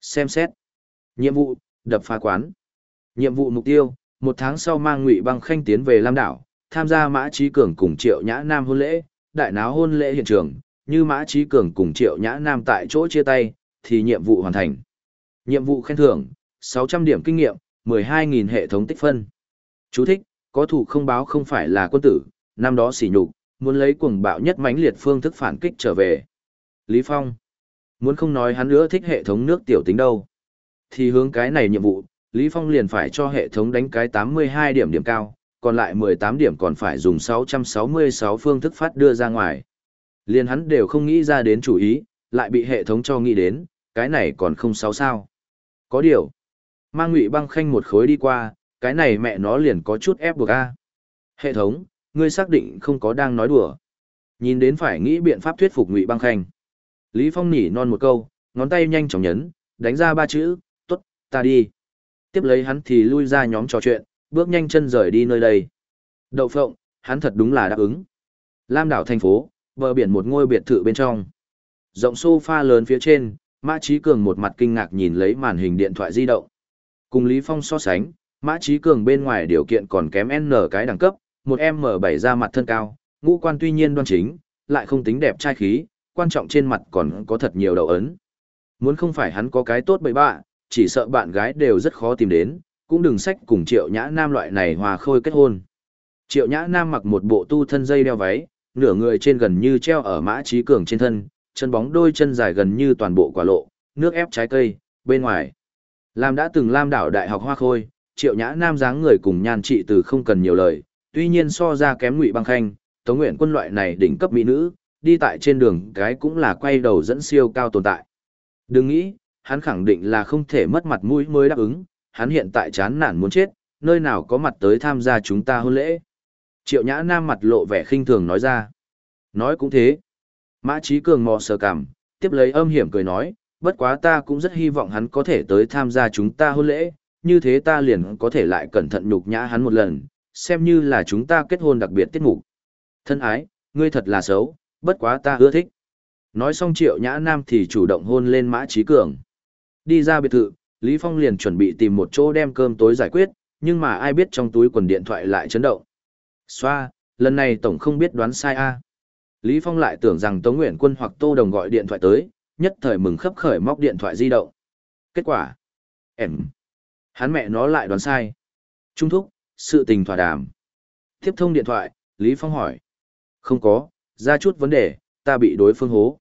Xem xét. Nhiệm vụ, đập phá quán. Nhiệm vụ mục tiêu, một tháng sau mang ngụy băng khanh tiến về Lam Đảo, tham gia Mã Trí Cường cùng Triệu Nhã Nam hôn lễ, đại náo hôn lễ hiện trường, như Mã Trí Cường cùng Triệu Nhã Nam tại chỗ chia tay, thì nhiệm vụ hoàn thành. Nhiệm vụ khen thưởng, 600 điểm kinh nghiệm, 12.000 hệ thống tích phân. Chú thích, có thủ không báo không phải là quân tử, năm đó xỉ nhục, muốn lấy cuồng bạo nhất mãnh liệt phương thức phản kích trở về. Lý Phong, muốn không nói hắn nữa thích hệ thống nước tiểu tính đâu. Thì hướng cái này nhiệm vụ, Lý Phong liền phải cho hệ thống đánh cái 82 điểm điểm cao, còn lại 18 điểm còn phải dùng 666 phương thức phát đưa ra ngoài. Liền hắn đều không nghĩ ra đến chủ ý, lại bị hệ thống cho nghĩ đến, cái này còn không sáu sao. Có điều, mang ngụy băng khanh một khối đi qua, cái này mẹ nó liền có chút ép buộc a. Hệ thống, ngươi xác định không có đang nói đùa. Nhìn đến phải nghĩ biện pháp thuyết phục ngụy băng khanh. Lý Phong nỉ non một câu, ngón tay nhanh chóng nhấn, đánh ra ba chữ, tốt, ta đi. Tiếp lấy hắn thì lui ra nhóm trò chuyện, bước nhanh chân rời đi nơi đây. Đậu phộng, hắn thật đúng là đáp ứng. Lam đảo thành phố, bờ biển một ngôi biệt thự bên trong. Rộng sofa lớn phía trên, Mã Trí Cường một mặt kinh ngạc nhìn lấy màn hình điện thoại di động. Cùng Lý Phong so sánh, Mã Trí Cường bên ngoài điều kiện còn kém N cái đẳng cấp, một M7 ra mặt thân cao, ngũ quan tuy nhiên đoan chính, lại không tính đẹp trai khí, quan trọng trên mặt còn có thật nhiều đầu ấn. Muốn không phải hắn có cái tốt bậy bạ, chỉ sợ bạn gái đều rất khó tìm đến, cũng đừng sách cùng Triệu Nhã Nam loại này hòa khôi kết hôn. Triệu Nhã Nam mặc một bộ tu thân dây đeo váy, nửa người trên gần như treo ở Mã Trí Cường trên thân, chân bóng đôi chân dài gần như toàn bộ quả lộ, nước ép trái cây, bên ngoài. Lam đã từng lam đảo đại học hoa khôi, triệu nhã nam dáng người cùng nhan trị từ không cần nhiều lời, tuy nhiên so ra kém ngụy băng khanh, tống nguyện quân loại này đỉnh cấp mỹ nữ, đi tại trên đường cái cũng là quay đầu dẫn siêu cao tồn tại. Đừng nghĩ, hắn khẳng định là không thể mất mặt mũi mới đáp ứng, hắn hiện tại chán nản muốn chết, nơi nào có mặt tới tham gia chúng ta hôn lễ. Triệu nhã nam mặt lộ vẻ khinh thường nói ra. Nói cũng thế. Mã Trí Cường mò sờ cảm, tiếp lấy âm hiểm cười nói, bất quá ta cũng rất hy vọng hắn có thể tới tham gia chúng ta hôn lễ, như thế ta liền có thể lại cẩn thận nhục nhã hắn một lần, xem như là chúng ta kết hôn đặc biệt tiết mục. Thân ái, ngươi thật là xấu, bất quá ta ưa thích. Nói xong triệu nhã nam thì chủ động hôn lên Mã Trí Cường. Đi ra biệt thự, Lý Phong liền chuẩn bị tìm một chỗ đem cơm tối giải quyết, nhưng mà ai biết trong túi quần điện thoại lại chấn động. Xoa, lần này tổng không biết đoán sai a. Lý Phong lại tưởng rằng Tống Nguyện Quân hoặc Tô Đồng gọi điện thoại tới, nhất thời mừng khấp khởi móc điện thoại di động. Kết quả? Em. Hắn mẹ nó lại đoán sai. Trung thúc, sự tình thỏa đàm. Tiếp thông điện thoại, Lý Phong hỏi. Không có, ra chút vấn đề, ta bị đối phương hố.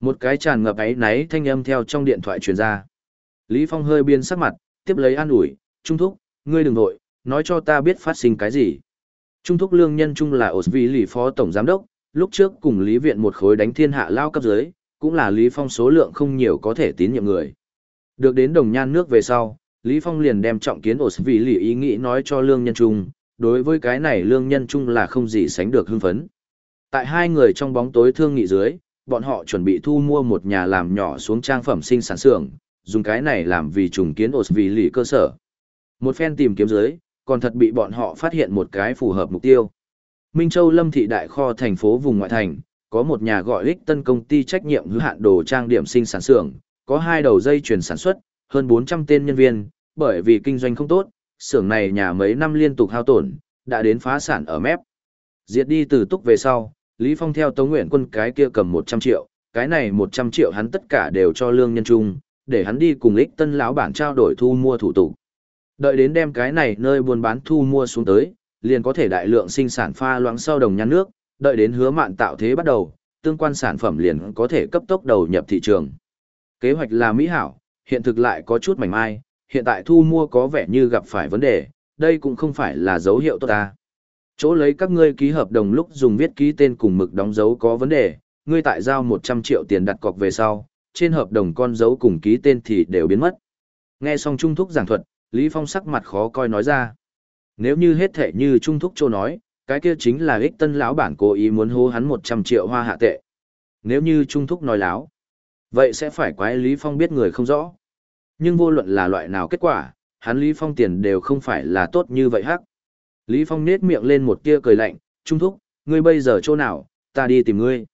Một cái tràn ngập ấy náy thanh âm theo trong điện thoại truyền ra. Lý Phong hơi biên sắc mặt, tiếp lấy an ủi, Trung thúc, ngươi đừng nội, nói cho ta biết phát sinh cái gì. Trung thúc lương nhân trung là ổ vị lì phó tổng giám đốc, lúc trước cùng Lý Viện một khối đánh thiên hạ lao cấp dưới, cũng là Lý Phong số lượng không nhiều có thể tín nhiệm người. Được đến đồng nhan nước về sau, Lý Phong liền đem trọng kiến ổ vị lì ý nghĩ nói cho Lương Nhân Trung, đối với cái này Lương Nhân Trung là không gì sánh được hưng phấn. Tại hai người trong bóng tối thương nghị dưới, bọn họ chuẩn bị thu mua một nhà làm nhỏ xuống trang phẩm sinh sản xưởng, dùng cái này làm vì trùng kiến ổ vì lì cơ sở. Một phen tìm kiếm dưới, còn thật bị bọn họ phát hiện một cái phù hợp mục tiêu. Minh Châu Lâm thị đại kho thành phố vùng ngoại thành, có một nhà gọi ích tân công ty trách nhiệm hữu hạn đồ trang điểm sinh sản xưởng, có hai đầu dây chuyển sản xuất, hơn 400 tên nhân viên, bởi vì kinh doanh không tốt, xưởng này nhà mấy năm liên tục hao tổn, đã đến phá sản ở mép. Diệt đi từ túc về sau, Lý Phong theo Tống Nguyện quân cái kia cầm 100 triệu, cái này 100 triệu hắn tất cả đều cho lương nhân trung, để hắn đi cùng ích tân lão bản trao đổi thu mua thủ tục. Đợi đến đem cái này nơi buôn bán thu mua xuống tới, liền có thể đại lượng sinh sản pha loãng sau đồng nhan nước, đợi đến hứa mạn tạo thế bắt đầu, tương quan sản phẩm liền có thể cấp tốc đầu nhập thị trường. Kế hoạch là mỹ hảo, hiện thực lại có chút mảnh mai, hiện tại thu mua có vẻ như gặp phải vấn đề, đây cũng không phải là dấu hiệu tốt ta. Chỗ lấy các ngươi ký hợp đồng lúc dùng viết ký tên cùng mực đóng dấu có vấn đề, ngươi tại giao 100 triệu tiền đặt cọc về sau, trên hợp đồng con dấu cùng ký tên thì đều biến mất. Nghe xong Trung Thúc giảng thuật, Lý Phong sắc mặt khó coi nói ra. Nếu như hết thể như Trung Thúc Châu nói, cái kia chính là ích tân lão bản cố ý muốn hô hắn 100 triệu hoa hạ tệ. Nếu như Trung Thúc nói láo, vậy sẽ phải quái Lý Phong biết người không rõ. Nhưng vô luận là loại nào kết quả, hắn Lý Phong tiền đều không phải là tốt như vậy hắc. Lý Phong nết miệng lên một tia cười lạnh, Trung Thúc, ngươi bây giờ chỗ nào, ta đi tìm ngươi.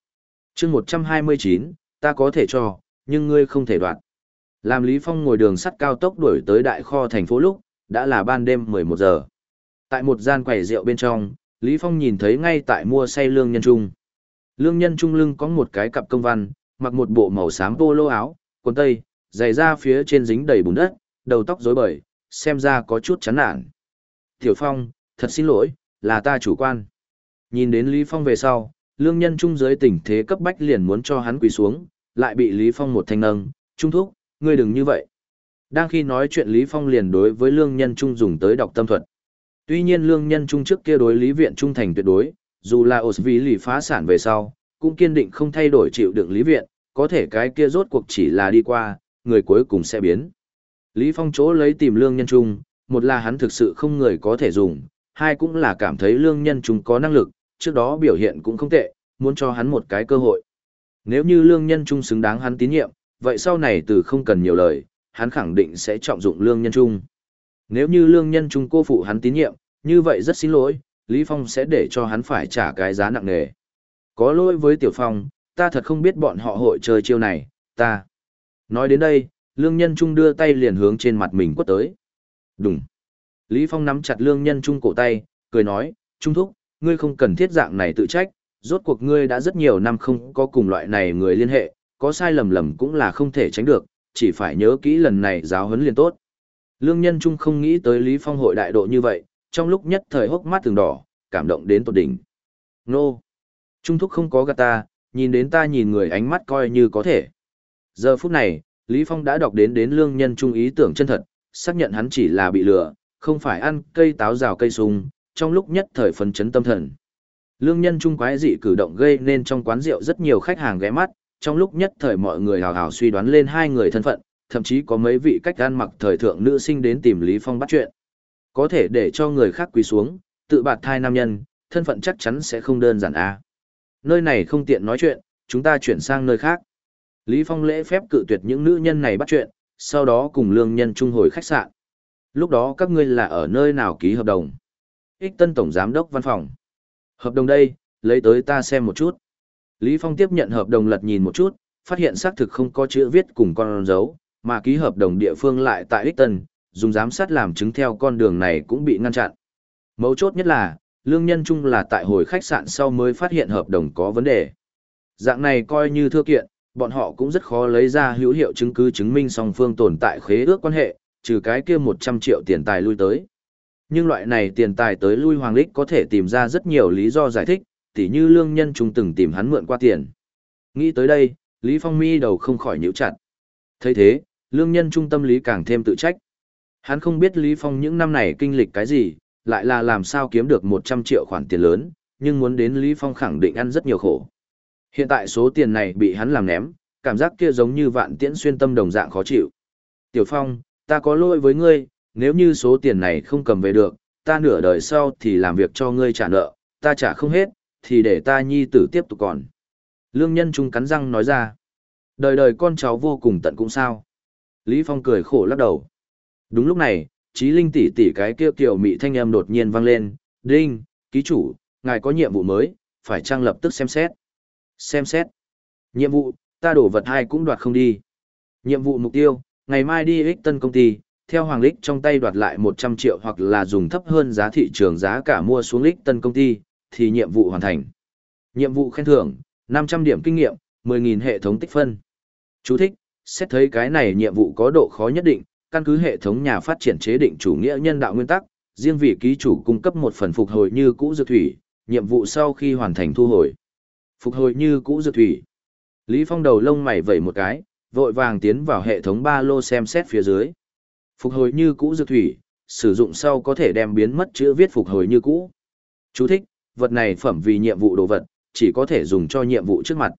chương 129, ta có thể cho, nhưng ngươi không thể đoạt. Làm Lý Phong ngồi đường sắt cao tốc đuổi tới đại kho thành phố lúc, đã là ban đêm 11 giờ. Tại một gian quầy rượu bên trong, Lý Phong nhìn thấy ngay tại mua say lương nhân trung. Lương nhân trung lưng có một cái cặp công văn, mặc một bộ màu xám polo áo, quần tây, giày da phía trên dính đầy bùn đất, đầu tóc rối bời, xem ra có chút chán nản. Tiểu Phong, thật xin lỗi, là ta chủ quan. Nhìn đến Lý Phong về sau, lương nhân trung dưới tình thế cấp bách liền muốn cho hắn quỳ xuống, lại bị Lý Phong một thanh nâng, trung thúc, ngươi đừng như vậy. Đang khi nói chuyện Lý Phong liền đối với lương nhân trung dùng tới đọc tâm thuật. Tuy nhiên lương nhân trung trước kia đối lý viện trung thành tuyệt đối, dù là ổ vì lì phá sản về sau, cũng kiên định không thay đổi chịu đựng lý viện, có thể cái kia rốt cuộc chỉ là đi qua, người cuối cùng sẽ biến. Lý Phong chỗ lấy tìm lương nhân trung, một là hắn thực sự không người có thể dùng, hai cũng là cảm thấy lương nhân trung có năng lực, trước đó biểu hiện cũng không tệ, muốn cho hắn một cái cơ hội. Nếu như lương nhân trung xứng đáng hắn tín nhiệm, vậy sau này từ không cần nhiều lời, hắn khẳng định sẽ trọng dụng lương nhân trung. Nếu như lương nhân trung cô phụ hắn tín nhiệm, như vậy rất xin lỗi, Lý Phong sẽ để cho hắn phải trả cái giá nặng nề. Có lỗi với Tiểu Phong, ta thật không biết bọn họ hội chơi chiêu này, ta. Nói đến đây, lương nhân trung đưa tay liền hướng trên mặt mình quất tới. Đúng. Lý Phong nắm chặt lương nhân trung cổ tay, cười nói, Trung Thúc, ngươi không cần thiết dạng này tự trách, rốt cuộc ngươi đã rất nhiều năm không có cùng loại này người liên hệ, có sai lầm lầm cũng là không thể tránh được, chỉ phải nhớ kỹ lần này giáo huấn liền tốt. Lương Nhân Trung không nghĩ tới Lý Phong hội đại độ như vậy, trong lúc nhất thời hốc mắt từng đỏ, cảm động đến tột đỉnh. Nô! Trung Thúc không có gạt ta, nhìn đến ta nhìn người ánh mắt coi như có thể. Giờ phút này, Lý Phong đã đọc đến đến Lương Nhân Trung ý tưởng chân thật, xác nhận hắn chỉ là bị lừa, không phải ăn cây táo rào cây sung, trong lúc nhất thời phấn chấn tâm thần. Lương Nhân Trung quái dị cử động gây nên trong quán rượu rất nhiều khách hàng ghé mắt, trong lúc nhất thời mọi người hào hào suy đoán lên hai người thân phận, thậm chí có mấy vị cách gan mặc thời thượng nữ sinh đến tìm Lý Phong bắt chuyện. Có thể để cho người khác quỳ xuống, tự bạt thai nam nhân, thân phận chắc chắn sẽ không đơn giản a. À. Nơi này không tiện nói chuyện, chúng ta chuyển sang nơi khác. Lý Phong lễ phép cự tuyệt những nữ nhân này bắt chuyện, sau đó cùng lương nhân trung hồi khách sạn. Lúc đó các ngươi là ở nơi nào ký hợp đồng? Ích Tân Tổng Giám đốc Văn phòng. Hợp đồng đây, lấy tới ta xem một chút. Lý Phong tiếp nhận hợp đồng lật nhìn một chút, phát hiện xác thực không có chữ viết cùng con dấu, mà ký hợp đồng địa phương lại tại Ích Tân, dùng giám sát làm chứng theo con đường này cũng bị ngăn chặn. Mấu chốt nhất là, lương nhân chung là tại hồi khách sạn sau mới phát hiện hợp đồng có vấn đề. Dạng này coi như thưa kiện, bọn họ cũng rất khó lấy ra hữu hiệu chứng cứ chứng minh song phương tồn tại khế ước quan hệ, trừ cái kia 100 triệu tiền tài lui tới. Nhưng loại này tiền tài tới lui hoàng lích có thể tìm ra rất nhiều lý do giải thích, tỉ như lương nhân chúng từng tìm hắn mượn qua tiền. Nghĩ tới đây, Lý Phong mi đầu không khỏi nhíu chặt. thấy thế, lương nhân trung tâm lý càng thêm tự trách. Hắn không biết Lý Phong những năm này kinh lịch cái gì, lại là làm sao kiếm được 100 triệu khoản tiền lớn, nhưng muốn đến Lý Phong khẳng định ăn rất nhiều khổ. Hiện tại số tiền này bị hắn làm ném, cảm giác kia giống như vạn tiễn xuyên tâm đồng dạng khó chịu. Tiểu Phong, ta có lỗi với ngươi, nếu như số tiền này không cầm về được, ta nửa đời sau thì làm việc cho ngươi trả nợ, ta trả không hết, thì để ta nhi tử tiếp tục còn. Lương nhân trung cắn răng nói ra. Đời đời con cháu vô cùng tận cũng sao. Lý Phong cười khổ lắc đầu. Đúng lúc này, trí linh tỷ tỷ cái kia kiểu mị thanh âm đột nhiên vang lên. Đinh, ký chủ, ngài có nhiệm vụ mới, phải trang lập tức xem xét. Xem xét. Nhiệm vụ, ta đổ vật hai cũng đoạt không đi. Nhiệm vụ mục tiêu, ngày mai đi ích tân công ty, theo Hoàng Lích trong tay đoạt lại 100 triệu hoặc là dùng thấp hơn giá thị trường giá cả mua xuống Lích tân công ty, thì nhiệm vụ hoàn thành. Nhiệm vụ khen thưởng, 500 điểm kinh nghiệm, 10.000 hệ thống tích phân. Chú thích, xét thấy cái này nhiệm vụ có độ khó nhất định, căn cứ hệ thống nhà phát triển chế định chủ nghĩa nhân đạo nguyên tắc, riêng vì ký chủ cung cấp một phần phục hồi như cũ dược thủy, nhiệm vụ sau khi hoàn thành thu hồi. Phục hồi như cũ dược thủy. Lý Phong đầu lông mày vẩy một cái, vội vàng tiến vào hệ thống ba lô xem xét phía dưới. Phục hồi như cũ dược thủy, sử dụng sau có thể đem biến mất chữ viết phục hồi như cũ. Chú thích, vật này phẩm vì nhiệm vụ đồ vật, chỉ có thể dùng cho nhiệm vụ trước mặt.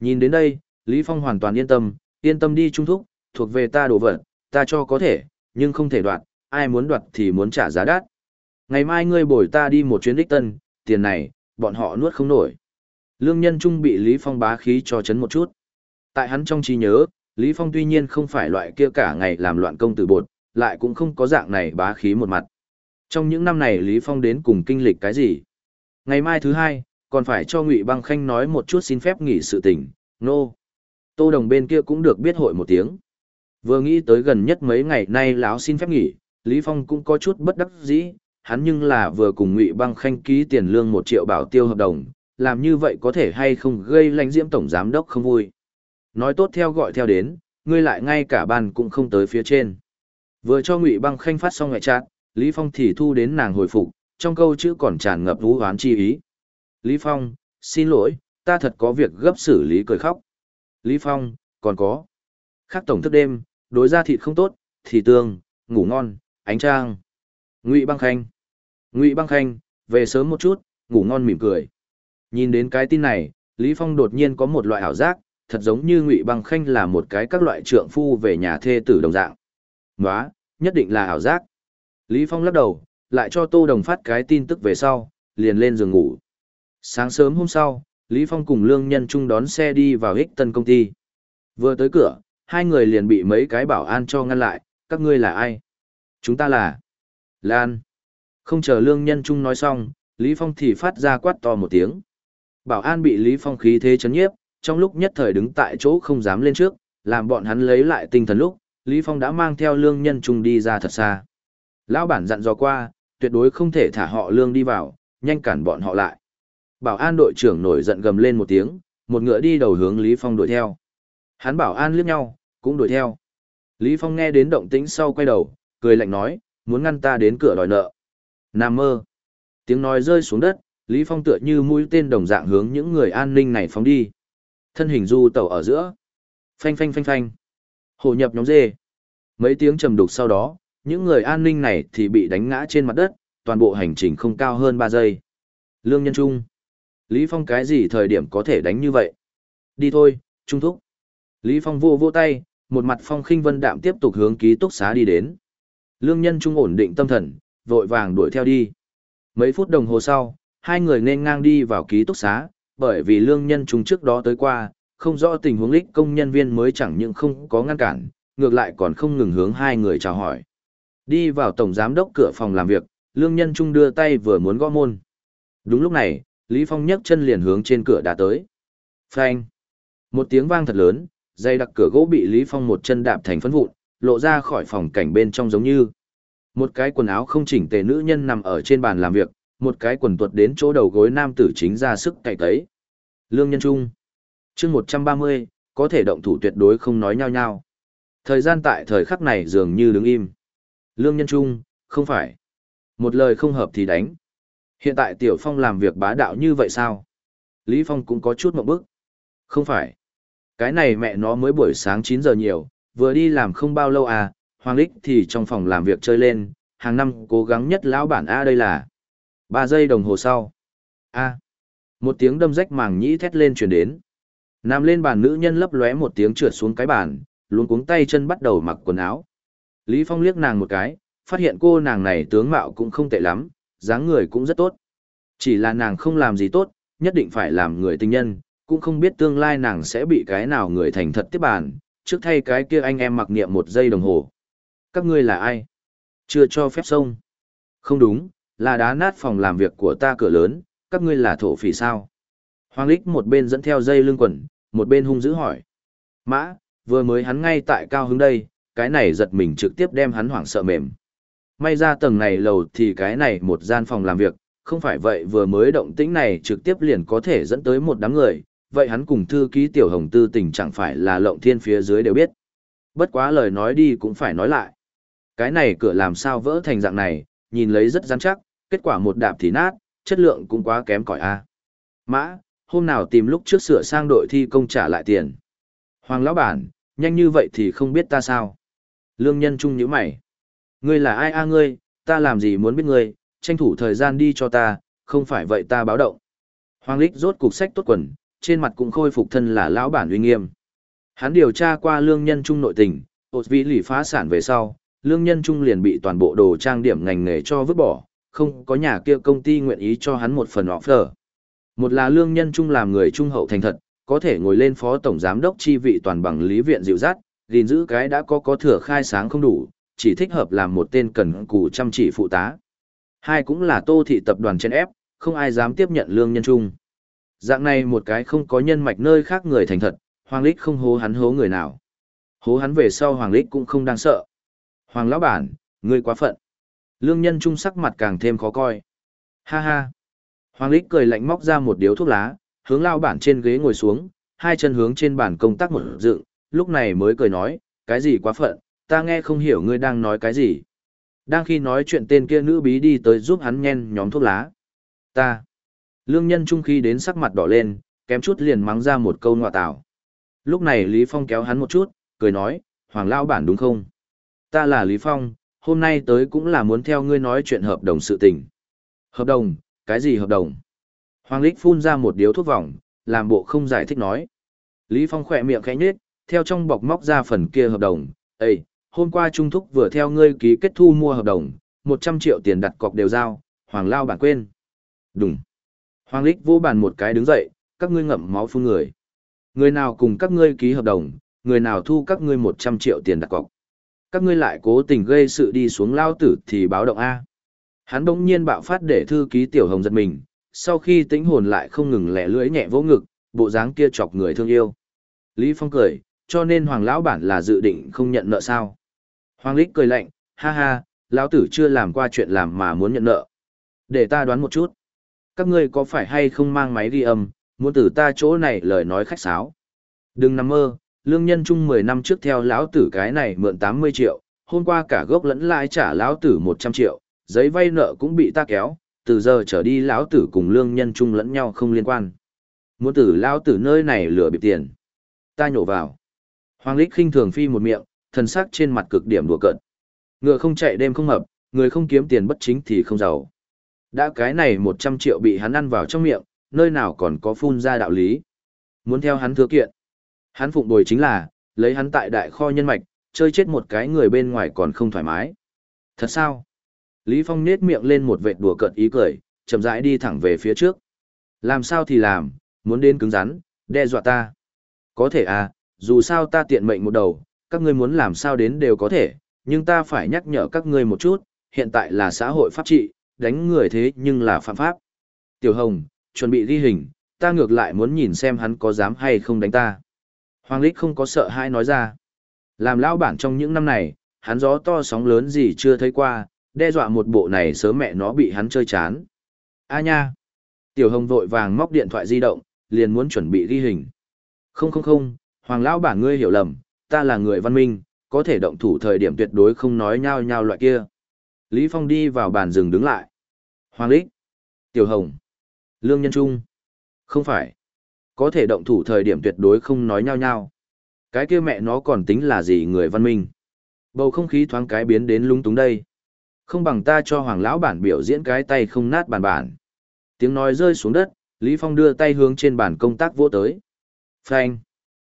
Nhìn đến đây, Lý Phong hoàn toàn yên tâm, yên tâm đi trung thúc, thuộc về ta đồ vật, ta cho có thể, nhưng không thể đoạt, ai muốn đoạt thì muốn trả giá đắt. Ngày mai ngươi bồi ta đi một chuyến đích tân, tiền này, bọn họ nuốt không nổi. Lương nhân trung bị Lý Phong bá khí cho chấn một chút. Tại hắn trong trí nhớ, Lý Phong tuy nhiên không phải loại kia cả ngày làm loạn công tử bột, lại cũng không có dạng này bá khí một mặt. Trong những năm này Lý Phong đến cùng kinh lịch cái gì? Ngày mai thứ hai, còn phải cho Ngụy Băng Khanh nói một chút xin phép nghỉ sự tình, nô. No. Tô Đồng bên kia cũng được biết hội một tiếng. Vừa nghĩ tới gần nhất mấy ngày nay lão xin phép nghỉ, Lý Phong cũng có chút bất đắc dĩ, hắn nhưng là vừa cùng Ngụy Băng Khanh ký tiền lương một triệu bảo tiêu hợp đồng, làm như vậy có thể hay không gây lãnh diễm tổng giám đốc không vui. Nói tốt theo gọi theo đến, ngươi lại ngay cả bàn cũng không tới phía trên. Vừa cho Ngụy Băng Khanh phát xong ngoại trạng, Lý Phong thì thu đến nàng hồi phục, trong câu chữ còn tràn ngập vũ hoán chi ý. Lý Phong, xin lỗi, ta thật có việc gấp xử lý cười khóc. Lý Phong, còn có. Khác tổng thức đêm, đối ra thịt không tốt, thì tương, ngủ ngon, ánh trang. Ngụy Băng Khanh. Ngụy Băng Khanh, về sớm một chút, ngủ ngon mỉm cười. Nhìn đến cái tin này, Lý Phong đột nhiên có một loại ảo giác, thật giống như Ngụy Băng Khanh là một cái các loại trượng phu về nhà thê tử đồng dạng. nói nhất định là ảo giác. Lý Phong lắc đầu, lại cho Tô Đồng phát cái tin tức về sau, liền lên giường ngủ. Sáng sớm hôm sau, Lý Phong cùng Lương Nhân Trung đón xe đi vào Hích tân công ty. Vừa tới cửa, hai người liền bị mấy cái bảo an cho ngăn lại, các ngươi là ai? Chúng ta là Lan. Không chờ Lương Nhân Trung nói xong, Lý Phong thì phát ra quát to một tiếng. Bảo an bị Lý Phong khí thế chấn nhiếp, trong lúc nhất thời đứng tại chỗ không dám lên trước, làm bọn hắn lấy lại tinh thần lúc, Lý Phong đã mang theo Lương Nhân Trung đi ra thật xa. Lão bản dặn dò qua, tuyệt đối không thể thả họ Lương đi vào, nhanh cản bọn họ lại. Bảo an đội trưởng nổi giận gầm lên một tiếng, một ngựa đi đầu hướng Lý Phong đuổi theo. Hắn bảo an liếc nhau, cũng đuổi theo. Lý Phong nghe đến động tĩnh sau quay đầu, cười lạnh nói, muốn ngăn ta đến cửa đòi nợ. Nam mơ. Tiếng nói rơi xuống đất, Lý Phong tựa như mũi tên đồng dạng hướng những người an ninh này phóng đi. Thân hình du tẩu ở giữa. Phanh phanh phanh phanh. hổ nhập nhóm dê. Mấy tiếng trầm đục sau đó, những người an ninh này thì bị đánh ngã trên mặt đất, toàn bộ hành trình không cao hơn 3 giây. Lương Nhân Trung. Lý Phong cái gì thời điểm có thể đánh như vậy? Đi thôi, Trung Thúc. Lý Phong vô vô tay, một mặt phong khinh vân đạm tiếp tục hướng ký túc xá đi đến. Lương Nhân Trung ổn định tâm thần, vội vàng đuổi theo đi. Mấy phút đồng hồ sau, hai người nên ngang đi vào ký túc xá, bởi vì Lương Nhân Trung trước đó tới qua, không rõ tình huống lích công nhân viên mới chẳng những không có ngăn cản, ngược lại còn không ngừng hướng hai người chào hỏi. Đi vào tổng giám đốc cửa phòng làm việc, Lương Nhân Trung đưa tay vừa muốn gõ môn. Đúng lúc này, Lý Phong nhấc chân liền hướng trên cửa đã tới. Phanh! Một tiếng vang thật lớn, dây đặc cửa gỗ bị Lý Phong một chân đạp thành phấn vụn, lộ ra khỏi phòng cảnh bên trong giống như một cái quần áo không chỉnh tề nữ nhân nằm ở trên bàn làm việc, một cái quần tuột đến chỗ đầu gối nam tử chính ra sức cày tấy. Lương Nhân Trung chương 130, có thể động thủ tuyệt đối không nói nhau nhau. Thời gian tại thời khắc này dường như đứng im. Lương Nhân Trung, không phải. Một lời không hợp thì đánh. Hiện tại Tiểu Phong làm việc bá đạo như vậy sao? Lý Phong cũng có chút mộng bức. Không phải. Cái này mẹ nó mới buổi sáng 9 giờ nhiều, vừa đi làm không bao lâu à, Hoàng Lích thì trong phòng làm việc chơi lên, hàng năm cố gắng nhất lão bản A đây là. Ba giây đồng hồ sau. A. Một tiếng đâm rách màng nhĩ thét lên truyền đến. Nằm lên bàn nữ nhân lấp lóe một tiếng trượt xuống cái bàn, luôn cuống tay chân bắt đầu mặc quần áo. Lý Phong liếc nàng một cái, phát hiện cô nàng này tướng mạo cũng không tệ lắm, dáng người cũng rất tốt. Chỉ là nàng không làm gì tốt, nhất định phải làm người tình nhân, cũng không biết tương lai nàng sẽ bị cái nào người thành thật tiếp bàn, trước thay cái kia anh em mặc niệm một giây đồng hồ. Các ngươi là ai? Chưa cho phép xông. Không đúng, là đá nát phòng làm việc của ta cửa lớn, các ngươi là thổ phỉ sao? Hoàng Lích một bên dẫn theo dây lưng quần, một bên hung dữ hỏi. Mã, vừa mới hắn ngay tại cao hứng đây, cái này giật mình trực tiếp đem hắn hoảng sợ mềm. May ra tầng này lầu thì cái này một gian phòng làm việc, không phải vậy vừa mới động tĩnh này trực tiếp liền có thể dẫn tới một đám người, vậy hắn cùng thư ký tiểu hồng tư tình chẳng phải là lộng thiên phía dưới đều biết. Bất quá lời nói đi cũng phải nói lại. Cái này cửa làm sao vỡ thành dạng này, nhìn lấy rất rắn chắc, kết quả một đạp thì nát, chất lượng cũng quá kém cỏi a. Mã, hôm nào tìm lúc trước sửa sang đội thi công trả lại tiền. Hoàng lão bản, nhanh như vậy thì không biết ta sao. Lương nhân trung nhíu mày. Ngươi là ai a ngươi, ta làm gì muốn biết ngươi, tranh thủ thời gian đi cho ta, không phải vậy ta báo động. Hoàng Lích rốt cục sách tốt quần, trên mặt cũng khôi phục thân là lão bản uy nghiêm. Hắn điều tra qua lương nhân trung nội tình, ột vị lì phá sản về sau, lương nhân trung liền bị toàn bộ đồ trang điểm ngành nghề cho vứt bỏ, không có nhà kia công ty nguyện ý cho hắn một phần offer. Một là lương nhân trung làm người trung hậu thành thật, có thể ngồi lên phó tổng giám đốc chi vị toàn bằng lý viện dịu dắt, gìn giữ cái đã có có thừa khai sáng không đủ, chỉ thích hợp làm một tên cần cù chăm chỉ phụ tá. Hai cũng là tô thị tập đoàn trên ép, không ai dám tiếp nhận lương nhân trung. Dạng này một cái không có nhân mạch nơi khác người thành thật, hoàng lích không hố hắn hố người nào. Hố hắn về sau Hoàng Lích cũng không đang sợ. Hoàng lão bản, ngươi quá phận. Lương nhân trung sắc mặt càng thêm khó coi. Ha ha. Hoàng Lích cười lạnh móc ra một điếu thuốc lá, hướng lao bản trên ghế ngồi xuống, hai chân hướng trên bàn công tác một dựng, lúc này mới cười nói, cái gì quá phận, ta nghe không hiểu ngươi đang nói cái gì. Đang khi nói chuyện tên kia nữ bí đi tới giúp hắn nhen nhóm thuốc lá. Ta. Lương nhân trung khi đến sắc mặt đỏ lên, kém chút liền mắng ra một câu ngọa tạo. Lúc này Lý Phong kéo hắn một chút, cười nói, Hoàng Lao bản đúng không? Ta là Lý Phong, hôm nay tới cũng là muốn theo ngươi nói chuyện hợp đồng sự tình. Hợp đồng, cái gì hợp đồng? Hoàng Lích phun ra một điếu thuốc vòng, làm bộ không giải thích nói. Lý Phong khỏe miệng khẽ nhếch, theo trong bọc móc ra phần kia hợp đồng. Ê, hôm qua Trung Thúc vừa theo ngươi ký kết thu mua hợp đồng, 100 triệu tiền đặt cọc đều giao, Hoàng Lao bản quên. Đúng. Hoàng Lích vô bàn một cái đứng dậy, các ngươi ngậm máu phun người. Người nào cùng các ngươi ký hợp đồng, người nào thu các ngươi 100 triệu tiền đặt cọc. Các ngươi lại cố tình gây sự đi xuống lao tử thì báo động A. Hắn bỗng nhiên bạo phát để thư ký tiểu hồng giật mình, sau khi tĩnh hồn lại không ngừng lẻ lưỡi nhẹ vỗ ngực, bộ dáng kia chọc người thương yêu. Lý Phong cười, cho nên Hoàng lão bản là dự định không nhận nợ sao. Hoàng Lích cười lạnh, ha ha, lão tử chưa làm qua chuyện làm mà muốn nhận nợ. Để ta đoán một chút. Các ngươi có phải hay không mang máy ghi âm, muốn từ ta chỗ này lời nói khách sáo. Đừng nằm mơ, lương nhân chung 10 năm trước theo lão tử cái này mượn 80 triệu, hôm qua cả gốc lẫn lãi trả lão tử 100 triệu, giấy vay nợ cũng bị ta kéo, từ giờ trở đi lão tử cùng lương nhân chung lẫn nhau không liên quan. Muốn tử lão tử nơi này lừa bịp tiền. Ta nhổ vào. Hoàng Lích khinh thường phi một miệng, thần sắc trên mặt cực điểm đùa cợt. Ngựa không chạy đêm không hợp, người không kiếm tiền bất chính thì không giàu. Đã cái này 100 triệu bị hắn ăn vào trong miệng, nơi nào còn có phun ra đạo lý. Muốn theo hắn thừa kiện. Hắn phụng bồi chính là, lấy hắn tại đại kho nhân mạch, chơi chết một cái người bên ngoài còn không thoải mái. Thật sao? Lý Phong nết miệng lên một vệt đùa cợt ý cười, chậm rãi đi thẳng về phía trước. Làm sao thì làm, muốn đến cứng rắn, đe dọa ta. Có thể à, dù sao ta tiện mệnh một đầu, các ngươi muốn làm sao đến đều có thể, nhưng ta phải nhắc nhở các ngươi một chút, hiện tại là xã hội pháp trị, đánh người thế nhưng là phạm pháp. Tiểu Hồng, chuẩn bị ghi hình, ta ngược lại muốn nhìn xem hắn có dám hay không đánh ta. Hoàng Lích không có sợ hai nói ra. Làm lão bản trong những năm này, hắn gió to sóng lớn gì chưa thấy qua, đe dọa một bộ này sớm mẹ nó bị hắn chơi chán. A nha! Tiểu Hồng vội vàng móc điện thoại di động, liền muốn chuẩn bị ghi hình. Không không không, Hoàng lão bản ngươi hiểu lầm, ta là người văn minh, có thể động thủ thời điểm tuyệt đối không nói nhau nhau loại kia. Lý Phong đi vào bàn rừng đứng lại. Hoàng Lích, Tiểu Hồng, Lương Nhân Trung. Không phải. Có thể động thủ thời điểm tuyệt đối không nói nhau nhau. Cái kia mẹ nó còn tính là gì người văn minh. Bầu không khí thoáng cái biến đến lung túng đây. Không bằng ta cho Hoàng Lão bản biểu diễn cái tay không nát bàn bản. Tiếng nói rơi xuống đất, Lý Phong đưa tay hướng trên bàn công tác vỗ tới. Phanh.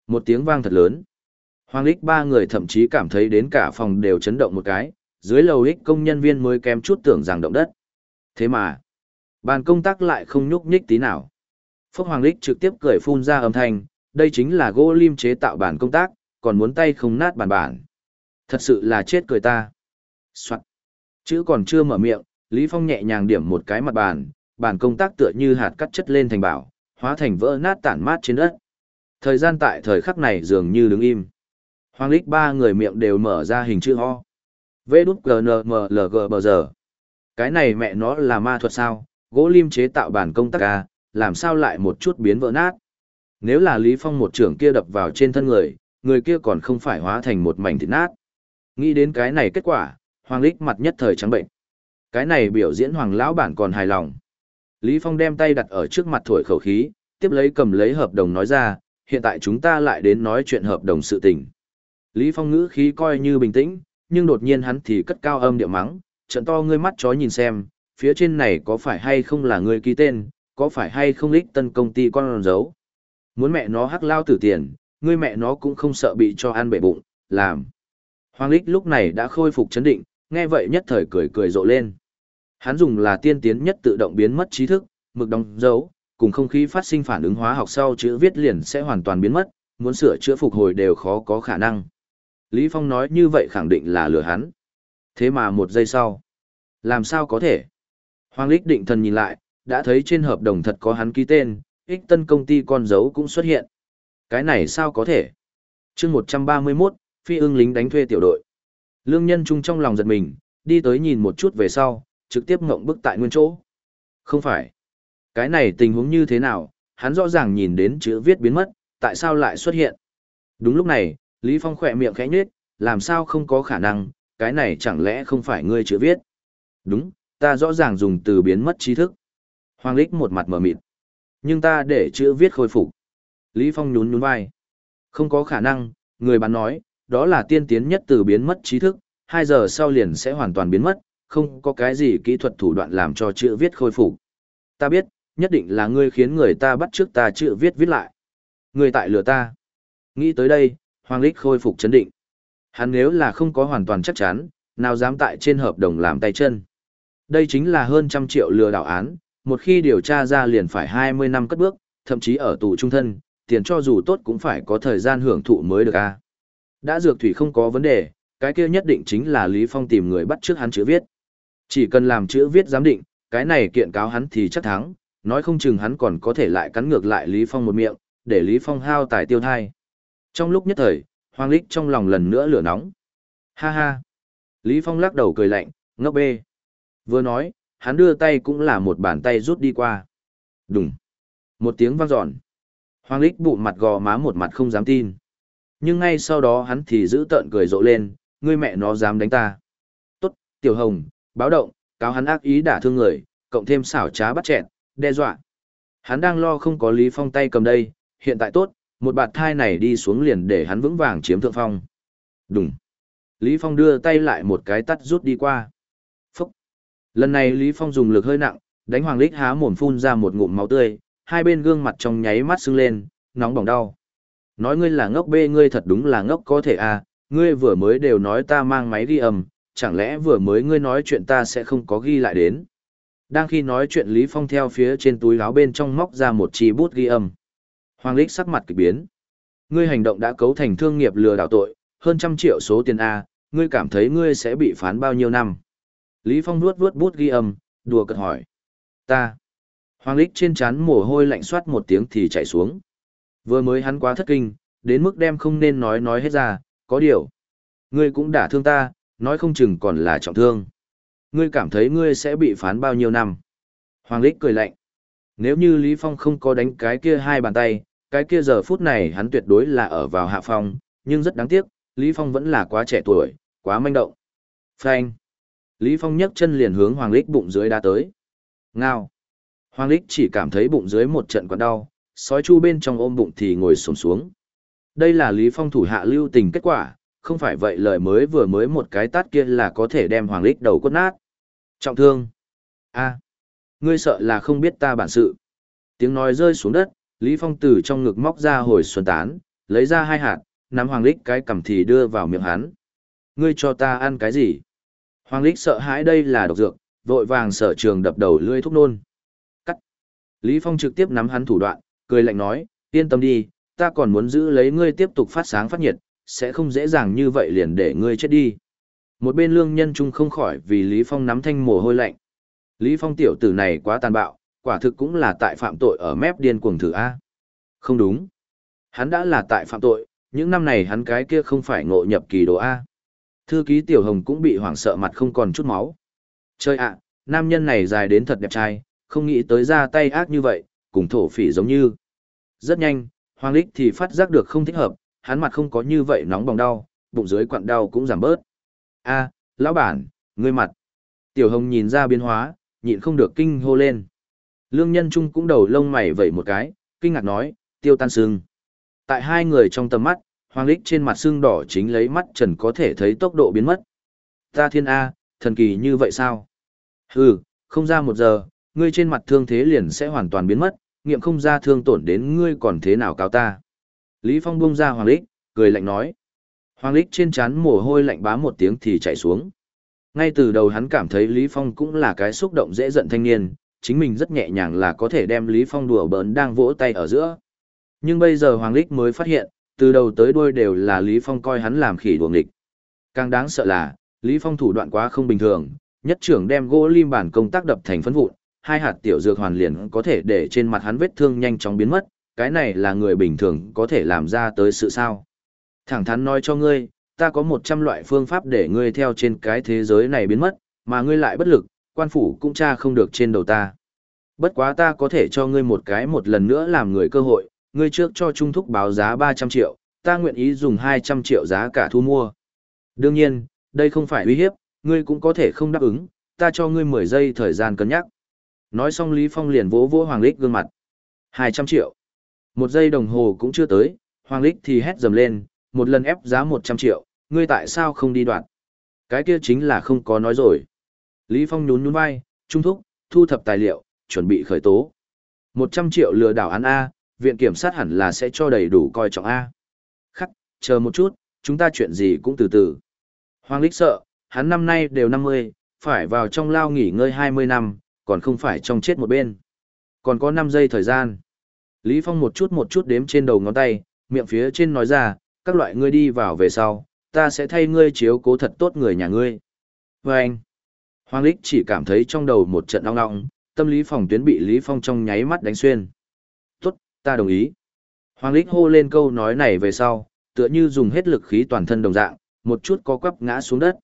Một tiếng vang thật lớn. Hoàng Lích ba người thậm chí cảm thấy đến cả phòng đều chấn động một cái, dưới lầu ích công nhân viên mới kém chút tưởng rằng động đất. Thế mà, bàn công tác lại không nhúc nhích tí nào. Phúc Hoàng Lích trực tiếp cười phun ra âm thanh, đây chính là gỗ lim chế tạo bản công tác, còn muốn tay không nát bản bản. Thật sự là chết cười ta. Soạn. Chữ còn chưa mở miệng, Lý Phong nhẹ nhàng điểm một cái mặt bàn, bàn công tác tựa như hạt cắt chất lên thành bảo, hóa thành vỡ nát tản mát trên đất. Thời gian tại thời khắc này dường như đứng im. Hoàng Lích ba người miệng đều mở ra hình chữ ho. Vê đút GNMLG bờ giờ. Cái này mẹ nó là ma thuật sao, gỗ lim chế tạo bản công tác à, làm sao lại một chút biến vỡ nát. Nếu là Lý Phong một trưởng kia đập vào trên thân người, người kia còn không phải hóa thành một mảnh thịt nát. Nghĩ đến cái này kết quả, Hoàng Lích mặt nhất thời trắng bệnh. Cái này biểu diễn Hoàng lão bản còn hài lòng. Lý Phong đem tay đặt ở trước mặt thổi khẩu khí, tiếp lấy cầm lấy hợp đồng nói ra, hiện tại chúng ta lại đến nói chuyện hợp đồng sự tình. Lý Phong ngữ khí coi như bình tĩnh, nhưng đột nhiên hắn thì cất cao âm điệu mắng, trận to ngươi mắt chó nhìn xem, phía trên này có phải hay không là ngươi ký tên, có phải hay không lích tân công ty con giấu. Muốn mẹ nó hắc lao tử tiền, ngươi mẹ nó cũng không sợ bị cho ăn bể bụng, làm. Hoàng lích lúc này đã khôi phục chấn định, nghe vậy nhất thời cười cười rộ lên. Hắn dùng là tiên tiến nhất tự động biến mất trí thức, mực đóng dấu, cùng không khí phát sinh phản ứng hóa học sau chữ viết liền sẽ hoàn toàn biến mất, muốn sửa chữa phục hồi đều khó có khả năng. Lý Phong nói như vậy khẳng định là lừa hắn. Thế mà một giây sau, làm sao có thể? Hoàng Lích định thần nhìn lại, đã thấy trên hợp đồng thật có hắn ký tên, ích tân công ty con dấu cũng xuất hiện. Cái này sao có thể? chương 131, phi ưng lính đánh thuê tiểu đội. Lương Nhân Trung trong lòng giật mình, đi tới nhìn một chút về sau, trực tiếp ngộng bức tại nguyên chỗ. Không phải. Cái này tình huống như thế nào, hắn rõ ràng nhìn đến chữ viết biến mất, tại sao lại xuất hiện. Đúng lúc này, Lý Phong khỏe miệng khẽ nhếch, làm sao không có khả năng, cái này chẳng lẽ không phải ngươi chữ viết. Đúng, ta rõ ràng dùng từ biến mất trí thức. Hoàng Lích một mặt mở mịt. Nhưng ta để chữ viết khôi phục. Lý Phong nhún nhún vai. Không có khả năng, người bán nói, đó là tiên tiến nhất từ biến mất trí thức, 2 giờ sau liền sẽ hoàn toàn biến mất, không có cái gì kỹ thuật thủ đoạn làm cho chữ viết khôi phục. Ta biết, nhất định là ngươi khiến người ta bắt trước ta chữ viết viết lại. Ngươi tại lừa ta. Nghĩ tới đây, Hoàng Lích khôi phục chấn định. Hắn nếu là không có hoàn toàn chắc chắn, nào dám tại trên hợp đồng làm tay chân. Đây chính là hơn trăm triệu lừa đảo án, một khi điều tra ra liền phải 20 năm cất bước, thậm chí ở tù trung thân, tiền cho dù tốt cũng phải có thời gian hưởng thụ mới được a. Đã dược thủy không có vấn đề, cái kia nhất định chính là Lý Phong tìm người bắt trước hắn chữ viết. Chỉ cần làm chữ viết giám định, cái này kiện cáo hắn thì chắc thắng, nói không chừng hắn còn có thể lại cắn ngược lại Lý Phong một miệng, để Lý Phong hao tài tiêu thai. Trong lúc nhất thời, Hoàng Lích trong lòng lần nữa lửa nóng. Ha ha. Lý Phong lắc đầu cười lạnh, ngốc bê. Vừa nói, hắn đưa tay cũng là một bàn tay rút đi qua. Đùng. Một tiếng vang dọn. Hoàng Lích bụng mặt gò má một mặt không dám tin. Nhưng ngay sau đó hắn thì giữ tợn cười rộ lên, ngươi mẹ nó dám đánh ta. Tốt, Tiểu Hồng, báo động, cáo hắn ác ý đả thương người, cộng thêm xảo trá bắt chẹn, đe dọa. Hắn đang lo không có Lý Phong tay cầm đây, hiện tại tốt, một bạt thai này đi xuống liền để hắn vững vàng chiếm thượng phong. Đúng. Lý Phong đưa tay lại một cái tắt rút đi qua. Lần này Lý Phong dùng lực hơi nặng, đánh Hoàng Lích há mồm phun ra một ngụm máu tươi, hai bên gương mặt trong nháy mắt sưng lên, nóng bỏng đau. Nói ngươi là ngốc bê ngươi thật đúng là ngốc có thể à, ngươi vừa mới đều nói ta mang máy ghi âm, chẳng lẽ vừa mới ngươi nói chuyện ta sẽ không có ghi lại đến. Đang khi nói chuyện Lý Phong theo phía trên túi áo bên trong móc ra một chi bút ghi âm. Hoàng Lích sắc mặt kỳ biến. Ngươi hành động đã cấu thành thương nghiệp lừa đảo tội, hơn trăm triệu số tiền A, ngươi cảm thấy ngươi sẽ bị phán bao nhiêu năm? Lý Phong nuốt vuốt bút ghi âm, đùa cợt hỏi. Ta. Hoàng Lích trên trán mồ hôi lạnh soát một tiếng thì chạy xuống. Vừa mới hắn quá thất kinh, đến mức đem không nên nói nói hết ra, có điều. Ngươi cũng đã thương ta, nói không chừng còn là trọng thương. Ngươi cảm thấy ngươi sẽ bị phán bao nhiêu năm? Hoàng Lích cười lạnh. Nếu như Lý Phong không có đánh cái kia hai bàn tay, cái kia giờ phút này hắn tuyệt đối là ở vào hạ phong, nhưng rất đáng tiếc, Lý Phong vẫn là quá trẻ tuổi, quá manh động. Phanh. Lý Phong nhấc chân liền hướng Hoàng Lích bụng dưới đá tới. Ngao. Hoàng Lích chỉ cảm thấy bụng dưới một trận quặn đau, sói chu bên trong ôm bụng thì ngồi xổm xuống. Đây là Lý Phong thủ hạ lưu tình kết quả, không phải vậy lời mới vừa mới một cái tát kia là có thể đem Hoàng Lích đầu quất nát. Trọng thương. A. Ngươi sợ là không biết ta bản sự. Tiếng nói rơi xuống đất, Lý Phong từ trong ngực móc ra hồi xuân tán, lấy ra hai hạt, nắm Hoàng Lích cái cầm thì đưa vào miệng hắn. Ngươi cho ta ăn cái gì? Hoàng Lích sợ hãi đây là độc dược, vội vàng sở trường đập đầu lưỡi thúc nôn. Cắt. Lý Phong trực tiếp nắm hắn thủ đoạn, cười lạnh nói, yên tâm đi, ta còn muốn giữ lấy ngươi tiếp tục phát sáng phát nhiệt, sẽ không dễ dàng như vậy liền để ngươi chết đi. Một bên lương nhân trung không khỏi vì Lý Phong nắm thanh mồ hôi lạnh. Lý Phong tiểu tử này quá tàn bạo, quả thực cũng là tại phạm tội ở mép điên cuồng thử A. Không đúng. Hắn đã là tại phạm tội, những năm này hắn cái kia không phải ngộ nhập kỳ đồ A. Thư ký tiểu hồng cũng bị hoảng sợ mặt không còn chút máu. Chơi ạ, nam nhân này dài đến thật đẹp trai, không nghĩ tới ra tay ác như vậy, cùng thổ phỉ giống như. Rất nhanh, Hoàng Lích thì phát giác được không thích hợp, hắn mặt không có như vậy nóng bỏng đau, bụng dưới quặn đau cũng giảm bớt. A, lão bản, ngươi mặt. Tiểu Hồng nhìn ra biến hóa, nhịn không được kinh hô lên. Lương Nhân Trung cũng đầu lông mày vẩy một cái, kinh ngạc nói, tiêu tan sưng. Tại hai người trong tầm mắt, Hoàng Lích trên mặt sưng đỏ chính lấy mắt trần có thể thấy tốc độ biến mất. Ta thiên A, thần kỳ như vậy sao? Hừ, không ra một giờ, ngươi trên mặt thương thế liền sẽ hoàn toàn biến mất, nghiệm không ra thương tổn đến ngươi còn thế nào cao ta. Lý Phong buông ra Hoàng Lích, cười lạnh nói. Hoàng Lích trên trán mồ hôi lạnh bá một tiếng thì chạy xuống. Ngay từ đầu hắn cảm thấy Lý Phong cũng là cái xúc động dễ giận thanh niên, chính mình rất nhẹ nhàng là có thể đem Lý Phong đùa bỡn đang vỗ tay ở giữa. Nhưng bây giờ Hoàng Lích mới phát hiện, từ đầu tới đuôi đều là Lý Phong coi hắn làm khỉ đuồng địch. Càng đáng sợ là, Lý Phong thủ đoạn quá không bình thường, nhất trưởng đem gỗ lim bản công tác đập thành phấn vụn, hai hạt tiểu dược hoàn liền có thể để trên mặt hắn vết thương nhanh chóng biến mất, cái này là người bình thường có thể làm ra tới sự sao. Thẳng thắn nói cho ngươi, ta có một trăm loại phương pháp để ngươi theo trên cái thế giới này biến mất, mà ngươi lại bất lực, quan phủ cũng tra không được trên đầu ta. Bất quá ta có thể cho ngươi một cái một lần nữa làm người cơ hội, ngươi trước cho Trung Thúc báo giá 300 triệu, ta nguyện ý dùng 200 triệu giá cả thu mua. Đương nhiên, đây không phải uy hiếp, ngươi cũng có thể không đáp ứng, ta cho ngươi 10 giây thời gian cân nhắc. Nói xong Lý Phong liền vỗ vỗ Hoàng Lích gương mặt. 200 triệu. Một giây đồng hồ cũng chưa tới, Hoàng Lích thì hét dầm lên, một lần ép giá 100 triệu, ngươi tại sao không đi đoạn? Cái kia chính là không có nói rồi. Lý Phong nhún nhún vai, trung thúc, thu thập tài liệu, chuẩn bị khởi tố. 100 triệu lừa đảo án A, viện kiểm sát hẳn là sẽ cho đầy đủ coi trọng A. Khắc, chờ một chút, chúng ta chuyện gì cũng từ từ. Hoàng Lích sợ, hắn năm nay đều 50, phải vào trong lao nghỉ ngơi 20 năm, còn không phải trong chết một bên. Còn có năm giây thời gian. Lý Phong một chút một chút đếm trên đầu ngón tay, miệng phía trên nói ra, các loại ngươi đi vào về sau, ta sẽ thay ngươi chiếu cố thật tốt người nhà ngươi. Và anh, Hoàng Lích chỉ cảm thấy trong đầu một trận ong ong, tâm lý phòng tuyến bị Lý Phong trong nháy mắt đánh xuyên. Ta đồng ý. Hoàng Lích hô lên câu nói này về sau, tựa như dùng hết lực khí toàn thân đồng dạng, một chút có quắp ngã xuống đất.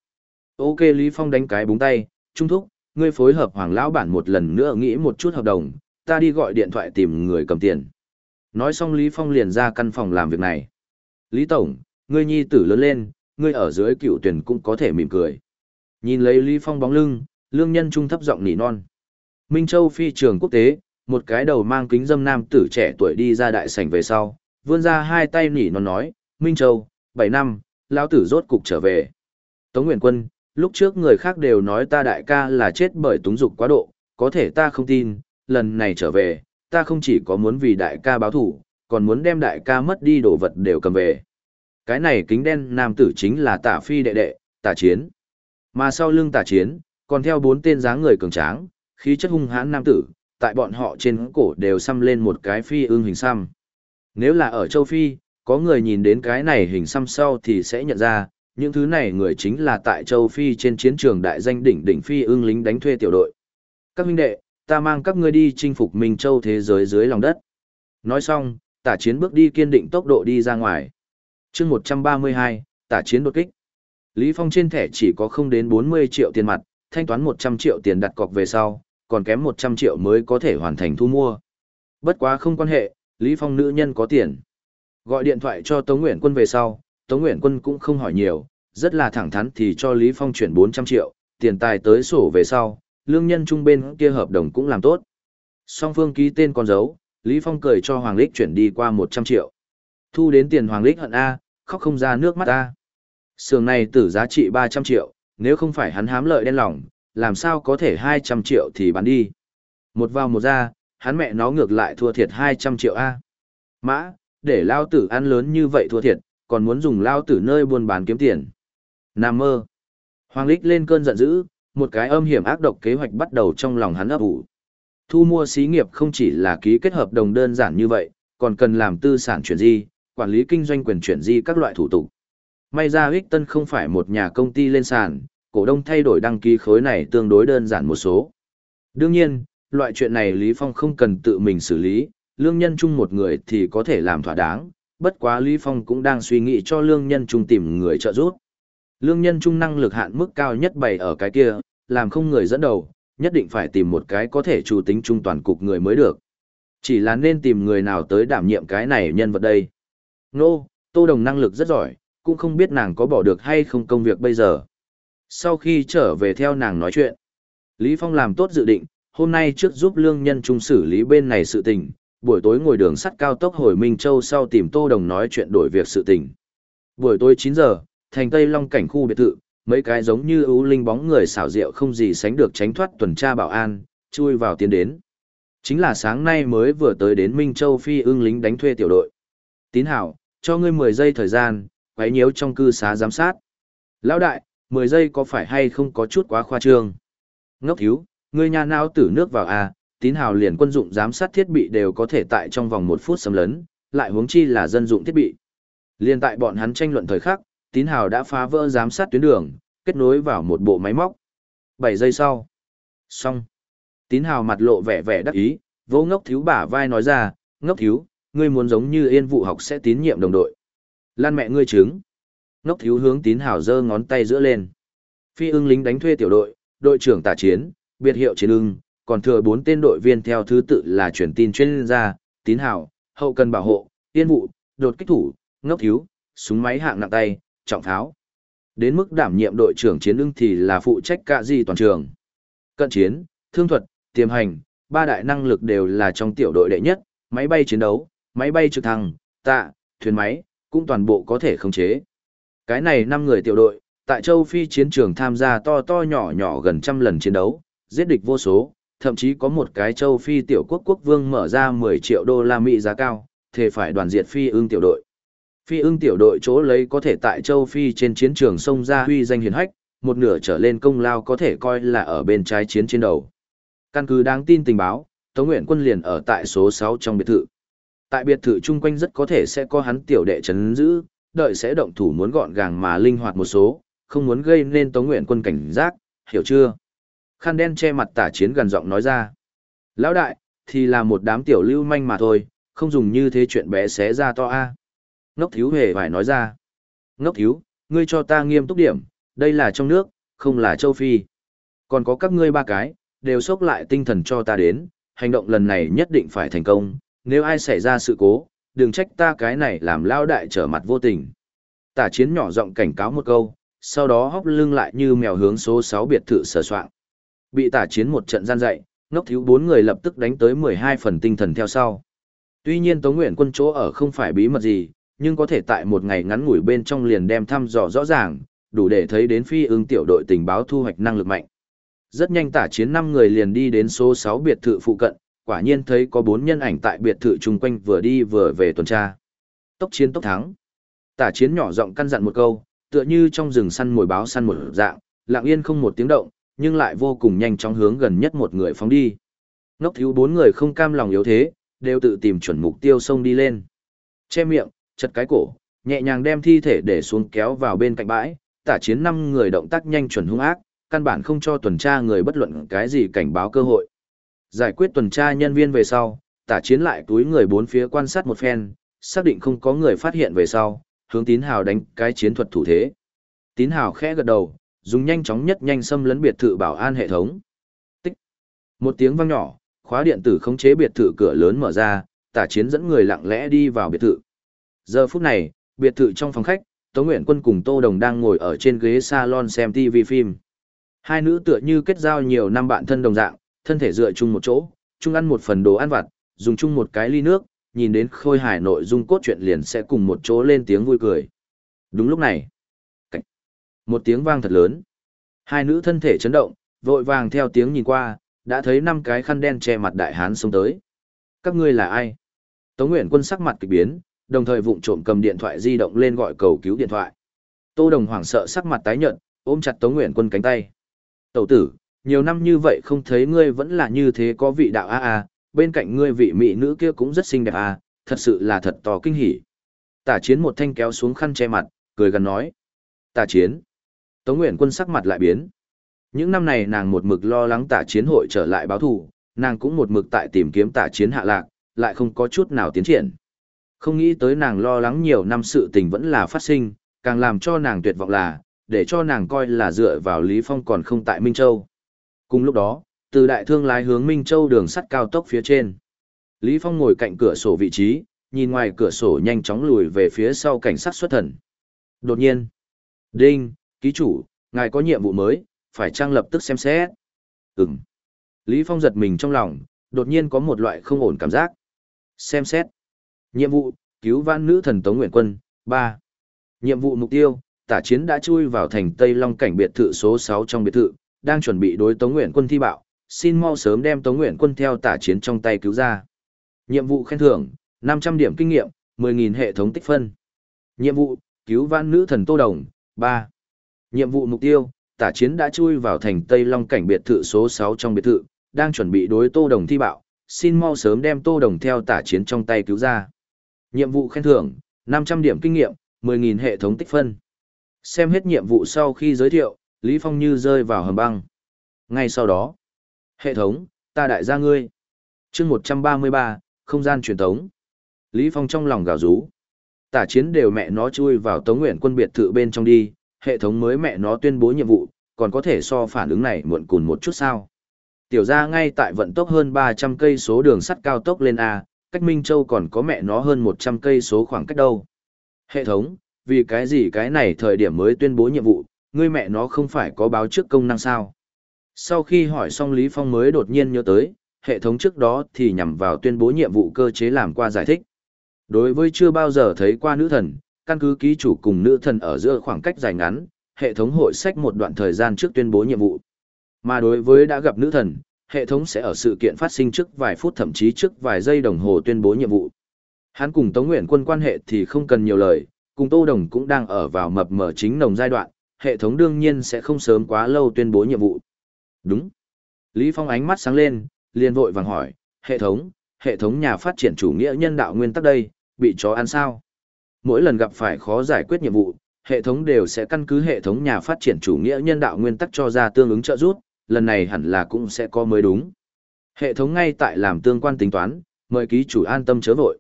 Ok Lý Phong đánh cái búng tay, trung thúc, ngươi phối hợp Hoàng Lão Bản một lần nữa nghĩ một chút hợp đồng, ta đi gọi điện thoại tìm người cầm tiền. Nói xong Lý Phong liền ra căn phòng làm việc này. Lý Tổng, ngươi nhi tử lớn lên, ngươi ở dưới cựu tuyển cũng có thể mỉm cười. Nhìn lấy Lý Phong bóng lưng, lương nhân trung thấp giọng nỉ non. Minh Châu phi trường quốc tế, một cái đầu mang kính dâm nam tử trẻ tuổi đi ra đại sảnh về sau, vươn ra hai tay nỉ nó nói, Minh Châu, 7 năm, lão tử rốt cục trở về. Tống nguyên Quân, lúc trước người khác đều nói ta đại ca là chết bởi túng dục quá độ, có thể ta không tin, lần này trở về, ta không chỉ có muốn vì đại ca báo thủ, còn muốn đem đại ca mất đi đồ vật đều cầm về. Cái này kính đen nam tử chính là tả phi đệ đệ, tả chiến. Mà sau lưng tả chiến, còn theo bốn tên dáng người cường tráng, khí chất hung hãn nam tử, tại bọn họ trên cổ đều xăm lên một cái phi ương hình xăm. Nếu là ở châu Phi, có người nhìn đến cái này hình xăm sau thì sẽ nhận ra, những thứ này người chính là tại châu Phi trên chiến trường đại danh đỉnh đỉnh phi ương lính đánh thuê tiểu đội. Các huynh đệ, ta mang các ngươi đi chinh phục Minh Châu thế giới dưới lòng đất. Nói xong, tả chiến bước đi kiên định tốc độ đi ra ngoài. chương 132, tả chiến đột kích. Lý Phong trên thẻ chỉ có không đến 40 triệu tiền mặt, thanh toán 100 triệu tiền đặt cọc về sau, còn kém 100 triệu mới có thể hoàn thành thu mua. Bất quá không quan hệ, Lý Phong nữ nhân có tiền. Gọi điện thoại cho Tống Nguyễn Quân về sau, Tống Nguyễn Quân cũng không hỏi nhiều, rất là thẳng thắn thì cho Lý Phong chuyển 400 triệu, tiền tài tới sổ về sau, lương nhân trung bên kia hợp đồng cũng làm tốt. Song phương ký tên con dấu, Lý Phong cười cho Hoàng Lích chuyển đi qua 100 triệu. Thu đến tiền Hoàng Lích hận A, khóc không ra nước mắt A. Sường này tử giá trị 300 triệu, nếu không phải hắn hám lợi đen lòng, làm sao có thể 200 triệu thì bán đi. Một vào một ra, hắn mẹ nó ngược lại thua thiệt 200 triệu A. Mã, để lao tử ăn lớn như vậy thua thiệt, còn muốn dùng lao tử nơi buôn bán kiếm tiền. Nam mơ. Hoàng Lích lên cơn giận dữ, một cái âm hiểm ác độc kế hoạch bắt đầu trong lòng hắn ấp ủ. Thu mua xí nghiệp không chỉ là ký kết hợp đồng đơn giản như vậy, còn cần làm tư sản chuyển di, quản lý kinh doanh quyền chuyển di các loại thủ tục. May ra Hích Tân không phải một nhà công ty lên sàn, cổ đông thay đổi đăng ký khối này tương đối đơn giản một số. Đương nhiên, loại chuyện này Lý Phong không cần tự mình xử lý, lương nhân chung một người thì có thể làm thỏa đáng, bất quá Lý Phong cũng đang suy nghĩ cho lương nhân chung tìm người trợ giúp. Lương nhân chung năng lực hạn mức cao nhất bày ở cái kia, làm không người dẫn đầu, nhất định phải tìm một cái có thể chủ tính trung toàn cục người mới được. Chỉ là nên tìm người nào tới đảm nhiệm cái này nhân vật đây. Nô, no, Tô Đồng năng lực rất giỏi, cũng không biết nàng có bỏ được hay không công việc bây giờ. Sau khi trở về theo nàng nói chuyện, Lý Phong làm tốt dự định, hôm nay trước giúp lương nhân trung xử lý bên này sự tình, buổi tối ngồi đường sắt cao tốc hồi Minh Châu sau tìm Tô Đồng nói chuyện đổi việc sự tình. Buổi tối 9 giờ, thành Tây Long cảnh khu biệt thự, mấy cái giống như ưu linh bóng người xảo diệu không gì sánh được tránh thoát tuần tra bảo an, chui vào tiến đến. Chính là sáng nay mới vừa tới đến Minh Châu phi ưng lính đánh thuê tiểu đội. Tín hảo, cho ngươi 10 giây thời gian, quấy nhiễu trong cư xá giám sát. Lão đại, 10 giây có phải hay không có chút quá khoa trương? Ngốc thiếu, ngươi nhà nào tử nước vào à, tín hào liền quân dụng giám sát thiết bị đều có thể tại trong vòng một phút xâm lấn, lại huống chi là dân dụng thiết bị. Liên tại bọn hắn tranh luận thời khắc, tín hào đã phá vỡ giám sát tuyến đường, kết nối vào một bộ máy móc. 7 giây sau. Xong. Tín hào mặt lộ vẻ vẻ đắc ý, vô ngốc thiếu bả vai nói ra, ngốc thiếu, ngươi muốn giống như yên vụ học sẽ tín nhiệm đồng đội. Lan mẹ ngươi trứng. Ngốc thiếu hướng tín hào giơ ngón tay giữa lên. Phi ưng lính đánh thuê tiểu đội, đội trưởng tả chiến, biệt hiệu chiến ưng, còn thừa bốn tên đội viên theo thứ tự là truyền tin chuyên gia, tín hào, hậu cần bảo hộ, yên vụ, đột kích thủ, ngốc thiếu, súng máy hạng nặng tay, trọng tháo. Đến mức đảm nhiệm đội trưởng chiến ưng thì là phụ trách cả gì toàn trường. Cận chiến, thương thuật, tiềm hành, ba đại năng lực đều là trong tiểu đội đệ nhất, máy bay chiến đấu, máy bay trực thăng, tạ, thuyền máy, cũng toàn bộ có thể khống chế. Cái này năm người tiểu đội, tại châu Phi chiến trường tham gia to to nhỏ nhỏ gần trăm lần chiến đấu, giết địch vô số, thậm chí có một cái châu Phi tiểu quốc quốc vương mở ra 10 triệu đô la Mỹ giá cao, thề phải đoàn diệt Phi ương tiểu đội. Phi ưng tiểu đội chỗ lấy có thể tại châu Phi trên chiến trường sông ra huy danh hiền hách, một nửa trở lên công lao có thể coi là ở bên trái chiến trên đầu. Căn cứ đáng tin tình báo, Tống Nguyện quân liền ở tại số 6 trong biệt thự. Tại biệt thự chung quanh rất có thể sẽ có hắn tiểu đệ chấn giữ, đợi sẽ động thủ muốn gọn gàng mà linh hoạt một số, không muốn gây nên Tống Nguyện quân cảnh giác, hiểu chưa? Khăn đen che mặt tả chiến gần giọng nói ra. Lão đại, thì là một đám tiểu lưu manh mà thôi, không dùng như thế chuyện bé xé ra to a. Ngốc thiếu hề phải nói ra. Ngốc thiếu, ngươi cho ta nghiêm túc điểm, đây là trong nước, không là châu Phi. Còn có các ngươi ba cái, đều sốc lại tinh thần cho ta đến, hành động lần này nhất định phải thành công, nếu ai xảy ra sự cố, đừng trách ta cái này làm lao đại trở mặt vô tình. Tả chiến nhỏ giọng cảnh cáo một câu, sau đó hóc lưng lại như mèo hướng số 6 biệt thự sờ soạn. Bị tả chiến một trận gian dạy, ngốc thiếu bốn người lập tức đánh tới 12 phần tinh thần theo sau. Tuy nhiên Tống Nguyện quân chỗ ở không phải bí mật gì, nhưng có thể tại một ngày ngắn ngủi bên trong liền đem thăm dò rõ ràng, đủ để thấy đến phi ưng tiểu đội tình báo thu hoạch năng lực mạnh. Rất nhanh tả chiến 5 người liền đi đến số 6 biệt thự phụ cận, quả nhiên thấy có bốn nhân ảnh tại biệt thự chung quanh vừa đi vừa về tuần tra. Tốc chiến tốc thắng. Tả chiến nhỏ giọng căn dặn một câu, tựa như trong rừng săn mồi báo săn một dạng, lặng yên không một tiếng động, nhưng lại vô cùng nhanh chóng hướng gần nhất một người phóng đi. Ngốc thiếu bốn người không cam lòng yếu thế, đều tự tìm chuẩn mục tiêu xông đi lên. Che miệng, chật cái cổ, nhẹ nhàng đem thi thể để xuống kéo vào bên cạnh bãi, tả chiến năm người động tác nhanh chuẩn hung ác, căn bản không cho tuần tra người bất luận cái gì cảnh báo cơ hội. Giải quyết tuần tra nhân viên về sau, tả chiến lại túi người bốn phía quan sát một phen, xác định không có người phát hiện về sau, hướng tín hào đánh cái chiến thuật thủ thế. Tín hào khẽ gật đầu, dùng nhanh chóng nhất nhanh xâm lấn biệt thự bảo an hệ thống. Tích. Một tiếng vang nhỏ, khóa điện tử khống chế biệt thự cửa lớn mở ra, tả chiến dẫn người lặng lẽ đi vào biệt thự. Giờ phút này, biệt thự trong phòng khách, Tống Nguyện Quân cùng Tô Đồng đang ngồi ở trên ghế salon xem TV phim. Hai nữ tựa như kết giao nhiều năm bạn thân đồng dạng, thân thể dựa chung một chỗ, chung ăn một phần đồ ăn vặt, dùng chung một cái ly nước, nhìn đến khôi hài nội dung cốt truyện liền sẽ cùng một chỗ lên tiếng vui cười. Đúng lúc này, cảnh. một tiếng vang thật lớn. Hai nữ thân thể chấn động, vội vàng theo tiếng nhìn qua, đã thấy năm cái khăn đen che mặt đại hán xông tới. Các ngươi là ai? Tống Nguyện Quân sắc mặt kỳ biến, đồng thời vụng trộm cầm điện thoại di động lên gọi cầu cứu điện thoại. Tô Đồng hoảng sợ sắc mặt tái nhợt, ôm chặt Tống Nguyện Quân cánh tay. "Tẩu tử, nhiều năm như vậy không thấy ngươi vẫn là như thế có vị đạo a a, bên cạnh ngươi vị mỹ nữ kia cũng rất xinh đẹp a, thật sự là thật to kinh hỉ." Tả Chiến một thanh kéo xuống khăn che mặt, cười gần nói. "Tả Chiến." Tống Nguyện Quân sắc mặt lại biến. Những năm này nàng một mực lo lắng Tả Chiến hội trở lại báo thù, nàng cũng một mực tại tìm kiếm Tả Chiến hạ lạc, lại không có chút nào tiến triển. Không nghĩ tới nàng lo lắng nhiều năm sự tình vẫn là phát sinh, càng làm cho nàng tuyệt vọng là, để cho nàng coi là dựa vào Lý Phong còn không tại Minh Châu. Cùng lúc đó, từ đại thương lái hướng Minh Châu đường sắt cao tốc phía trên. Lý Phong ngồi cạnh cửa sổ vị trí, nhìn ngoài cửa sổ nhanh chóng lùi về phía sau cảnh sát xuất thần. Đột nhiên, Đinh, ký chủ, ngài có nhiệm vụ mới, phải trang lập tức xem xét. Ừm. Lý Phong giật mình trong lòng, đột nhiên có một loại không ổn cảm giác. Xem xét. Nhiệm vụ, cứu vãn nữ thần Tống Nguyện Quân, 3. Nhiệm vụ mục tiêu, tả chiến đã chui vào thành Tây Long cảnh biệt thự số 6 trong biệt thự, đang chuẩn bị đối Tống Nguyện Quân thi bạo, xin mau sớm đem Tống Nguyện Quân theo tả chiến trong tay cứu ra. Nhiệm vụ khen thưởng, 500 điểm kinh nghiệm, 10.000 hệ thống tích phân. Nhiệm vụ, cứu vãn nữ thần Tô Đồng, 3. Nhiệm vụ mục tiêu, tả chiến đã chui vào thành Tây Long cảnh biệt thự số 6 trong biệt thự, đang chuẩn bị đối Tô Đồng thi bạo, xin mau sớm đem Tô Đồng theo tả chiến trong tay cứu ra. Nhiệm vụ khen thưởng, 500 điểm kinh nghiệm, 10.000 hệ thống tích phân. Xem hết nhiệm vụ sau khi giới thiệu, Lý Phong như rơi vào hầm băng. Ngay sau đó, hệ thống, ta đại gia ngươi. chương 133, không gian truyền tống. Lý Phong trong lòng gào rú. Tả chiến đều mẹ nó chui vào Tống Nguyện quân biệt thự bên trong đi, hệ thống mới mẹ nó tuyên bố nhiệm vụ, còn có thể so phản ứng này muộn cùn một chút sao. Tiểu ra ngay tại vận tốc hơn 300 cây số đường sắt cao tốc lên A, cách Minh Châu còn có mẹ nó hơn 100 cây số khoảng cách đâu. Hệ thống, vì cái gì cái này thời điểm mới tuyên bố nhiệm vụ, ngươi mẹ nó không phải có báo trước công năng sao. Sau khi hỏi xong Lý Phong mới đột nhiên nhớ tới, hệ thống trước đó thì nhằm vào tuyên bố nhiệm vụ cơ chế làm qua giải thích. Đối với chưa bao giờ thấy qua nữ thần, căn cứ ký chủ cùng nữ thần ở giữa khoảng cách dài ngắn, hệ thống hội sách một đoạn thời gian trước tuyên bố nhiệm vụ. Mà đối với đã gặp nữ thần, hệ thống sẽ ở sự kiện phát sinh trước vài phút thậm chí trước vài giây đồng hồ tuyên bố nhiệm vụ. Hắn cùng Tống Nguyện quân quan hệ thì không cần nhiều lời, cùng Tô Đồng cũng đang ở vào mập mờ chính nồng giai đoạn, hệ thống đương nhiên sẽ không sớm quá lâu tuyên bố nhiệm vụ. Đúng. Lý Phong ánh mắt sáng lên, liền vội vàng hỏi, hệ thống, hệ thống nhà phát triển chủ nghĩa nhân đạo nguyên tắc đây, bị chó ăn sao? Mỗi lần gặp phải khó giải quyết nhiệm vụ, hệ thống đều sẽ căn cứ hệ thống nhà phát triển chủ nghĩa nhân đạo nguyên tắc cho ra tương ứng trợ giúp, lần này hẳn là cũng sẽ có mới đúng. Hệ thống ngay tại làm tương quan tính toán, mời ký chủ an tâm chớ vội.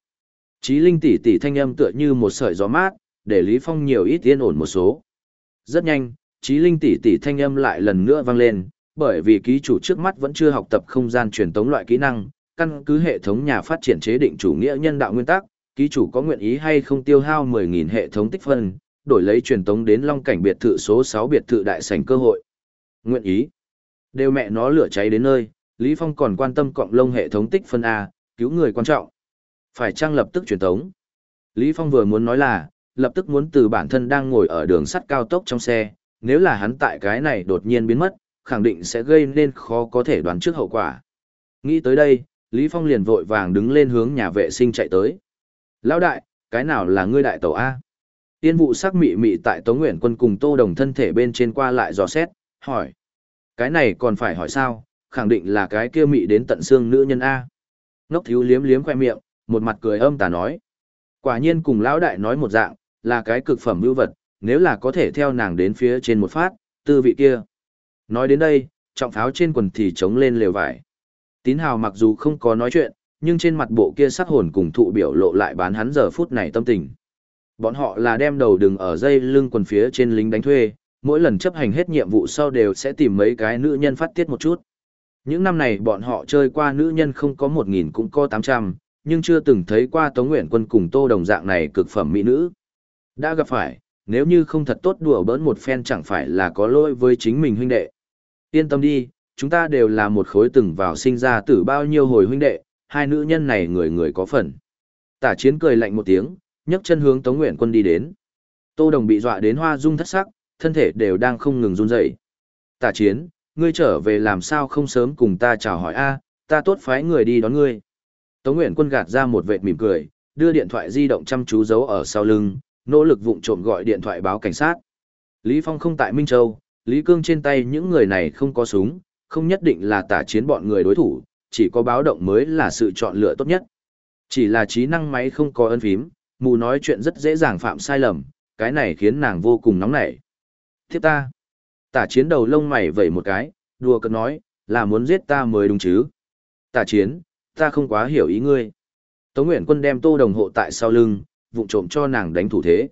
Chí linh tỷ tỷ thanh âm tựa như một sợi gió mát, để Lý Phong nhiều ít yên ổn một số. Rất nhanh, trí linh tỷ tỷ thanh âm lại lần nữa vang lên, bởi vì ký chủ trước mắt vẫn chưa học tập không gian truyền tống loại kỹ năng, căn cứ hệ thống nhà phát triển chế định chủ nghĩa nhân đạo nguyên tắc, ký chủ có nguyện ý hay không tiêu hao 10.000 hệ thống tích phân, đổi lấy truyền tống đến long cảnh biệt thự số 6 biệt thự đại sảnh cơ hội. Nguyện ý. Đều mẹ nó lửa cháy đến nơi, Lý Phong còn quan tâm cọng lông hệ thống tích phân A, cứu người quan trọng. Phải trang lập tức truyền tống? Lý Phong vừa muốn nói là, lập tức muốn từ bản thân đang ngồi ở đường sắt cao tốc trong xe, nếu là hắn tại cái này đột nhiên biến mất, khẳng định sẽ gây nên khó có thể đoán trước hậu quả. Nghĩ tới đây, Lý Phong liền vội vàng đứng lên hướng nhà vệ sinh chạy tới. Lão đại, cái nào là ngươi đại tàu A? Tiên vụ sắc mị mị tại Tống Nguyện quân cùng Tô Đồng thân thể bên trên qua lại dò xét, hỏi. Cái này còn phải hỏi sao, khẳng định là cái kia mị đến tận xương nữ nhân A. Ngốc thiếu liếm liếm khoe miệng, một mặt cười âm tà nói. Quả nhiên cùng lão đại nói một dạng, là cái cực phẩm lưu vật, nếu là có thể theo nàng đến phía trên một phát, tư vị kia. Nói đến đây, trọng pháo trên quần thì trống lên lều vải. Tín hào mặc dù không có nói chuyện, nhưng trên mặt bộ kia sắc hồn cùng thụ biểu lộ lại bán hắn giờ phút này tâm tình. Bọn họ là đem đầu đừng ở dây lưng quần phía trên lính đánh thuê, mỗi lần chấp hành hết nhiệm vụ sau đều sẽ tìm mấy cái nữ nhân phát tiết một chút. Những năm này bọn họ chơi qua nữ nhân không có một nghìn cũng có tám trăm, nhưng chưa từng thấy qua Tống Nguyện Quân cùng Tô Đồng dạng này cực phẩm mỹ nữ. Đã gặp phải, nếu như không thật tốt đùa bỡn một phen chẳng phải là có lỗi với chính mình huynh đệ. Yên tâm đi, chúng ta đều là một khối từng vào sinh ra tử bao nhiêu hồi huynh đệ, hai nữ nhân này người người có phần. Tả chiến cười lạnh một tiếng, nhấc chân hướng Tống Nguyện Quân đi đến. Tô Đồng bị dọa đến hoa dung thất sắc, thân thể đều đang không ngừng run rẩy. Tả chiến, ngươi trở về làm sao không sớm cùng ta chào hỏi a, ta tốt phái người đi đón ngươi. Tống Nguyện Quân gạt ra một vệt mỉm cười, đưa điện thoại di động chăm chú giấu ở sau lưng, nỗ lực vụng trộm gọi điện thoại báo cảnh sát. Lý Phong không tại Minh Châu, Lý Cương trên tay những người này không có súng, không nhất định là tả chiến bọn người đối thủ, chỉ có báo động mới là sự chọn lựa tốt nhất. Chỉ là trí năng máy không có ân phím, mù nói chuyện rất dễ dàng phạm sai lầm, cái này khiến nàng vô cùng nóng nảy. Thiếp ta. Tả chiến đầu lông mày vẩy một cái, đùa cợt nói, là muốn giết ta mới đúng chứ. Tả chiến, ta không quá hiểu ý ngươi. Tống Nguyễn Quân đem Tô Đồng hộ tại sau lưng, vụng trộm cho nàng đánh thủ thế.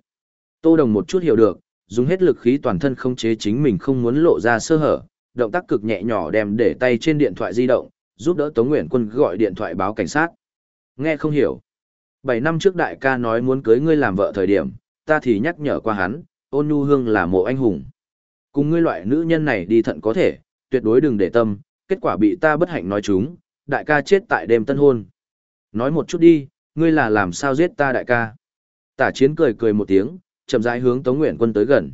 Tô Đồng một chút hiểu được, dùng hết lực khí toàn thân không chế chính mình không muốn lộ ra sơ hở, động tác cực nhẹ nhỏ đem để tay trên điện thoại di động, giúp đỡ Tống Nguyễn Quân gọi điện thoại báo cảnh sát. Nghe không hiểu. Bảy năm trước đại ca nói muốn cưới ngươi làm vợ thời điểm, ta thì nhắc nhở qua hắn, ôn nhu hương là mộ anh hùng. Cùng ngươi loại nữ nhân này đi thận có thể, tuyệt đối đừng để tâm, kết quả bị ta bất hạnh nói chúng, đại ca chết tại đêm tân hôn. Nói một chút đi, ngươi là làm sao giết ta đại ca. Tả chiến cười cười một tiếng, chậm rãi hướng Tống Nguyện Quân tới gần.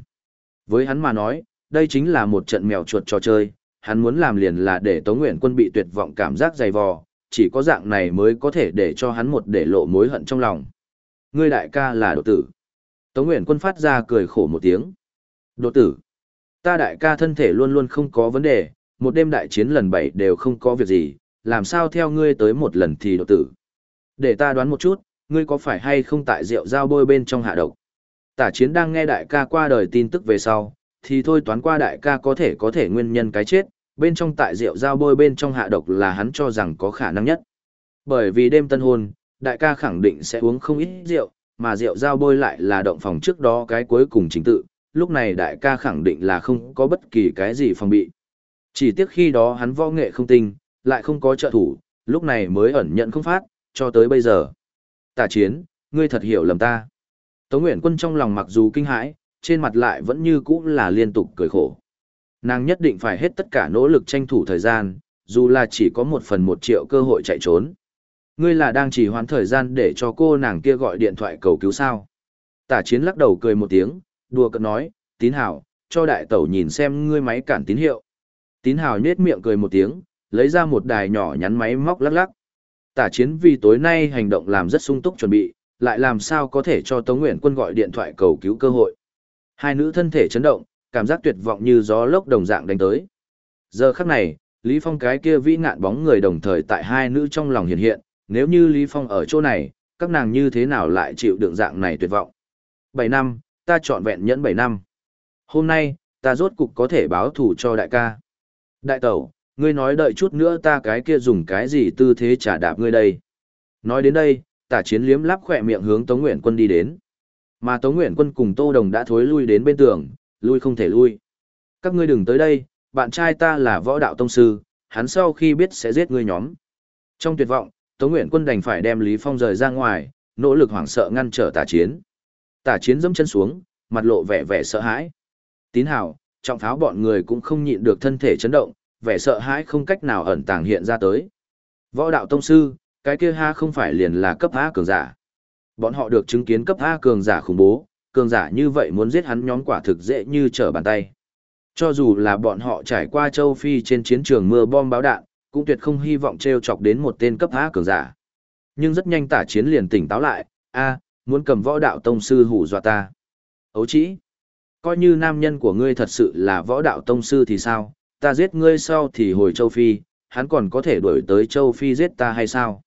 Với hắn mà nói, đây chính là một trận mèo chuột trò chơi, hắn muốn làm liền là để Tống Nguyện Quân bị tuyệt vọng cảm giác dày vò, chỉ có dạng này mới có thể để cho hắn một để lộ mối hận trong lòng. Ngươi đại ca là đột tử. Tống Nguyện Quân phát ra cười khổ một tiếng. Đột tử. Ta đại ca thân thể luôn luôn không có vấn đề, một đêm đại chiến lần bảy đều không có việc gì, làm sao theo ngươi tới một lần thì đột tử. Để ta đoán một chút, ngươi có phải hay không tại rượu dao bôi bên trong hạ độc? Tả chiến đang nghe đại ca qua đời tin tức về sau, thì thôi toán qua đại ca có thể có thể nguyên nhân cái chết, bên trong tại rượu dao bôi bên trong hạ độc là hắn cho rằng có khả năng nhất. Bởi vì đêm tân hôn, đại ca khẳng định sẽ uống không ít rượu, mà rượu dao bôi lại là động phòng trước đó cái cuối cùng chính tự, lúc này đại ca khẳng định là không có bất kỳ cái gì phòng bị. Chỉ tiếc khi đó hắn võ nghệ không tinh, lại không có trợ thủ, lúc này mới ẩn nhận không phát, cho tới bây giờ. Tả chiến, ngươi thật hiểu lầm ta. Tống Nguyễn Quân trong lòng mặc dù kinh hãi, trên mặt lại vẫn như cũ là liên tục cười khổ. Nàng nhất định phải hết tất cả nỗ lực tranh thủ thời gian, dù là chỉ có một phần một triệu cơ hội chạy trốn. Ngươi là đang chỉ hoãn thời gian để cho cô nàng kia gọi điện thoại cầu cứu sao. Tả chiến lắc đầu cười một tiếng, đùa cợt nói, tín hảo, cho đại tẩu nhìn xem ngươi máy cản tín hiệu. Tín hảo nhết miệng cười một tiếng, lấy ra một đài nhỏ nhắn máy móc lắc lắc. Tả chiến vì tối nay hành động làm rất sung túc chuẩn bị, lại làm sao có thể cho Tống Nguyện quân gọi điện thoại cầu cứu cơ hội. Hai nữ thân thể chấn động, cảm giác tuyệt vọng như gió lốc đồng dạng đánh tới. Giờ khắc này, Lý Phong cái kia vĩ ngạn bóng người đồng thời tại hai nữ trong lòng hiện hiện, nếu như Lý Phong ở chỗ này, các nàng như thế nào lại chịu đựng dạng này tuyệt vọng. 7 năm, ta chọn vẹn nhẫn 7 năm. Hôm nay, ta rốt cục có thể báo thủ cho đại ca. Đại tẩu, ngươi nói đợi chút nữa ta cái kia dùng cái gì tư thế trả đạp ngươi đây. Nói đến đây, tả chiến liếm lắp khỏe miệng hướng Tống Nguyện Quân đi đến. Mà Tống Nguyện Quân cùng Tô Đồng đã thối lui đến bên tường, lui không thể lui. Các ngươi đừng tới đây, bạn trai ta là võ đạo tông sư, hắn sau khi biết sẽ giết ngươi nhóm. Trong tuyệt vọng, Tống Nguyện Quân đành phải đem Lý Phong rời ra ngoài, nỗ lực hoảng sợ ngăn trở tả chiến. Tả chiến dẫm chân xuống, mặt lộ vẻ vẻ sợ hãi. Tín hào, trọng pháo bọn người cũng không nhịn được thân thể chấn động, vẻ sợ hãi không cách nào ẩn tàng hiện ra tới. Võ đạo tông sư, cái kia ha không phải liền là cấp A cường giả. Bọn họ được chứng kiến cấp A cường giả khủng bố, cường giả như vậy muốn giết hắn nhóm quả thực dễ như trở bàn tay. Cho dù là bọn họ trải qua châu Phi trên chiến trường mưa bom báo đạn, cũng tuyệt không hy vọng treo chọc đến một tên cấp A cường giả. Nhưng rất nhanh tả chiến liền tỉnh táo lại, a muốn cầm võ đạo tông sư hủ dọa ta. Ấu chỉ, coi như nam nhân của ngươi thật sự là võ đạo tông sư thì sao, ta giết ngươi sau thì hồi châu Phi, hắn còn có thể đuổi tới châu Phi giết ta hay sao?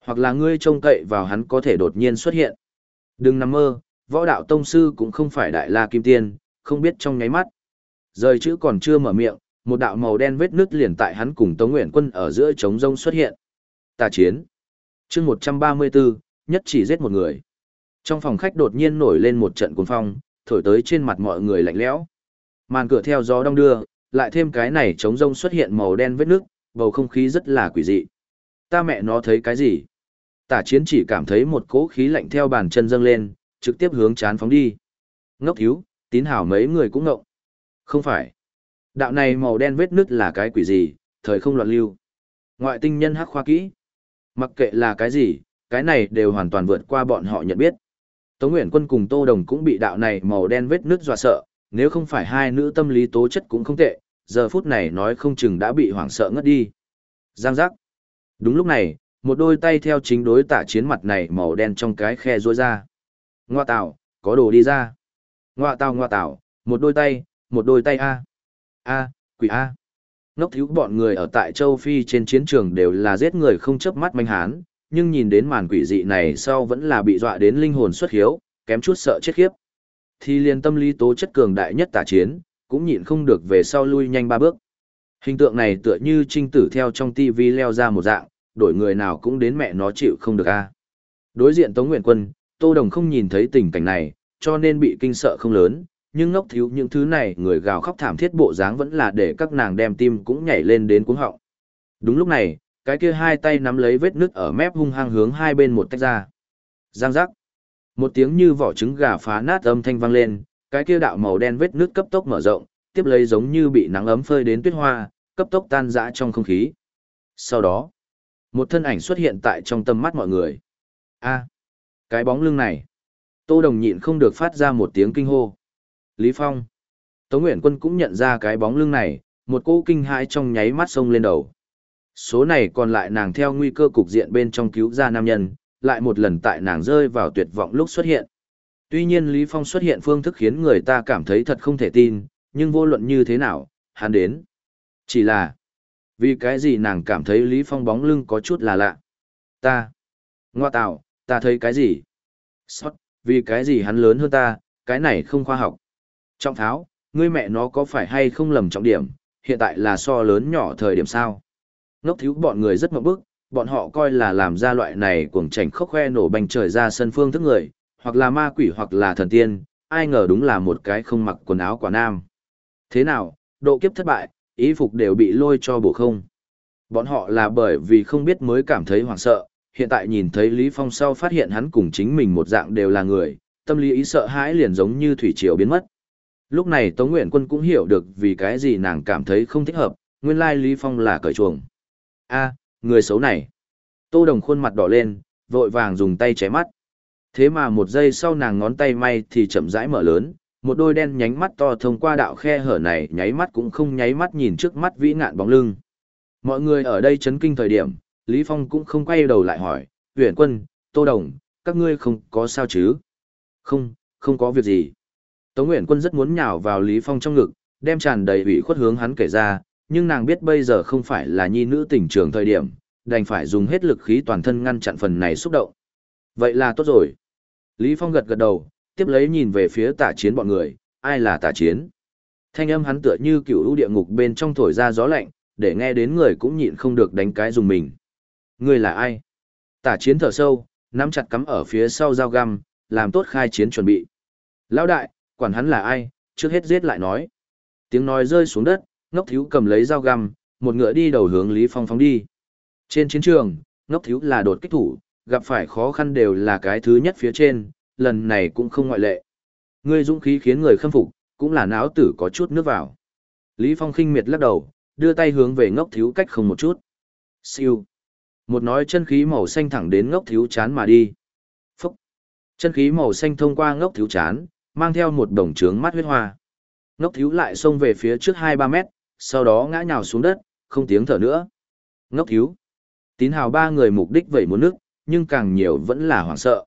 Hoặc là ngươi trông cậy vào hắn có thể đột nhiên xuất hiện. Đừng nằm mơ, võ đạo tông sư cũng không phải đại la kim tiên, không biết trong nháy mắt. Rời chữ còn chưa mở miệng, một đạo màu đen vết nứt liền tại hắn cùng Tống Nguyện Quân ở giữa trống rông xuất hiện. Tà chiến. chương 134, nhất chỉ giết một người. Trong phòng khách đột nhiên nổi lên một trận cuồng phong, thổi tới trên mặt mọi người lạnh lẽo. Màn cửa theo gió đông đưa, lại thêm cái này trống rông xuất hiện màu đen vết nước, bầu không khí rất là quỷ dị. Ta mẹ nó thấy cái gì? Tả chiến chỉ cảm thấy một cỗ khí lạnh theo bàn chân dâng lên, trực tiếp hướng chán phóng đi. Ngốc thiếu, tín hảo mấy người cũng ngộng. Không phải. Đạo này màu đen vết nứt là cái quỷ gì, thời không loạn lưu. Ngoại tinh nhân hắc khoa kỹ. Mặc kệ là cái gì, cái này đều hoàn toàn vượt qua bọn họ nhận biết. Tống Nguyễn Quân cùng Tô Đồng cũng bị đạo này màu đen vết nứt dọa sợ, nếu không phải hai nữ tâm lý tố chất cũng không tệ, giờ phút này nói không chừng đã bị hoảng sợ ngất đi. Giang giác. Đúng lúc này, một đôi tay theo chính đối tả chiến mặt này màu đen trong cái khe rôi ra. Ngoa tạo, có đồ đi ra. Ngoa tạo ngoa tạo, một đôi tay, một đôi tay A. A, quỷ A. Ngốc thiếu bọn người ở tại châu Phi trên chiến trường đều là giết người không chớp mắt manh hán, nhưng nhìn đến màn quỷ dị này sau vẫn là bị dọa đến linh hồn xuất hiếu, kém chút sợ chết khiếp. Thì liền tâm lý tố chất cường đại nhất tả chiến, cũng nhịn không được về sau lui nhanh ba bước. Hình tượng này tựa như trinh tử theo trong TV leo ra một dạng, đổi người nào cũng đến mẹ nó chịu không được a. Đối diện Tống Nguyện Quân, Tô Đồng không nhìn thấy tình cảnh này, cho nên bị kinh sợ không lớn, nhưng ngốc thiếu những thứ này người gào khóc thảm thiết bộ dáng vẫn là để các nàng đem tim cũng nhảy lên đến cuống họng. Đúng lúc này, cái kia hai tay nắm lấy vết nứt ở mép hung hăng hướng hai bên một tách ra. Giang giác. Một tiếng như vỏ trứng gà phá nát âm thanh vang lên, cái kia đạo màu đen vết nước cấp tốc mở rộng, tiếp lấy giống như bị nắng ấm phơi đến tuyết hoa, cấp tốc tan rã trong không khí. Sau đó, một thân ảnh xuất hiện tại trong tâm mắt mọi người. A, cái bóng lưng này. Tô Đồng nhịn không được phát ra một tiếng kinh hô. Lý Phong. Tống Nguyễn Quân cũng nhận ra cái bóng lưng này, một cỗ kinh hãi trong nháy mắt sông lên đầu. Số này còn lại nàng theo nguy cơ cục diện bên trong cứu ra nam nhân, lại một lần tại nàng rơi vào tuyệt vọng lúc xuất hiện. Tuy nhiên Lý Phong xuất hiện phương thức khiến người ta cảm thấy thật không thể tin, nhưng vô luận như thế nào, hắn đến. Chỉ là, vì cái gì nàng cảm thấy Lý Phong bóng lưng có chút là lạ. Ta, ngoa tạo, ta thấy cái gì? Sót, vì cái gì hắn lớn hơn ta, cái này không khoa học. Trọng tháo, ngươi mẹ nó có phải hay không lầm trọng điểm, hiện tại là so lớn nhỏ thời điểm sao? Ngốc thiếu bọn người rất mộng bức, bọn họ coi là làm ra loại này cuồng chảnh khốc khoe nổ bành trời ra sân phương thức người, hoặc là ma quỷ hoặc là thần tiên, ai ngờ đúng là một cái không mặc quần áo quả nam. Thế nào, độ kiếp thất bại, ý phục đều bị lôi cho bổ không. Bọn họ là bởi vì không biết mới cảm thấy hoảng sợ, hiện tại nhìn thấy Lý Phong sau phát hiện hắn cùng chính mình một dạng đều là người, tâm lý ý sợ hãi liền giống như thủy triều biến mất. Lúc này Tống Nguyện Quân cũng hiểu được vì cái gì nàng cảm thấy không thích hợp, nguyên lai Lý Phong là cởi chuồng. a người xấu này. Tô Đồng khuôn mặt đỏ lên, vội vàng dùng tay ché mắt. Thế mà một giây sau nàng ngón tay may thì chậm rãi mở lớn, một đôi đen nhánh mắt to thông qua đạo khe hở này nháy mắt cũng không nháy mắt nhìn trước mắt vĩ ngạn bóng lưng. Mọi người ở đây chấn kinh thời điểm, Lý Phong cũng không quay đầu lại hỏi, huyện quân, Tô Đồng, các ngươi không có sao chứ? Không, không có việc gì. Tống Nguyễn Quân rất muốn nhào vào Lý Phong trong ngực, đem tràn đầy ủy khuất hướng hắn kể ra, nhưng nàng biết bây giờ không phải là nhi nữ tình trường thời điểm, đành phải dùng hết lực khí toàn thân ngăn chặn phần này xúc động. Vậy là tốt rồi. Lý Phong gật gật đầu, tiếp lấy nhìn về phía tả chiến bọn người, ai là tả chiến? Thanh âm hắn tựa như cựu ưu địa ngục bên trong thổi ra gió lạnh, để nghe đến người cũng nhịn không được đánh cái dùng mình. Người là ai? Tả chiến thở sâu, nắm chặt cắm ở phía sau dao găm, làm tốt khai chiến chuẩn bị. Lão đại, quản hắn là ai, trước hết giết lại nói. Tiếng nói rơi xuống đất, ngốc thiếu cầm lấy dao găm, một ngựa đi đầu hướng Lý Phong phóng đi. Trên chiến trường, ngốc thiếu là đột kích thủ, gặp phải khó khăn đều là cái thứ nhất phía trên, lần này cũng không ngoại lệ. Ngươi dũng khí khiến người khâm phục, cũng là não tử có chút nước vào. Lý Phong khinh miệt lắc đầu, đưa tay hướng về ngốc thiếu cách không một chút. Siêu. Một nói chân khí màu xanh thẳng đến ngốc thiếu chán mà đi. Phúc. Chân khí màu xanh thông qua ngốc thiếu chán, mang theo một đồng trướng mắt huyết hoa. Ngốc thiếu lại xông về phía trước 2-3 mét, sau đó ngã nhào xuống đất, không tiếng thở nữa. Ngốc thiếu. Tín hào ba người mục đích vẩy muốn nước, nhưng càng nhiều vẫn là hoảng sợ.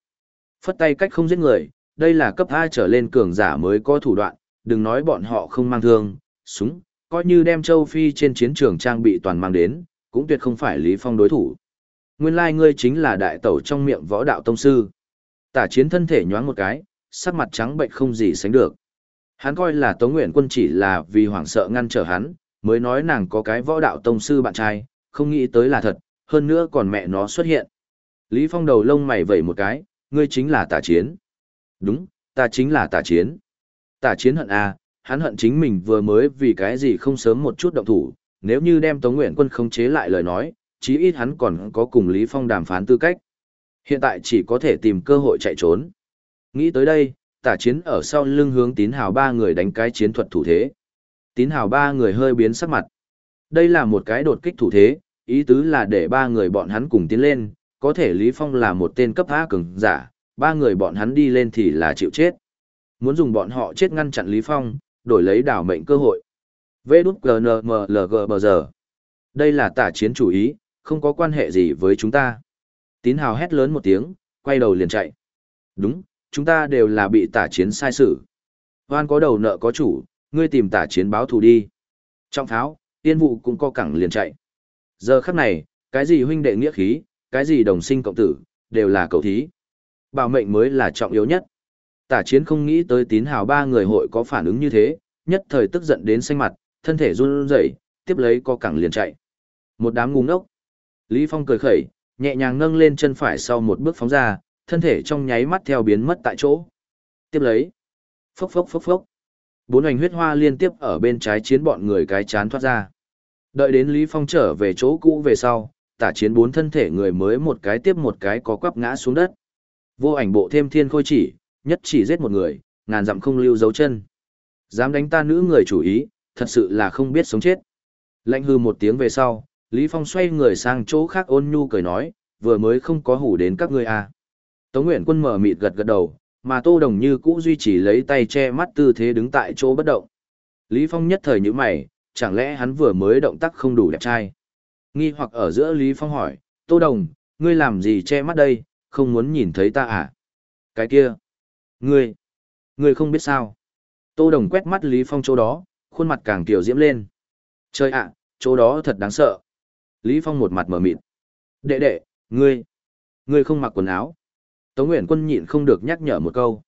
Phất tay cách không giết người, đây là cấp A trở lên cường giả mới có thủ đoạn, đừng nói bọn họ không mang thương, súng, coi như đem châu Phi trên chiến trường trang bị toàn mang đến, cũng tuyệt không phải Lý Phong đối thủ. Nguyên lai like ngươi chính là đại tẩu trong miệng võ đạo tông sư. Tả chiến thân thể nhoáng một cái, sắc mặt trắng bệnh không gì sánh được. Hắn coi là Tống Nguyện Quân chỉ là vì hoảng sợ ngăn trở hắn, mới nói nàng có cái võ đạo tông sư bạn trai, không nghĩ tới là thật, hơn nữa còn mẹ nó xuất hiện. Lý Phong đầu lông mày vẩy một cái, ngươi chính là tả chiến. Đúng, ta chính là tả chiến. Tả chiến hận à, hắn hận chính mình vừa mới vì cái gì không sớm một chút động thủ, nếu như đem Tống Nguyện Quân khống chế lại lời nói, chí ít hắn còn có cùng Lý Phong đàm phán tư cách. Hiện tại chỉ có thể tìm cơ hội chạy trốn. Nghĩ tới đây, tả chiến ở sau lưng hướng tín hào ba người đánh cái chiến thuật thủ thế. Tín hào ba người hơi biến sắc mặt. Đây là một cái đột kích thủ thế, ý tứ là để ba người bọn hắn cùng tiến lên, có thể Lý Phong là một tên cấp A cường giả, ba người bọn hắn đi lên thì là chịu chết. Muốn dùng bọn họ chết ngăn chặn Lý Phong, đổi lấy đảo mệnh cơ hội. Vê đút GNMLG bờ giờ. Đây là tả chiến chủ ý, không có quan hệ gì với chúng ta. Tín hào hét lớn một tiếng, quay đầu liền chạy. Đúng, chúng ta đều là bị tả chiến sai sự. Hoan có đầu nợ có chủ, ngươi tìm tả chiến báo thù đi. Trong tháo, tiên vụ cũng co cẳng liền chạy. Giờ khắc này, cái gì huynh đệ nghĩa khí, cái gì đồng sinh cộng tử, đều là cầu thí. Bảo mệnh mới là trọng yếu nhất. Tả chiến không nghĩ tới tín hào ba người hội có phản ứng như thế, nhất thời tức giận đến xanh mặt, thân thể run rẩy, tiếp lấy co cẳng liền chạy. Một đám ngu ngốc. Lý Phong cười khẩy, nhẹ nhàng nâng lên chân phải sau một bước phóng ra, thân thể trong nháy mắt theo biến mất tại chỗ. Tiếp lấy. Phốc phốc phốc phốc. Bốn hành huyết hoa liên tiếp ở bên trái chiến bọn người cái chán thoát ra. Đợi đến Lý Phong trở về chỗ cũ về sau, tả chiến bốn thân thể người mới một cái tiếp một cái có quắp ngã xuống đất. Vô ảnh bộ thêm thiên khôi chỉ, nhất chỉ giết một người, ngàn dặm không lưu dấu chân. Dám đánh ta nữ người chủ ý, thật sự là không biết sống chết. Lạnh hư một tiếng về sau, Lý Phong xoay người sang chỗ khác ôn nhu cười nói, vừa mới không có hủ đến các ngươi à. Tống Nguyện quân mở mịt gật gật đầu, mà Tô Đồng như cũ duy trì lấy tay che mắt tư thế đứng tại chỗ bất động. Lý Phong nhất thời như mày, chẳng lẽ hắn vừa mới động tác không đủ đẹp trai. Nghi hoặc ở giữa Lý Phong hỏi, Tô Đồng, ngươi làm gì che mắt đây, không muốn nhìn thấy ta à? Cái kia, ngươi, ngươi không biết sao. Tô Đồng quét mắt Lý Phong chỗ đó, khuôn mặt càng tiểu diễm lên. Trời ạ, chỗ đó thật đáng sợ. Lý Phong một mặt mở mịt. Đệ đệ, ngươi, ngươi không mặc quần áo. Tống Nguyễn Quân nhịn không được nhắc nhở một câu.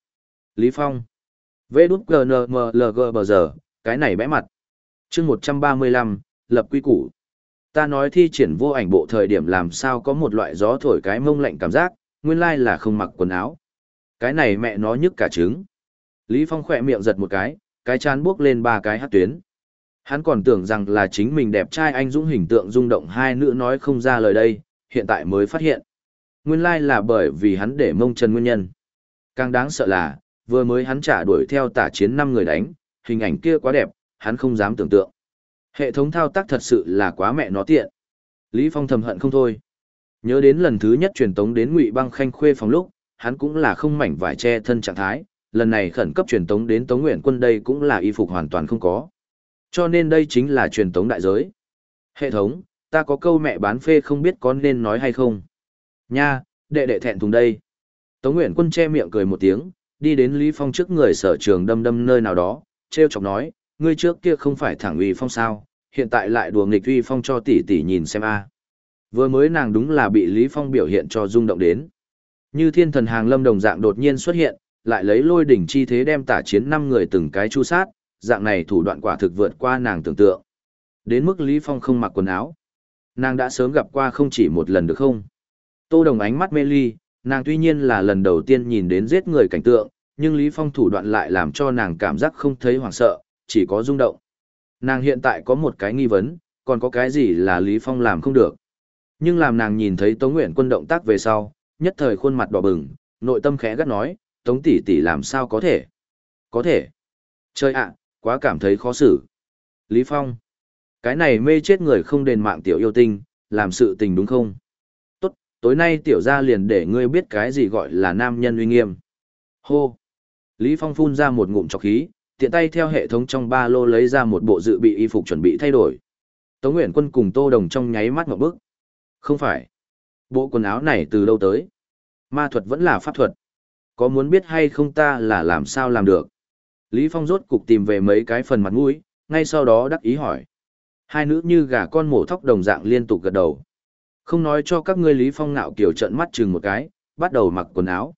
Lý Phong. Vê đút GNMLG bờ giờ, cái này bẽ mặt. chương 135, lập quy củ. Ta nói thi triển vô ảnh bộ thời điểm làm sao có một loại gió thổi cái mông lạnh cảm giác, nguyên lai là không mặc quần áo. Cái này mẹ nó nhức cả trứng. Lý Phong khỏe miệng giật một cái, cái chán buốc lên ba cái hát tuyến. Hắn còn tưởng rằng là chính mình đẹp trai anh dũng hình tượng rung động hai nữ nói không ra lời đây, hiện tại mới phát hiện. Nguyên lai là bởi vì hắn để mông trần nguyên nhân. Càng đáng sợ là, vừa mới hắn trả đuổi theo tả chiến năm người đánh, hình ảnh kia quá đẹp, hắn không dám tưởng tượng. Hệ thống thao tác thật sự là quá mẹ nó tiện. Lý Phong thầm hận không thôi. Nhớ đến lần thứ nhất truyền tống đến Ngụy Băng Khanh khuê phòng lúc, hắn cũng là không mảnh vải che thân trạng thái, lần này khẩn cấp truyền tống đến Tống Nguyện quân đây cũng là y phục hoàn toàn không có. Cho nên đây chính là truyền tống đại giới. Hệ thống, ta có câu mẹ bán phê không biết có nên nói hay không. Nha, đệ đệ thẹn thùng đây. Tống Nguyện quân che miệng cười một tiếng, đi đến Lý Phong trước người sở trường đâm đâm nơi nào đó, treo chọc nói, ngươi trước kia không phải thẳng uy phong sao, hiện tại lại đùa nghịch uy phong cho tỷ tỷ nhìn xem a. À. Vừa mới nàng đúng là bị Lý Phong biểu hiện cho rung động đến. Như thiên thần hàng lâm đồng dạng đột nhiên xuất hiện, lại lấy lôi đỉnh chi thế đem tả chiến năm người từng cái chu sát, dạng này thủ đoạn quả thực vượt qua nàng tưởng tượng. Đến mức Lý Phong không mặc quần áo. Nàng đã sớm gặp qua không chỉ một lần được không? Tô Đồng ánh mắt mê ly, nàng tuy nhiên là lần đầu tiên nhìn đến giết người cảnh tượng, nhưng Lý Phong thủ đoạn lại làm cho nàng cảm giác không thấy hoảng sợ, chỉ có rung động. Nàng hiện tại có một cái nghi vấn, còn có cái gì là Lý Phong làm không được. Nhưng làm nàng nhìn thấy Tống Nguyện quân động tác về sau, nhất thời khuôn mặt đỏ bừng, nội tâm khẽ gắt nói, Tống tỷ tỷ làm sao có thể? Có thể. Chơi ạ, quá cảm thấy khó xử. Lý Phong. Cái này mê chết người không đền mạng tiểu yêu tinh, làm sự tình đúng không? Tối nay tiểu gia liền để ngươi biết cái gì gọi là nam nhân uy nghiêm. Hô. Lý Phong phun ra một ngụm chọc khí, tiện tay theo hệ thống trong ba lô lấy ra một bộ dự bị y phục chuẩn bị thay đổi. Tống Nguyễn Quân cùng Tô Đồng trong nháy mắt một bước. Không phải. Bộ quần áo này từ đâu tới? Ma thuật vẫn là pháp thuật. Có muốn biết hay không ta là làm sao làm được? Lý Phong rốt cục tìm về mấy cái phần mặt mũi, ngay sau đó đắc ý hỏi. Hai nữ như gà con mổ thóc đồng dạng liên tục gật đầu. Không nói cho các ngươi Lý Phong ngạo kiểu trận mắt chừng một cái, bắt đầu mặc quần áo.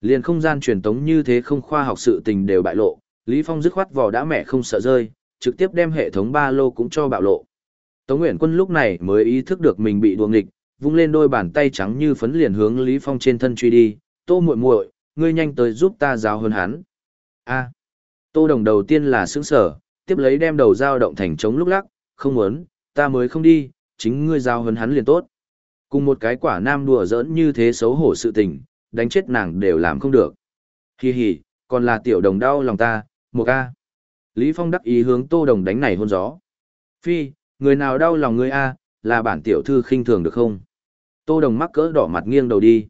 Liền không gian truyền tống như thế không khoa học sự tình đều bại lộ, Lý Phong dứt khoát vỏ đã mẹ không sợ rơi, trực tiếp đem hệ thống ba lô cũng cho bạo lộ. Tống Nguyễn Quân lúc này mới ý thức được mình bị đuồng nghịch, vung lên đôi bàn tay trắng như phấn liền hướng Lý Phong trên thân truy đi, "Tô muội muội, ngươi nhanh tới giúp ta giáo hơn hắn." A. Tô Đồng đầu tiên là sững sở, tiếp lấy đem đầu dao động thành trống lúc lắc, "Không muốn, ta mới không đi, chính ngươi giáo hơn hắn liền tốt." Cùng một cái quả nam đùa giỡn như thế xấu hổ sự tình, đánh chết nàng đều làm không được. Hi hi, còn là tiểu đồng đau lòng ta, một ca. Lý Phong đắc ý hướng Tô Đồng đánh này hôn gió. Phi, người nào đau lòng ngươi a, là bản tiểu thư khinh thường được không? Tô Đồng mắc cỡ đỏ mặt nghiêng đầu đi.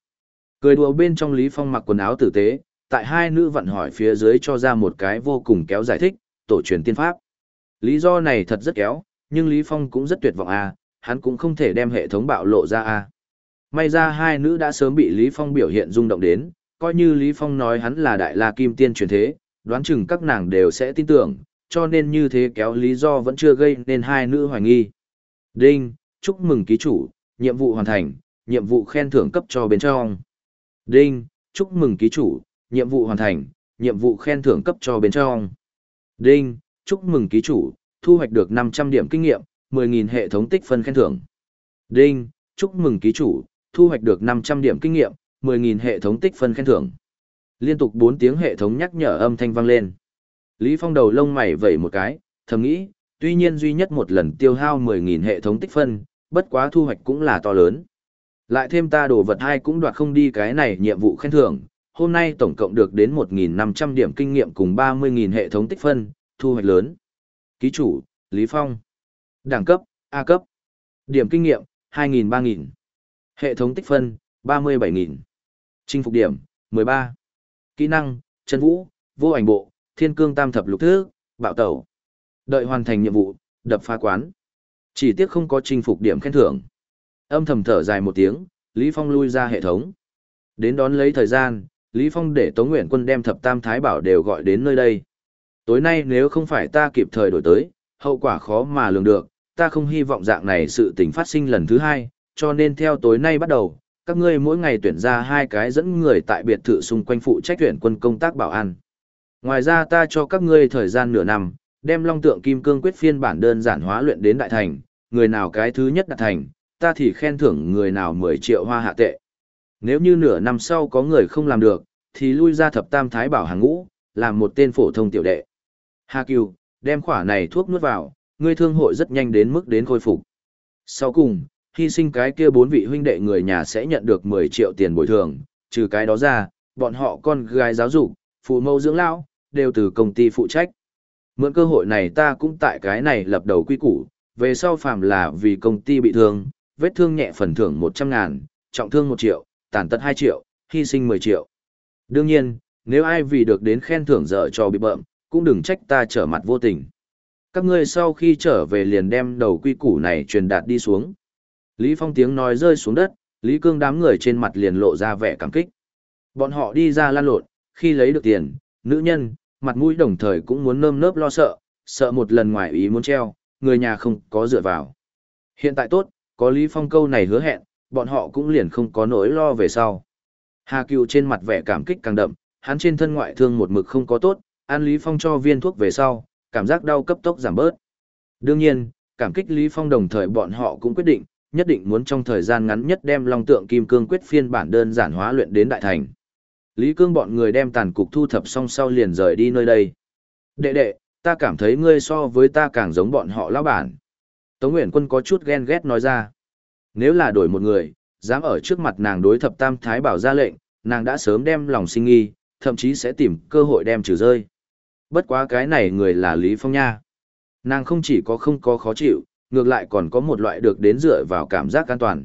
Cười đùa bên trong Lý Phong mặc quần áo tử tế, tại hai nữ vận hỏi phía dưới cho ra một cái vô cùng kéo giải thích, tổ truyền tiên pháp. Lý do này thật rất kéo, nhưng Lý Phong cũng rất tuyệt vọng a, hắn cũng không thể đem hệ thống bạo lộ ra a. May ra hai nữ đã sớm bị Lý Phong biểu hiện rung động đến, coi như Lý Phong nói hắn là đại la kim tiên truyền thế, đoán chừng các nàng đều sẽ tin tưởng, cho nên như thế kéo lý do vẫn chưa gây nên hai nữ hoài nghi. Đinh, chúc mừng ký chủ, nhiệm vụ hoàn thành, nhiệm vụ khen thưởng cấp cho bên trong. Đinh, chúc mừng ký chủ, nhiệm vụ hoàn thành, nhiệm vụ khen thưởng cấp cho bên trong. Đinh, chúc mừng ký chủ, thu hoạch được 500 điểm kinh nghiệm, 10.000 hệ thống tích phân khen thưởng. Đinh, chúc mừng ký chủ, thu hoạch được 500 điểm kinh nghiệm, 10.000 hệ thống tích phân khen thưởng. Liên tục 4 tiếng hệ thống nhắc nhở âm thanh vang lên. Lý Phong đầu lông mày vẩy một cái, thầm nghĩ, tuy nhiên duy nhất một lần tiêu hao 10.000 hệ thống tích phân, bất quá thu hoạch cũng là to lớn. Lại thêm ta đồ vật hai cũng đoạt không đi cái này nhiệm vụ khen thưởng, hôm nay tổng cộng được đến 1.500 điểm kinh nghiệm cùng 30.000 hệ thống tích phân, thu hoạch lớn. Ký chủ, Lý Phong. Đẳng cấp, A cấp. Điểm kinh nghiệm, 2.000-3.000. Hệ thống tích phân, 37.000. Chinh phục điểm, 13. Kỹ năng, chân vũ, vô ảnh bộ, thiên cương tam thập lục thứ, bạo tẩu. Đợi hoàn thành nhiệm vụ, đập phá quán. Chỉ tiếc không có chinh phục điểm khen thưởng. Âm thầm thở dài một tiếng, Lý Phong lui ra hệ thống. Đến đón lấy thời gian, Lý Phong để Tống Nguyện Quân đem thập tam thái bảo đều gọi đến nơi đây. Tối nay nếu không phải ta kịp thời đổi tới, hậu quả khó mà lường được, ta không hy vọng dạng này sự tình phát sinh lần thứ hai, cho nên theo tối nay bắt đầu, các ngươi mỗi ngày tuyển ra hai cái dẫn người tại biệt thự xung quanh phụ trách tuyển quân công tác bảo an. Ngoài ra ta cho các ngươi thời gian nửa năm, đem long tượng kim cương quyết phiên bản đơn giản hóa luyện đến đại thành, người nào cái thứ nhất đạt thành, ta thì khen thưởng người nào 10 triệu hoa hạ tệ. Nếu như nửa năm sau có người không làm được, thì lui ra thập tam thái bảo hàng ngũ, làm một tên phổ thông tiểu đệ. Hà Cửu, đem khỏa này thuốc nuốt vào, ngươi thương hội rất nhanh đến mức đến khôi phục. Sau cùng, hy sinh cái kia bốn vị huynh đệ người nhà sẽ nhận được 10 triệu tiền bồi thường, trừ cái đó ra, bọn họ con gái giáo dục, phụ mẫu dưỡng lão, đều từ công ty phụ trách. Mượn cơ hội này ta cũng tại cái này lập đầu quy củ, về sau phàm là vì công ty bị thương, vết thương nhẹ phần thưởng 100 ngàn, trọng thương 1 triệu, tàn tật 2 triệu, hy sinh 10 triệu. Đương nhiên, nếu ai vì được đến khen thưởng dở cho bị bợm, cũng đừng trách ta trở mặt vô tình. Các ngươi sau khi trở về liền đem đầu quy củ này truyền đạt đi xuống. Lý Phong tiếng nói rơi xuống đất, Lý Cương đám người trên mặt liền lộ ra vẻ cảm kích. Bọn họ đi ra lan lộn, khi lấy được tiền, nữ nhân, mặt mũi đồng thời cũng muốn nơm nớp lo sợ, sợ một lần ngoài ý muốn treo, người nhà không có dựa vào. Hiện tại tốt, có Lý Phong câu này hứa hẹn, bọn họ cũng liền không có nỗi lo về sau. Hà Cựu trên mặt vẻ cảm kích càng đậm, hắn trên thân ngoại thương một mực không có tốt, An Lý Phong cho viên thuốc về sau, cảm giác đau cấp tốc giảm bớt. Đương nhiên, cảm kích Lý Phong đồng thời bọn họ cũng quyết định, nhất định muốn trong thời gian ngắn nhất đem Long Tượng Kim Cương quyết phiên bản đơn giản hóa luyện đến đại thành. Lý Cương bọn người đem tàn cục thu thập xong sau liền rời đi nơi đây. Đệ đệ, ta cảm thấy ngươi so với ta càng giống bọn họ lão bản. Tống Nguyễn Quân có chút ghen ghét nói ra. Nếu là đổi một người, dám ở trước mặt nàng đối thập tam thái bảo ra lệnh, nàng đã sớm đem lòng sinh nghi, thậm chí sẽ tìm cơ hội đem trừ rơi. Bất quá cái này người là Lý Phong nha. Nàng không chỉ có không có khó chịu, ngược lại còn có một loại được đến dựa vào cảm giác an toàn.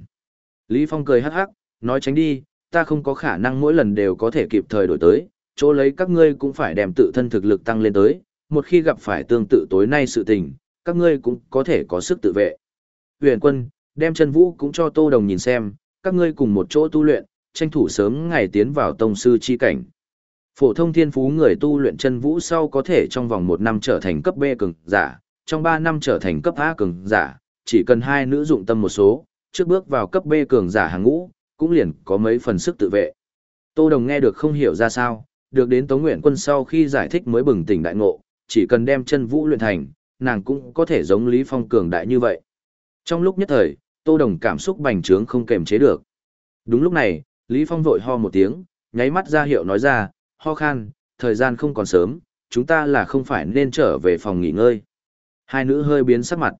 Lý Phong cười hắc hắc, nói tránh đi, ta không có khả năng mỗi lần đều có thể kịp thời đổi tới, chỗ lấy các ngươi cũng phải đem tự thân thực lực tăng lên tới, một khi gặp phải tương tự tối nay sự tình, các ngươi cũng có thể có sức tự vệ. Huyền quân, đem chân vũ cũng cho tô đồng nhìn xem, các ngươi cùng một chỗ tu luyện, tranh thủ sớm ngày tiến vào tông sư chi cảnh. Phổ thông thiên phú người tu luyện chân vũ sau có thể trong vòng một năm trở thành cấp B cường giả, trong ba năm trở thành cấp A cường giả, chỉ cần hai nữ dụng tâm một số, trước bước vào cấp B cường giả hàng ngũ, cũng liền có mấy phần sức tự vệ. Tô Đồng nghe được không hiểu ra sao, được đến Tống Nguyện Quân sau khi giải thích mới bừng tỉnh đại ngộ, chỉ cần đem chân vũ luyện thành, nàng cũng có thể giống Lý Phong cường đại như vậy. Trong lúc nhất thời, Tô Đồng cảm xúc bành trướng không kềm chế được. Đúng lúc này, Lý Phong vội ho một tiếng, nháy mắt ra hiệu nói ra, ho khan, thời gian không còn sớm, chúng ta là không phải nên trở về phòng nghỉ ngơi. Hai nữ hơi biến sắc mặt.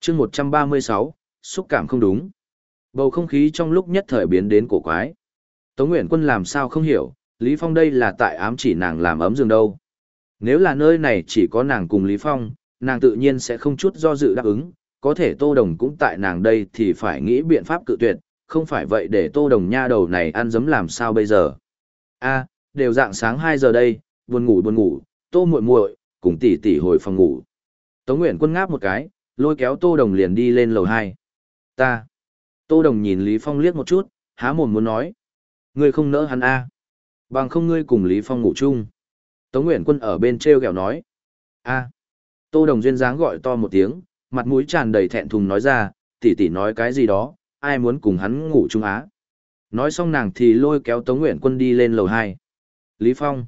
chương 136, xúc cảm không đúng. Bầu không khí trong lúc nhất thời biến đến cổ quái. Tống Nguyễn Quân làm sao không hiểu, Lý Phong đây là tại ám chỉ nàng làm ấm giường đâu. Nếu là nơi này chỉ có nàng cùng Lý Phong, nàng tự nhiên sẽ không chút do dự đáp ứng, có thể Tô Đồng cũng tại nàng đây thì phải nghĩ biện pháp cự tuyệt, không phải vậy để Tô Đồng nha đầu này ăn dấm làm sao bây giờ. a đều dạng sáng 2 giờ đây, buồn ngủ buồn ngủ, Tô muội muội cùng tỷ tỷ hồi phòng ngủ. Tống Nguyễn Quân ngáp một cái, lôi kéo Tô Đồng liền đi lên lầu 2. Ta. Tô Đồng nhìn Lý Phong liếc một chút, há mồm muốn nói. Ngươi không nỡ hắn a à. Bằng không ngươi cùng Lý Phong ngủ chung. Tống Nguyễn Quân ở bên treo kẹo nói. a Tô Đồng duyên dáng gọi to một tiếng, mặt mũi tràn đầy thẹn thùng nói ra, tỷ tỷ nói cái gì đó, ai muốn cùng hắn ngủ chung á. Nói xong nàng thì lôi kéo Tống Nguyễn Quân đi lên lầu 2. Lý Phong.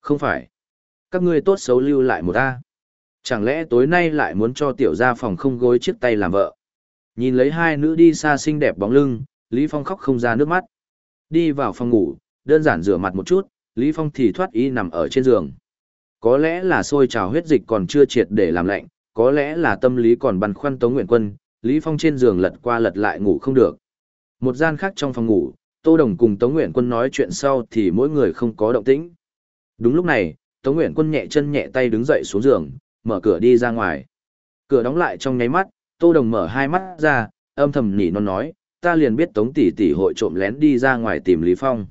Không phải. Các ngươi tốt xấu lưu lại một ta. Chẳng lẽ tối nay lại muốn cho tiểu gia phòng không gối chiếc tay làm vợ? Nhìn lấy hai nữ đi xa xinh đẹp bóng lưng, Lý Phong khóc không ra nước mắt. Đi vào phòng ngủ, đơn giản rửa mặt một chút, Lý Phong thì thoát ý nằm ở trên giường. Có lẽ là sôi trào huyết dịch còn chưa triệt để làm lạnh, có lẽ là tâm lý còn băn khoăn Tống Nguyện Quân, Lý Phong trên giường lật qua lật lại ngủ không được. Một gian khác trong phòng ngủ, Tô Đồng cùng Tống Nguyện Quân nói chuyện sau thì mỗi người không có động tĩnh. Đúng lúc này, Tống Nguyện Quân nhẹ chân nhẹ tay đứng dậy xuống giường, mở cửa đi ra ngoài. Cửa đóng lại trong nháy mắt, Tô Đồng mở hai mắt ra, âm thầm nhỉ non nói, ta liền biết Tống tỷ tỷ hội trộm lén đi ra ngoài tìm Lý Phong.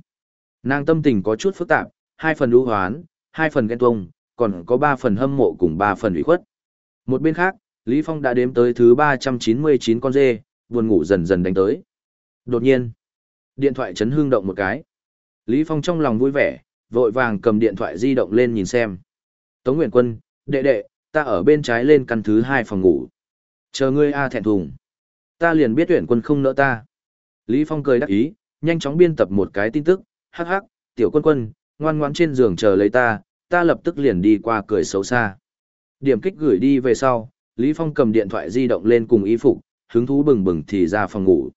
Nàng tâm tình có chút phức tạp, hai phần ưu hoán, hai phần ghen tuông, còn có ba phần hâm mộ cùng ba phần ủy khuất. Một bên khác, Lý Phong đã đếm tới thứ 399 con dê, buồn ngủ dần dần đánh tới. Đột nhiên, điện thoại chấn hương động một cái. Lý Phong trong lòng vui vẻ, vội vàng cầm điện thoại di động lên nhìn xem. Tống Nguyễn Quân, đệ đệ, ta ở bên trái lên căn thứ hai phòng ngủ. Chờ ngươi A thẹn thùng. Ta liền biết tuyển quân không nỡ ta. Lý Phong cười đắc ý, nhanh chóng biên tập một cái tin tức, hắc hắc, tiểu quân quân, ngoan ngoãn trên giường chờ lấy ta, ta lập tức liền đi qua cười xấu xa. Điểm kích gửi đi về sau, Lý Phong cầm điện thoại di động lên cùng y phục, hứng thú bừng bừng thì ra phòng ngủ.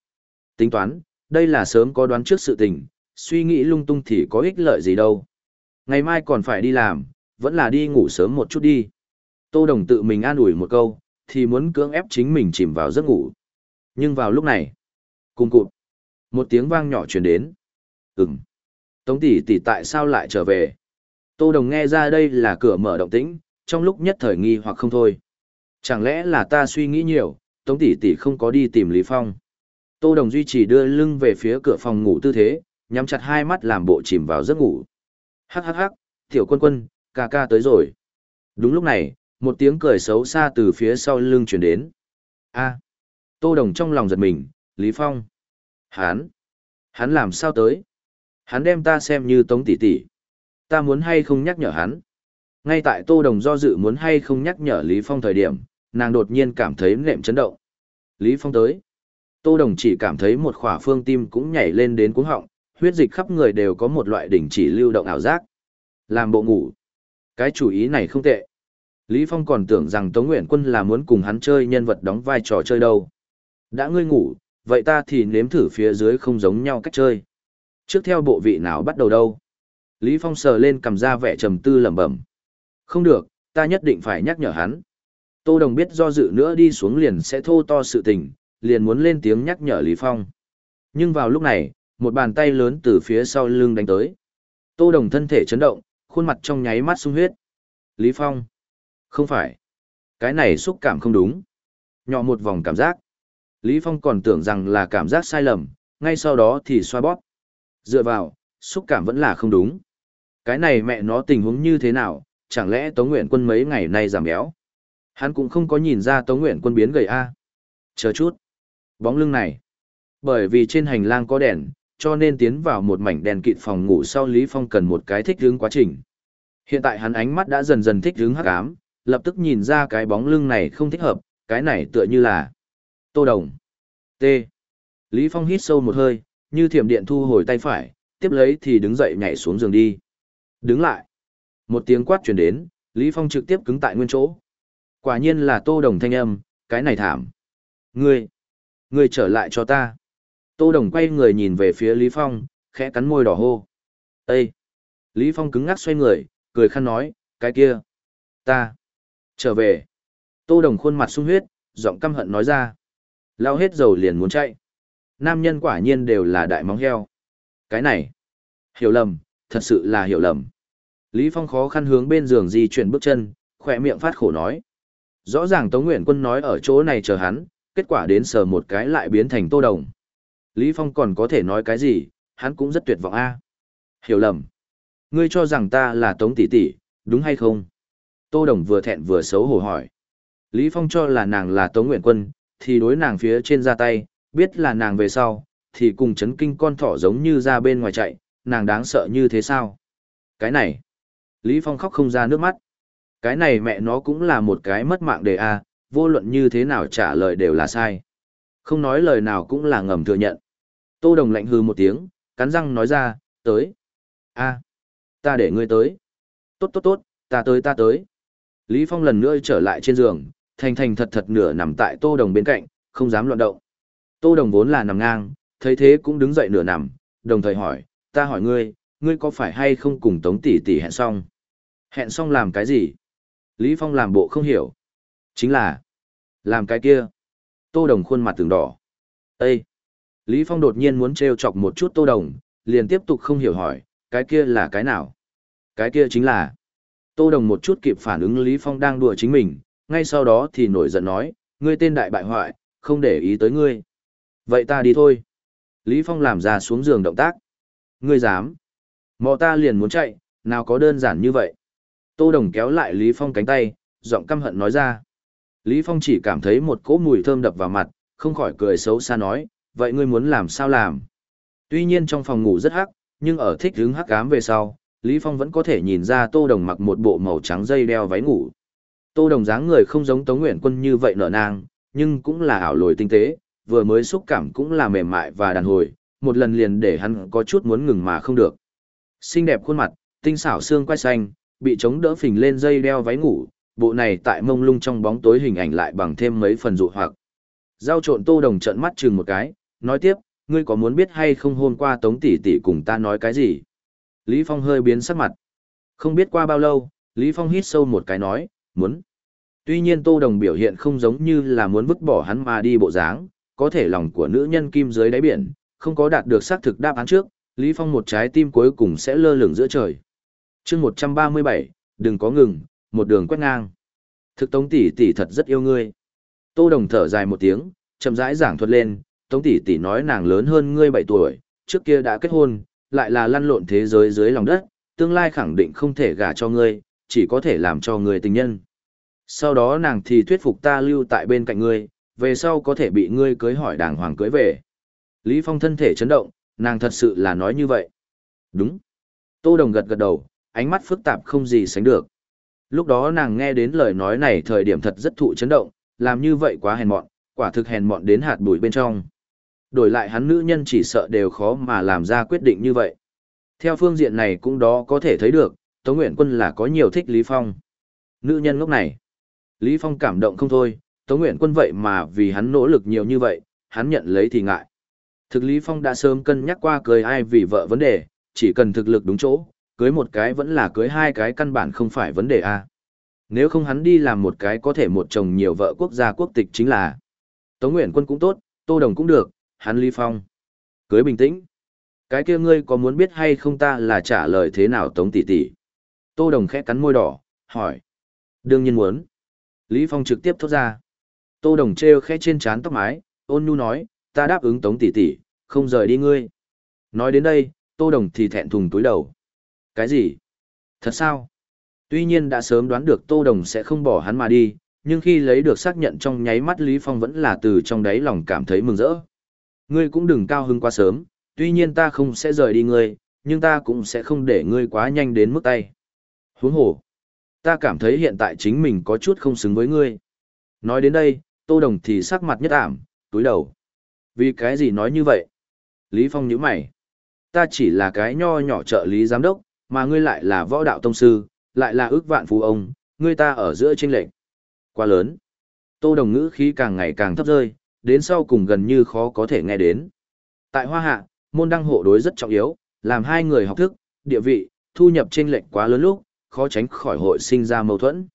Tính toán, đây là sớm có đoán trước sự tình, suy nghĩ lung tung thì có ích lợi gì đâu. Ngày mai còn phải đi làm, vẫn là đi ngủ sớm một chút đi. Tô Đồng tự mình an ủi một câu, thì muốn cưỡng ép chính mình chìm vào giấc ngủ. Nhưng vào lúc này, cùng cụt, một tiếng vang nhỏ truyền đến. Ừm. Tống tỷ tỷ tại sao lại trở về? Tô Đồng nghe ra đây là cửa mở động tĩnh, trong lúc nhất thời nghi hoặc không thôi. Chẳng lẽ là ta suy nghĩ nhiều, Tống tỷ tỷ không có đi tìm Lý Phong. Tô Đồng duy trì đưa lưng về phía cửa phòng ngủ tư thế, nhắm chặt hai mắt làm bộ chìm vào giấc ngủ. Hắc hắc hắc, tiểu quân quân, ca ca tới rồi. Đúng lúc này, một tiếng cười xấu xa từ phía sau lưng chuyển đến. a à, Tô Đồng trong lòng giật mình, Lý Phong. Hán, hắn làm sao tới? Hắn đem ta xem như tống tỷ tỷ. Ta muốn hay không nhắc nhở hắn. Ngay tại Tô Đồng do dự muốn hay không nhắc nhở Lý Phong thời điểm, nàng đột nhiên cảm thấy nệm chấn động. Lý Phong tới. Tô Đồng chỉ cảm thấy một khỏa phương tim cũng nhảy lên đến cuống họng, huyết dịch khắp người đều có một loại đỉnh chỉ lưu động ảo giác. Làm bộ ngủ. Cái chủ ý này không tệ. Lý Phong còn tưởng rằng Tống Nguyện Quân là muốn cùng hắn chơi nhân vật đóng vai trò chơi đâu. Đã ngươi ngủ, vậy ta thì nếm thử phía dưới không giống nhau cách chơi. Trước theo bộ vị nào bắt đầu đâu? Lý Phong sờ lên cầm ra vẻ trầm tư lẩm bẩm. Không được, ta nhất định phải nhắc nhở hắn. Tô Đồng biết do dự nữa đi xuống liền sẽ thô to sự tình, liền muốn lên tiếng nhắc nhở Lý Phong. Nhưng vào lúc này, một bàn tay lớn từ phía sau lưng đánh tới. Tô Đồng thân thể chấn động, khuôn mặt trong nháy mắt sung huyết. Lý Phong. Không phải. Cái này xúc cảm không đúng. Nhỏ một vòng cảm giác. Lý Phong còn tưởng rằng là cảm giác sai lầm, ngay sau đó thì xoa bóp. Dựa vào, xúc cảm vẫn là không đúng. Cái này mẹ nó tình huống như thế nào, chẳng lẽ Tống Nguyện Quân mấy ngày nay giảm béo? Hắn cũng không có nhìn ra Tống Nguyện Quân biến gầy a. Chờ chút. Bóng lưng này. Bởi vì trên hành lang có đèn, cho nên tiến vào một mảnh đèn kịt phòng ngủ sau Lý Phong cần một cái thích hướng quá trình. Hiện tại hắn ánh mắt đã dần dần thích hướng hắc ám, lập tức nhìn ra cái bóng lưng này không thích hợp, cái này tựa như là Tô Đồng. T. Lý Phong hít sâu một hơi, như thiểm điện thu hồi tay phải, tiếp lấy thì đứng dậy nhảy xuống giường đi. Đứng lại. Một tiếng quát truyền đến, Lý Phong trực tiếp cứng tại nguyên chỗ. Quả nhiên là Tô Đồng thanh âm, cái này thảm. Ngươi, người trở lại cho ta. Tô Đồng quay người nhìn về phía Lý Phong, khẽ cắn môi đỏ hô. Ê! Lý Phong cứng ngắc xoay người, cười khăn nói, cái kia. Ta. Trở về. Tô Đồng khuôn mặt sung huyết, giọng căm hận nói ra. Lao hết dầu liền muốn chạy. Nam nhân quả nhiên đều là đại móng heo. Cái này. Hiểu lầm, thật sự là hiểu lầm. Lý Phong khó khăn hướng bên giường di chuyển bước chân, khỏe miệng phát khổ nói. Rõ ràng Tống Nguyện Quân nói ở chỗ này chờ hắn, kết quả đến sờ một cái lại biến thành Tô Đồng. Lý Phong còn có thể nói cái gì, hắn cũng rất tuyệt vọng a. Hiểu lầm. Ngươi cho rằng ta là Tống tỷ tỷ, đúng hay không? Tô Đồng vừa thẹn vừa xấu hổ hỏi. Lý Phong cho là nàng là Tống Nguyện Quân, thì đối nàng phía trên ra tay, biết là nàng về sau, thì cùng chấn kinh con thỏ giống như ra bên ngoài chạy, nàng đáng sợ như thế sao? Cái này, Lý Phong khóc không ra nước mắt. Cái này mẹ nó cũng là một cái mất mạng đề a, vô luận như thế nào trả lời đều là sai. Không nói lời nào cũng là ngầm thừa nhận. Tô Đồng lạnh hư một tiếng, cắn răng nói ra, tới. a ta để ngươi tới. Tốt tốt tốt, ta tới ta tới. Lý Phong lần nữa trở lại trên giường, thành thành thật thật nửa nằm tại Tô Đồng bên cạnh, không dám loạn động. Tô Đồng vốn là nằm ngang, thấy thế cũng đứng dậy nửa nằm, đồng thời hỏi, ta hỏi ngươi, ngươi có phải hay không cùng Tống tỷ tỷ hẹn xong? Hẹn xong làm cái gì? Lý Phong làm bộ không hiểu. Chính là, làm cái kia. Tô Đồng khuôn mặt từng đỏ. Ê! Lý Phong đột nhiên muốn trêu chọc một chút Tô Đồng, liền tiếp tục không hiểu hỏi, cái kia là cái nào? Cái kia chính là... Tô Đồng một chút kịp phản ứng Lý Phong đang đùa chính mình, ngay sau đó thì nổi giận nói, ngươi tên đại bại hoại, không để ý tới ngươi. Vậy ta đi thôi. Lý Phong làm ra xuống giường động tác. Ngươi dám. Mò ta liền muốn chạy, nào có đơn giản như vậy. Tô Đồng kéo lại Lý Phong cánh tay, giọng căm hận nói ra. Lý Phong chỉ cảm thấy một cỗ mùi thơm đập vào mặt, không khỏi cười xấu xa nói, vậy ngươi muốn làm sao làm? Tuy nhiên trong phòng ngủ rất hắc, nhưng ở thích hứng hắc ám về sau, Lý Phong vẫn có thể nhìn ra Tô Đồng mặc một bộ màu trắng dây đeo váy ngủ. Tô Đồng dáng người không giống Tống Nguyện Quân như vậy nở nang, nhưng cũng là ảo lồi tinh tế, vừa mới xúc cảm cũng là mềm mại và đàn hồi, một lần liền để hắn có chút muốn ngừng mà không được. Xinh đẹp khuôn mặt, tinh xảo xương quai xanh, bị chống đỡ phình lên dây đeo váy ngủ, bộ này tại mông lung trong bóng tối hình ảnh lại bằng thêm mấy phần dụ hoặc. Giao trộn Tô Đồng trợn mắt chừng một cái, nói tiếp, Ngươi có muốn biết hay không hôm qua Tống tỷ tỷ cùng ta nói cái gì? Lý Phong hơi biến sắc mặt. Không biết qua bao lâu, Lý Phong hít sâu một cái nói, muốn. Tuy nhiên Tô Đồng biểu hiện không giống như là muốn vứt bỏ hắn mà đi bộ dáng, có thể lòng của nữ nhân kim dưới đáy biển, không có đạt được xác thực đáp án trước, Lý Phong một trái tim cuối cùng sẽ lơ lửng giữa trời. chương 137, đừng có ngừng, một đường quét ngang. Thực Tống tỷ tỷ thật rất yêu ngươi. Tô Đồng thở dài một tiếng, chậm rãi giảng thuật lên, Tống tỷ tỷ nói nàng lớn hơn ngươi 7 tuổi, trước kia đã kết hôn, lại là lăn lộn thế giới dưới lòng đất, tương lai khẳng định không thể gả cho ngươi, chỉ có thể làm cho ngươi tình nhân. Sau đó nàng thì thuyết phục ta lưu tại bên cạnh ngươi, về sau có thể bị ngươi cưới hỏi đàng hoàng cưới về. Lý Phong thân thể chấn động, nàng thật sự là nói như vậy. Đúng. Tô Đồng gật gật đầu, ánh mắt phức tạp không gì sánh được. Lúc đó nàng nghe đến lời nói này thời điểm thật rất thụ chấn động, làm như vậy quá hèn mọn, quả thực hèn mọn đến hạt bụi bên trong. Đổi lại hắn nữ nhân chỉ sợ đều khó mà làm ra quyết định như vậy. Theo phương diện này cũng đó có thể thấy được, Tống Nguyện Quân là có nhiều thích Lý Phong. Nữ nhân lúc này, Lý Phong cảm động không thôi, Tống Nguyện Quân vậy mà vì hắn nỗ lực nhiều như vậy, hắn nhận lấy thì ngại. Thực Lý Phong đã sớm cân nhắc qua cười ai vì vợ vấn đề, chỉ cần thực lực đúng chỗ, cưới một cái vẫn là cưới hai cái căn bản không phải vấn đề a. Nếu không hắn đi làm một cái có thể một chồng nhiều vợ quốc gia quốc tịch chính là Tống Nguyện Quân cũng tốt, Tô Đồng cũng được, hắn Lý Phong. Cưới bình tĩnh. Cái kia ngươi có muốn biết hay không ta là trả lời thế nào Tống tỷ tỷ? Tô Đồng khẽ cắn môi đỏ, hỏi. Đương nhiên muốn. Lý Phong trực tiếp thốt ra. Tô Đồng treo khẽ trên trán tóc mái, ôn nhu nói, ta đáp ứng Tống tỷ tỷ, không rời đi ngươi. Nói đến đây, Tô Đồng thì thẹn thùng túi đầu. Cái gì? Thật sao? Tuy nhiên đã sớm đoán được Tô Đồng sẽ không bỏ hắn mà đi, nhưng khi lấy được xác nhận trong nháy mắt Lý Phong vẫn là từ trong đáy lòng cảm thấy mừng rỡ. Ngươi cũng đừng cao hứng quá sớm, tuy nhiên ta không sẽ rời đi ngươi, nhưng ta cũng sẽ không để ngươi quá nhanh đến mức tay. Huống hồ, ta cảm thấy hiện tại chính mình có chút không xứng với ngươi. Nói đến đây, Tô Đồng thì sắc mặt nhất ảm, túi đầu. Vì cái gì nói như vậy? Lý Phong nhíu mày. Ta chỉ là cái nho nhỏ trợ lý giám đốc, mà ngươi lại là võ đạo tông sư, lại là ước vạn phú ông, ngươi ta ở giữa chênh lệch. Quá lớn. Tô Đồng ngữ khí càng ngày càng thấp rơi, đến sau cùng gần như khó có thể nghe đến. Tại Hoa Hạ, môn đăng hộ đối rất trọng yếu, làm hai người học thức, địa vị, thu nhập chênh lệch quá lớn lúc, khó tránh khỏi hội sinh ra mâu thuẫn.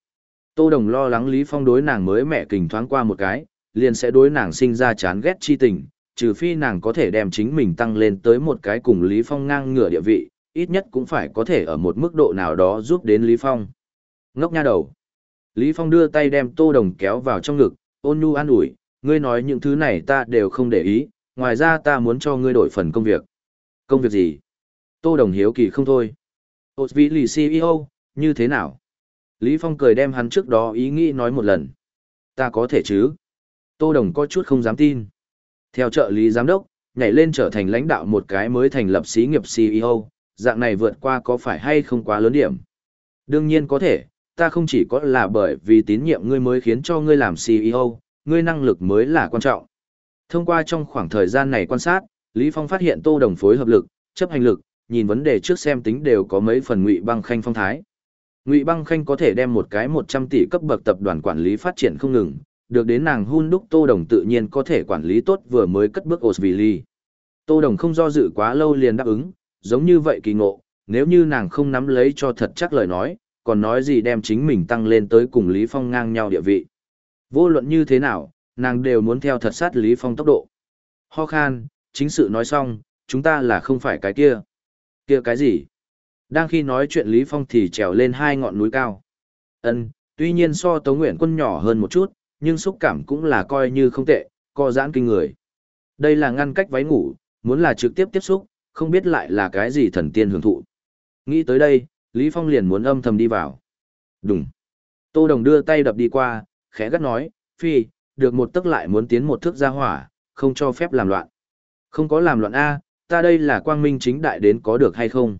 Tô Đồng lo lắng Lý Phong đối nàng mới mẹ kình thoáng qua một cái, liền sẽ đối nàng sinh ra chán ghét chi tình, trừ phi nàng có thể đem chính mình tăng lên tới một cái cùng Lý Phong ngang ngửa địa vị, ít nhất cũng phải có thể ở một mức độ nào đó giúp đến Lý Phong. Ngốc nha đầu. Lý Phong đưa tay đem Tô Đồng kéo vào trong ngực, ôn nhu an ủi, ngươi nói những thứ này ta đều không để ý, ngoài ra ta muốn cho ngươi đổi phần công việc. Công việc gì? Tô Đồng hiếu kỳ không thôi. Hột vị lì CEO, như thế nào? Lý Phong cười đem hắn trước đó ý nghĩ nói một lần. Ta có thể chứ? Tô Đồng có chút không dám tin. Theo trợ lý giám đốc, nhảy lên trở thành lãnh đạo một cái mới thành lập xí nghiệp CEO, dạng này vượt qua có phải hay không quá lớn điểm? Đương nhiên có thể, ta không chỉ có là bởi vì tín nhiệm ngươi mới khiến cho ngươi làm CEO, ngươi năng lực mới là quan trọng. Thông qua trong khoảng thời gian này quan sát, Lý Phong phát hiện Tô Đồng phối hợp lực, chấp hành lực, nhìn vấn đề trước xem tính đều có mấy phần ngụy băng khanh phong thái. Ngụy băng khanh có thể đem một cái 100 tỷ cấp bậc tập đoàn quản lý phát triển không ngừng, được đến nàng hun đúc Tô Đồng tự nhiên có thể quản lý tốt vừa mới cất bước Osvili. Tô Đồng không do dự quá lâu liền đáp ứng, giống như vậy kỳ ngộ, nếu như nàng không nắm lấy cho thật chắc lời nói, còn nói gì đem chính mình tăng lên tới cùng Lý Phong ngang nhau địa vị. Vô luận như thế nào, nàng đều muốn theo thật sát Lý Phong tốc độ. Ho khan, chính sự nói xong, chúng ta là không phải cái kia. Kia cái gì? Đang khi nói chuyện Lý Phong thì trèo lên hai ngọn núi cao. Ân, tuy nhiên so Tống Nguyện quân nhỏ hơn một chút, nhưng xúc cảm cũng là coi như không tệ, co giãn kinh người. Đây là ngăn cách váy ngủ, muốn là trực tiếp tiếp xúc, không biết lại là cái gì thần tiên hưởng thụ. Nghĩ tới đây, Lý Phong liền muốn âm thầm đi vào. Đúng. Tô Đồng đưa tay đập đi qua, khẽ gắt nói, phi, được một tức lại muốn tiến một thước ra hỏa, không cho phép làm loạn. Không có làm loạn A, ta đây là quang minh chính đại đến có được hay không?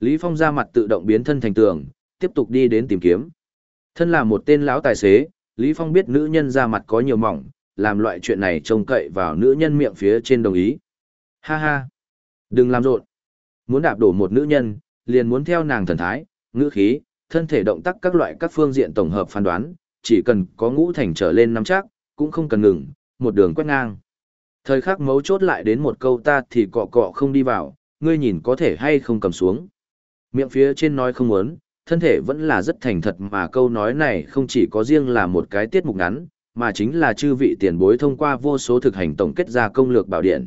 Lý Phong ra mặt tự động biến thân thành tường, tiếp tục đi đến tìm kiếm. Thân là một tên lão tài xế, Lý Phong biết nữ nhân ra mặt có nhiều mỏng, làm loại chuyện này trông cậy vào nữ nhân miệng phía trên đồng ý. Ha ha! Đừng làm rộn! Muốn đạp đổ một nữ nhân, liền muốn theo nàng thần thái, ngữ khí, thân thể động tác các loại các phương diện tổng hợp phán đoán, chỉ cần có ngũ thành trở lên nắm chắc, cũng không cần ngừng, một đường quét ngang. Thời khắc mấu chốt lại đến một câu ta thì cọ cọ không đi vào, ngươi nhìn có thể hay không cầm xuống. Miệng phía trên nói không muốn, thân thể vẫn là rất thành thật mà câu nói này không chỉ có riêng là một cái tiết mục ngắn, mà chính là chư vị tiền bối thông qua vô số thực hành tổng kết ra công lược bảo điện.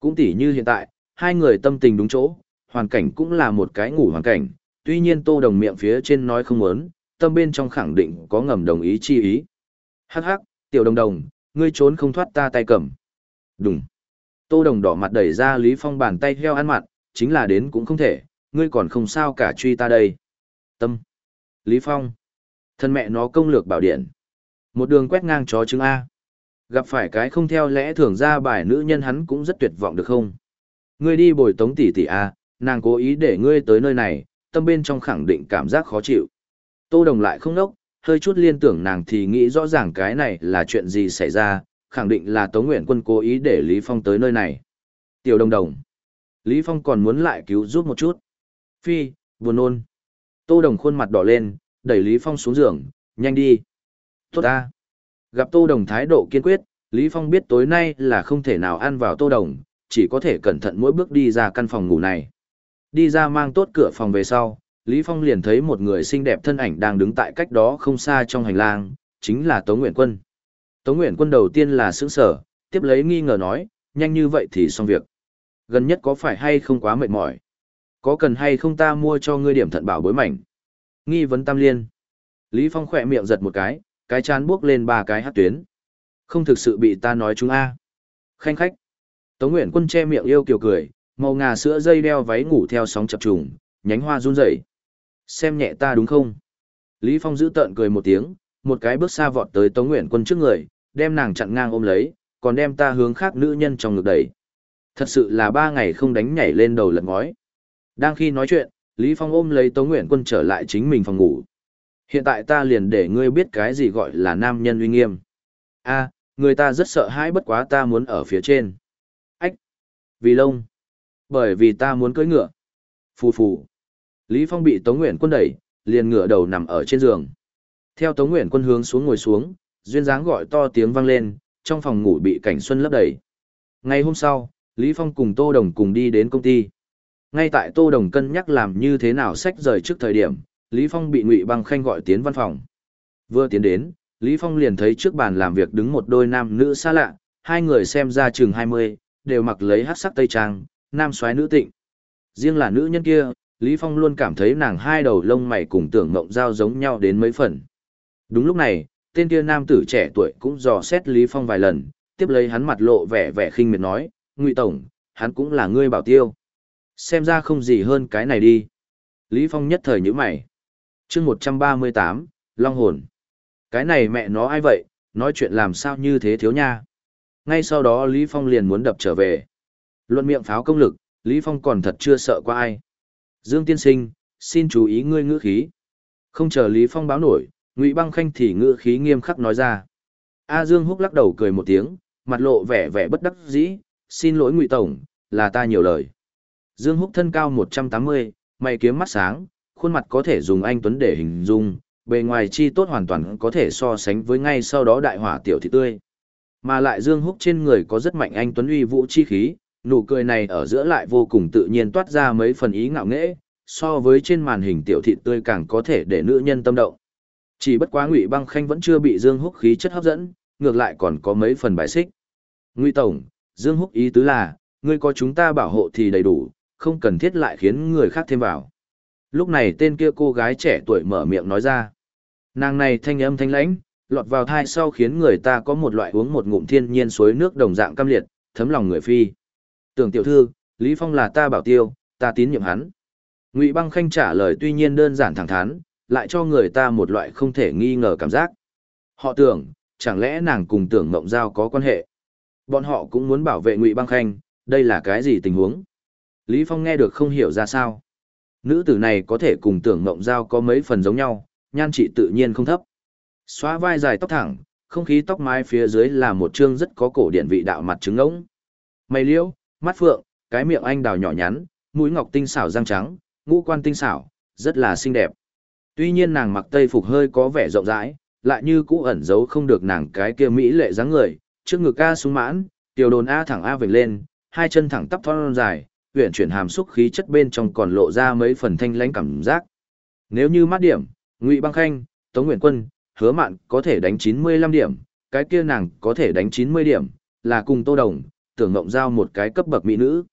Cũng tỉ như hiện tại, hai người tâm tình đúng chỗ, hoàn cảnh cũng là một cái ngủ hoàn cảnh, tuy nhiên tô đồng miệng phía trên nói không muốn, tâm bên trong khẳng định có ngầm đồng ý chi ý. Hắc hắc, tiểu đồng đồng, ngươi trốn không thoát ta tay cầm. Đúng. Tô đồng đỏ mặt đẩy ra Lý Phong bàn tay heo ăn mặt, chính là đến cũng không thể, ngươi còn không sao cả truy ta đây. Tâm. Lý Phong. Thân mẹ nó công lược bảo điện. Một đường quét ngang chó chứng A. Gặp phải cái không theo lẽ thường ra bài nữ nhân hắn cũng rất tuyệt vọng được không? Ngươi đi bồi tống tỷ tỷ A, nàng cố ý để ngươi tới nơi này, tâm bên trong khẳng định cảm giác khó chịu. Tô Đồng lại không nốc, hơi chút liên tưởng nàng thì nghĩ rõ ràng cái này là chuyện gì xảy ra, khẳng định là Tống Nguyện Quân cố ý để Lý Phong tới nơi này. Tiểu Đồng Đồng. Lý Phong còn muốn lại cứu giúp một chút. Phi, buồn nôn. Tô Đồng khuôn mặt đỏ lên, đẩy Lý Phong xuống giường, nhanh đi. Tốt ta. Gặp Tô Đồng thái độ kiên quyết, Lý Phong biết tối nay là không thể nào ăn vào Tô Đồng, chỉ có thể cẩn thận mỗi bước đi ra căn phòng ngủ này. Đi ra mang tốt cửa phòng về sau, Lý Phong liền thấy một người xinh đẹp thân ảnh đang đứng tại cách đó không xa trong hành lang, chính là Tống Nguyện Quân. Tống Nguyện Quân đầu tiên là sững sở, tiếp lấy nghi ngờ nói, nhanh như vậy thì xong việc. Gần nhất có phải hay không quá mệt mỏi? Có cần hay không ta mua cho ngươi điểm thận bảo bối mảnh? Nghi vấn tam liên. Lý Phong khỏe miệng giật một cái, cái chán buốc lên ba cái hát tuyến. Không thực sự bị ta nói chúng a. Khanh khách. Tống Nguyện Quân che miệng yêu kiều cười, màu ngà sữa dây đeo váy ngủ theo sóng chập trùng, nhánh hoa run rẩy. Xem nhẹ ta đúng không? Lý Phong giữ tợn cười một tiếng, một cái bước xa vọt tới Tống Nguyện Quân trước người, đem nàng chặn ngang ôm lấy, còn đem ta hướng khác nữ nhân trong ngực đẩy. Thật sự là ba ngày không đánh nhảy lên đầu lật ngói. Đang khi nói chuyện, Lý Phong ôm lấy Tống Nguyện Quân trở lại chính mình phòng ngủ. Hiện tại ta liền để ngươi biết cái gì gọi là nam nhân uy nghiêm. A, người ta rất sợ hãi bất quá ta muốn ở phía trên. Vì lông! Bởi vì ta muốn cưỡi ngựa. Phù phù! Lý Phong bị Tống Nguyện Quân đẩy, liền ngựa đầu nằm ở trên giường. Theo Tống Nguyện Quân hướng xuống ngồi xuống, duyên dáng gọi to tiếng vang lên, trong phòng ngủ bị cảnh xuân lấp đầy. Ngày hôm sau, Lý Phong cùng Tô Đồng cùng đi đến công ty. Ngay tại Tô Đồng cân nhắc làm như thế nào sách rời trước thời điểm, Lý Phong bị Ngụy Băng Khanh gọi tiến văn phòng. Vừa tiến đến, Lý Phong liền thấy trước bàn làm việc đứng một đôi nam nữ xa lạ, hai người xem ra chừng 20, đều mặc lấy hát sắc tây trang, nam soái nữ tịnh. Riêng là nữ nhân kia, Lý Phong luôn cảm thấy nàng hai đầu lông mày cùng tưởng ngộng giao giống nhau đến mấy phần. Đúng lúc này, tên kia nam tử trẻ tuổi cũng dò xét Lý Phong vài lần, tiếp lấy hắn mặt lộ vẻ vẻ khinh miệt nói, Ngụy Tổng, hắn cũng là ngươi bảo tiêu. Xem ra không gì hơn cái này đi. Lý Phong nhất thời nhíu mày. chương 138, Long Hồn. Cái này mẹ nó ai vậy, nói chuyện làm sao như thế thiếu nha. Ngay sau đó Lý Phong liền muốn đập trở về. Luận miệng pháo công lực, Lý Phong còn thật chưa sợ qua ai. Dương tiên sinh, xin chú ý ngươi ngữ khí. Không chờ Lý Phong báo nổi, Ngụy Băng Khanh thì ngữ khí nghiêm khắc nói ra. A Dương Húc lắc đầu cười một tiếng, mặt lộ vẻ vẻ bất đắc dĩ, xin lỗi Ngụy Tổng, là ta nhiều lời. Dương Húc thân cao 180, mày kiếm mắt sáng, khuôn mặt có thể dùng anh Tuấn để hình dung, bề ngoài chi tốt hoàn toàn có thể so sánh với ngay sau đó đại hỏa tiểu thị tươi. Mà lại Dương Húc trên người có rất mạnh anh Tuấn uy vũ chi khí, nụ cười này ở giữa lại vô cùng tự nhiên toát ra mấy phần ý ngạo nghễ, so với trên màn hình tiểu thị tươi càng có thể để nữ nhân tâm động. Chỉ bất quá Ngụy Băng Khanh vẫn chưa bị Dương Húc khí chất hấp dẫn, ngược lại còn có mấy phần bài xích. Ngụy tổng, Dương Húc ý tứ là, ngươi có chúng ta bảo hộ thì đầy đủ, không cần thiết lại khiến người khác thêm vào. Lúc này tên kia cô gái trẻ tuổi mở miệng nói ra. Nàng này thanh âm thanh lãnh, lọt vào thai sau khiến người ta có một loại uống một ngụm thiên nhiên suối nước đồng dạng cam liệt, thấm lòng người phi. Tưởng tiểu thư, Lý Phong là ta bảo tiêu, ta tín nhiệm hắn. Ngụy Băng Khanh trả lời tuy nhiên đơn giản thẳng thắn, lại cho người ta một loại không thể nghi ngờ cảm giác. Họ tưởng, chẳng lẽ nàng cùng tưởng mộng giao có quan hệ? Bọn họ cũng muốn bảo vệ Ngụy Băng Khanh, đây là cái gì tình huống? Lý Phong nghe được không hiểu ra sao. Nữ tử này có thể cùng tưởng mộng giao có mấy phần giống nhau, nhan trị tự nhiên không thấp. Xóa vai dài tóc thẳng, không khí tóc mái phía dưới là một trương rất có cổ điển vị đạo mặt trứng ngỗng. Mày liễu, mắt phượng, cái miệng anh đào nhỏ nhắn, mũi ngọc tinh xảo răng trắng, ngũ quan tinh xảo, rất là xinh đẹp. Tuy nhiên nàng mặc tây phục hơi có vẻ rộng rãi, lại như cũ ẩn giấu không được nàng cái kia mỹ lệ dáng người, trước ngực ca súng mãn, Tiểu đồn A thẳng A vểnh lên, hai chân thẳng tắp thon dài, huyện chuyển hàm xúc khí chất bên trong còn lộ ra mấy phần thanh lãnh cảm giác. Nếu như mắt điểm, Ngụy Băng Khanh, Tống Nguyện Quân, Hứa Mạn có thể đánh 95 điểm, cái kia nàng có thể đánh 90 điểm, là cùng Tô Đồng, tưởng ngộng giao một cái cấp bậc mỹ nữ.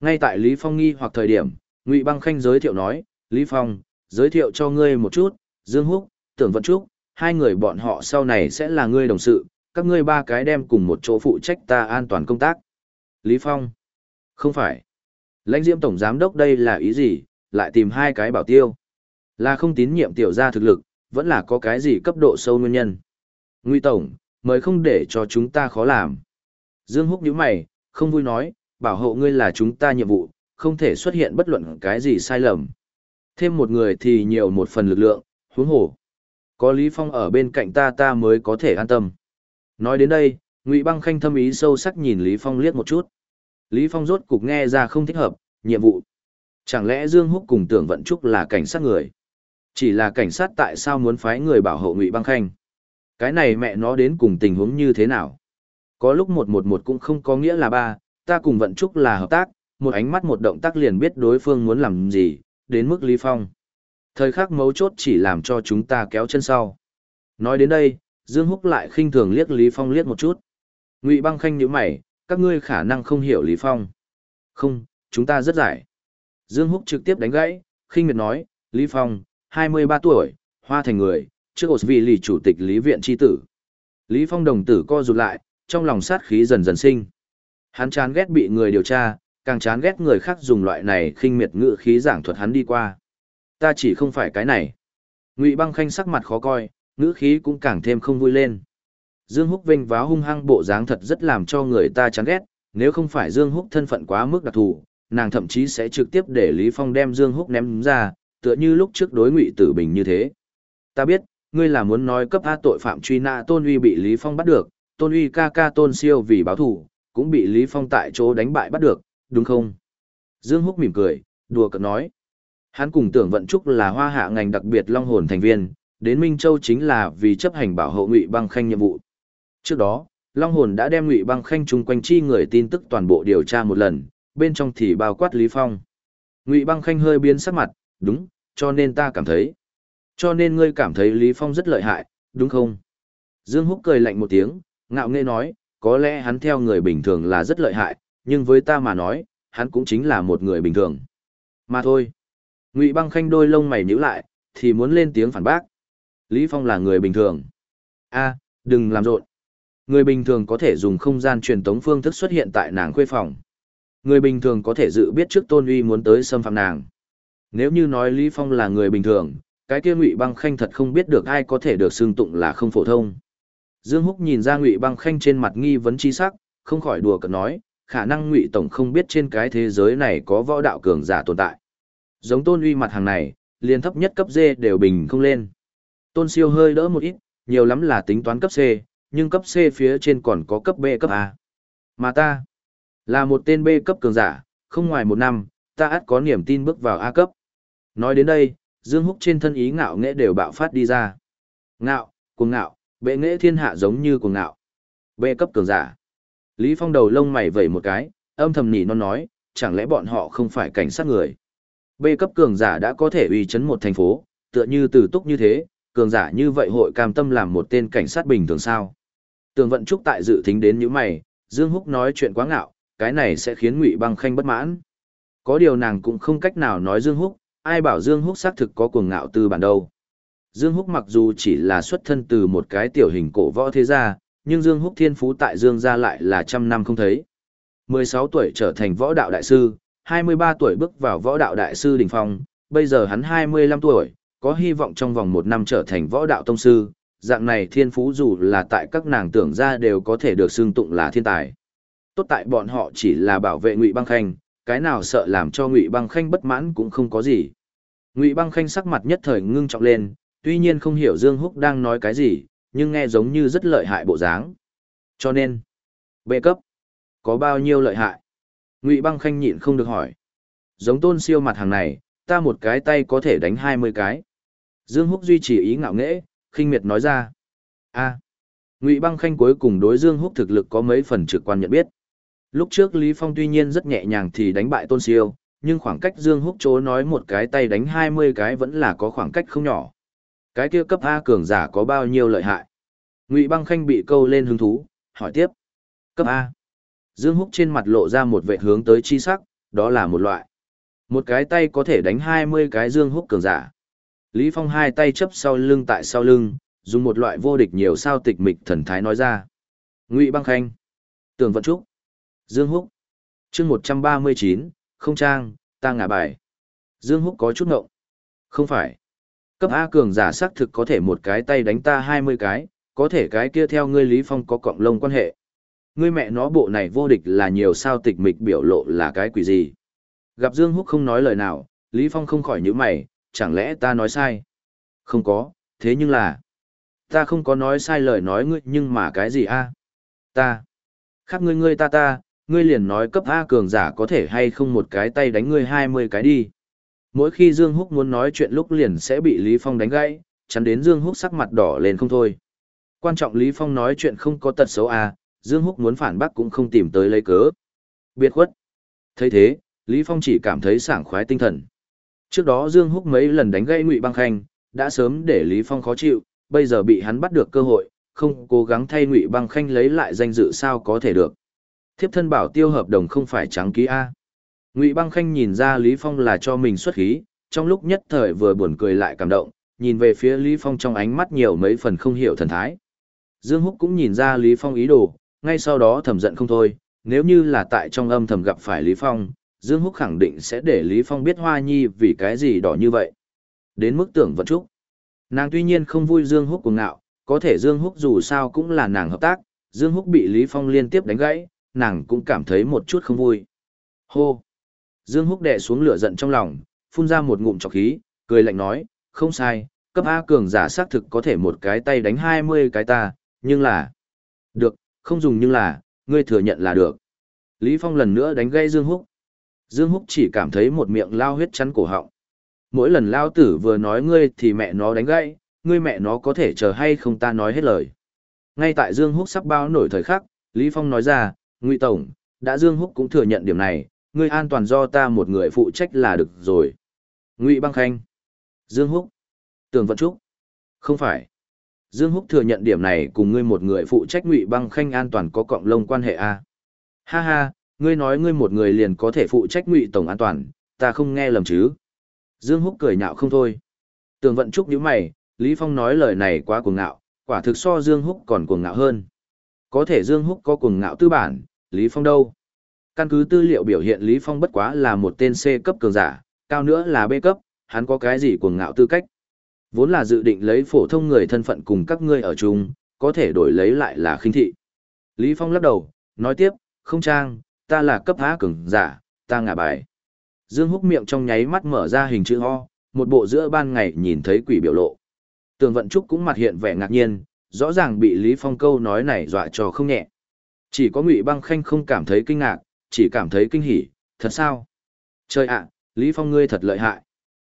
Ngay tại Lý Phong nghi hoặc thời điểm, Ngụy Băng Khanh giới thiệu nói, Lý Phong, giới thiệu cho ngươi một chút, Dương Húc, Tưởng Vận Trúc, hai người bọn họ sau này sẽ là ngươi đồng sự, các ngươi ba cái đem cùng một chỗ phụ trách ta an toàn công tác. Lý Phong, không phải. Lãnh Diễm Tổng Giám Đốc đây là ý gì, lại tìm hai cái bảo tiêu. Là không tín nhiệm tiểu gia thực lực, vẫn là có cái gì cấp độ sâu nguyên nhân. Ngụy Tổng, mới không để cho chúng ta khó làm. Dương Húc nhíu mày, không vui nói, bảo hộ ngươi là chúng ta nhiệm vụ, không thể xuất hiện bất luận cái gì sai lầm. Thêm một người thì nhiều một phần lực lượng, huống hồ. Có Lý Phong ở bên cạnh ta ta mới có thể an tâm. Nói đến đây, Ngụy Băng Khanh thâm ý sâu sắc nhìn Lý Phong liếc một chút. Lý Phong rốt cục nghe ra không thích hợp, nhiệm vụ. Chẳng lẽ Dương Húc cùng Tưởng Vận Trúc là cảnh sát người? Chỉ là cảnh sát tại sao muốn phái người bảo hộ Ngụy Băng Khanh? Cái này mẹ nó đến cùng tình huống như thế nào? Có lúc một một một cũng không có nghĩa là ba, ta cùng Vận Trúc là hợp tác, một ánh mắt một động tác liền biết đối phương muốn làm gì, đến mức Lý Phong. Thời khắc mấu chốt chỉ làm cho chúng ta kéo chân sau. Nói đến đây, Dương Húc lại khinh thường liếc Lý Phong liếc một chút. Ngụy Băng Khanh nhíu mày, các ngươi khả năng không hiểu Lý Phong. Không, chúng ta rất giải. Dương Húc trực tiếp đánh gãy, khinh miệt nói, Lý Phong, 23 tuổi, hoa thành người, trước ổ vị lì chủ tịch Lý Viện tri tử. Lý Phong đồng tử co rụt lại, trong lòng sát khí dần dần sinh. Hắn chán ghét bị người điều tra, càng chán ghét người khác dùng loại này khinh miệt ngữ khí giảng thuật hắn đi qua. Ta chỉ không phải cái này. Ngụy Băng Khanh sắc mặt khó coi, ngữ khí cũng càng thêm không vui lên. Dương Húc vinh váo hung hăng bộ dáng thật rất làm cho người ta chán ghét, nếu không phải Dương Húc thân phận quá mức đặc thù, nàng thậm chí sẽ trực tiếp để Lý Phong đem Dương Húc ném ra, tựa như lúc trước đối Ngụy Tử Bình như thế. Ta biết, ngươi là muốn nói cấp A tội phạm truy nã Tôn Uy bị Lý Phong bắt được, Tôn Uy ca ca Tôn Siêu vì báo thù, cũng bị Lý Phong tại chỗ đánh bại bắt được, đúng không? Dương Húc mỉm cười, đùa cợt nói. Hắn cùng tưởng vận trúc là hoa hạ ngành đặc biệt long hồn thành viên, đến Minh Châu chính là vì chấp hành bảo hộ Ngụy Băng Khanh nhiệm vụ. Trước đó, Long Hồn đã đem Ngụy Băng Khanh chung quanh chi người tin tức toàn bộ điều tra một lần, bên trong thì bao quát Lý Phong. Ngụy Băng Khanh hơi biến sắc mặt, đúng, cho nên ta cảm thấy. Cho nên ngươi cảm thấy Lý Phong rất lợi hại, đúng không? Dương Húc cười lạnh một tiếng, ngạo nghễ nói, có lẽ hắn theo người bình thường là rất lợi hại, nhưng với ta mà nói, hắn cũng chính là một người bình thường. Mà thôi. Ngụy Băng Khanh đôi lông mày nhíu lại, thì muốn lên tiếng phản bác. Lý Phong là người bình thường. A, đừng làm rộn. Người bình thường có thể dùng không gian truyền tống phương thức xuất hiện tại nàng khuê phòng. Người bình thường có thể dự biết trước tôn uy muốn tới xâm phạm nàng. Nếu như nói Lý Phong là người bình thường, cái kia Ngụy Băng Khanh thật không biết được ai có thể được xưng tụng là không phổ thông. Dương Húc nhìn ra Ngụy Băng Khanh trên mặt nghi vấn chi sắc, không khỏi đùa cợt nói, khả năng Ngụy tổng không biết trên cái thế giới này có võ đạo cường giả tồn tại. Giống Tôn Uy mặt hàng này, liền thấp nhất cấp D đều bình không lên. Tôn Siêu hơi đỡ một ít, nhiều lắm là tính toán cấp C, nhưng cấp C phía trên còn có cấp B cấp A. Mà ta, là một tên B cấp cường giả, không ngoài một năm, ta ắt có niềm tin bước vào A cấp. Nói đến đây, Dương Húc trên thân ý ngạo nghệ đều bạo phát đi ra. Ngạo, cuồng ngạo, bệ nghệ thiên hạ giống như cuồng ngạo. bệ cấp cường giả. Lý Phong đầu lông mày vẩy một cái, âm thầm nỉ non nói, chẳng lẽ bọn họ không phải cảnh sát người. bệ cấp cường giả đã có thể uy chấn một thành phố, tựa như từ túc như thế, cường giả như vậy hội cam tâm làm một tên cảnh sát bình thường sao. Tường vận trúc tại dự tính đến những mày, Dương Húc nói chuyện quá ngạo, cái này sẽ khiến Ngụy Băng Khanh bất mãn. Có điều nàng cũng không cách nào nói Dương Húc, ai bảo Dương Húc xác thực có cuồng ngạo từ bản đâu. Dương Húc mặc dù chỉ là xuất thân từ một cái tiểu hình cổ võ thế gia, nhưng Dương Húc thiên phú tại Dương gia lại là trăm năm không thấy. 16 tuổi trở thành võ đạo đại sư, 23 tuổi bước vào võ đạo đại sư đỉnh phong, bây giờ hắn 25 tuổi, có hy vọng trong vòng một năm trở thành võ đạo tông sư, dạng này thiên phú dù là tại các nàng tưởng ra đều có thể được xưng tụng là thiên tài. Tốt tại bọn họ chỉ là bảo vệ Ngụy Băng Khanh, cái nào sợ làm cho Ngụy Băng Khanh bất mãn cũng không có gì. Ngụy Băng Khanh sắc mặt nhất thời ngưng trọng lên, tuy nhiên không hiểu Dương Húc đang nói cái gì, nhưng nghe giống như rất lợi hại bộ dáng. Cho nên, bệ cấp, có bao nhiêu lợi hại? Ngụy Băng Khanh nhịn không được hỏi. Giống tôn siêu mặt hàng này, ta một cái tay có thể đánh 20 cái. Dương Húc duy trì ý ngạo nghễ, khinh miệt nói ra. a Ngụy Băng Khanh cuối cùng đối Dương Húc thực lực có mấy phần trực quan nhận biết. Lúc trước Lý Phong tuy nhiên rất nhẹ nhàng thì đánh bại Tôn Siêu, nhưng khoảng cách Dương Húc chố nói một cái tay đánh 20 cái vẫn là có khoảng cách không nhỏ. Cái kia cấp A cường giả có bao nhiêu lợi hại? Ngụy Băng Khanh bị câu lên hứng thú, hỏi tiếp. Cấp A. Dương Húc trên mặt lộ ra một vệ hướng tới chi sắc, đó là một loại. Một cái tay có thể đánh 20 cái Dương Húc cường giả. Lý Phong hai tay chấp sau lưng tại sau lưng, dùng một loại vô địch nhiều sao tịch mịch thần thái nói ra. Ngụy Băng Khanh. Tường Vận Trúc. Dương Húc. chương 139, không trang, ta ngả bài. Dương Húc có chút ngộng. Không phải. Cấp A cường giả xác thực có thể một cái tay đánh ta 20 cái, có thể cái kia theo ngươi Lý Phong có cộng lông quan hệ. Ngươi mẹ nó bộ này vô địch là nhiều sao tịch mịch biểu lộ là cái quỷ gì. Gặp Dương Húc không nói lời nào, Lý Phong không khỏi nhíu mày, chẳng lẽ ta nói sai? Không có, thế nhưng là... Ta không có nói sai lời nói ngươi nhưng mà cái gì a? Ta. Khác ngươi ngươi ta ta, ngươi liền nói cấp A cường giả có thể hay không một cái tay đánh ngươi 20 cái đi. Mỗi khi Dương Húc muốn nói chuyện lúc liền sẽ bị Lý Phong đánh gãy, chắn đến Dương Húc sắc mặt đỏ lên không thôi. Quan trọng Lý Phong nói chuyện không có tật xấu à, Dương Húc muốn phản bác cũng không tìm tới lấy cớ. Biệt khuất. thấy thế, Lý Phong chỉ cảm thấy sảng khoái tinh thần. Trước đó Dương Húc mấy lần đánh gãy Ngụy Băng Khanh, đã sớm để Lý Phong khó chịu, bây giờ bị hắn bắt được cơ hội, không cố gắng thay Ngụy Băng Khanh lấy lại danh dự sao có thể được. Thiếp thân bảo tiêu hợp đồng không phải trắng ký A. Ngụy Băng Khanh nhìn ra Lý Phong là cho mình xuất khí, trong lúc nhất thời vừa buồn cười lại cảm động, nhìn về phía Lý Phong trong ánh mắt nhiều mấy phần không hiểu thần thái. Dương Húc cũng nhìn ra Lý Phong ý đồ, ngay sau đó thầm giận không thôi, nếu như là tại trong âm thầm gặp phải Lý Phong, Dương Húc khẳng định sẽ để Lý Phong biết Hoa Nhi vì cái gì đỏ như vậy. Đến mức tưởng vật trúc. Nàng tuy nhiên không vui Dương Húc cuồng ngạo, có thể Dương Húc dù sao cũng là nàng hợp tác, Dương Húc bị Lý Phong liên tiếp đánh gãy, nàng cũng cảm thấy một chút không vui. Hô! Dương Húc đè xuống lửa giận trong lòng, phun ra một ngụm trọc khí, cười lạnh nói, không sai, cấp A cường giả xác thực có thể một cái tay đánh 20 cái ta, nhưng là... Được, không dùng nhưng là, ngươi thừa nhận là được. Lý Phong lần nữa đánh gây Dương Húc. Dương Húc chỉ cảm thấy một miệng lao huyết chắn cổ họng. Mỗi lần lao tử vừa nói ngươi thì mẹ nó đánh gãy, ngươi mẹ nó có thể chờ hay không ta nói hết lời. Ngay tại Dương Húc sắp bao nổi thời khắc, Lý Phong nói ra, Ngụy Tổng, đã Dương Húc cũng thừa nhận điểm này, ngươi an toàn do ta một người phụ trách là được rồi. Ngụy Băng Khanh. Dương Húc. Tường Vận Trúc. Không phải. Dương Húc thừa nhận điểm này cùng ngươi một người phụ trách Ngụy Băng Khanh an toàn có cộng lông quan hệ a. À? Ha ha, ngươi nói ngươi một người liền có thể phụ trách Ngụy tổng an toàn, ta không nghe lầm chứ? Dương Húc cười nhạo không thôi. Tường Vận Trúc nhíu mày, Lý Phong nói lời này quá cuồng ngạo, quả thực so Dương Húc còn cuồng ngạo hơn. Có thể Dương Húc có cuồng ngạo tư bản, Lý Phong đâu? Căn cứ tư liệu biểu hiện Lý Phong bất quá là một tên C cấp cường giả, cao nữa là B cấp, hắn có cái gì cuồng ngạo tư cách? Vốn là dự định lấy phổ thông người thân phận cùng các ngươi ở chung, có thể đổi lấy lại là khinh thị. Lý Phong lắc đầu, nói tiếp, không trang, ta là cấp há cường giả, ta ngả bài. Dương Húc miệng trong nháy mắt mở ra hình chữ O, một bộ giữa ban ngày nhìn thấy quỷ biểu lộ. Tường Vận Trúc cũng mặt hiện vẻ ngạc nhiên, rõ ràng bị Lý Phong câu nói này dọa cho không nhẹ. Chỉ có Ngụy Băng Khanh không cảm thấy kinh ngạc, chỉ cảm thấy kinh hỉ, thật sao? Trời ạ, Lý Phong ngươi thật lợi hại.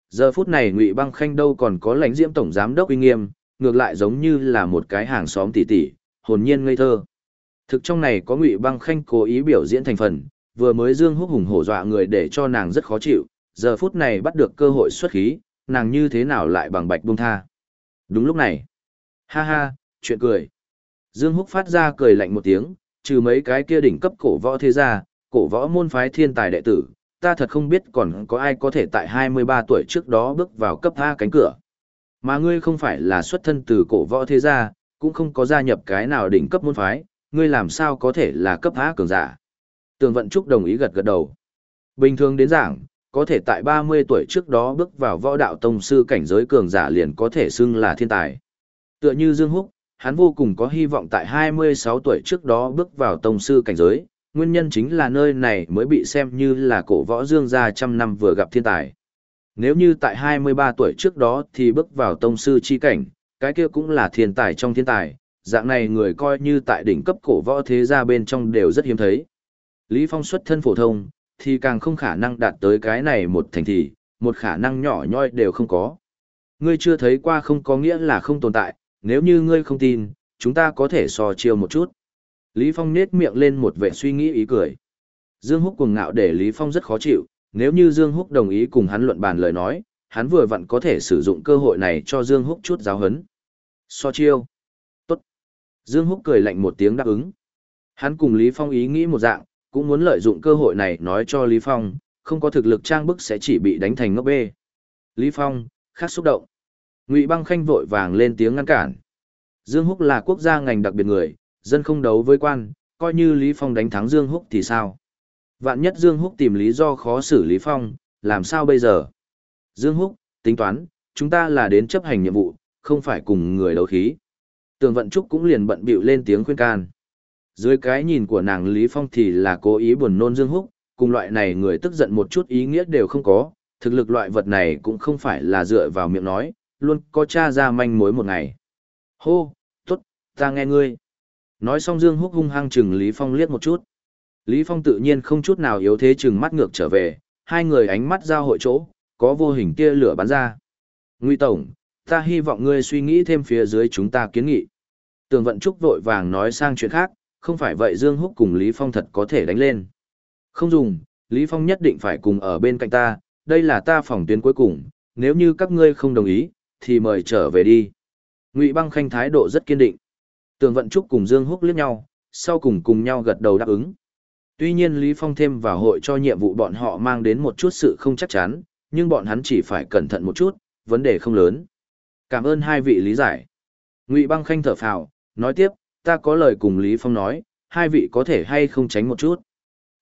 Giờ phút này Ngụy Băng Khanh đâu còn có lãnh diễm tổng giám đốc uy nghiêm, ngược lại giống như là một cái hàng xóm tỉ tỉ, hồn nhiên ngây thơ. Thực trong này có Ngụy Băng Khanh cố ý biểu diễn thành phần, vừa mới Dương Húc hùng hổ dọa người để cho nàng rất khó chịu, giờ phút này bắt được cơ hội xuất khí, nàng như thế nào lại bằng bạch buông tha. Đúng lúc này, ha ha, chuyện cười. Dương Húc phát ra cười lạnh một tiếng, trừ mấy cái kia đỉnh cấp cổ võ thế gia, cổ võ môn phái thiên tài đệ tử, ta thật không biết còn có ai có thể tại 23 tuổi trước đó bước vào cấp A cánh cửa. Mà ngươi không phải là xuất thân từ cổ võ thế gia, cũng không có gia nhập cái nào đỉnh cấp môn phái, ngươi làm sao có thể là cấp A cường giả. Tường Vận Trúc đồng ý gật gật đầu. Bình thường đến giảng, có thể tại 30 tuổi trước đó bước vào võ đạo tông sư cảnh giới cường giả liền có thể xưng là thiên tài. Tựa như Dương Húc, hắn vô cùng có hy vọng tại 26 tuổi trước đó bước vào tông sư cảnh giới, nguyên nhân chính là nơi này mới bị xem như là cổ võ dương gia trăm năm vừa gặp thiên tài. Nếu như tại 23 tuổi trước đó thì bước vào tông sư chi cảnh, cái kia cũng là thiên tài trong thiên tài, dạng này người coi như tại đỉnh cấp cổ võ thế gia bên trong đều rất hiếm thấy. Lý Phong xuất thân phổ thông, thì càng không khả năng đạt tới cái này một thành thị, một khả năng nhỏ nhoi đều không có. Ngươi chưa thấy qua không có nghĩa là không tồn tại, nếu như ngươi không tin, chúng ta có thể so chiêu một chút. Lý Phong nết miệng lên một vẻ suy nghĩ ý cười. Dương Húc cuồng ngạo để Lý Phong rất khó chịu, nếu như Dương Húc đồng ý cùng hắn luận bàn lời nói, hắn vừa vặn có thể sử dụng cơ hội này cho Dương Húc chút giáo hấn. So chiêu. Tốt. Dương Húc cười lạnh một tiếng đáp ứng. Hắn cùng Lý Phong ý nghĩ một dạng, cũng muốn lợi dụng cơ hội này nói cho Lý Phong, không có thực lực trang bức sẽ chỉ bị đánh thành ngốc bê. Lý Phong, khác xúc động. Ngụy Băng Khanh vội vàng lên tiếng ngăn cản. Dương Húc là quốc gia ngành đặc biệt người, dân không đấu với quan, coi như Lý Phong đánh thắng Dương Húc thì sao? Vạn nhất Dương Húc tìm lý do khó xử Lý Phong, làm sao bây giờ? Dương Húc, tính toán, chúng ta là đến chấp hành nhiệm vụ, không phải cùng người đấu khí. Tường Vận Trúc cũng liền bận bịu lên tiếng khuyên can. Dưới cái nhìn của nàng Lý Phong thì là cố ý buồn nôn Dương Húc, cùng loại này người tức giận một chút ý nghĩa đều không có, thực lực loại vật này cũng không phải là dựa vào miệng nói, luôn có cha ra manh mối một ngày. Hô, tốt, ta nghe ngươi. Nói xong Dương Húc hung hăng chừng Lý Phong liếc một chút. Lý Phong tự nhiên không chút nào yếu thế chừng mắt ngược trở về, hai người ánh mắt giao hội chỗ, có vô hình tia lửa bắn ra. ngụy Tổng, ta hy vọng ngươi suy nghĩ thêm phía dưới chúng ta kiến nghị. Tường Vận Trúc vội vàng nói sang chuyện khác, không phải vậy Dương Húc cùng Lý Phong thật có thể đánh lên. Không dùng, Lý Phong nhất định phải cùng ở bên cạnh ta, đây là ta phòng tuyến cuối cùng, nếu như các ngươi không đồng ý, thì mời trở về đi. Ngụy Băng Khanh thái độ rất kiên định. Tường Vận Trúc cùng Dương Húc liếc nhau, sau cùng cùng nhau gật đầu đáp ứng. Tuy nhiên Lý Phong thêm vào hội cho nhiệm vụ bọn họ mang đến một chút sự không chắc chắn, nhưng bọn hắn chỉ phải cẩn thận một chút, vấn đề không lớn. Cảm ơn hai vị lý giải. Ngụy Băng Khanh thở phào, nói tiếp, ta có lời cùng Lý Phong nói, hai vị có thể hay không tránh một chút.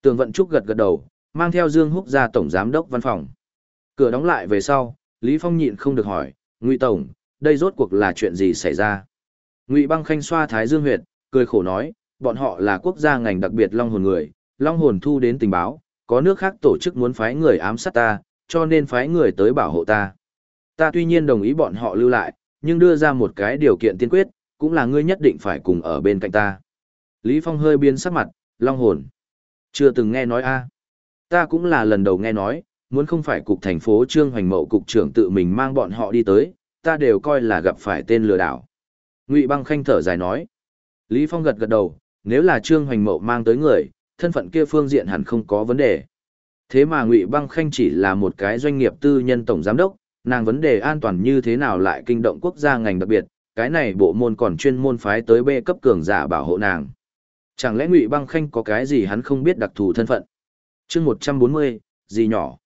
Tường Vận Trúc gật gật đầu, mang theo Dương Húc ra tổng giám đốc văn phòng. Cửa đóng lại về sau, Lý Phong nhịn không được hỏi, Ngụy Tổng, đây rốt cuộc là chuyện gì xảy ra? Ngụy Băng Khanh xoa thái dương huyệt, cười khổ nói, bọn họ là quốc gia ngành đặc biệt long hồn người, long hồn thu đến tình báo, có nước khác tổ chức muốn phái người ám sát ta, cho nên phái người tới bảo hộ ta. Ta tuy nhiên đồng ý bọn họ lưu lại, nhưng đưa ra một cái điều kiện tiên quyết, cũng là ngươi nhất định phải cùng ở bên cạnh ta. Lý Phong hơi biến sắc mặt, long hồn. Chưa từng nghe nói a. Ta cũng là lần đầu nghe nói, muốn không phải cục thành phố Trương Hoành Mậu cục trưởng tự mình mang bọn họ đi tới, ta đều coi là gặp phải tên lừa đảo. Ngụy Băng Khanh thở dài nói. Lý Phong gật gật đầu, nếu là Trương Hoành Mậu mang tới người, thân phận kia phương diện hẳn không có vấn đề. Thế mà Ngụy Băng Khanh chỉ là một cái doanh nghiệp tư nhân tổng giám đốc, nàng vấn đề an toàn như thế nào lại kinh động quốc gia ngành đặc biệt, cái này bộ môn còn chuyên môn phái tới bê cấp cường giả bảo hộ nàng. Chẳng lẽ Ngụy Băng Khanh có cái gì hắn không biết đặc thù thân phận? Chương 140, gì nhỏ?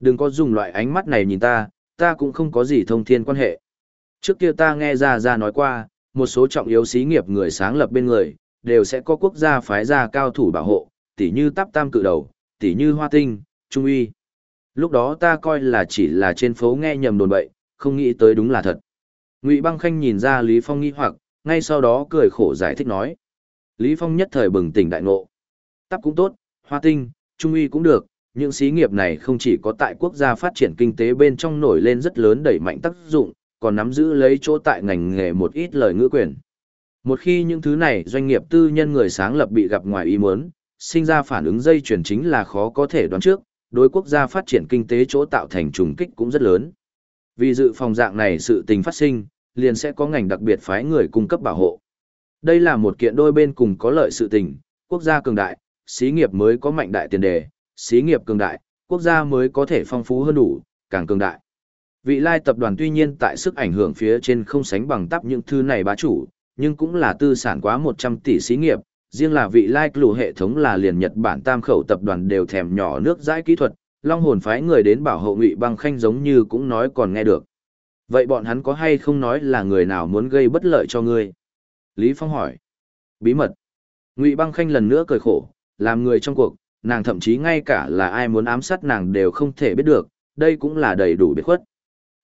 Đừng có dùng loại ánh mắt này nhìn ta, ta cũng không có gì thông thiên quan hệ. Trước kia ta nghe ra ra nói qua, một số trọng yếu xí nghiệp người sáng lập bên người, đều sẽ có quốc gia phái ra cao thủ bảo hộ, tỉ như tắp tam cự đầu, tỉ như hoa tinh, trung uy. Lúc đó ta coi là chỉ là trên phố nghe nhầm đồn bậy, không nghĩ tới đúng là thật. Ngụy Băng Khanh nhìn ra Lý Phong nghi hoặc, ngay sau đó cười khổ giải thích nói. Lý Phong nhất thời bừng tỉnh đại ngộ. Tắp cũng tốt, hoa tinh, trung uy cũng được, những xí nghiệp này không chỉ có tại quốc gia phát triển kinh tế bên trong nổi lên rất lớn đẩy mạnh tác dụng, còn nắm giữ lấy chỗ tại ngành nghề một ít lời ngữ quyền. Một khi những thứ này doanh nghiệp tư nhân người sáng lập bị gặp ngoài ý muốn, sinh ra phản ứng dây chuyển chính là khó có thể đoán trước, đối quốc gia phát triển kinh tế chỗ tạo thành trùng kích cũng rất lớn. Vì dự phòng dạng này sự tình phát sinh, liền sẽ có ngành đặc biệt phái người cung cấp bảo hộ. Đây là một kiện đôi bên cùng có lợi sự tình, quốc gia cường đại, xí nghiệp mới có mạnh đại tiền đề, xí nghiệp cường đại, quốc gia mới có thể phong phú hơn đủ, càng cường đại. Vị lai tập đoàn tuy nhiên tại sức ảnh hưởng phía trên không sánh bằng tắp những thứ này bá chủ, nhưng cũng là tư sản quá 100 tỷ xí nghiệp, riêng là vị lai lù hệ thống là liền Nhật Bản tam khẩu tập đoàn đều thèm nhỏ nước dãi kỹ thuật, long hồn phái người đến bảo hộ ngụy băng khanh giống như cũng nói còn nghe được. Vậy bọn hắn có hay không nói là người nào muốn gây bất lợi cho ngươi? Lý Phong hỏi. Bí mật. Ngụy băng khanh lần nữa cười khổ, làm người trong cuộc, nàng thậm chí ngay cả là ai muốn ám sát nàng đều không thể biết được, đây cũng là đầy đủ biệt khuất.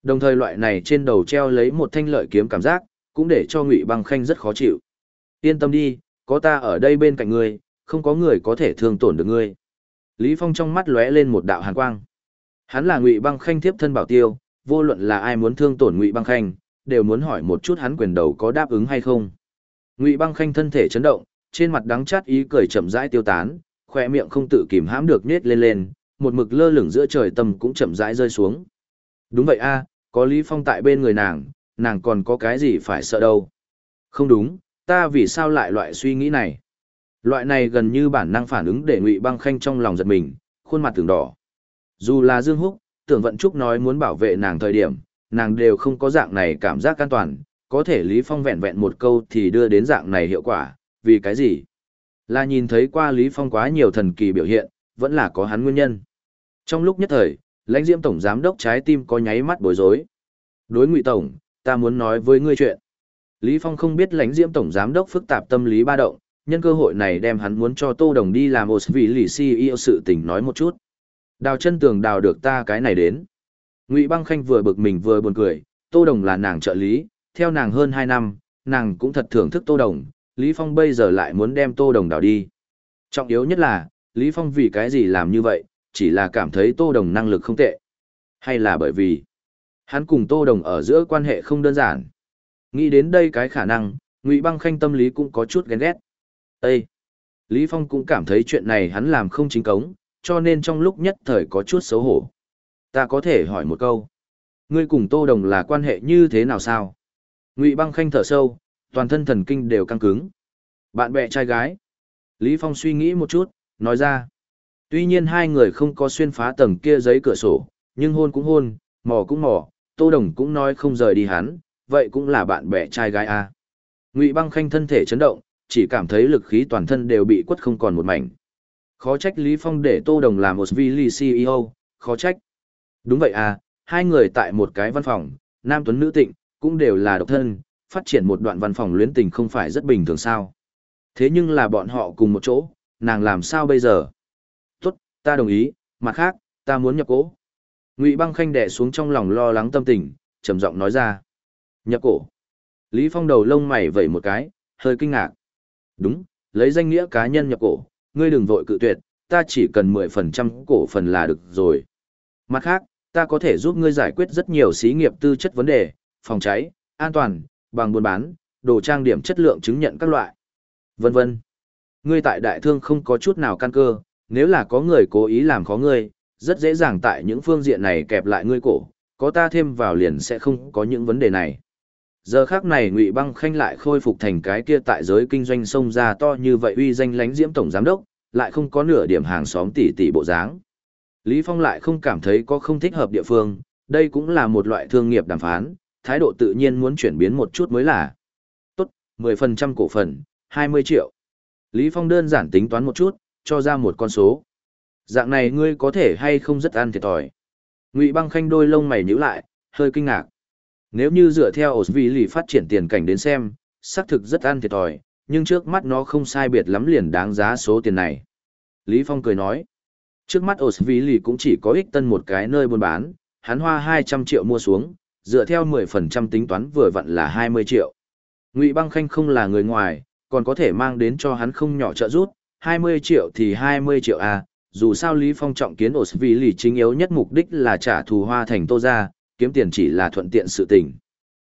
Đồng thời loại này trên đầu treo lấy một thanh lợi kiếm cảm giác, cũng để cho Ngụy Băng Khanh rất khó chịu. Yên tâm đi, có ta ở đây bên cạnh ngươi, không có người có thể thương tổn được ngươi. Lý Phong trong mắt lóe lên một đạo hàn quang. Hắn là Ngụy Băng Khanh tiếp thân bảo tiêu, vô luận là ai muốn thương tổn Ngụy Băng Khanh, đều muốn hỏi một chút hắn quyền đầu có đáp ứng hay không. Ngụy Băng Khanh thân thể chấn động, trên mặt đắng chát ý cười chậm rãi tiêu tán, khoe miệng không tự kìm hãm được nết lên lên, một mực lơ lửng giữa trời tâm cũng chậm rãi rơi xuống. Đúng vậy a, có Lý Phong tại bên người nàng, nàng còn có cái gì phải sợ đâu. Không đúng, ta vì sao lại loại suy nghĩ này? Loại này gần như bản năng phản ứng để Ngụy Băng Khanh trong lòng giật mình, khuôn mặt tưởng đỏ. Dù là Dương Húc, Tưởng Vận Trúc nói muốn bảo vệ nàng thời điểm, nàng đều không có dạng này cảm giác an toàn, có thể Lý Phong vẹn vẹn một câu thì đưa đến dạng này hiệu quả, vì cái gì? Là nhìn thấy qua Lý Phong quá nhiều thần kỳ biểu hiện, vẫn là có hắn nguyên nhân. Trong lúc nhất thời, lãnh diễm tổng giám đốc trái tim có nháy mắt bối rối. Đối ngụy tổng, ta muốn nói với ngươi chuyện. Lý Phong không biết lãnh diễm tổng giám đốc phức tạp tâm lý ba động, nhân cơ hội này đem hắn muốn cho Tô Đồng đi làm một vị lì CEO sự tình nói một chút. Đào chân tường đào được ta cái này đến. Ngụy Băng Khanh vừa bực mình vừa buồn cười, Tô Đồng là nàng trợ lý, theo nàng hơn 2 năm, nàng cũng thật thưởng thức Tô Đồng, Lý Phong bây giờ lại muốn đem Tô Đồng đào đi. Trọng yếu nhất là, Lý Phong vì cái gì làm như vậy, chỉ là cảm thấy Tô Đồng năng lực không tệ. Hay là bởi vì, hắn cùng Tô Đồng ở giữa quan hệ không đơn giản. Nghĩ đến đây cái khả năng, Ngụy Băng Khanh tâm lý cũng có chút ghen ghét. Ê! Lý Phong cũng cảm thấy chuyện này hắn làm không chính cống, cho nên trong lúc nhất thời có chút xấu hổ. Ta có thể hỏi một câu. Ngươi cùng Tô Đồng là quan hệ như thế nào sao? Ngụy Băng Khanh thở sâu, toàn thân thần kinh đều căng cứng. Bạn bè trai gái. Lý Phong suy nghĩ một chút, nói ra. Tuy nhiên hai người không có xuyên phá tầng kia giấy cửa sổ, nhưng hôn cũng hôn, mò cũng mò, Tô Đồng cũng nói không rời đi hắn, vậy cũng là bạn bè trai gái à. Ngụy Băng Khanh thân thể chấn động, chỉ cảm thấy lực khí toàn thân đều bị quất không còn một mảnh. Khó trách Lý Phong để Tô Đồng làm một vị CEO, khó trách. Đúng vậy à, hai người tại một cái văn phòng, nam tuấn nữ tịnh, cũng đều là độc thân, phát triển một đoạn văn phòng luyến tình không phải rất bình thường sao. Thế nhưng là bọn họ cùng một chỗ, nàng làm sao bây giờ? Tốt, ta đồng ý, mặt khác, ta muốn nhập cổ. Ngụy băng khanh đẻ xuống trong lòng lo lắng tâm tình, trầm giọng nói ra. Nhập cổ. Lý Phong đầu lông mày vẩy một cái, hơi kinh ngạc. Đúng, lấy danh nghĩa cá nhân nhập cổ, ngươi đừng vội cự tuyệt, ta chỉ cần 10% cổ phần là được rồi. Mặt khác, ta có thể giúp ngươi giải quyết rất nhiều xí nghiệp tư chất vấn đề, phòng cháy, an toàn, bằng buôn bán, đồ trang điểm chất lượng chứng nhận các loại. Vân vân. Ngươi tại đại thương không có chút nào căn cơ, nếu là có người cố ý làm khó ngươi, rất dễ dàng tại những phương diện này kẹp lại ngươi cổ, có ta thêm vào liền sẽ không có những vấn đề này. Giờ khác này Ngụy Băng Khanh lại khôi phục thành cái kia tại giới kinh doanh sông ra to như vậy uy danh lánh diễm tổng giám đốc, lại không có nửa điểm hàng xóm tỷ tỷ bộ dáng. Lý Phong lại không cảm thấy có không thích hợp địa phương, đây cũng là một loại thương nghiệp đàm phán, thái độ tự nhiên muốn chuyển biến một chút mới là. Tốt, 10% cổ phần, 20 triệu. Lý Phong đơn giản tính toán một chút, cho ra một con số. Dạng này ngươi có thể hay không rất ăn thiệt thòi. Ngụy băng khanh đôi lông mày nhíu lại, hơi kinh ngạc. Nếu như dựa theo ổ vì lì phát triển tiền cảnh đến xem, xác thực rất ăn thiệt thòi, nhưng trước mắt nó không sai biệt lắm liền đáng giá số tiền này. Lý Phong cười nói, trước mắt ổ vì lì cũng chỉ có ích tân một cái nơi buôn bán, hắn hoa 200 triệu mua xuống, dựa theo 10% tính toán vừa vặn là 20 triệu. Ngụy băng khanh không là người ngoài, còn có thể mang đến cho hắn không nhỏ trợ giúp, 20 triệu thì 20 triệu à, dù sao Lý Phong trọng kiến ổ vì lì chính yếu nhất mục đích là trả thù hoa thành tô ra, kiếm tiền chỉ là thuận tiện sự tình.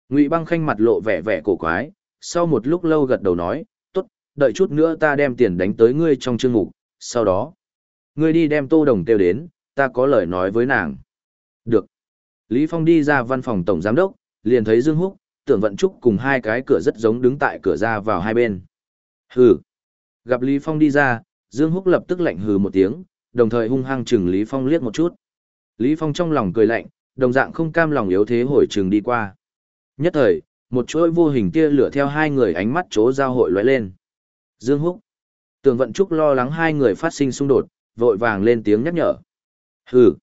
Ngụy băng khanh mặt lộ vẻ vẻ cổ quái, sau một lúc lâu gật đầu nói, tốt, đợi chút nữa ta đem tiền đánh tới ngươi trong chương mục, sau đó, ngươi đi đem tô đồng tiêu đến, ta có lời nói với nàng. Được. Lý Phong đi ra văn phòng tổng giám đốc, liền thấy Dương Húc, tưởng vận trúc cùng hai cái cửa rất giống đứng tại cửa ra vào hai bên. Hừ. Gặp Lý Phong đi ra, Dương Húc lập tức lạnh hừ một tiếng, đồng thời hung hăng chừng Lý Phong liếc một chút. Lý Phong trong lòng cười lạnh, đồng dạng không cam lòng yếu thế hồi trường đi qua. Nhất thời, một chuỗi vô hình tia lửa theo hai người ánh mắt chố giao hội lóe lên. Dương Húc. Tường Vận Trúc lo lắng hai người phát sinh xung đột, vội vàng lên tiếng nhắc nhở. Hừ.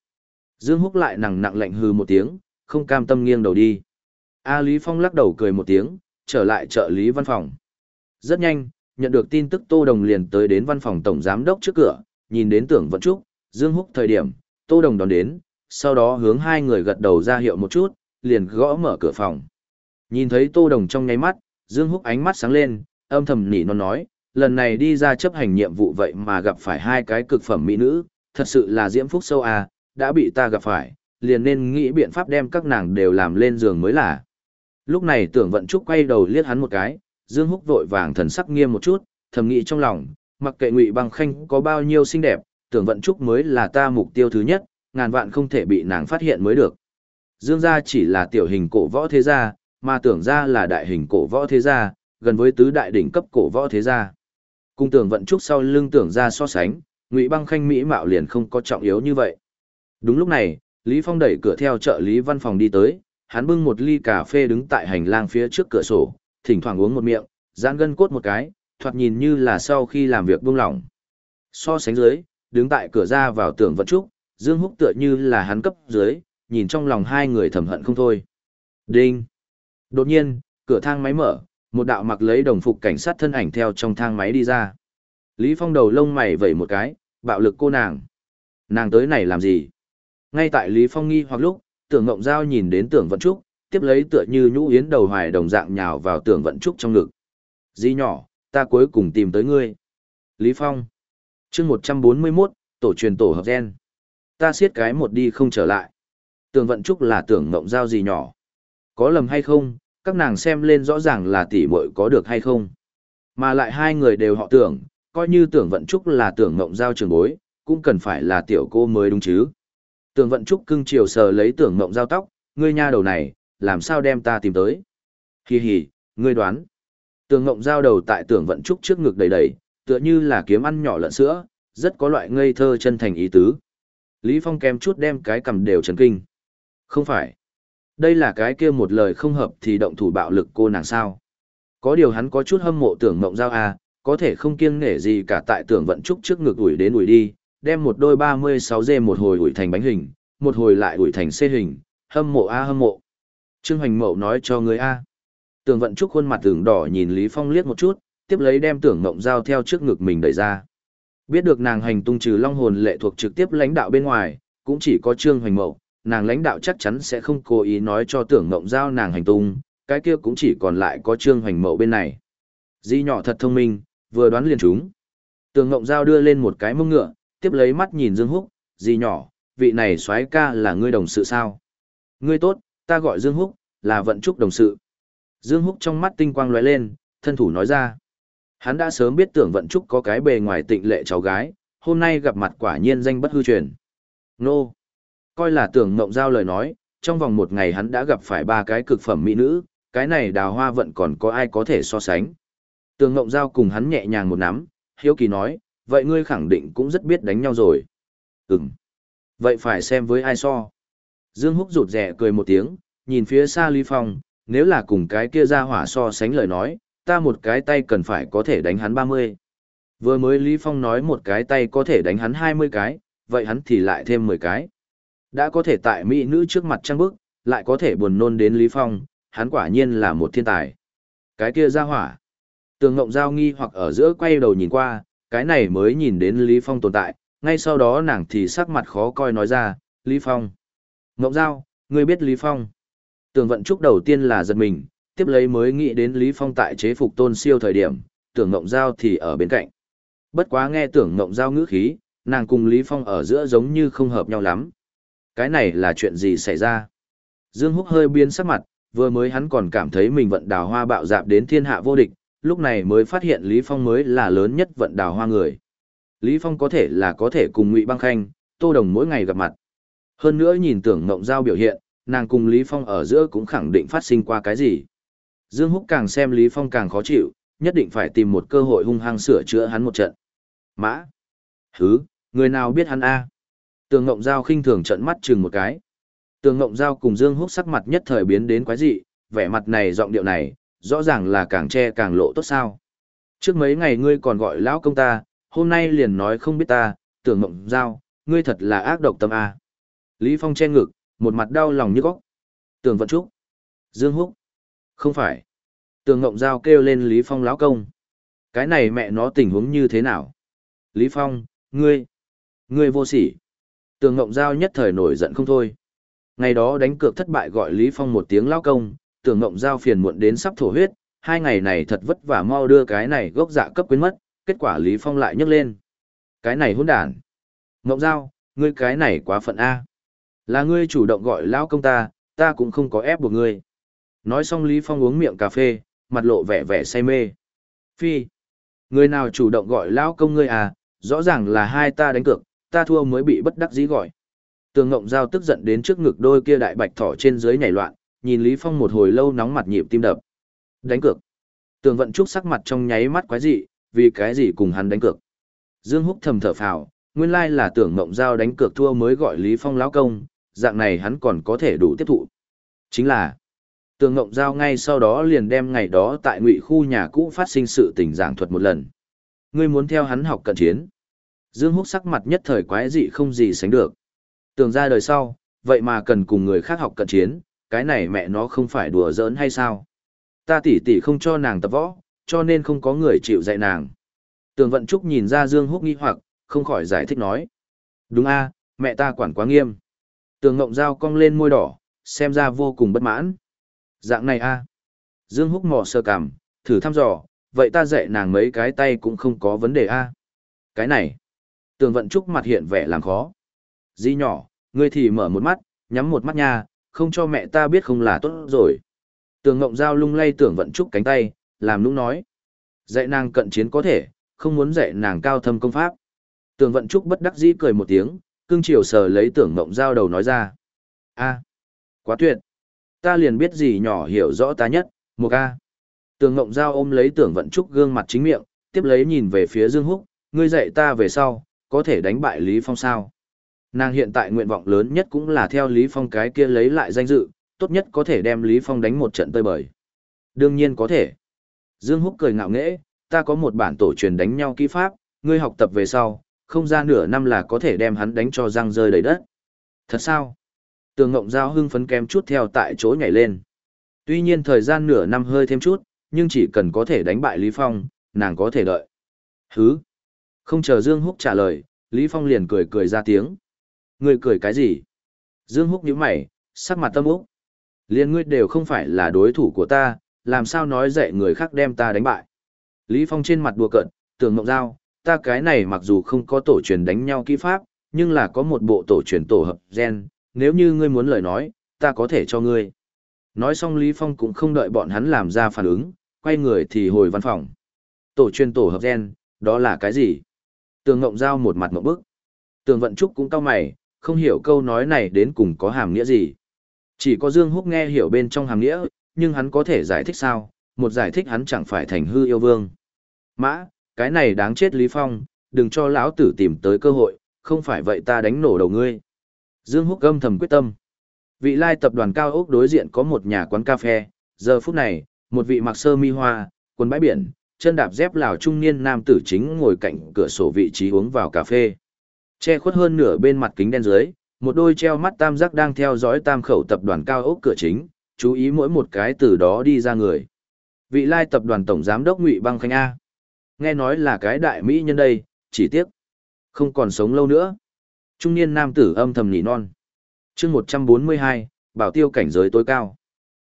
Dương Húc lại nặng nặng lạnh hừ một tiếng, không cam tâm nghiêng đầu đi. A Lý Phong lắc đầu cười một tiếng, trở lại trợ lý văn phòng. Rất nhanh, nhận được tin tức Tô Đồng liền tới đến văn phòng tổng giám đốc trước cửa, nhìn đến tưởng vận trúc, Dương Húc thời điểm, Tô Đồng đón đến, sau đó hướng hai người gật đầu ra hiệu một chút, liền gõ mở cửa phòng. Nhìn thấy Tô Đồng trong nháy mắt, Dương Húc ánh mắt sáng lên, âm thầm nỉ non nói, lần này đi ra chấp hành nhiệm vụ vậy mà gặp phải hai cái cực phẩm mỹ nữ, thật sự là diễm phúc sâu à, đã bị ta gặp phải, liền nên nghĩ biện pháp đem các nàng đều làm lên giường mới là. Lúc này tưởng vận trúc quay đầu liếc hắn một cái, Dương Húc vội vàng thần sắc nghiêm một chút, thầm nghĩ trong lòng, mặc kệ Ngụy Băng Khanh có bao nhiêu xinh đẹp, tưởng vận trúc mới là ta mục tiêu thứ nhất, ngàn vạn không thể bị nàng phát hiện mới được. Dương gia chỉ là tiểu hình cổ võ thế gia, mà tưởng Gia là đại hình cổ võ thế gia, gần với tứ đại đỉnh cấp cổ võ thế gia. Cùng tưởng vận trúc sau lưng tưởng Gia so sánh, Ngụy Băng Khanh mỹ mạo liền không có trọng yếu như vậy. Đúng lúc này, Lý Phong đẩy cửa theo trợ lý văn phòng đi tới, hắn bưng một ly cà phê đứng tại hành lang phía trước cửa sổ, thỉnh thoảng uống một miệng, giãn gân cốt một cái, thoạt nhìn như là sau khi làm việc buông lỏng. So sánh dưới, đứng tại cửa ra vào tưởng vận trúc, Dương Húc tựa như là hắn cấp dưới, nhìn trong lòng hai người thầm hận không thôi. Đinh! Đột nhiên, cửa thang máy mở, một đạo mặc lấy đồng phục cảnh sát thân ảnh theo trong thang máy đi ra. Lý Phong đầu lông mày vẩy một cái, bạo lực cô nàng. Nàng tới này làm gì? Ngay tại Lý Phong nghi hoặc lúc, tưởng ngộng giao nhìn đến tưởng vận trúc, tiếp lấy tựa như nhũ yến đầu hoài đồng dạng nhào vào tưởng vận trúc trong ngực. Di nhỏ, ta cuối cùng tìm tới ngươi. Lý Phong. chương 141, tổ truyền tổ hợp gen. Ta siết cái một đi không trở lại. Tưởng vận trúc là tưởng ngộng giao gì nhỏ. Có lầm hay không, các nàng xem lên rõ ràng là tỷ muội có được hay không. Mà lại hai người đều họ tưởng, coi như tưởng vận trúc là tưởng ngộng giao trường bối, cũng cần phải là tiểu cô mới đúng chứ. Tưởng vận trúc cưng chiều sờ lấy tưởng Mộng giao tóc, ngươi nha đầu này, làm sao đem ta tìm tới. Hi hi, ngươi đoán. Tưởng Mộng giao đầu tại tưởng vận trúc trước ngực đầy đầy, tựa như là kiếm ăn nhỏ lợn sữa, rất có loại ngây thơ chân thành ý tứ. Lý Phong kém chút đem cái cầm đều chấn kinh. Không phải. Đây là cái kia một lời không hợp thì động thủ bạo lực cô nàng sao. Có điều hắn có chút hâm mộ tưởng mộng giao à, có thể không kiêng nể gì cả tại tưởng vận trúc trước ngực ủi đến ủi đi, đem một đôi 36 dê một hồi ủi thành bánh hình, một hồi lại ủi thành xê hình, hâm mộ a hâm mộ. Trương Hoành Mậu nói cho người a. Tưởng vận trúc khuôn mặt tưởng đỏ nhìn Lý Phong liếc một chút, tiếp lấy đem tưởng mộng giao theo trước ngực mình đẩy ra. Biết được nàng hành tung trừ long hồn lệ thuộc trực tiếp lãnh đạo bên ngoài, cũng chỉ có Trương Hoành Mậu, nàng lãnh đạo chắc chắn sẽ không cố ý nói cho tưởng mộng giao nàng hành tung, cái kia cũng chỉ còn lại có Trương Hoành Mậu bên này. Di nhỏ thật thông minh, vừa đoán liền chúng. Tưởng Ngộng Giao đưa lên một cái mông ngựa, tiếp lấy mắt nhìn Dương Húc, gì nhỏ, vị này soái ca là ngươi đồng sự sao? Ngươi tốt, ta gọi Dương Húc, là vận trúc đồng sự. Dương Húc trong mắt tinh quang lóe lên, thân thủ nói ra. Hắn đã sớm biết tưởng vận trúc có cái bề ngoài tịnh lệ cháu gái, hôm nay gặp mặt quả nhiên danh bất hư truyền. Nô! Coi là tưởng Ngộng Giao lời nói, trong vòng một ngày hắn đã gặp phải ba cái cực phẩm mỹ nữ, cái này đào hoa vận còn có ai có thể so sánh. Tường Ngộng Giao cùng hắn nhẹ nhàng một nắm, hiếu kỳ nói, vậy ngươi khẳng định cũng rất biết đánh nhau rồi. Ừm. Vậy phải xem với ai so. Dương Húc rụt rẻ cười một tiếng, nhìn phía xa Lý Phong, nếu là cùng cái kia ra hỏa so sánh lời nói, ta một cái tay cần phải có thể đánh hắn 30. Vừa mới Lý Phong nói một cái tay có thể đánh hắn 20 cái, vậy hắn thì lại thêm 10 cái. Đã có thể tại mỹ nữ trước mặt trăng bức, lại có thể buồn nôn đến Lý Phong, hắn quả nhiên là một thiên tài. Cái kia ra hỏa. Tường Ngộng Giao nghi hoặc ở giữa quay đầu nhìn qua, cái này mới nhìn đến Lý Phong tồn tại, ngay sau đó nàng thì sắc mặt khó coi nói ra, Lý Phong. Ngộng Giao, ngươi biết Lý Phong. Tưởng Vận Trúc đầu tiên là giật mình, tiếp lấy mới nghĩ đến Lý Phong tại chế phục tôn siêu thời điểm, tưởng Ngộng Giao thì ở bên cạnh. Bất quá nghe tưởng Ngộng Giao ngữ khí, nàng cùng Lý Phong ở giữa giống như không hợp nhau lắm. Cái này là chuyện gì xảy ra? Dương Húc hơi biến sắc mặt, vừa mới hắn còn cảm thấy mình vận đào hoa bạo dạp đến thiên hạ vô địch, lúc này mới phát hiện Lý Phong mới là lớn nhất vận đào hoa người. Lý Phong có thể là có thể cùng Ngụy Băng Khanh, Tô Đồng mỗi ngày gặp mặt. Hơn nữa nhìn tưởng Ngộng Giao biểu hiện, nàng cùng Lý Phong ở giữa cũng khẳng định phát sinh qua cái gì. Dương Húc càng xem Lý Phong càng khó chịu, nhất định phải tìm một cơ hội hung hăng sửa chữa hắn một trận. Mã! Hứ, người nào biết hắn a? Tường Ngộng Giao khinh thường trận mắt chừng một cái. Tường Ngộng Giao cùng Dương Húc sắc mặt nhất thời biến đến quái dị, vẻ mặt này giọng điệu này, rõ ràng là càng che càng lộ tốt sao. Trước mấy ngày ngươi còn gọi lão công ta, hôm nay liền nói không biết ta, tưởng mộng Giao, ngươi thật là ác độc tâm a. Lý Phong che ngực, một mặt đau lòng như góc. Tường Vận Trúc. Dương Húc. Không phải. Tường mộng Giao kêu lên Lý Phong lão công. Cái này mẹ nó tình huống như thế nào? Lý Phong, ngươi. Ngươi vô sỉ. Tường mộng Giao nhất thời nổi giận không thôi. Ngày đó đánh cược thất bại gọi Lý Phong một tiếng lão công, Tường Ngộng Giao phiền muộn đến sắp thổ huyết, hai ngày này thật vất vả mau đưa cái này gốc dạ cấp quên mất, kết quả Lý Phong lại nhấc lên. Cái này hỗn đản. Ngộng Giao, ngươi cái này quá phận A. Là ngươi chủ động gọi lao công ta, ta cũng không có ép buộc ngươi. Nói xong Lý Phong uống miệng cà phê, mặt lộ vẻ vẻ say mê. Phi. Người nào chủ động gọi lao công ngươi à, rõ ràng là hai ta đánh cược, ta thua mới bị bất đắc dĩ gọi. Tường Ngộng Giao tức giận đến trước ngực đôi kia đại bạch thỏ trên dưới nhảy loạn, nhìn Lý Phong một hồi lâu nóng mặt nhịp tim đập. Đánh cược. Tường Vận Trúc sắc mặt trong nháy mắt quái dị, vì cái gì cùng hắn đánh cược. Dương Húc thầm thở phào, nguyên lai là tưởng mộng giao đánh cược thua mới gọi Lý Phong lão công, dạng này hắn còn có thể đủ tiếp thụ. Chính là, Tường mộng giao ngay sau đó liền đem ngày đó tại ngụy khu nhà cũ phát sinh sự tình giảng thuật một lần. Ngươi muốn theo hắn học cận chiến. Dương Húc sắc mặt nhất thời quái dị không gì sánh được. Tưởng ra đời sau, vậy mà cần cùng người khác học cận chiến, cái này mẹ nó không phải đùa giỡn hay sao? Ta tỉ tỉ không cho nàng tập võ, cho nên không có người chịu dạy nàng. Tường Vận Trúc nhìn ra Dương Húc nghi hoặc, không khỏi giải thích nói. Đúng a, mẹ ta quản quá nghiêm. Tường Ngộng Giao cong lên môi đỏ, xem ra vô cùng bất mãn. Dạng này a. Dương Húc mò sơ cằm, thử thăm dò, vậy ta dạy nàng mấy cái tay cũng không có vấn đề a. Cái này. Tường Vận Trúc mặt hiện vẻ làm khó. Di nhỏ, ngươi thì mở một mắt, nhắm một mắt nha, không cho mẹ ta biết không là tốt rồi. Tường Ngộng Giao lung lay tưởng Vận Trúc cánh tay, làm nũng nói. Dạy nàng cận chiến có thể, không muốn dạy nàng cao thâm công pháp. Tường Vận Trúc bất đắc dĩ cười một tiếng, cưng chiều sờ lấy tưởng Ngộng Giao đầu nói ra. a quá tuyệt. Ta liền biết gì nhỏ hiểu rõ ta nhất, một ca. Tường Ngộng Giao ôm lấy tưởng Vận Trúc gương mặt chính miệng, tiếp lấy nhìn về phía Dương Húc, ngươi dạy ta về sau, có thể đánh bại Lý Phong sao. Nàng hiện tại nguyện vọng lớn nhất cũng là theo Lý Phong cái kia lấy lại danh dự, tốt nhất có thể đem Lý Phong đánh một trận tơi bời. Đương nhiên có thể. Dương Húc cười ngạo nghễ, ta có một bản tổ truyền đánh nhau kỹ pháp, ngươi học tập về sau, không ra nửa năm là có thể đem hắn đánh cho răng rơi đầy đất. Thật sao? Tường Ngộng Giao hưng phấn kém chút theo tại chỗ nhảy lên. Tuy nhiên thời gian nửa năm hơi thêm chút, nhưng chỉ cần có thể đánh bại Lý Phong, nàng có thể đợi. Hứ! Không chờ Dương Húc trả lời, Lý Phong liền cười cười ra tiếng. Ngươi cười cái gì? Dương Húc nhíu mày, sắc mặt tâm úc. Liên ngươi đều không phải là đối thủ của ta, làm sao nói dạy người khác đem ta đánh bại. Lý Phong trên mặt đùa cợt, tưởng mộng giao, ta cái này mặc dù không có tổ truyền đánh nhau kỹ pháp, nhưng là có một bộ tổ truyền tổ hợp gen, nếu như ngươi muốn lời nói, ta có thể cho ngươi. Nói xong Lý Phong cũng không đợi bọn hắn làm ra phản ứng, quay người thì hồi văn phòng. Tổ truyền tổ hợp gen, đó là cái gì? Tường Ngộng Giao một mặt mộng bức. Tường Vận Trúc cũng cau mày, không hiểu câu nói này đến cùng có hàm nghĩa gì. Chỉ có Dương Húc nghe hiểu bên trong hàm nghĩa, nhưng hắn có thể giải thích sao, một giải thích hắn chẳng phải thành hư yêu vương. Mã, cái này đáng chết Lý Phong, đừng cho lão tử tìm tới cơ hội, không phải vậy ta đánh nổ đầu ngươi. Dương Húc âm thầm quyết tâm. Vị lai tập đoàn cao ốc đối diện có một nhà quán cà phê, giờ phút này, một vị mặc sơ mi hoa, quần bãi biển, chân đạp dép lào trung niên nam tử chính ngồi cạnh cửa sổ vị trí uống vào cà phê. Che khuất hơn nửa bên mặt kính đen dưới, một đôi treo mắt tam giác đang theo dõi tam khẩu tập đoàn cao ốc cửa chính, chú ý mỗi một cái từ đó đi ra người. Vị lai tập đoàn tổng giám đốc Ngụy Băng Khanh A. Nghe nói là cái đại mỹ nhân đây, chỉ tiếc. Không còn sống lâu nữa. Trung niên nam tử âm thầm nhỉ non. chương 142, bảo tiêu cảnh giới tối cao.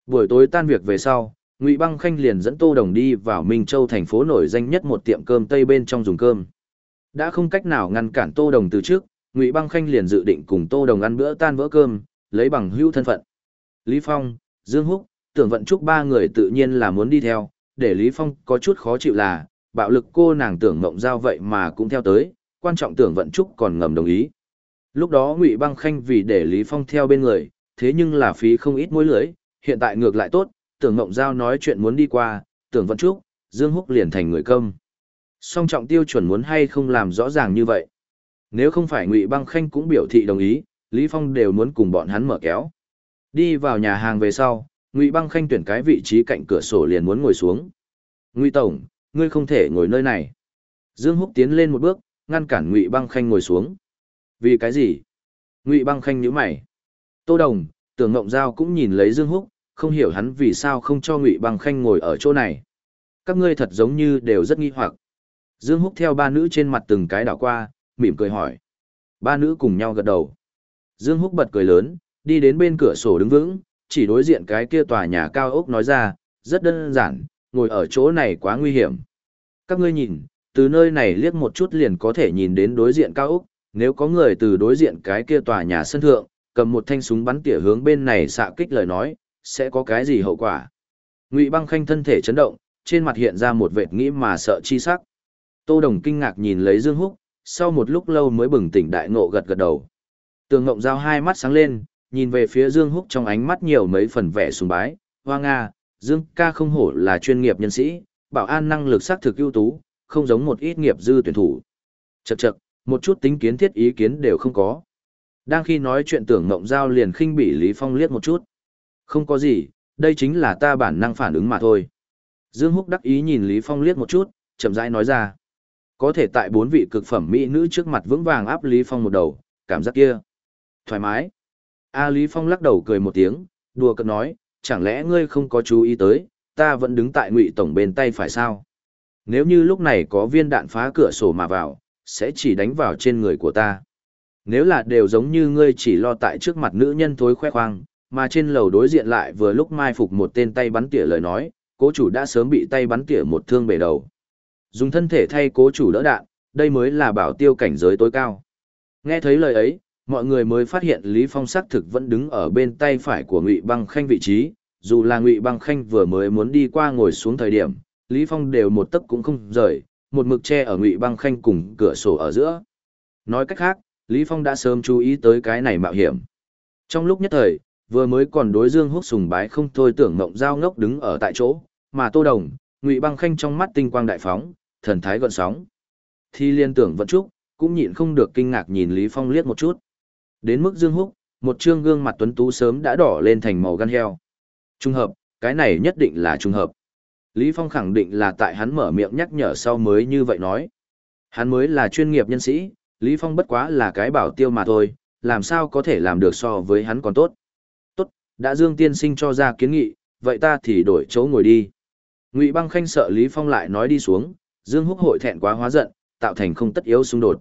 Buổi tối tan việc về sau, Ngụy Băng Khanh liền dẫn Tô Đồng đi vào Minh Châu thành phố nổi danh nhất một tiệm cơm Tây bên trong dùng cơm. Đã không cách nào ngăn cản Tô Đồng từ trước, Ngụy Băng Khanh liền dự định cùng Tô Đồng ăn bữa tan vỡ cơm, lấy bằng hữu thân phận. Lý Phong, Dương Húc, Tưởng Vận Trúc ba người tự nhiên là muốn đi theo, để Lý Phong có chút khó chịu là, bạo lực cô nàng Tưởng Mộng Giao vậy mà cũng theo tới, quan trọng Tưởng Vận Trúc còn ngầm đồng ý. Lúc đó Ngụy Băng Khanh vì để Lý Phong theo bên người, thế nhưng là phí không ít mối lưới, hiện tại ngược lại tốt, Tưởng Mộng Giao nói chuyện muốn đi qua, Tưởng Vận Trúc, Dương Húc liền thành người công. Song trọng tiêu chuẩn muốn hay không làm rõ ràng như vậy. Nếu không phải Ngụy Băng Khanh cũng biểu thị đồng ý, Lý Phong đều muốn cùng bọn hắn mở kéo. Đi vào nhà hàng về sau, Ngụy Băng Khanh tuyển cái vị trí cạnh cửa sổ liền muốn ngồi xuống. Ngụy Tổng, ngươi không thể ngồi nơi này. Dương Húc tiến lên một bước, ngăn cản Ngụy Băng Khanh ngồi xuống. Vì cái gì? Ngụy Băng Khanh nhíu mày. Tô Đồng, Tưởng Ngộng Giao cũng nhìn lấy Dương Húc, không hiểu hắn vì sao không cho Ngụy Băng Khanh ngồi ở chỗ này. Các ngươi thật giống như đều rất nghi hoặc. Dương Húc theo ba nữ trên mặt từng cái đảo qua, mỉm cười hỏi. Ba nữ cùng nhau gật đầu. Dương Húc bật cười lớn, đi đến bên cửa sổ đứng vững, chỉ đối diện cái kia tòa nhà cao ốc nói ra, rất đơn giản, ngồi ở chỗ này quá nguy hiểm. Các ngươi nhìn, từ nơi này liếc một chút liền có thể nhìn đến đối diện cao ốc, nếu có người từ đối diện cái kia tòa nhà sân thượng, cầm một thanh súng bắn tỉa hướng bên này xạ kích lời nói, sẽ có cái gì hậu quả. Ngụy Băng Khanh thân thể chấn động, trên mặt hiện ra một vệt nghĩ mà sợ chi sắc. Tô Đồng kinh ngạc nhìn lấy Dương Húc, sau một lúc lâu mới bừng tỉnh đại ngộ gật gật đầu. Tường Ngộng Giao hai mắt sáng lên, nhìn về phía Dương Húc trong ánh mắt nhiều mấy phần vẻ sùng bái, hoa nga, Dương ca không hổ là chuyên nghiệp nhân sĩ, bảo an năng lực xác thực ưu tú, không giống một ít nghiệp dư tuyển thủ. Chậc chậc, một chút tính kiến thiết ý kiến đều không có. Đang khi nói chuyện tưởng ngộng giao liền khinh bỉ Lý Phong liếc một chút. Không có gì, đây chính là ta bản năng phản ứng mà thôi. Dương Húc đắc ý nhìn Lý Phong liếc một chút, chậm rãi nói ra. Có thể tại bốn vị cực phẩm mỹ nữ trước mặt vững vàng áp Lý Phong một đầu, cảm giác kia. Thoải mái. A Lý Phong lắc đầu cười một tiếng, đùa cợt nói, chẳng lẽ ngươi không có chú ý tới, ta vẫn đứng tại ngụy tổng bên tay phải sao? Nếu như lúc này có viên đạn phá cửa sổ mà vào, sẽ chỉ đánh vào trên người của ta. Nếu là đều giống như ngươi chỉ lo tại trước mặt nữ nhân thối khoe khoang, mà trên lầu đối diện lại vừa lúc mai phục một tên tay bắn tỉa lời nói, cố chủ đã sớm bị tay bắn tỉa một thương bể đầu. Dùng thân thể thay cố chủ đỡ đạn, đây mới là bảo tiêu cảnh giới tối cao. Nghe thấy lời ấy, mọi người mới phát hiện Lý Phong xác thực vẫn đứng ở bên tay phải của Ngụy Băng Khanh vị trí, dù là Ngụy Băng Khanh vừa mới muốn đi qua ngồi xuống thời điểm, Lý Phong đều một tấc cũng không rời, một mực che ở Ngụy Băng Khanh cùng cửa sổ ở giữa. Nói cách khác, Lý Phong đã sớm chú ý tới cái này mạo hiểm. Trong lúc nhất thời, vừa mới còn đối Dương Húc sùng bái không thôi tưởng ngộng giao ngốc đứng ở tại chỗ, mà Tô Đồng, Ngụy Băng Khanh trong mắt tinh quang đại phóng, thần thái gọn sóng. Thi liên tưởng vận trúc, cũng nhịn không được kinh ngạc nhìn Lý Phong liếc một chút. Đến mức Dương Húc, một trương gương mặt tuấn tú sớm đã đỏ lên thành màu gan heo. Trung hợp, cái này nhất định là trung hợp. Lý Phong khẳng định là tại hắn mở miệng nhắc nhở sau mới như vậy nói. Hắn mới là chuyên nghiệp nhân sĩ, Lý Phong bất quá là cái bảo tiêu mà thôi, làm sao có thể làm được so với hắn còn tốt. Tốt, đã Dương Tiên Sinh cho ra kiến nghị, vậy ta thì đổi chỗ ngồi đi. Ngụy Băng Khanh sợ Lý Phong lại nói đi xuống, Dương Húc hội thẹn quá hóa giận, tạo thành không tất yếu xung đột.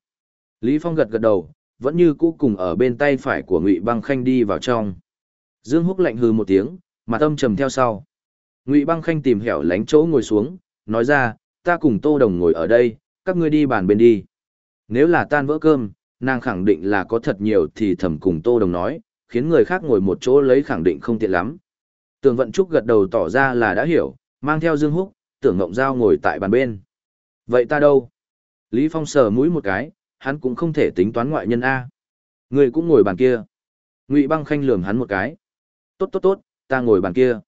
Lý Phong gật gật đầu, vẫn như cũ cùng ở bên tay phải của Ngụy Băng Khanh đi vào trong. Dương Húc lạnh hừ một tiếng, mặt âm trầm theo sau. Ngụy Băng Khanh tìm hẻo lánh chỗ ngồi xuống, nói ra, ta cùng Tô Đồng ngồi ở đây, các ngươi đi bàn bên đi. Nếu là tan vỡ cơm, nàng khẳng định là có thật nhiều thì thầm cùng Tô Đồng nói, khiến người khác ngồi một chỗ lấy khẳng định không tiện lắm. Tường Vận Trúc gật đầu tỏ ra là đã hiểu, mang theo Dương Húc, Tưởng Ngộng Giao ngồi tại bàn bên. Vậy ta đâu? Lý Phong sờ mũi một cái, hắn cũng không thể tính toán ngoại nhân A. Người cũng ngồi bàn kia. Ngụy Băng Khanh lườm hắn một cái. Tốt tốt tốt, ta ngồi bàn kia.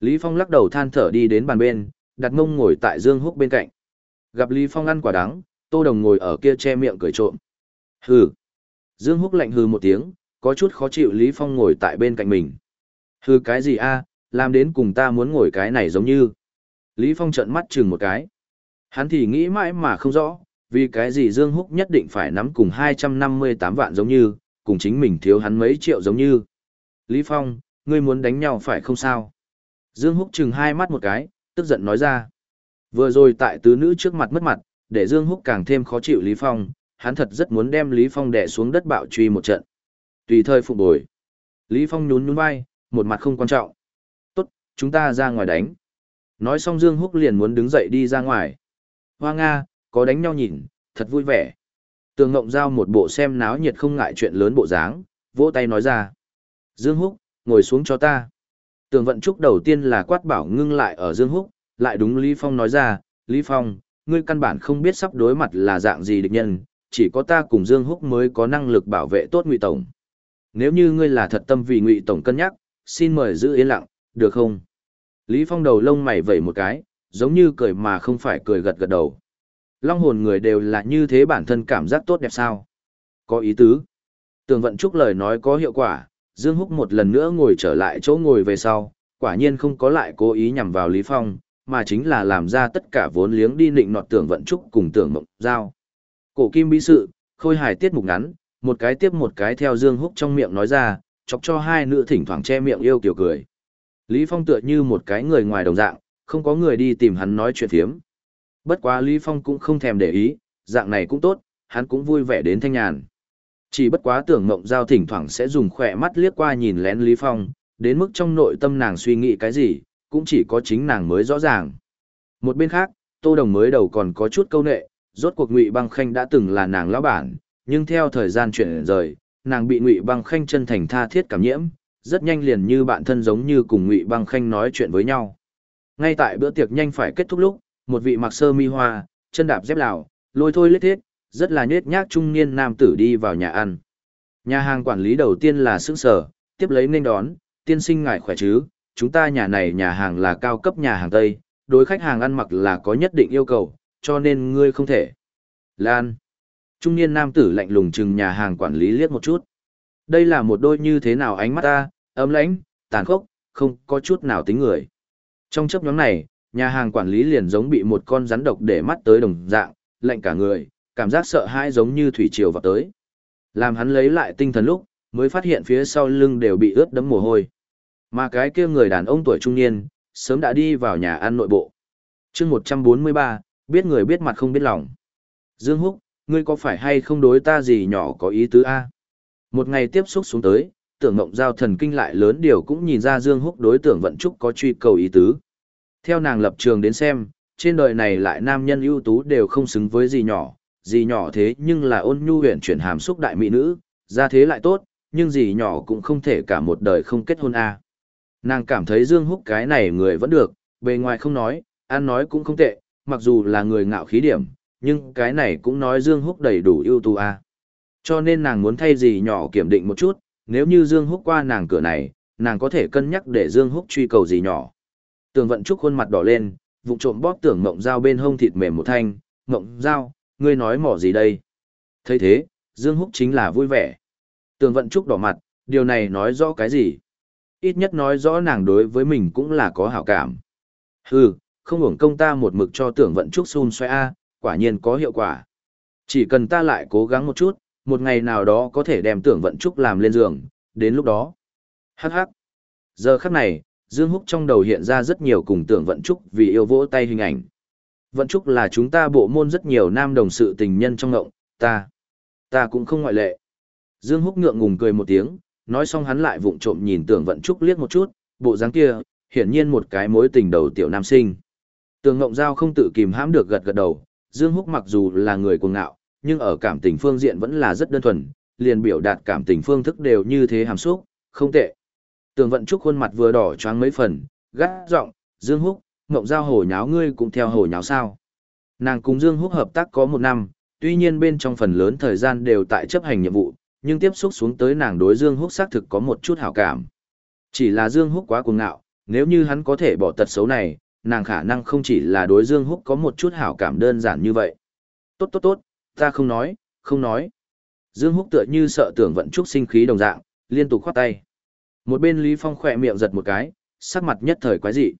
Lý Phong lắc đầu than thở đi đến bàn bên, đặt mông ngồi tại Dương Húc bên cạnh. Gặp Lý Phong ăn quả đắng, Tô Đồng ngồi ở kia che miệng cười trộm. Hừ. Dương Húc lạnh hừ một tiếng, có chút khó chịu Lý Phong ngồi tại bên cạnh mình. Hừ cái gì a, làm đến cùng ta muốn ngồi cái này giống như. Lý Phong trợn mắt chừng một cái. Hắn thì nghĩ mãi mà không rõ, vì cái gì Dương Húc nhất định phải nắm cùng 258 vạn giống như, cùng chính mình thiếu hắn mấy triệu giống như. Lý Phong, ngươi muốn đánh nhau phải không sao? Dương Húc chừng hai mắt một cái, tức giận nói ra. Vừa rồi tại tứ nữ trước mặt mất mặt, để Dương Húc càng thêm khó chịu Lý Phong, hắn thật rất muốn đem Lý Phong đè xuống đất bạo truy một trận. Tùy thời phục bồi. Lý Phong nhún nhún vai, một mặt không quan trọng. Tốt, chúng ta ra ngoài đánh. Nói xong Dương Húc liền muốn đứng dậy đi ra ngoài. Hoa Nga, có đánh nhau nhìn, thật vui vẻ. Tường Ngộng Giao một bộ xem náo nhiệt không ngại chuyện lớn bộ dáng, vỗ tay nói ra. Dương Húc, ngồi xuống cho ta. Tường Vận Trúc đầu tiên là quát bảo ngưng lại ở Dương Húc, lại đúng Lý Phong nói ra, Lý Phong, ngươi căn bản không biết sắp đối mặt là dạng gì địch nhân, chỉ có ta cùng Dương Húc mới có năng lực bảo vệ tốt Ngụy Tổng. Nếu như ngươi là thật tâm vì Ngụy Tổng cân nhắc, xin mời giữ yên lặng, được không? Lý Phong đầu lông mày vẩy một cái, giống như cười mà không phải cười gật gật đầu. Long hồn người đều là như thế bản thân cảm giác tốt đẹp sao? Có ý tứ. Tường vận trúc lời nói có hiệu quả, Dương Húc một lần nữa ngồi trở lại chỗ ngồi về sau, quả nhiên không có lại cố ý nhằm vào Lý Phong, mà chính là làm ra tất cả vốn liếng đi nịnh nọt tưởng vận trúc cùng tưởng mộng giao. Cổ kim bí sự, khôi hài tiết mục ngắn, một cái tiếp một cái theo Dương Húc trong miệng nói ra, chọc cho hai nữ thỉnh thoảng che miệng yêu kiểu cười. Lý Phong tựa như một cái người ngoài đồng dạng, không có người đi tìm hắn nói chuyện thiếm. Bất quá Lý Phong cũng không thèm để ý, dạng này cũng tốt, hắn cũng vui vẻ đến thanh nhàn. Chỉ bất quá tưởng mộng giao thỉnh thoảng sẽ dùng khỏe mắt liếc qua nhìn lén Lý Phong, đến mức trong nội tâm nàng suy nghĩ cái gì, cũng chỉ có chính nàng mới rõ ràng. Một bên khác, Tô Đồng mới đầu còn có chút câu nệ, rốt cuộc Ngụy Băng Khanh đã từng là nàng lão bản, nhưng theo thời gian chuyển rời, nàng bị Ngụy Băng Khanh chân thành tha thiết cảm nhiễm, rất nhanh liền như bạn thân giống như cùng Ngụy Băng Khanh nói chuyện với nhau. Ngay tại bữa tiệc nhanh phải kết thúc lúc, một vị mặc sơ mi hoa, chân đạp dép lào, lôi thôi lết thiết, rất là nhếch nhác trung niên nam tử đi vào nhà ăn. Nhà hàng quản lý đầu tiên là sững sở, tiếp lấy nên đón, tiên sinh ngài khỏe chứ, chúng ta nhà này nhà hàng là cao cấp nhà hàng Tây, đối khách hàng ăn mặc là có nhất định yêu cầu, cho nên ngươi không thể. Lan. Trung niên nam tử lạnh lùng chừng nhà hàng quản lý liếc một chút. Đây là một đôi như thế nào ánh mắt ta, ấm lãnh, tàn khốc, không có chút nào tính người. Trong chấp nhóm này, nhà hàng quản lý liền giống bị một con rắn độc để mắt tới đồng dạng, lạnh cả người, cảm giác sợ hãi giống như thủy triều vào tới. Làm hắn lấy lại tinh thần lúc, mới phát hiện phía sau lưng đều bị ướt đẫm mồ hôi. Mà cái kia người đàn ông tuổi trung niên, sớm đã đi vào nhà ăn nội bộ. chương 143, biết người biết mặt không biết lòng. Dương Húc, ngươi có phải hay không đối ta gì nhỏ có ý tứ A? Một ngày tiếp xúc xuống tới, tưởng ngộng giao thần kinh lại lớn điều cũng nhìn ra Dương Húc đối tượng vận trúc có truy cầu ý tứ. Theo nàng lập trường đến xem, trên đời này lại nam nhân ưu tú đều không xứng với gì nhỏ, gì nhỏ thế nhưng là ôn nhu huyền chuyển hàm xúc đại mỹ nữ, ra thế lại tốt, nhưng gì nhỏ cũng không thể cả một đời không kết hôn a. À. Nàng cảm thấy Dương Húc cái này người vẫn được, bề ngoài không nói, ăn nói cũng không tệ, mặc dù là người ngạo khí điểm, nhưng cái này cũng nói Dương Húc đầy đủ ưu tú a. À. Cho nên nàng muốn thay gì nhỏ kiểm định một chút, nếu như Dương Húc qua nàng cửa này, nàng có thể cân nhắc để Dương Húc truy cầu gì nhỏ. Tường vận trúc khuôn mặt đỏ lên, vụng trộm bóp tưởng mộng dao bên hông thịt mềm một thanh, mộng dao, ngươi nói mỏ gì đây? thấy thế, Dương Húc chính là vui vẻ. Tường vận trúc đỏ mặt, điều này nói rõ cái gì? Ít nhất nói rõ nàng đối với mình cũng là có hảo cảm. Hừ, không hưởng công ta một mực cho tưởng vận trúc xun xoay A, quả nhiên có hiệu quả. Chỉ cần ta lại cố gắng một chút, một ngày nào đó có thể đem tưởng vận trúc làm lên giường, đến lúc đó. Hắc hắc. Giờ khắc này, Dương Húc trong đầu hiện ra rất nhiều cùng tưởng vận trúc vì yêu vỗ tay hình ảnh. Vận trúc là chúng ta bộ môn rất nhiều nam đồng sự tình nhân trong ngộng, ta. Ta cũng không ngoại lệ. Dương Húc ngượng ngùng cười một tiếng, nói xong hắn lại vụng trộm nhìn tưởng vận trúc liếc một chút, bộ dáng kia, hiển nhiên một cái mối tình đầu tiểu nam sinh. Tường Ngộng Giao không tự kìm hãm được gật gật đầu, Dương Húc mặc dù là người cuồng ngạo, nhưng ở cảm tình phương diện vẫn là rất đơn thuần, liền biểu đạt cảm tình phương thức đều như thế hàm xúc, không tệ. Tường Vận Trúc khuôn mặt vừa đỏ choáng mấy phần, gắt giọng, "Dương Húc, Ngộng Giao hổ nháo ngươi cũng theo hổ nháo sao?" Nàng cùng Dương Húc hợp tác có một năm, tuy nhiên bên trong phần lớn thời gian đều tại chấp hành nhiệm vụ, nhưng tiếp xúc xuống tới nàng đối Dương Húc xác thực có một chút hảo cảm. Chỉ là Dương Húc quá cuồng ngạo, nếu như hắn có thể bỏ tật xấu này, nàng khả năng không chỉ là đối Dương Húc có một chút hảo cảm đơn giản như vậy. Tốt tốt tốt, ta không nói, không nói. Dương Húc tựa như sợ tưởng vận trúc sinh khí đồng dạng, liên tục khoát tay. Một bên Lý Phong khỏe miệng giật một cái, sắc mặt nhất thời quái dị.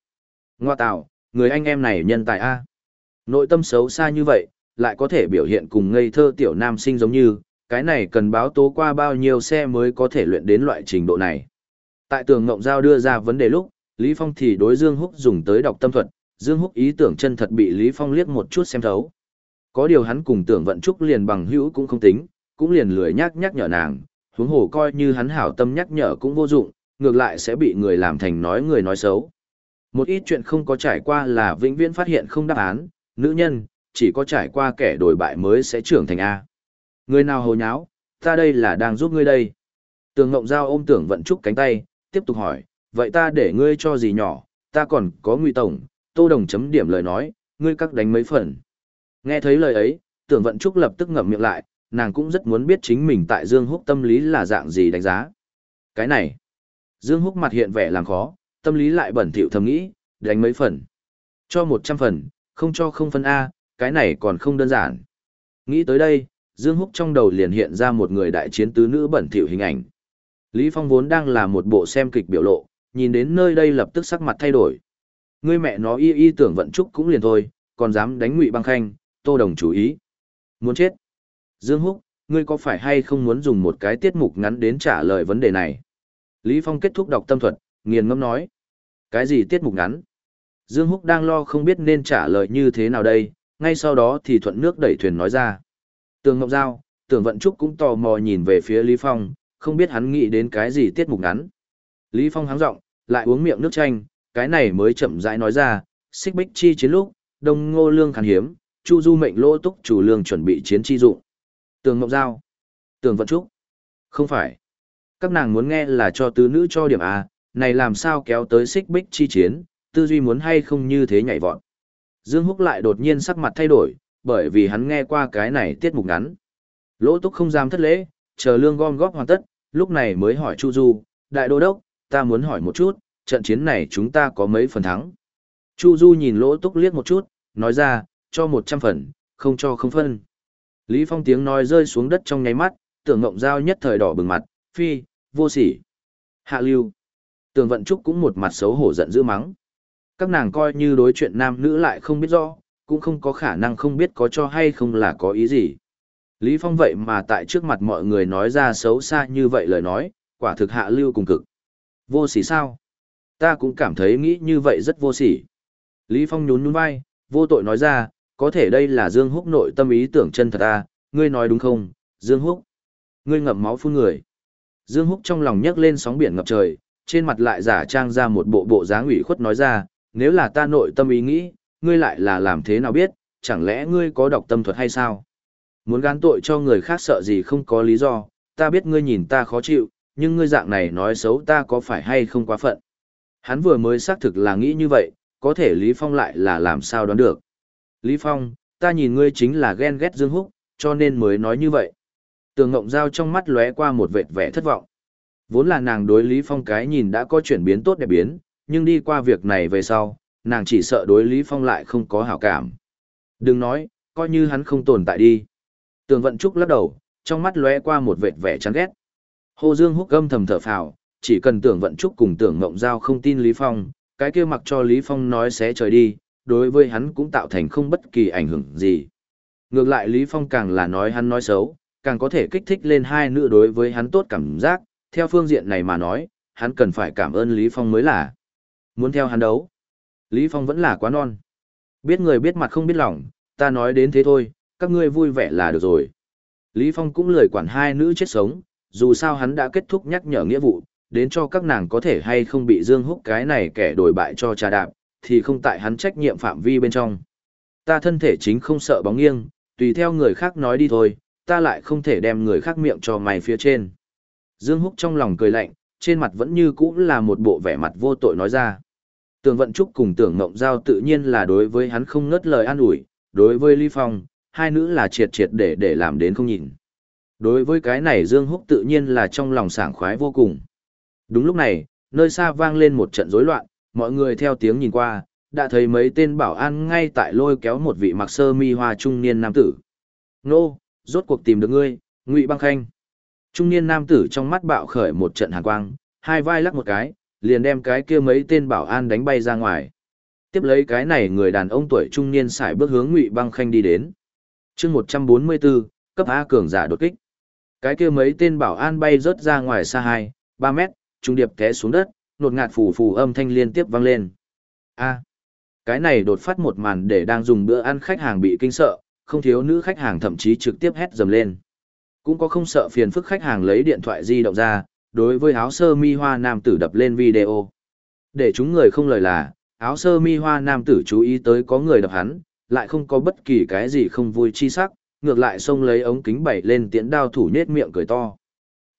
Ngoa tạo, người anh em này nhân tài A. Nội tâm xấu xa như vậy, lại có thể biểu hiện cùng ngây thơ tiểu nam sinh giống như, cái này cần báo tố qua bao nhiêu xe mới có thể luyện đến loại trình độ này. Tại tường Ngộng Giao đưa ra vấn đề lúc, Lý Phong thì đối Dương Húc dùng tới đọc tâm thuật, Dương Húc ý tưởng chân thật bị Lý Phong liếc một chút xem thấu. Có điều hắn cùng tưởng vận trúc liền bằng hữu cũng không tính, cũng liền lười nhắc nhắc nhở nàng, huống hồ coi như hắn hảo tâm nhắc nhở cũng vô dụng, ngược lại sẽ bị người làm thành nói người nói xấu. Một ít chuyện không có trải qua là vĩnh viễn phát hiện không đáp án, nữ nhân, chỉ có trải qua kẻ đổi bại mới sẽ trưởng thành A. Người nào hồ nháo, ta đây là đang giúp ngươi đây. Tường Ngộng Giao ôm tưởng vận trúc cánh tay, tiếp tục hỏi, vậy ta để ngươi cho gì nhỏ, ta còn có nguy tổng, tô đồng chấm điểm lời nói, ngươi các đánh mấy phần. Nghe thấy lời ấy, tưởng vận trúc lập tức ngậm miệng lại, nàng cũng rất muốn biết chính mình tại Dương Húc tâm lý là dạng gì đánh giá. Cái này, Dương Húc mặt hiện vẻ làm khó, tâm lý lại bẩn thỉu thầm nghĩ, đánh mấy phần. Cho một trăm phần, không cho không phân A, cái này còn không đơn giản. Nghĩ tới đây, Dương Húc trong đầu liền hiện ra một người đại chiến tứ nữ bẩn thỉu hình ảnh. Lý Phong vốn đang là một bộ xem kịch biểu lộ, nhìn đến nơi đây lập tức sắc mặt thay đổi. Ngươi mẹ nó y y tưởng vận trúc cũng liền thôi, còn dám đánh ngụy băng khanh, tô đồng chú ý. Muốn chết. Dương Húc, ngươi có phải hay không muốn dùng một cái tiết mục ngắn đến trả lời vấn đề này? Lý Phong kết thúc đọc tâm thuật, nghiền ngẫm nói. Cái gì tiết mục ngắn? Dương Húc đang lo không biết nên trả lời như thế nào đây, ngay sau đó thì thuận nước đẩy thuyền nói ra. Tường Ngọc Giao, Tường Vận Trúc cũng tò mò nhìn về phía Lý Phong, không biết hắn nghĩ đến cái gì tiết mục ngắn. Lý Phong háng giọng, lại uống miệng nước chanh, cái này mới chậm rãi nói ra, xích bích chi chiến lúc, đông ngô lương khan hiếm, chu du mệnh lỗ túc chủ lương chuẩn bị chiến chi dụng. Tường Ngọc Giao, Tường Vận Trúc, không phải. Các nàng muốn nghe là cho tứ nữ cho điểm A, này làm sao kéo tới xích bích chi chiến, tư duy muốn hay không như thế nhảy vọt. Dương Húc lại đột nhiên sắc mặt thay đổi, bởi vì hắn nghe qua cái này tiết mục ngắn. Lỗ túc không dám thất lễ, chờ lương gom góp hoàn tất, lúc này mới hỏi Chu Du, đại đô đốc, ta muốn hỏi một chút, trận chiến này chúng ta có mấy phần thắng. Chu Du nhìn lỗ túc liếc một chút, nói ra, cho một trăm phần, không cho không phân. Lý Phong tiếng nói rơi xuống đất trong nháy mắt, tưởng ngộng giao nhất thời đỏ bừng mặt, phi, vô sỉ. Hạ lưu. Tường vận trúc cũng một mặt xấu hổ giận dữ mắng. Các nàng coi như đối chuyện nam nữ lại không biết rõ, cũng không có khả năng không biết có cho hay không là có ý gì. Lý Phong vậy mà tại trước mặt mọi người nói ra xấu xa như vậy lời nói, quả thực hạ lưu cùng cực. Vô sỉ sao? Ta cũng cảm thấy nghĩ như vậy rất vô sỉ. Lý Phong nhún nhún vai, vô tội nói ra, có thể đây là Dương Húc nội tâm ý tưởng chân thật ta, ngươi nói đúng không, Dương Húc? Ngươi ngậm máu phun người. Dương Húc trong lòng nhấc lên sóng biển ngập trời, trên mặt lại giả trang ra một bộ bộ dáng ủy khuất nói ra, nếu là ta nội tâm ý nghĩ, ngươi lại là làm thế nào biết, chẳng lẽ ngươi có đọc tâm thuật hay sao? Muốn gán tội cho người khác sợ gì không có lý do, ta biết ngươi nhìn ta khó chịu, nhưng ngươi dạng này nói xấu ta có phải hay không quá phận. Hắn vừa mới xác thực là nghĩ như vậy, có thể Lý Phong lại là làm sao đoán được. Lý Phong, ta nhìn ngươi chính là ghen ghét Dương Húc, cho nên mới nói như vậy. Tường Ngộng Giao trong mắt lóe qua một vệt vẻ thất vọng. Vốn là nàng đối Lý Phong cái nhìn đã có chuyển biến tốt đẹp biến, nhưng đi qua việc này về sau, nàng chỉ sợ đối Lý Phong lại không có hảo cảm. Đừng nói, coi như hắn không tồn tại đi. Tường Vận Trúc lắc đầu, trong mắt lóe qua một vệt vẻ chán ghét. Hồ Dương húc âm thầm thở phào, chỉ cần Tưởng Vận Trúc cùng Tưởng Ngộng Giao không tin Lý Phong, cái kia mặc cho Lý Phong nói sẽ trời đi, đối với hắn cũng tạo thành không bất kỳ ảnh hưởng gì. Ngược lại Lý Phong càng là nói hắn nói xấu, càng có thể kích thích lên hai nữ đối với hắn tốt cảm giác, theo phương diện này mà nói, hắn cần phải cảm ơn Lý Phong mới là. Muốn theo hắn đấu, Lý Phong vẫn là quá non. Biết người biết mặt không biết lòng, ta nói đến thế thôi, các ngươi vui vẻ là được rồi. Lý Phong cũng lười quản hai nữ chết sống, dù sao hắn đã kết thúc nhắc nhở nghĩa vụ, đến cho các nàng có thể hay không bị Dương Húc cái này kẻ đổi bại cho trà đạp, thì không tại hắn trách nhiệm phạm vi bên trong. Ta thân thể chính không sợ bóng nghiêng, tùy theo người khác nói đi thôi, ta lại không thể đem người khác miệng cho mày phía trên. Dương Húc trong lòng cười lạnh, trên mặt vẫn như cũ là một bộ vẻ mặt vô tội nói ra. Tưởng Vận Trúc cùng Tưởng Ngộng Giao tự nhiên là đối với hắn không ngớt lời an ủi, đối với Lý Phong, hai nữ là triệt triệt để để làm đến không nhìn. Đối với cái này Dương Húc tự nhiên là trong lòng sảng khoái vô cùng. Đúng lúc này, nơi xa vang lên một trận rối loạn, mọi người theo tiếng nhìn qua, đã thấy mấy tên bảo an ngay tại lôi kéo một vị mặc sơ mi hoa trung niên nam tử. Nô, rốt cuộc tìm được ngươi, Ngụy Băng Khanh. Trung niên nam tử trong mắt bạo khởi một trận hàn quang, hai vai lắc một cái, liền đem cái kia mấy tên bảo an đánh bay ra ngoài. Tiếp lấy cái này người đàn ông tuổi trung niên xài bước hướng Ngụy Băng Khanh đi đến. Chương 144, cấp A cường giả đột kích. Cái kia mấy tên bảo an bay rớt ra ngoài xa 2, 3 mét, trung điệp té xuống đất, nột ngạt phù phù âm thanh liên tiếp vang lên. A. cái này đột phát một màn để đang dùng bữa ăn khách hàng bị kinh sợ, không thiếu nữ khách hàng thậm chí trực tiếp hét dầm lên. Cũng có không sợ phiền phức khách hàng lấy điện thoại di động ra, đối với áo sơ mi hoa nam tử đập lên video. Để chúng người không lời là, áo sơ mi hoa nam tử chú ý tới có người đập hắn, lại không có bất kỳ cái gì không vui chi sắc, ngược lại xông lấy ống kính bảy lên tiễn đao thủ nết miệng cười to.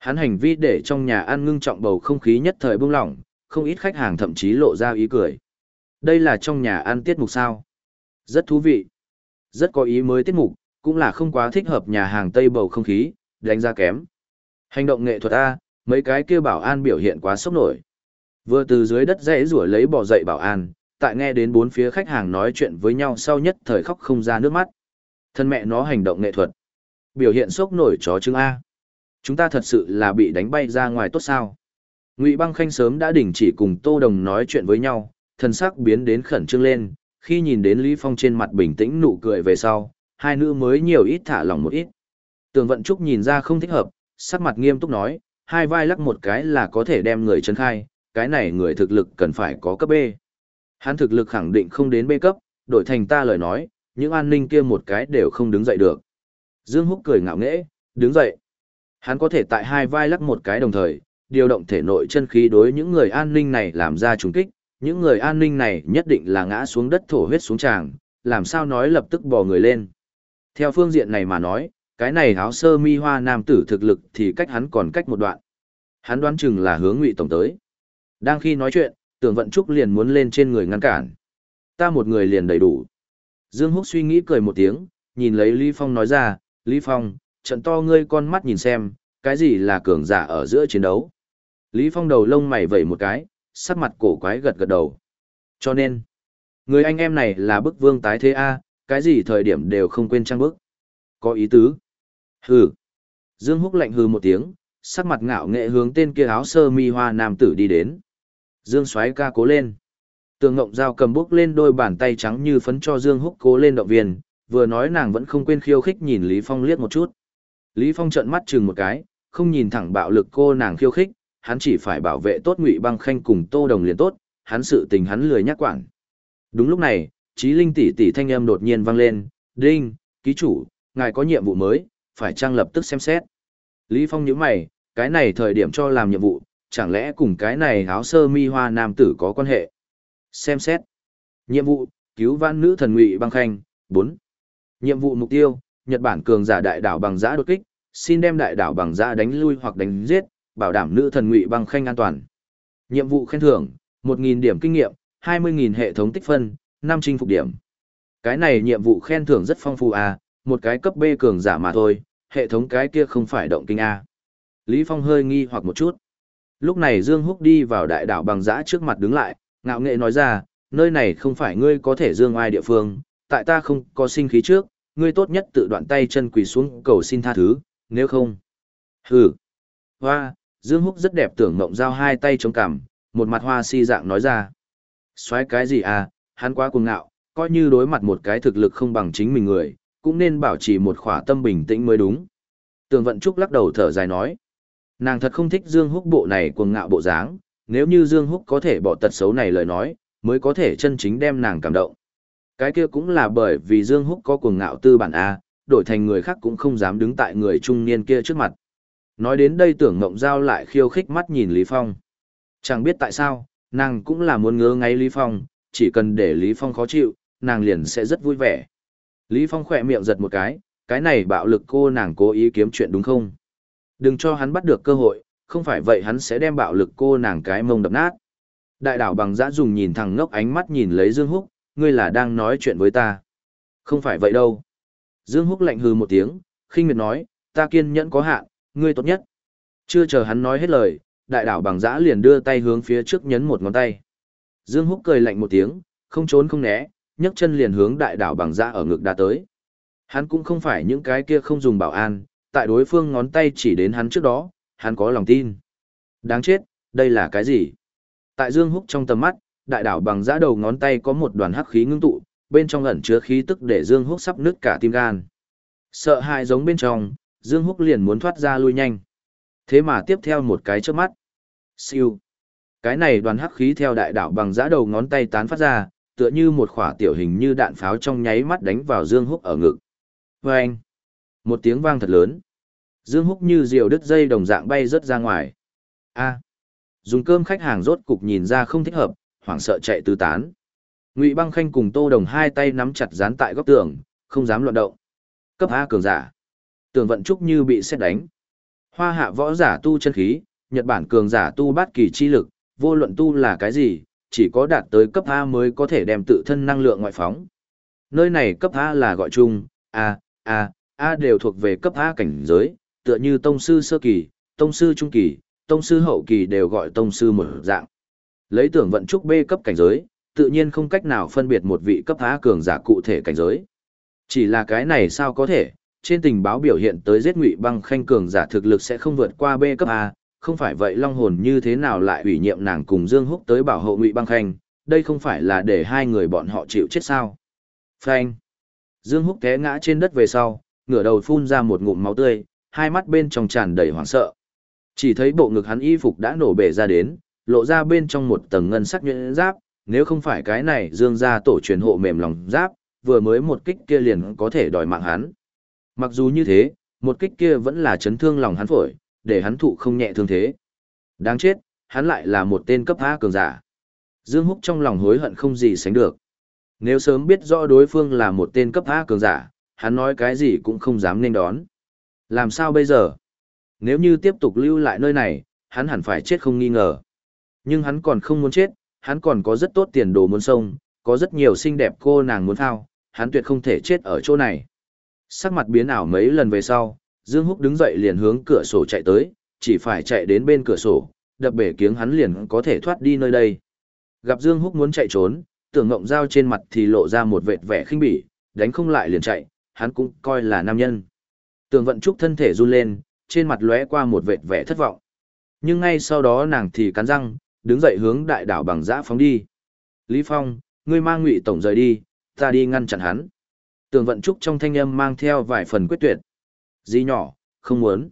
Hắn hành vi để trong nhà ăn ngưng trọng bầu không khí nhất thời buông lỏng, không ít khách hàng thậm chí lộ ra ý cười. Đây là trong nhà ăn tiết mục sao? Rất thú vị. Rất có ý mới tiết mục, cũng là không quá thích hợp nhà hàng Tây bầu không khí, đánh giá kém. Hành động nghệ thuật A, mấy cái kia bảo an biểu hiện quá sốc nổi. Vừa từ dưới đất dãy rủa lấy bỏ dậy bảo an, tại nghe đến bốn phía khách hàng nói chuyện với nhau sau nhất thời khóc không ra nước mắt. Thân mẹ nó hành động nghệ thuật. Biểu hiện sốc nổi chó chứng A. Chúng ta thật sự là bị đánh bay ra ngoài tốt sao. Ngụy băng khanh sớm đã đình chỉ cùng Tô Đồng nói chuyện với nhau, thân sắc biến đến khẩn trương lên, khi nhìn đến Lý Phong trên mặt bình tĩnh nụ cười về sau, hai nữ mới nhiều ít thả lòng một ít. Tường Vận Trúc nhìn ra không thích hợp, sắc mặt nghiêm túc nói, hai vai lắc một cái là có thể đem người chân khai, cái này người thực lực cần phải có cấp B. Hắn thực lực khẳng định không đến B cấp, đổi thành ta lời nói, những an ninh kia một cái đều không đứng dậy được. Dương Húc cười ngạo nghễ, đứng dậy. Hắn có thể tại hai vai lắc một cái đồng thời, điều động thể nội chân khí đối những người an ninh này làm ra trùng kích, những người an ninh này nhất định là ngã xuống đất thổ huyết xuống tràng, làm sao nói lập tức bò người lên. Theo phương diện này mà nói, cái này áo sơ mi hoa nam tử thực lực thì cách hắn còn cách một đoạn. Hắn đoán chừng là hướng ngụy tổng tới. Đang khi nói chuyện, tưởng vận trúc liền muốn lên trên người ngăn cản. Ta một người liền đầy đủ. Dương Húc suy nghĩ cười một tiếng, nhìn lấy Lý Phong nói ra, Lý Phong, trận to ngươi con mắt nhìn xem, cái gì là cường giả ở giữa chiến đấu. Lý Phong đầu lông mày vẩy một cái, sắc mặt cổ quái gật gật đầu. Cho nên, người anh em này là bức vương tái thế A, cái gì thời điểm đều không quên trang bức. Có ý tứ. Hừ. Dương Húc lạnh hừ một tiếng, sắc mặt ngạo nghệ hướng tên kia áo sơ mi hoa nam tử đi đến. Dương xoáy ca cố lên. Tường Ngộng Giao cầm bước lên đôi bàn tay trắng như phấn cho Dương Húc cố lên động viên, vừa nói nàng vẫn không quên khiêu khích nhìn Lý Phong liếc một chút. Lý Phong trợn mắt chừng một cái, không nhìn thẳng bạo lực cô nàng khiêu khích, hắn chỉ phải bảo vệ tốt Ngụy Băng Khanh cùng Tô Đồng liền tốt, hắn sự tình hắn lười nhắc quản. Đúng lúc này, Chí Linh tỷ tỷ thanh âm đột nhiên vang lên, "Đinh, ký chủ, ngài có nhiệm vụ mới, phải trang lập tức xem xét." Lý Phong nhíu mày, cái này thời điểm cho làm nhiệm vụ, chẳng lẽ cùng cái này áo sơ mi hoa nam tử có quan hệ? Xem xét. Nhiệm vụ, cứu vãn nữ thần Ngụy Băng Khanh, 4. Nhiệm vụ mục tiêu, Nhật Bản cường giả đại đảo bằng giã đột kích, xin đem đại đảo bằng giã đánh lui hoặc đánh giết, bảo đảm nữ thần Ngụy Băng Khanh an toàn. Nhiệm vụ khen thưởng, 1.000 điểm kinh nghiệm, 20.000 hệ thống tích phân, 5 chinh phục điểm. Cái này nhiệm vụ khen thưởng rất phong phú à, một cái cấp B cường giả mà thôi, hệ thống cái kia không phải động kinh A. Lý Phong hơi nghi hoặc một chút. Lúc này Dương Húc đi vào đại đảo bằng giã trước mặt đứng lại, ngạo nghệ nói ra, nơi này không phải ngươi có thể dương ai địa phương, tại ta không có sinh khí trước, ngươi tốt nhất tự đoạn tay chân quỳ xuống cầu xin tha thứ, nếu không. Hừ. Hoa, Dương Húc rất đẹp tưởng mộng giao hai tay chống cằm, một mặt hoa si dạng nói ra. Xoái cái gì à, hắn quá cuồng ngạo, coi như đối mặt một cái thực lực không bằng chính mình người, cũng nên bảo trì một khỏa tâm bình tĩnh mới đúng. Tường Vận Trúc lắc đầu thở dài nói. Nàng thật không thích Dương Húc bộ này cuồng ngạo bộ dáng, nếu như Dương Húc có thể bỏ tật xấu này lời nói, mới có thể chân chính đem nàng cảm động. Cái kia cũng là bởi vì Dương Húc có cuồng ngạo tư bản A, đổi thành người khác cũng không dám đứng tại người trung niên kia trước mặt. Nói đến đây tưởng ngộng giao lại khiêu khích mắt nhìn Lý Phong. Chẳng biết tại sao, nàng cũng là muốn ngứa ngay Lý Phong, chỉ cần để Lý Phong khó chịu, nàng liền sẽ rất vui vẻ. Lý Phong khỏe miệng giật một cái, cái này bạo lực cô nàng cố ý kiếm chuyện đúng không? Đừng cho hắn bắt được cơ hội, không phải vậy hắn sẽ đem bạo lực cô nàng cái mông đập nát. Đại đảo bằng dã dùng nhìn thẳng ngốc ánh mắt nhìn lấy Dương Húc, ngươi là đang nói chuyện với ta. Không phải vậy đâu. Dương Húc lạnh hừ một tiếng, khinh miệt nói, ta kiên nhẫn có hạn, ngươi tốt nhất. Chưa chờ hắn nói hết lời, đại đảo bằng giã liền đưa tay hướng phía trước nhấn một ngón tay. Dương Húc cười lạnh một tiếng, không trốn không né, nhấc chân liền hướng đại đảo bằng giã ở ngực đã tới. Hắn cũng không phải những cái kia không dùng bảo an, tại đối phương ngón tay chỉ đến hắn trước đó, hắn có lòng tin. Đáng chết, đây là cái gì? Tại Dương Húc trong tầm mắt, đại đảo bằng giã đầu ngón tay có một đoàn hắc khí ngưng tụ, bên trong ẩn chứa khí tức để Dương Húc sắp nứt cả tim gan. Sợ hãi giống bên trong, Dương Húc liền muốn thoát ra lui nhanh. Thế mà tiếp theo một cái chớp mắt. Siêu. Cái này đoàn hắc khí theo đại đảo bằng giã đầu ngón tay tán phát ra, tựa như một khỏa tiểu hình như đạn pháo trong nháy mắt đánh vào Dương Húc ở ngực. Vâng! Một tiếng vang thật lớn. Dương Húc như diều đứt dây đồng dạng bay rớt ra ngoài. A. Dùng cơm khách hàng rốt cục nhìn ra không thích hợp, hoảng sợ chạy tứ tán. Ngụy Băng Khanh cùng Tô Đồng hai tay nắm chặt dán tại góc tường, không dám loạn động. Cấp A cường giả. Tường vận trúc như bị xét đánh. Hoa hạ võ giả tu chân khí, Nhật Bản cường giả tu bát kỳ chi lực, vô luận tu là cái gì, chỉ có đạt tới cấp A mới có thể đem tự thân năng lượng ngoại phóng. Nơi này cấp A là gọi chung, A, A, A đều thuộc về cấp A cảnh giới, tựa như tông sư sơ kỳ, tông sư trung kỳ, tông sư hậu kỳ đều gọi tông sư một dạng. Lấy tưởng vận trúc B cấp cảnh giới, tự nhiên không cách nào phân biệt một vị cấp A cường giả cụ thể cảnh giới. Chỉ là cái này sao có thể, trên tình báo biểu hiện tới giết ngụy băng khanh cường giả thực lực sẽ không vượt qua B cấp A, không phải vậy long hồn như thế nào lại ủy nhiệm nàng cùng Dương Húc tới bảo hộ ngụy băng khanh, đây không phải là để hai người bọn họ chịu chết sao. Frank! Dương Húc té ngã trên đất về sau, ngửa đầu phun ra một ngụm máu tươi, hai mắt bên trong tràn đầy hoảng sợ. Chỉ thấy bộ ngực hắn y phục đã nổ bể ra đến, lộ ra bên trong một tầng ngân sắc nhuyễn giáp, nếu không phải cái này dương ra tổ truyền hộ mềm lòng giáp, vừa mới một kích kia liền có thể đòi mạng hắn. Mặc dù như thế, một kích kia vẫn là chấn thương lòng hắn phổi, để hắn thụ không nhẹ thương thế. Đáng chết, hắn lại là một tên cấp A cường giả. Dương Húc trong lòng hối hận không gì sánh được. Nếu sớm biết rõ đối phương là một tên cấp A cường giả, hắn nói cái gì cũng không dám nên đón. Làm sao bây giờ? Nếu như tiếp tục lưu lại nơi này, hắn hẳn phải chết không nghi ngờ. Nhưng hắn còn không muốn chết, hắn còn có rất tốt tiền đồ muốn sông, có rất nhiều xinh đẹp cô nàng muốn thao, hắn tuyệt không thể chết ở chỗ này. Sắc mặt biến ảo mấy lần về sau, Dương Húc đứng dậy liền hướng cửa sổ chạy tới, chỉ phải chạy đến bên cửa sổ, đập bể kiếng hắn liền có thể thoát đi nơi đây. Gặp Dương Húc muốn chạy trốn, tưởng ngộng dao trên mặt thì lộ ra một vệt vẻ khinh bỉ, đánh không lại liền chạy, hắn cũng coi là nam nhân. Tường vận trúc thân thể run lên, trên mặt lóe qua một vệt vẻ thất vọng. Nhưng ngay sau đó nàng thì cắn răng, đứng dậy hướng đại đảo bằng giã phóng đi. Lý Phong, ngươi mang ngụy tổng rời đi, ta đi ngăn chặn hắn. Tường vận trúc trong thanh âm mang theo vài phần quyết tuyệt. Di nhỏ, không muốn.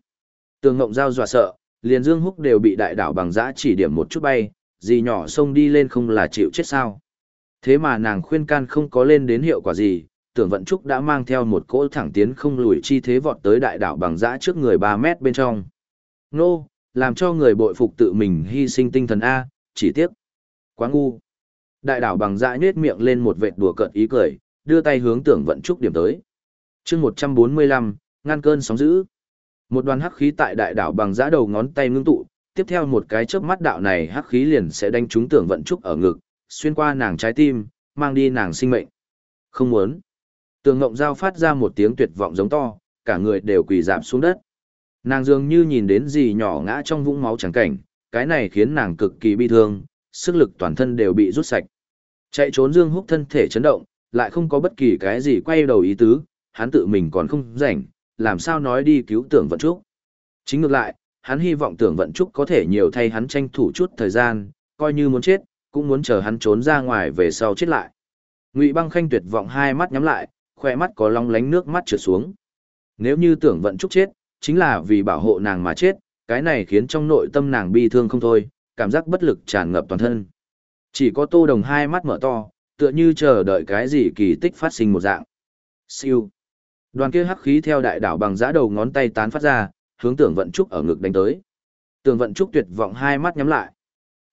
Tường ngộng giao dọa sợ, liền dương húc đều bị đại đảo bằng giã chỉ điểm một chút bay, Di nhỏ xông đi lên không là chịu chết sao. Thế mà nàng khuyên can không có lên đến hiệu quả gì, tưởng vận trúc đã mang theo một cỗ thẳng tiến không lùi chi thế vọt tới đại đảo bằng giã trước người 3 mét bên trong. Nô, làm cho người bội phục tự mình hy sinh tinh thần A, chỉ tiếc. Quá ngu. Đại đảo bằng dãi nết miệng lên một vệt đùa cợt ý cười, đưa tay hướng tưởng vận trúc điểm tới. chương 145, ngăn cơn sóng dữ. Một đoàn hắc khí tại đại đảo bằng dã đầu ngón tay ngưng tụ, tiếp theo một cái chớp mắt đạo này hắc khí liền sẽ đánh trúng tưởng vận trúc ở ngực, xuyên qua nàng trái tim, mang đi nàng sinh mệnh. Không muốn. Tường Ngộng Giao phát ra một tiếng tuyệt vọng giống to, cả người đều quỳ dạp xuống đất. Nàng dường như nhìn đến gì nhỏ ngã trong vũng máu trắng cảnh, cái này khiến nàng cực kỳ bi thương, sức lực toàn thân đều bị rút sạch. Chạy trốn Dương Húc thân thể chấn động, lại không có bất kỳ cái gì quay đầu ý tứ, hắn tự mình còn không rảnh, làm sao nói đi cứu tưởng vận trúc. Chính ngược lại, hắn hy vọng tưởng vận trúc có thể nhiều thay hắn tranh thủ chút thời gian, coi như muốn chết, cũng muốn chờ hắn trốn ra ngoài về sau chết lại. Ngụy Băng Khanh tuyệt vọng hai mắt nhắm lại, khoe mắt có long lánh nước mắt trượt xuống. Nếu như tưởng vận trúc chết, chính là vì bảo hộ nàng mà chết, cái này khiến trong nội tâm nàng bi thương không thôi, cảm giác bất lực tràn ngập toàn thân. Chỉ có tô đồng hai mắt mở to, tựa như chờ đợi cái gì kỳ tích phát sinh một dạng. Siêu. Đoàn kia hắc khí theo đại đảo bằng giã đầu ngón tay tán phát ra, hướng tưởng vận trúc ở ngực đánh tới. Tưởng vận trúc tuyệt vọng hai mắt nhắm lại.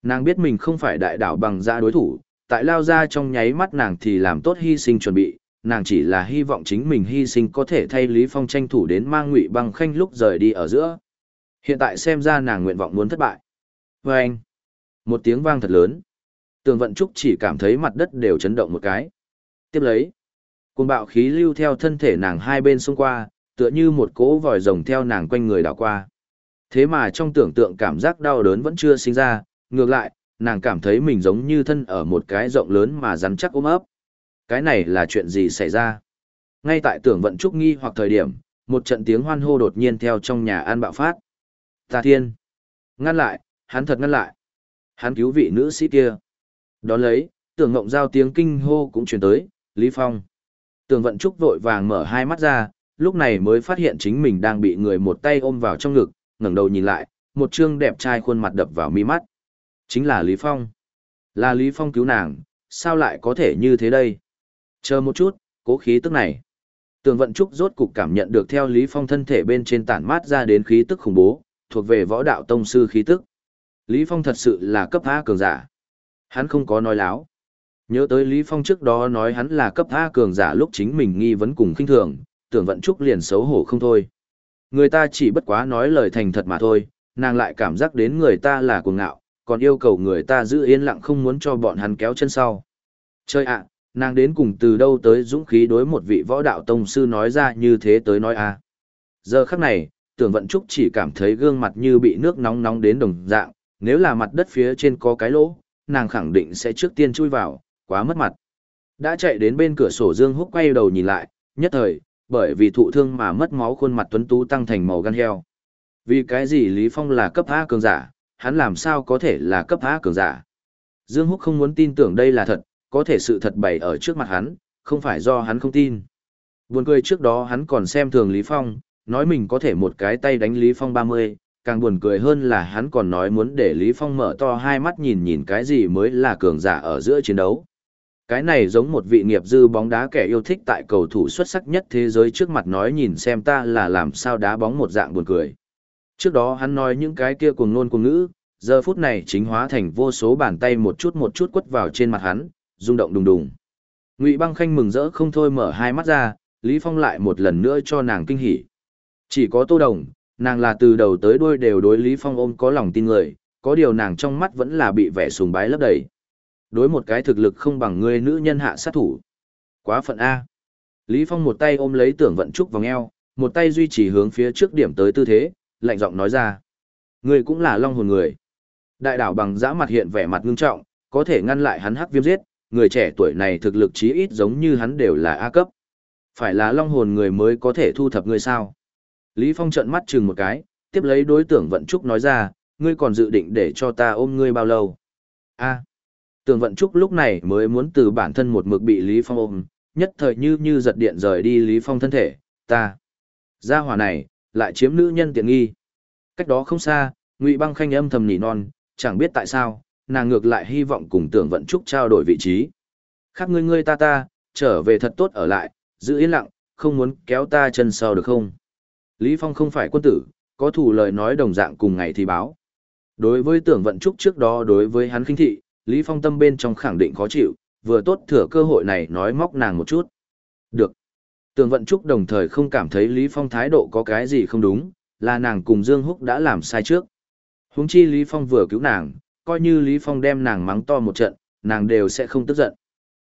Nàng biết mình không phải đại đảo bằng giã đối thủ, tại lao ra trong nháy mắt nàng thì làm tốt hy sinh chuẩn bị, nàng chỉ là hy vọng chính mình hy sinh có thể thay Lý Phong tranh thủ đến mang ngụy băng khanh lúc rời đi ở giữa. Hiện tại xem ra nàng nguyện vọng muốn thất bại. Và anh, một tiếng vang thật lớn. Tường vận trúc chỉ cảm thấy mặt đất đều chấn động một cái. Tiếp lấy, cuồng bạo khí lưu theo thân thể nàng hai bên xung qua, tựa như một cỗ vòi rồng theo nàng quanh người đảo qua. Thế mà trong tưởng tượng cảm giác đau đớn vẫn chưa sinh ra, ngược lại, nàng cảm thấy mình giống như thân ở một cái rộng lớn mà rắn chắc ôm ấp. Cái này là chuyện gì xảy ra? Ngay tại tưởng vận trúc nghi hoặc thời điểm, một trận tiếng hoan hô đột nhiên theo trong nhà an bạo phát. Tà thiên! Ngăn lại, hắn thật ngăn lại. Hắn cứu vị nữ sĩ kia. Đón lấy, tưởng ngộng giao tiếng kinh hô cũng truyền tới, Lý Phong. Tưởng vận trúc vội vàng mở hai mắt ra, lúc này mới phát hiện chính mình đang bị người một tay ôm vào trong ngực, ngẩng đầu nhìn lại, một trương đẹp trai khuôn mặt đập vào mi mắt. Chính là Lý Phong. Là Lý Phong cứu nàng, sao lại có thể như thế đây? Chờ một chút, cố khí tức này. Tường vận trúc rốt cục cảm nhận được theo Lý Phong thân thể bên trên tản mát ra đến khí tức khủng bố, thuộc về võ đạo tông sư khí tức. Lý Phong thật sự là cấp A cường giả. Hắn không có nói láo. Nhớ tới Lý Phong trước đó nói hắn là cấp A cường giả lúc chính mình nghi vấn cùng khinh thường, tưởng vận trúc liền xấu hổ không thôi. Người ta chỉ bất quá nói lời thành thật mà thôi, nàng lại cảm giác đến người ta là cuồng ngạo, còn yêu cầu người ta giữ yên lặng không muốn cho bọn hắn kéo chân sau. Chơi ạ, nàng đến cùng từ đâu tới dũng khí đối một vị võ đạo tông sư nói ra như thế tới nói a Giờ khắc này, tưởng vận trúc chỉ cảm thấy gương mặt như bị nước nóng nóng đến đồng dạng, nếu là mặt đất phía trên có cái lỗ, nàng khẳng định sẽ trước tiên chui vào, quá mất mặt. Đã chạy đến bên cửa sổ Dương Húc quay đầu nhìn lại, nhất thời, bởi vì thụ thương mà mất máu khuôn mặt tuấn tú tăng thành màu gan heo. Vì cái gì Lý Phong là cấp A cường giả, hắn làm sao có thể là cấp A cường giả. Dương Húc không muốn tin tưởng đây là thật, có thể sự thật bày ở trước mặt hắn, không phải do hắn không tin. Buồn cười trước đó hắn còn xem thường Lý Phong, nói mình có thể một cái tay đánh Lý Phong 30, càng buồn cười hơn là hắn còn nói muốn để Lý Phong mở to hai mắt nhìn nhìn cái gì mới là cường giả ở giữa chiến đấu. Cái này giống một vị nghiệp dư bóng đá kẻ yêu thích tại cầu thủ xuất sắc nhất thế giới trước mặt nói nhìn xem ta là làm sao đá bóng một dạng buồn cười. Trước đó hắn nói những cái kia cuồng nôn cuồng ngữ, giờ phút này chính hóa thành vô số bàn tay một chút một chút quất vào trên mặt hắn, rung động đùng đùng. Ngụy Băng Khanh mừng rỡ không thôi mở hai mắt ra, Lý Phong lại một lần nữa cho nàng kinh hỉ. Chỉ có Tô Đồng, nàng là từ đầu tới đuôi đều đối Lý Phong ôm có lòng tin người, có điều nàng trong mắt vẫn là bị vẻ sùng bái lấp đầy. Đối một cái thực lực không bằng người nữ nhân hạ sát thủ. Quá phận A. Lý Phong một tay ôm lấy tưởng vận trúc vòng eo, một tay duy trì hướng phía trước điểm tới tư thế, lạnh giọng nói ra. Người cũng là long hồn người. Đại đảo bằng dã mặt hiện vẻ mặt ngưng trọng, có thể ngăn lại hắn hắc viêm giết, người trẻ tuổi này thực lực chí ít giống như hắn đều là A cấp. Phải là long hồn người mới có thể thu thập ngươi sao? Lý Phong trợn mắt chừng một cái, tiếp lấy đối tượng Vận Trúc nói ra, ngươi còn dự định để cho ta ôm ngươi bao lâu? A. Tưởng Vận Trúc lúc này mới muốn từ bản thân một mực bị Lý Phong ôm, nhất thời như như giật điện rời đi Lý Phong thân thể, ta. Gia hỏa này, lại chiếm nữ nhân tiện nghi. Cách đó không xa, Ngụy Băng Khanh âm thầm nỉ non, chẳng biết tại sao, nàng ngược lại hy vọng cùng Tưởng Vận Trúc trao đổi vị trí. Khác ngươi ngươi ta ta, trở về thật tốt ở lại, giữ yên lặng, không muốn kéo ta chân sau được không? Lý Phong không phải quân tử, có thủ lời nói đồng dạng cùng ngày thì báo. Đối với tưởng vận trúc trước đó đối với hắn khinh thị, Lý Phong tâm bên trong khẳng định khó chịu, vừa tốt thừa cơ hội này nói móc nàng một chút. Được. Tưởng vận trúc đồng thời không cảm thấy Lý Phong thái độ có cái gì không đúng, là nàng cùng Dương Húc đã làm sai trước. Huống chi Lý Phong vừa cứu nàng, coi như Lý Phong đem nàng mắng to một trận, nàng đều sẽ không tức giận.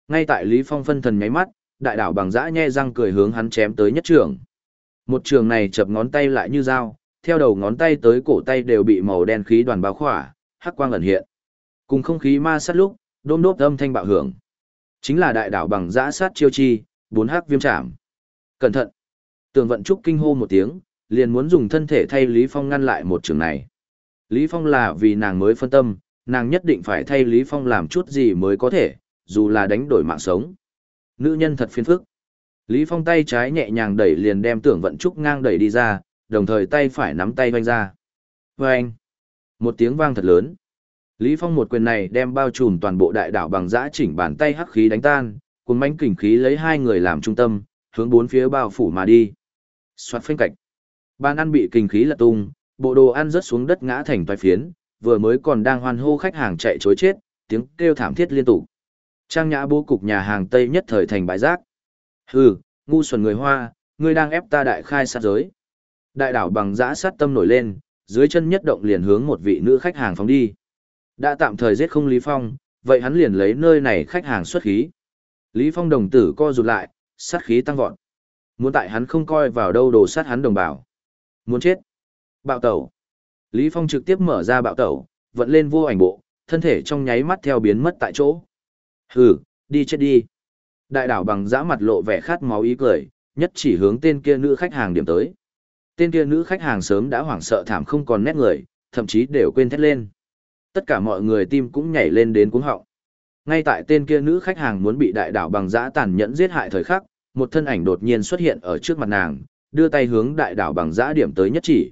Ngay tại Lý Phong phân thần nháy mắt, đại đảo bằng dã nhe răng cười hướng hắn chém tới nhất trường. Một trường này chập ngón tay lại như dao, theo đầu ngón tay tới cổ tay đều bị màu đen khí đoàn bao khỏa, hắc quang ẩn hiện. Cùng không khí ma sát lúc, đôm đốp âm thanh bạo hưởng. Chính là đại đảo bằng dã sát chiêu chi, bốn hắc viêm chạm. Cẩn thận. Tường vận trúc kinh hô một tiếng, liền muốn dùng thân thể thay Lý Phong ngăn lại một trường này. Lý Phong là vì nàng mới phân tâm, nàng nhất định phải thay Lý Phong làm chút gì mới có thể, dù là đánh đổi mạng sống. Nữ nhân thật phiền phức. Lý Phong tay trái nhẹ nhàng đẩy liền đem tưởng vận trúc ngang đẩy đi ra, đồng thời tay phải nắm tay vanh ra. Vâng! Một tiếng vang thật lớn. Lý Phong một quyền này đem bao trùm toàn bộ đại đảo bằng giã chỉnh bàn tay hắc khí đánh tan, cuốn mánh kình khí lấy hai người làm trung tâm, hướng bốn phía bao phủ mà đi. Xoát phanh cạch. Bàn ăn bị kình khí lật tung, bộ đồ ăn rớt xuống đất ngã thành toái phiến, vừa mới còn đang hoan hô khách hàng chạy chối chết, tiếng kêu thảm thiết liên tục. Trang nhã bố cục nhà hàng Tây nhất thời thành bãi rác. Hừ, ngu xuẩn người Hoa, ngươi đang ép ta đại khai sát giới. Đại đảo bằng giã sát tâm nổi lên, dưới chân nhất động liền hướng một vị nữ khách hàng phóng đi. Đã tạm thời giết không Lý Phong, vậy hắn liền lấy nơi này khách hàng xuất khí. Lý Phong đồng tử co rụt lại, sát khí tăng vọt. Muốn tại hắn không coi vào đâu đồ sát hắn đồng bào. Muốn chết. Bạo tẩu. Lý Phong trực tiếp mở ra bạo tẩu, vận lên vô ảnh bộ, thân thể trong nháy mắt theo biến mất tại chỗ. Hừ, đi chết đi. Đại đảo bằng dã mặt lộ vẻ khát máu ý cười, nhất chỉ hướng tên kia nữ khách hàng điểm tới. Tên kia nữ khách hàng sớm đã hoảng sợ thảm không còn nét người, thậm chí đều quên thét lên. Tất cả mọi người tim cũng nhảy lên đến cuống họng. Ngay tại tên kia nữ khách hàng muốn bị đại đảo bằng dã tàn nhẫn giết hại thời khắc, một thân ảnh đột nhiên xuất hiện ở trước mặt nàng, đưa tay hướng đại đảo bằng dã điểm tới nhất chỉ.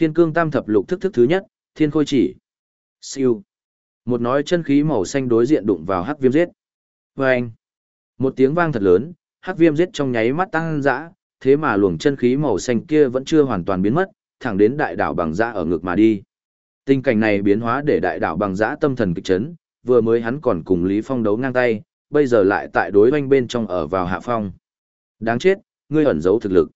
Thiên cương tam thập lục thức thức thứ nhất, thiên khôi chỉ. Siêu. Một nói chân khí màu xanh đối diện đụng vào hắc viêm giết. Và anh. Một tiếng vang thật lớn, hắc viêm giết trong nháy mắt tăng dã, thế mà luồng chân khí màu xanh kia vẫn chưa hoàn toàn biến mất, thẳng đến đại đảo bằng dã ở ngực mà đi. Tình cảnh này biến hóa để đại đảo bằng dã tâm thần kịch chấn, vừa mới hắn còn cùng Lý Phong đấu ngang tay, bây giờ lại tại đối oanh bên trong ở vào hạ phong. Đáng chết, ngươi ẩn giấu thực lực.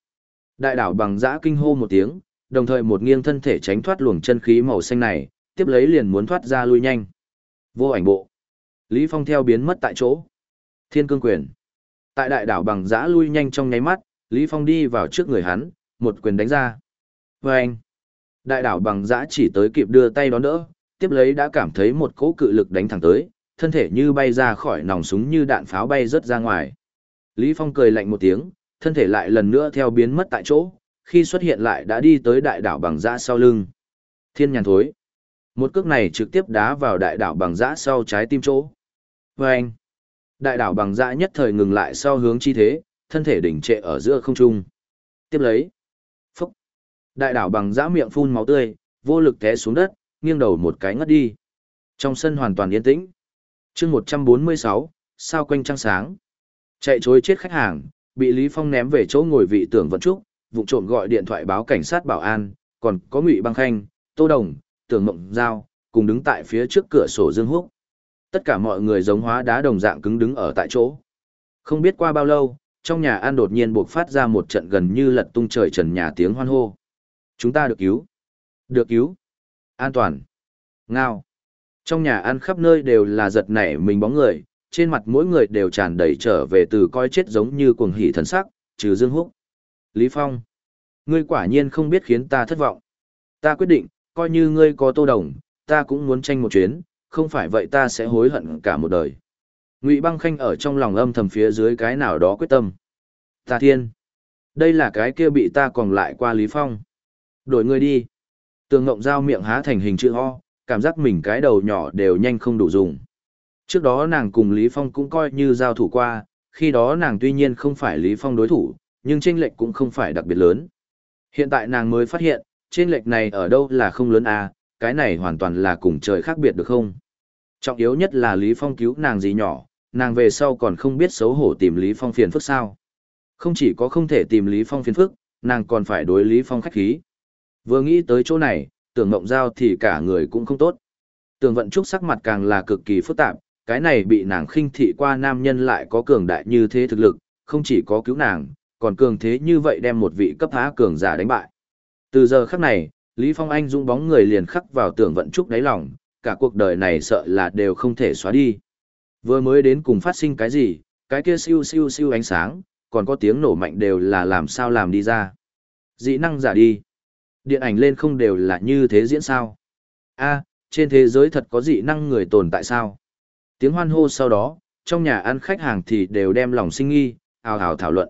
Đại đảo bằng dã kinh hô một tiếng, đồng thời một nghiêng thân thể tránh thoát luồng chân khí màu xanh này, tiếp lấy liền muốn thoát ra lui nhanh. Vô ảnh bộ. Lý Phong theo biến mất tại chỗ. Thiên cương quyền. Tại đại đảo bằng giã lui nhanh trong nháy mắt, Lý Phong đi vào trước người hắn, một quyền đánh ra. Và anh. Đại đảo bằng giã chỉ tới kịp đưa tay đón đỡ, tiếp lấy đã cảm thấy một cỗ cự lực đánh thẳng tới, thân thể như bay ra khỏi nòng súng như đạn pháo bay rớt ra ngoài. Lý Phong cười lạnh một tiếng, thân thể lại lần nữa theo biến mất tại chỗ, khi xuất hiện lại đã đi tới đại đảo bằng giã sau lưng. Thiên nhàn thối. Một cước này trực tiếp đá vào đại đảo bằng giã sau trái tim chỗ. Và anh, đại đảo bằng giã nhất thời ngừng lại sau hướng chi thế, thân thể đỉnh trệ ở giữa không trung. Tiếp lấy. Phúc. Đại đảo bằng giã miệng phun máu tươi, vô lực té xuống đất, nghiêng đầu một cái ngất đi. Trong sân hoàn toàn yên tĩnh. chương 146, sao quanh trăng sáng. Chạy chối chết khách hàng, bị Lý Phong ném về chỗ ngồi vị tưởng vận trúc, vụ trộm gọi điện thoại báo cảnh sát bảo an, còn có Ngụy Băng Khanh, Tô Đồng, tưởng mộng giao, cùng đứng tại phía trước cửa sổ Dương Húc. Tất cả mọi người giống hóa đá đồng dạng cứng đứng ở tại chỗ. Không biết qua bao lâu, trong nhà An đột nhiên buộc phát ra một trận gần như lật tung trời trần nhà tiếng hoan hô. Chúng ta được cứu. Được cứu. An toàn. Ngao. Trong nhà An khắp nơi đều là giật nảy mình bóng người, trên mặt mỗi người đều tràn đầy trở về từ coi chết giống như cuồng hỉ thần sắc, trừ Dương Húc. Lý Phong. Ngươi quả nhiên không biết khiến ta thất vọng. Ta quyết định, coi như ngươi có tô đồng, ta cũng muốn tranh một chuyến, không phải vậy ta sẽ hối hận cả một đời. Ngụy Băng Khanh ở trong lòng âm thầm phía dưới cái nào đó quyết tâm. Ta thiên. Đây là cái kia bị ta còn lại qua Lý Phong. Đổi người đi. Tường Ngộng Giao miệng há thành hình chữ O, cảm giác mình cái đầu nhỏ đều nhanh không đủ dùng. Trước đó nàng cùng Lý Phong cũng coi như giao thủ qua, khi đó nàng tuy nhiên không phải Lý Phong đối thủ, nhưng chênh lệch cũng không phải đặc biệt lớn. Hiện tại nàng mới phát hiện, chênh lệch này ở đâu là không lớn à, cái này hoàn toàn là cùng trời khác biệt được không? Trọng yếu nhất là Lý Phong cứu nàng gì nhỏ, nàng về sau còn không biết xấu hổ tìm Lý Phong phiền phức sao. Không chỉ có không thể tìm Lý Phong phiền phức, nàng còn phải đối Lý Phong khách khí. Vừa nghĩ tới chỗ này, tưởng mộng giao thì cả người cũng không tốt. Tưởng vận trúc sắc mặt càng là cực kỳ phức tạp, cái này bị nàng khinh thị qua nam nhân lại có cường đại như thế thực lực, không chỉ có cứu nàng, còn cường thế như vậy đem một vị cấp há cường giả đánh bại. Từ giờ khắc này, Lý Phong Anh dũng bóng người liền khắc vào tưởng vận trúc đáy lòng, cả cuộc đời này sợ là đều không thể xóa đi. Vừa mới đến cùng phát sinh cái gì, cái kia siêu siêu siêu ánh sáng, còn có tiếng nổ mạnh đều là làm sao làm đi ra. Dị năng giả đi. Điện ảnh lên không đều là như thế diễn sao. a trên thế giới thật có dị năng người tồn tại sao? Tiếng hoan hô sau đó, trong nhà ăn khách hàng thì đều đem lòng sinh nghi, ào ào thảo luận.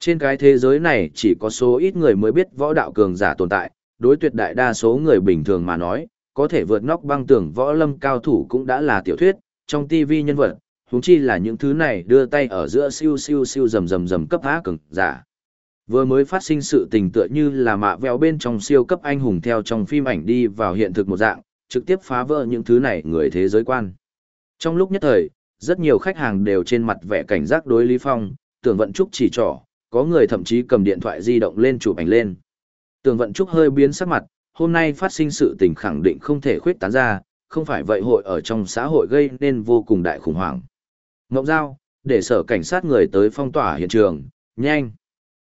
Trên cái thế giới này chỉ có số ít người mới biết võ đạo cường giả tồn tại, đối tuyệt đại đa số người bình thường mà nói, có thể vượt nóc băng tường võ lâm cao thủ cũng đã là tiểu thuyết, trong TV nhân vật, huống chi là những thứ này đưa tay ở giữa siêu siêu siêu rầm rầm rầm cấp á cường giả. Vừa mới phát sinh sự tình tựa như là mạ vèo bên trong siêu cấp anh hùng theo trong phim ảnh đi vào hiện thực một dạng, trực tiếp phá vỡ những thứ này người thế giới quan. Trong lúc nhất thời, rất nhiều khách hàng đều trên mặt vẻ cảnh giác đối Lý Phong, tưởng vận trúc chỉ trỏ, có người thậm chí cầm điện thoại di động lên chụp ảnh lên. Tường vận trúc hơi biến sắc mặt, hôm nay phát sinh sự tình khẳng định không thể khuyết tán ra, không phải vậy hội ở trong xã hội gây nên vô cùng đại khủng hoảng. Ngộng Giao, để sở cảnh sát người tới phong tỏa hiện trường, nhanh.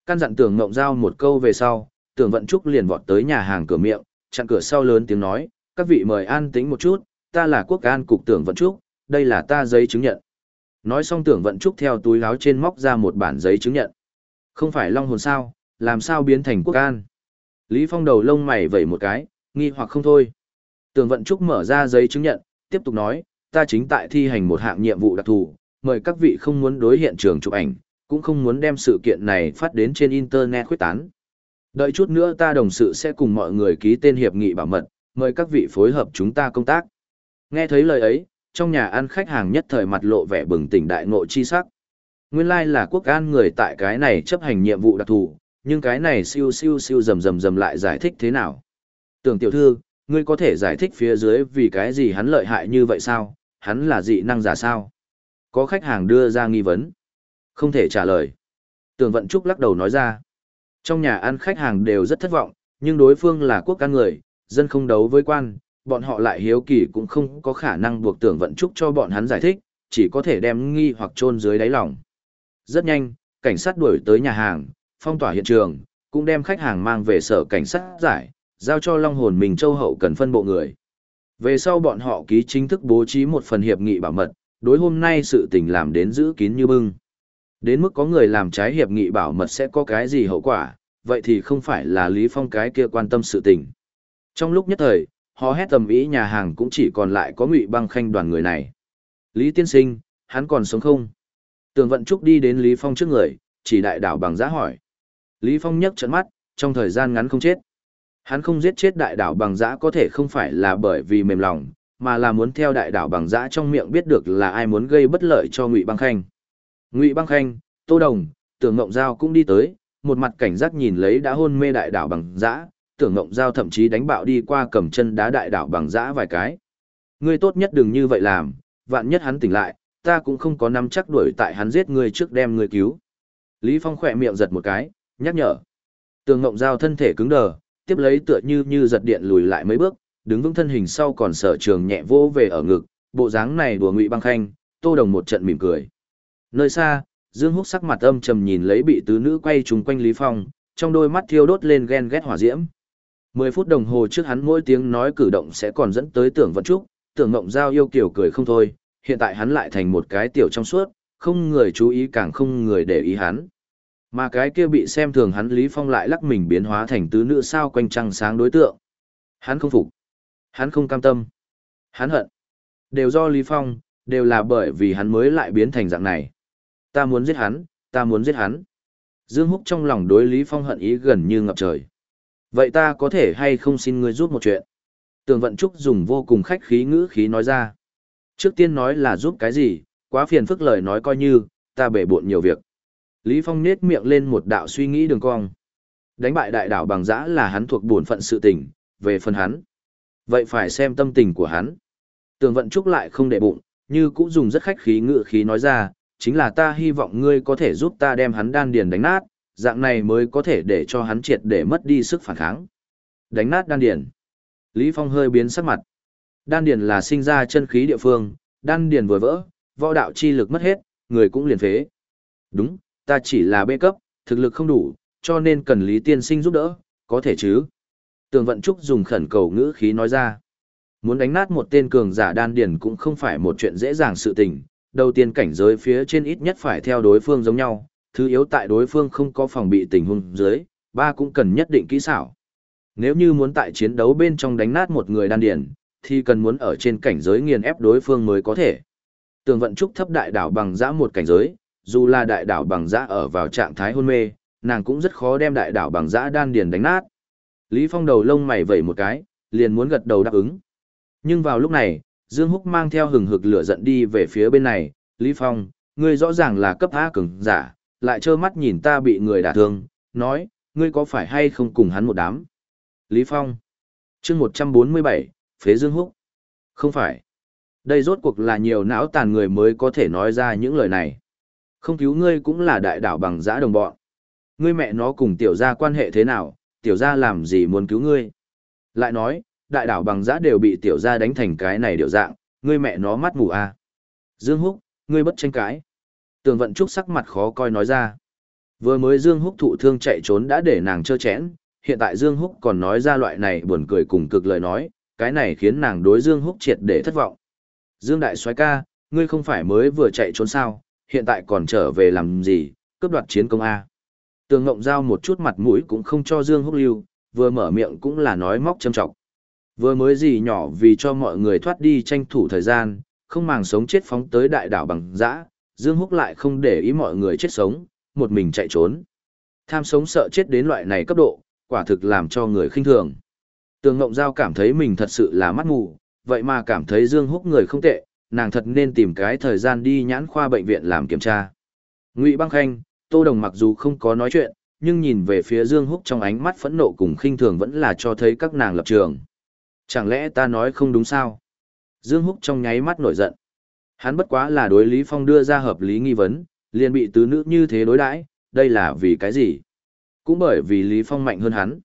Căn dặn tưởng Ngộng Giao một câu về sau, tưởng vận trúc liền vọt tới nhà hàng cửa miệng, chặn cửa sau lớn tiếng nói, các vị mời an tĩnh một chút, ta là quốc an cục tưởng vận trúc, đây là ta giấy chứng nhận. Nói xong tưởng vận trúc theo túi láo trên móc ra một bản giấy chứng nhận. Không phải long hồn sao, làm sao biến thành quốc an. Lý Phong đầu lông mày vẩy một cái, nghi hoặc không thôi. Tưởng vận trúc mở ra giấy chứng nhận, tiếp tục nói, ta chính tại thi hành một hạng nhiệm vụ đặc thù, mời các vị không muốn đối hiện trường chụp ảnh, cũng không muốn đem sự kiện này phát đến trên Internet khuyết tán. Đợi chút nữa ta đồng sự sẽ cùng mọi người ký tên hiệp nghị bảo mật, mời các vị phối hợp chúng ta công tác. Nghe thấy lời ấy, trong nhà ăn khách hàng nhất thời mặt lộ vẻ bừng tỉnh đại ngộ chi sắc. Nguyên lai là quốc an người tại cái này chấp hành nhiệm vụ đặc thù, nhưng cái này siêu siêu siêu rầm rầm rầm lại giải thích thế nào? Tưởng tiểu thư, ngươi có thể giải thích phía dưới vì cái gì hắn lợi hại như vậy sao? Hắn là dị năng giả sao? Có khách hàng đưa ra nghi vấn. Không thể trả lời. Tưởng vận trúc lắc đầu nói ra. Trong nhà ăn khách hàng đều rất thất vọng, nhưng đối phương là quốc can người, dân không đấu với quan, bọn họ lại hiếu kỳ cũng không có khả năng buộc tưởng vận trúc cho bọn hắn giải thích, chỉ có thể đem nghi hoặc chôn dưới đáy lòng. Rất nhanh, cảnh sát đuổi tới nhà hàng, phong tỏa hiện trường, cũng đem khách hàng mang về sở cảnh sát giải, giao cho Long Hồn mình châu hậu cần phân bộ người. Về sau bọn họ ký chính thức bố trí một phần hiệp nghị bảo mật, đối hôm nay sự tình làm đến giữ kín như bưng. Đến mức có người làm trái hiệp nghị bảo mật sẽ có cái gì hậu quả, vậy thì không phải là Lý Phong cái kia quan tâm sự tình. Trong lúc nhất thời, họ hét tầm ý nhà hàng cũng chỉ còn lại có ngụy băng khanh đoàn người này. Lý tiên sinh, hắn còn sống không? Tường vận trúc đi đến Lý Phong trước người, chỉ đại đảo bằng giá hỏi. Lý Phong nhấc trận mắt, trong thời gian ngắn không chết. Hắn không giết chết đại đảo bằng giã có thể không phải là bởi vì mềm lòng, mà là muốn theo đại đảo bằng giã trong miệng biết được là ai muốn gây bất lợi cho Ngụy Băng Khanh. Ngụy Băng Khanh, Tô Đồng, Tưởng Ngộng Giao cũng đi tới, một mặt cảnh giác nhìn lấy đã hôn mê đại đảo bằng giã, Tưởng Ngộng Giao thậm chí đánh bạo đi qua cầm chân đá đại đảo bằng giã vài cái. Ngươi tốt nhất đừng như vậy làm, vạn nhất hắn tỉnh lại, ta cũng không có nắm chắc đuổi tại hắn giết ngươi trước đem ngươi cứu. Lý Phong khỏe miệng giật một cái, nhắc nhở. Tường Ngộng Giao thân thể cứng đờ, tiếp lấy tựa như như giật điện lùi lại mấy bước, đứng vững thân hình sau còn sở trường nhẹ vô về ở ngực, bộ dáng này đùa ngụy băng khanh, Tô Đồng một trận mỉm cười. Nơi xa, Dương Húc sắc mặt âm trầm nhìn lấy bị tứ nữ quay trùng quanh Lý Phong, trong đôi mắt thiêu đốt lên ghen ghét hỏa diễm. Mười phút đồng hồ trước hắn mỗi tiếng nói cử động sẽ còn dẫn tới tưởng vận trúc, tưởng ngộng giao yêu kiểu cười không thôi, hiện tại hắn lại thành một cái tiểu trong suốt, không người chú ý càng không người để ý hắn. Mà cái kia bị xem thường hắn Lý Phong lại lắc mình biến hóa thành tứ nữ sao quanh trăng sáng đối tượng. Hắn không phục. Hắn không cam tâm. Hắn hận. Đều do Lý Phong, đều là bởi vì hắn mới lại biến thành dạng này. Ta muốn giết hắn, ta muốn giết hắn. Dương Húc trong lòng đối Lý Phong hận ý gần như ngập trời. Vậy ta có thể hay không xin ngươi giúp một chuyện? Tường Vận Trúc dùng vô cùng khách khí ngữ khí nói ra. Trước tiên nói là giúp cái gì, quá phiền phức lời nói coi như, ta bể bộn nhiều việc. Lý Phong nết miệng lên một đạo suy nghĩ đường cong. Đánh bại đại đảo bằng giã là hắn thuộc bổn phận sự tình, về phần hắn. Vậy phải xem tâm tình của hắn. Tường Vận Trúc lại không để bụng, như cũng dùng rất khách khí ngựa khí nói ra, chính là ta hy vọng ngươi có thể giúp ta đem hắn đan điền đánh nát, dạng này mới có thể để cho hắn triệt để mất đi sức phản kháng. Đánh nát đan điền. Lý Phong hơi biến sắc mặt. Đan điền là sinh ra chân khí địa phương, đan điền vừa vỡ, võ đạo chi lực mất hết, người cũng liền phế. Đúng, ta chỉ là bê cấp, thực lực không đủ, cho nên cần Lý Tiên Sinh giúp đỡ, có thể chứ. Tường Vận Trúc dùng khẩn cầu ngữ khí nói ra. Muốn đánh nát một tên cường giả đan điền cũng không phải một chuyện dễ dàng sự tình, đầu tiên cảnh giới phía trên ít nhất phải theo đối phương giống nhau, thứ yếu tại đối phương không có phòng bị tình huống dưới, ba cũng cần nhất định kỹ xảo. Nếu như muốn tại chiến đấu bên trong đánh nát một người đan điền, thì cần muốn ở trên cảnh giới nghiền ép đối phương mới có thể. Tường vận trúc thấp đại đảo bằng giã một cảnh giới, dù là đại đảo bằng giã ở vào trạng thái hôn mê, nàng cũng rất khó đem đại đảo bằng giã đan điền đánh nát. Lý Phong đầu lông mày vẩy một cái, liền muốn gật đầu đáp ứng. Nhưng vào lúc này, Dương Húc mang theo hừng hực lửa giận đi về phía bên này, Lý Phong, ngươi rõ ràng là cấp A cường giả, lại trơ mắt nhìn ta bị người đả thương, nói, ngươi có phải hay không cùng hắn một đám? Lý Phong, chương 147, Phế Dương Húc. Không phải. Đây rốt cuộc là nhiều não tàn người mới có thể nói ra những lời này. Không cứu ngươi cũng là đại đảo bằng giã đồng bọn. Ngươi mẹ nó cùng tiểu gia quan hệ thế nào, tiểu gia làm gì muốn cứu ngươi? Lại nói, đại đảo bằng giã đều bị tiểu gia đánh thành cái này điều dạng, ngươi mẹ nó mắt mù à. Dương Húc, ngươi bất tranh cãi. Tường vận trúc sắc mặt khó coi nói ra. Vừa mới Dương Húc thụ thương chạy trốn đã để nàng chơ chẽn, hiện tại Dương Húc còn nói ra loại này buồn cười cùng cực lời nói, cái này khiến nàng đối Dương Húc triệt để thất vọng. Dương Đại soái ca, ngươi không phải mới vừa chạy trốn sao, hiện tại còn trở về làm gì, cướp đoạt chiến công A. Tường Ngộng Giao một chút mặt mũi cũng không cho Dương Húc lưu, vừa mở miệng cũng là nói móc châm trọng. Vừa mới gì nhỏ vì cho mọi người thoát đi tranh thủ thời gian, không màng sống chết phóng tới đại đảo bằng dã, Dương Húc lại không để ý mọi người chết sống, một mình chạy trốn. Tham sống sợ chết đến loại này cấp độ, quả thực làm cho người khinh thường. Tường Ngộng Giao cảm thấy mình thật sự là mắt mù, vậy mà cảm thấy Dương Húc người không tệ, nàng thật nên tìm cái thời gian đi nhãn khoa bệnh viện làm kiểm tra. Ngụy Băng Khanh, Tô Đồng mặc dù không có nói chuyện, nhưng nhìn về phía Dương Húc trong ánh mắt phẫn nộ cùng khinh thường vẫn là cho thấy các nàng lập trường. Chẳng lẽ ta nói không đúng sao? Dương Húc trong nháy mắt nổi giận. Hắn bất quá là đối Lý Phong đưa ra hợp lý nghi vấn, liền bị tứ nữ như thế đối đãi, đây là vì cái gì? Cũng bởi vì Lý Phong mạnh hơn hắn.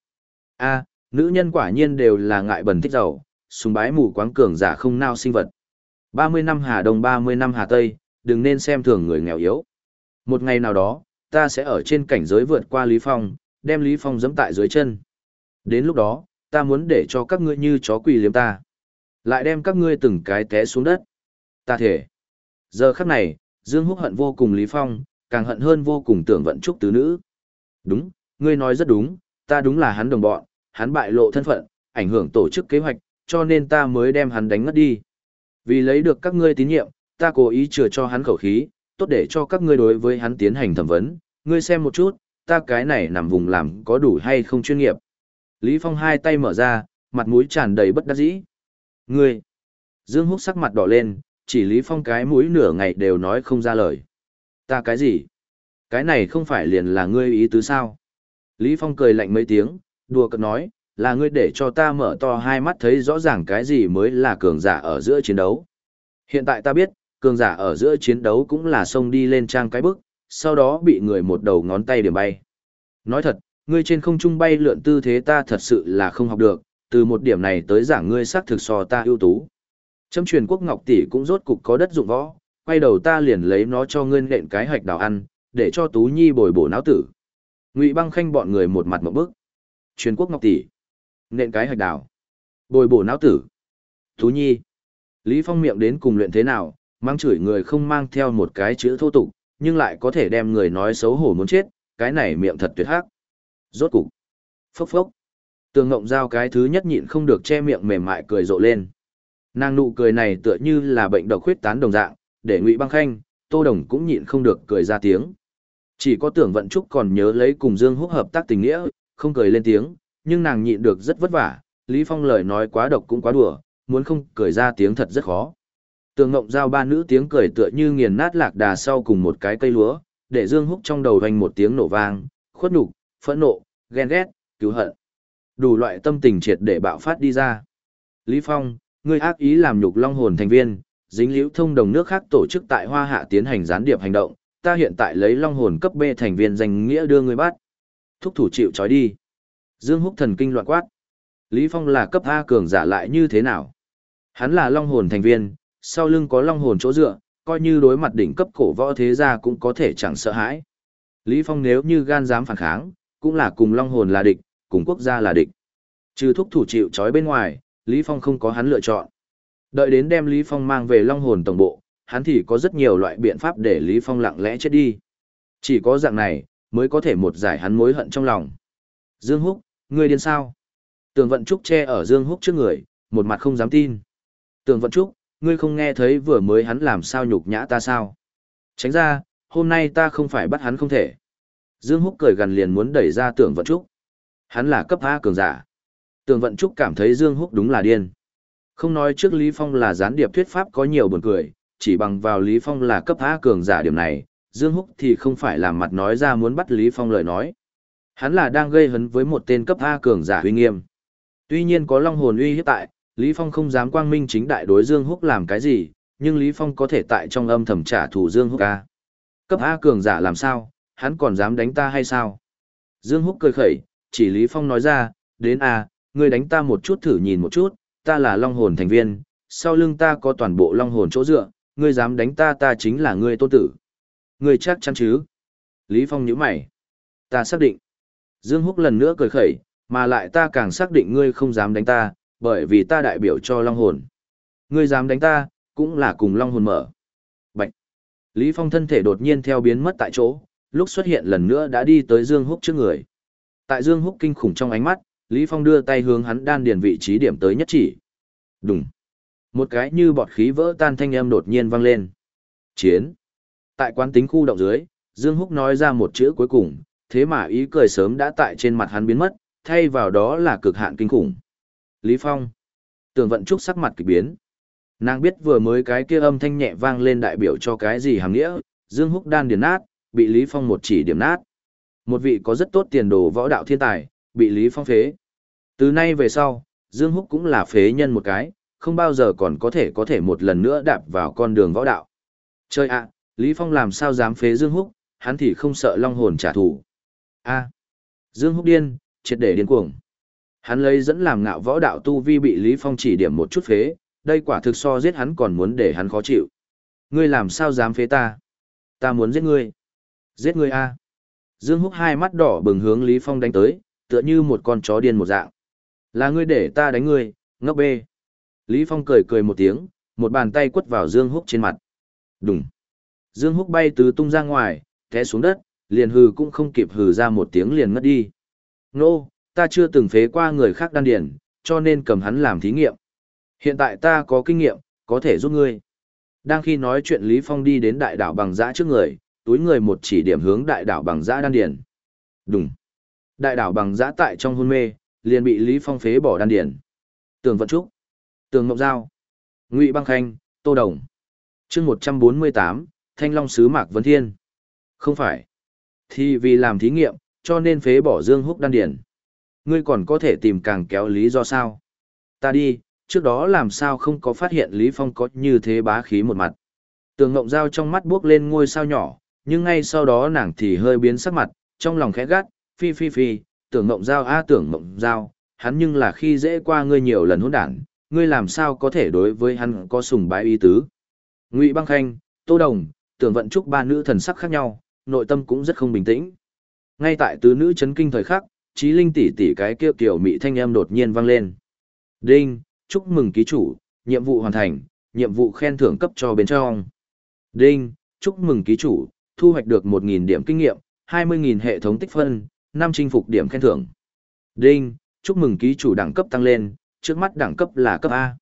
A, nữ nhân quả nhiên đều là ngại bẩn thích giàu, sùng bái mù quáng cường giả không nao sinh vật. 30 năm Hà Đông 30 năm Hà Tây, đừng nên xem thường người nghèo yếu. Một ngày nào đó, ta sẽ ở trên cảnh giới vượt qua Lý Phong, đem Lý Phong giẫm tại dưới chân. Đến lúc đó, ta muốn để cho các ngươi như chó quỳ liếm ta. Lại đem các ngươi từng cái té xuống đất. Ta thể. Giờ khắc này, Dương Húc hận vô cùng Lý Phong, càng hận hơn vô cùng tưởng vận trúc tứ nữ. Đúng, ngươi nói rất đúng, ta đúng là hắn đồng bọn, hắn bại lộ thân phận, ảnh hưởng tổ chức kế hoạch, cho nên ta mới đem hắn đánh ngất đi. Vì lấy được các ngươi tín nhiệm, ta cố ý chừa cho hắn khẩu khí, tốt để cho các ngươi đối với hắn tiến hành thẩm vấn, ngươi xem một chút, ta cái này nằm vùng làm có đủ hay không chuyên nghiệp. Lý Phong hai tay mở ra, mặt mũi tràn đầy bất đắc dĩ. Ngươi! Dương Húc sắc mặt đỏ lên, chỉ Lý Phong cái mũi nửa ngày đều nói không ra lời. Ta cái gì? Cái này không phải liền là ngươi ý tứ sao? Lý Phong cười lạnh mấy tiếng, đùa cợt nói, là ngươi để cho ta mở to hai mắt thấy rõ ràng cái gì mới là cường giả ở giữa chiến đấu. Hiện tại ta biết, cường giả ở giữa chiến đấu cũng là xông đi lên trang cái bức, sau đó bị người một đầu ngón tay điểm bay. Nói thật, ngươi trên không trung bay lượn tư thế ta thật sự là không học được, từ một điểm này tới giảng ngươi xác thực so ta ưu tú. Châm truyền quốc ngọc tỷ cũng rốt cục có đất dụng võ, quay đầu ta liền lấy nó cho ngươi nện cái hạch đào ăn, để cho Tú Nhi bồi bổ não tử. Ngụy Băng Khanh bọn người một mặt một bức. Truyền quốc ngọc tỷ, nện cái hạch đào, bồi bổ não tử. thú Nhi. Lý Phong miệng đến cùng luyện thế nào, mang chửi người không mang theo một cái chữ thô tục, nhưng lại có thể đem người nói xấu hổ muốn chết, cái này miệng thật tuyệt hắc. Rốt cục. Phốc phốc. Tường Ngộng Giao cái thứ nhất nhịn không được che miệng mềm mại cười rộ lên. Nàng nụ cười này tựa như là bệnh độc khuyết tán đồng dạng, để Ngụy Băng Khanh, Tô Đồng cũng nhịn không được cười ra tiếng. Chỉ có tưởng vận trúc còn nhớ lấy cùng Dương Húc hợp tác tình nghĩa, không cười lên tiếng, nhưng nàng nhịn được rất vất vả, Lý Phong lời nói quá độc cũng quá đùa, muốn không cười ra tiếng thật rất khó. Tường Ngộng giao ba nữ tiếng cười tựa như nghiền nát lạc đà sau cùng một cái cây lúa, để Dương Húc trong đầu hoành một tiếng nổ vang, khuất nhục, phẫn nộ, ghen ghét, cứu hận. Đủ loại tâm tình triệt để bạo phát đi ra. Lý Phong, ngươi ác ý làm nhục long hồn thành viên, dính liễu thông đồng nước khác tổ chức tại Hoa Hạ tiến hành gián điệp hành động, ta hiện tại lấy long hồn cấp B thành viên danh nghĩa đưa ngươi bắt. Thúc thủ chịu trói đi. Dương Húc thần kinh loạn quát. Lý Phong là cấp A cường giả lại như thế nào? Hắn là long hồn thành viên, sau lưng có long hồn chỗ dựa, coi như đối mặt đỉnh cấp cổ võ thế gia cũng có thể chẳng sợ hãi. Lý Phong nếu như gan dám phản kháng, cũng là cùng long hồn là địch, cùng quốc gia là địch. Trừ thúc thủ chịu trói bên ngoài, Lý Phong không có hắn lựa chọn. Đợi đến đem Lý Phong mang về long hồn tổng bộ, hắn thì có rất nhiều loại biện pháp để Lý Phong lặng lẽ chết đi. Chỉ có dạng này, mới có thể một giải hắn mối hận trong lòng. Dương Húc, ngươi điên sao? Tường Vận Trúc che ở Dương Húc trước người, một mặt không dám tin. Tường Vận Trúc, ngươi không nghe thấy vừa mới hắn làm sao nhục nhã ta sao? Tránh ra, hôm nay ta không phải bắt hắn không thể. Dương Húc cười gần liền muốn đẩy ra Tường Vận Trúc. Hắn là cấp A cường giả. Tường Vận Trúc cảm thấy Dương Húc đúng là điên. Không nói trước Lý Phong là gián điệp thuyết pháp có nhiều buồn cười, chỉ bằng vào Lý Phong là cấp A cường giả điểm này, Dương Húc thì không phải làm mặt nói ra muốn bắt Lý Phong lời nói. Hắn là đang gây hấn với một tên cấp A cường giả uy nghiêm. Tuy nhiên có long hồn uy hiếp tại, Lý Phong không dám quang minh chính đại đối Dương Húc làm cái gì, nhưng Lý Phong có thể tại trong âm thầm trả thù Dương Húc A. Cấp A cường giả làm sao, hắn còn dám đánh ta hay sao? Dương Húc cười khẩy, chỉ Lý Phong nói ra, đến A, ngươi đánh ta một chút thử nhìn một chút, ta là long hồn thành viên, sau lưng ta có toàn bộ long hồn chỗ dựa, ngươi dám đánh ta ta chính là ngươi tôn tử. Ngươi chắc chắn chứ? Lý Phong nhíu mày. Ta xác định. Dương Húc lần nữa cười khẩy, mà lại ta càng xác định ngươi không dám đánh ta, bởi vì ta đại biểu cho long hồn. Ngươi dám đánh ta, cũng là cùng long hồn mở. Bạch. Lý Phong thân thể đột nhiên theo biến mất tại chỗ, lúc xuất hiện lần nữa đã đi tới Dương Húc trước người. Tại Dương Húc kinh khủng trong ánh mắt, Lý Phong đưa tay hướng hắn đan điền vị trí điểm tới nhất chỉ. Đùng. Một cái như bọt khí vỡ tan thanh âm đột nhiên vang lên. Chiến. Tại quán tính khu động dưới, Dương Húc nói ra một chữ cuối cùng, thế mà ý cười sớm đã tại trên mặt hắn biến mất, thay vào đó là cực hạn kinh khủng. Lý Phong. Tường vận trúc sắc mặt kỳ biến. Nàng biết vừa mới cái kia âm thanh nhẹ vang lên đại biểu cho cái gì hàm nghĩa, Dương Húc đan điền nát, bị Lý Phong một chỉ điểm nát. Một vị có rất tốt tiền đồ võ đạo thiên tài, bị Lý Phong phế. Từ nay về sau, Dương Húc cũng là phế nhân một cái, không bao giờ còn có thể có thể một lần nữa đạp vào con đường võ đạo. Chơi ạ, Lý Phong làm sao dám phế Dương Húc, hắn thì không sợ long hồn trả thù. A. Dương Húc điên, triệt để điên cuồng. Hắn lấy dẫn làm ngạo võ đạo tu vi bị Lý Phong chỉ điểm một chút phế, đây quả thực so giết hắn còn muốn để hắn khó chịu. Ngươi làm sao dám phế ta? Ta muốn giết ngươi. Giết ngươi a. Dương Húc hai mắt đỏ bừng hướng Lý Phong đánh tới, tựa như một con chó điên một dạng. Là ngươi để ta đánh ngươi, ngốc bê. Lý Phong cười cười một tiếng, một bàn tay quất vào Dương Húc trên mặt. Đùng. Dương Húc bay tứ tung ra ngoài, té xuống đất, liền hừ cũng không kịp hừ ra một tiếng liền ngất đi. Nô, ta chưa từng phế qua người khác đan điển, cho nên cầm hắn làm thí nghiệm. Hiện tại ta có kinh nghiệm, có thể giúp ngươi. Đang khi nói chuyện Lý Phong đi đến đại đảo bằng giã trước người, túi người một chỉ điểm hướng đại đảo bằng giã đan điển. Đúng. Đại đảo bằng giã tại trong hôn mê, liền bị Lý Phong phế bỏ đan điển. Tường Vận Trúc, Tường Ngọc Giao, Ngụy Băng Khanh, Tô Đồng. chương 148, Thanh Long Sứ Mạc Vấn Thiên. Không phải. Thì vì làm thí nghiệm, cho nên phế bỏ Dương Húc đan điển. Ngươi còn có thể tìm càng kéo lý do sao? Ta đi, trước đó làm sao không có phát hiện Lý Phong có như thế bá khí một mặt. Tường Ngộng Giao trong mắt bước lên ngôi sao nhỏ, nhưng ngay sau đó nàng thì hơi biến sắc mặt, trong lòng khẽ gắt, phi phi phi, tưởng Ngộng Giao a tưởng Ngộng Giao, hắn nhưng là khi dễ qua ngươi nhiều lần hỗn đản, ngươi làm sao có thể đối với hắn có sùng bái ý tứ. Ngụy Băng Khanh, Tô Đồng, tưởng vận trúc ba nữ thần sắc khác nhau, nội tâm cũng rất không bình tĩnh. Ngay tại tứ nữ chấn kinh thời khắc, trí linh tỷ tỷ cái kia kiểu mị thanh âm đột nhiên vang lên. Đinh, chúc mừng ký chủ, nhiệm vụ hoàn thành, nhiệm vụ khen thưởng cấp cho bên trong. Đinh, chúc mừng ký chủ, thu hoạch được 1.000 điểm kinh nghiệm, 20.000 hệ thống tích phân, 5 chinh phục điểm khen thưởng. Đinh, chúc mừng ký chủ đẳng cấp tăng lên, trước mắt đẳng cấp là cấp A.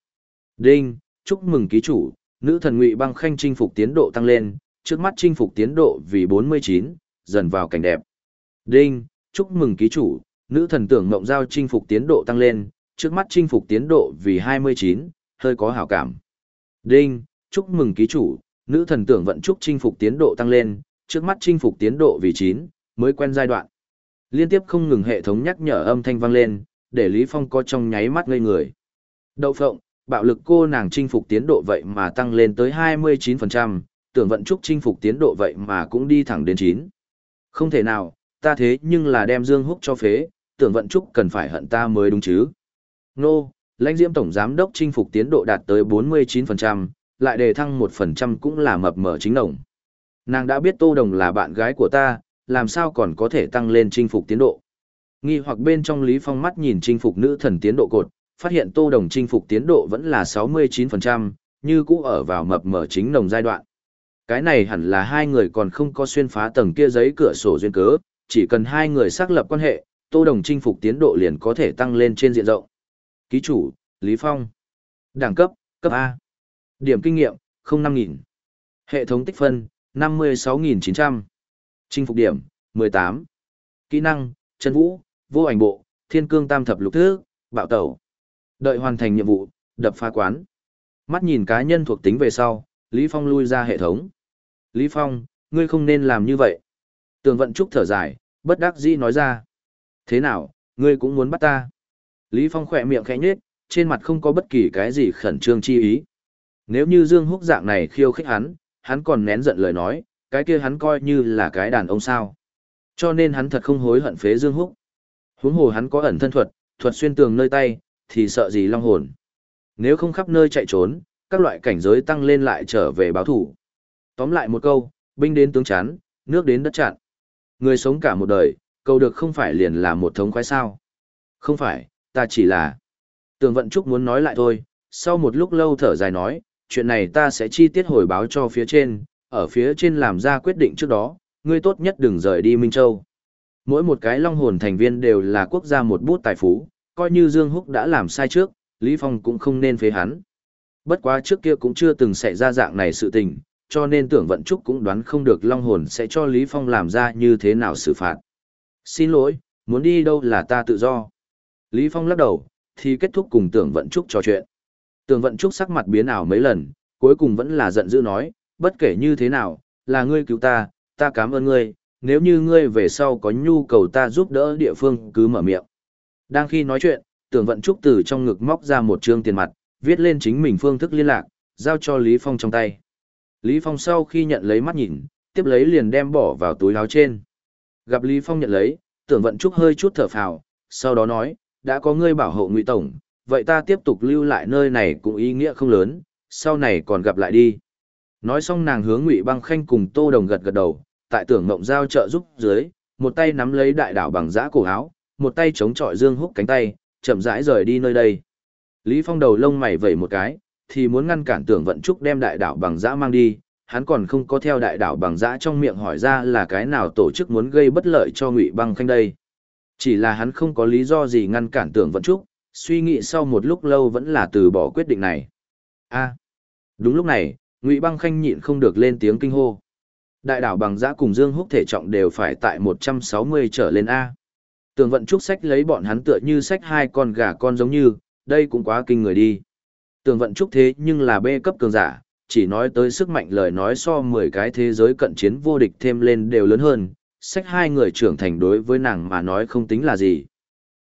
Đinh, chúc mừng ký chủ, nữ thần ngụy băng khanh chinh phục tiến độ tăng lên, trước mắt chinh phục tiến độ vì 49, dần vào cảnh đẹp. Đinh, chúc mừng ký chủ, nữ thần tưởng ngộng giao chinh phục tiến độ tăng lên, trước mắt chinh phục tiến độ vì 29, hơi có hảo cảm. Đinh, chúc mừng ký chủ, nữ thần tưởng vận chúc chinh phục tiến độ tăng lên, trước mắt chinh phục tiến độ vì 9, mới quen giai đoạn. Liên tiếp không ngừng hệ thống nhắc nhở âm thanh vang lên, để Lý Phong có trong nháy mắt ngây người. Đậu phộng, bạo lực cô nàng chinh phục tiến độ vậy mà tăng lên tới 29%, tưởng vận trúc chinh phục tiến độ vậy mà cũng đi thẳng đến chín, Không thể nào, ta thế nhưng là đem Dương Húc cho phế, tưởng vận trúc cần phải hận ta mới đúng chứ. Nô, lãnh diễm tổng giám đốc chinh phục tiến độ đạt tới 49%, lại đề thăng 1% cũng là mập mở chính đồng. Nàng đã biết Tô Đồng là bạn gái của ta, làm sao còn có thể tăng lên chinh phục tiến độ. Nghi hoặc bên trong Lý Phong mắt nhìn chinh phục nữ thần tiến độ cột, phát hiện Tô Đồng chinh phục tiến độ vẫn là 69%, như cũ ở vào mập mở chính nồng giai đoạn. Cái này hẳn là hai người còn không có xuyên phá tầng kia giấy cửa sổ duyên cớ, chỉ cần hai người xác lập quan hệ, Tô Đồng chinh phục tiến độ liền có thể tăng lên trên diện rộng. Ký chủ, Lý Phong. Đẳng cấp, cấp A. Điểm kinh nghiệm, 05000 Hệ thống tích phân, 56900 Chinh phục điểm, 18. Kỹ năng, chân vũ, vô ảnh bộ, thiên cương tam thập lục thứ, bạo tẩu. Đợi hoàn thành nhiệm vụ, đập phá quán. Mắt nhìn cá nhân thuộc tính về sau, Lý Phong lui ra hệ thống. Lý Phong, ngươi không nên làm như vậy. Tường vận trúc thở dài, bất đắc dĩ nói ra. Thế nào, ngươi cũng muốn bắt ta. Lý Phong khỏe miệng khẽ nhếch, trên mặt không có bất kỳ cái gì khẩn trương chi ý. Nếu như Dương Húc dạng này khiêu khích hắn, hắn còn nén giận lời nói, cái kia hắn coi như là cái đàn ông sao. Cho nên hắn thật không hối hận phế Dương Húc. Huống hồ hắn có ẩn thân thuật, thuật xuyên tường nơi tay, thì sợ gì long hồn. Nếu không khắp nơi chạy trốn, các loại cảnh giới tăng lên lại trở về báo thủ. Tóm lại một câu, binh đến tướng chán, nước đến đất chặn. Người sống cả một đời, câu được không phải liền là một thống khoái sao. Không phải, ta chỉ là... Tường vận trúc muốn nói lại thôi, sau một lúc lâu thở dài nói, chuyện này ta sẽ chi tiết hồi báo cho phía trên, ở phía trên làm ra quyết định trước đó, ngươi tốt nhất đừng rời đi Minh Châu. Mỗi một cái long hồn thành viên đều là quốc gia một bút tài phú, coi như Dương Húc đã làm sai trước, Lý Phong cũng không nên phế hắn. Bất quá trước kia cũng chưa từng xảy ra dạng này sự tình, cho nên tưởng vận trúc cũng đoán không được long hồn sẽ cho Lý Phong làm ra như thế nào xử phạt. Xin lỗi, muốn đi đâu là ta tự do. Lý Phong lắc đầu, thì kết thúc cùng tưởng vận trúc trò chuyện. Tưởng vận trúc sắc mặt biến ảo mấy lần, cuối cùng vẫn là giận dữ nói, bất kể như thế nào, là ngươi cứu ta, ta cảm ơn ngươi, nếu như ngươi về sau có nhu cầu ta giúp đỡ địa phương cứ mở miệng. Đang khi nói chuyện, tưởng vận trúc từ trong ngực móc ra một trương tiền mặt, viết lên chính mình phương thức liên lạc, giao cho Lý Phong trong tay. Lý Phong sau khi nhận lấy mắt nhìn, tiếp lấy liền đem bỏ vào túi áo trên. Gặp Lý Phong nhận lấy, tưởng vận trúc hơi chút thở phào, sau đó nói, đã có ngươi bảo hộ ngụy tổng, vậy ta tiếp tục lưu lại nơi này cũng ý nghĩa không lớn, sau này còn gặp lại đi. Nói xong nàng hướng ngụy băng khanh cùng tô đồng gật gật đầu, tại tưởng mộng giao trợ giúp dưới, một tay nắm lấy đại đảo bằng giã cổ áo, một tay chống chọi dương húc cánh tay, chậm rãi rời đi nơi đây. Lý Phong đầu lông mày vẩy một cái, thì muốn ngăn cản tưởng vận trúc đem đại đảo bằng giã mang đi, hắn còn không có theo đại đảo bằng giã trong miệng hỏi ra là cái nào tổ chức muốn gây bất lợi cho ngụy băng khanh đây. Chỉ là hắn không có lý do gì ngăn cản tưởng vận trúc, suy nghĩ sau một lúc lâu vẫn là từ bỏ quyết định này. A. đúng lúc này, ngụy băng khanh nhịn không được lên tiếng kinh hô. Đại đảo bằng giã cùng Dương Húc thể trọng đều phải tại 160 trở lên A. Tường vận trúc sách lấy bọn hắn tựa như sách hai con gà con giống như, đây cũng quá kinh người đi. Tường vận trúc thế nhưng là bê cấp cường giả, chỉ nói tới sức mạnh lời nói so 10 cái thế giới cận chiến vô địch thêm lên đều lớn hơn, sách hai người trưởng thành đối với nàng mà nói không tính là gì.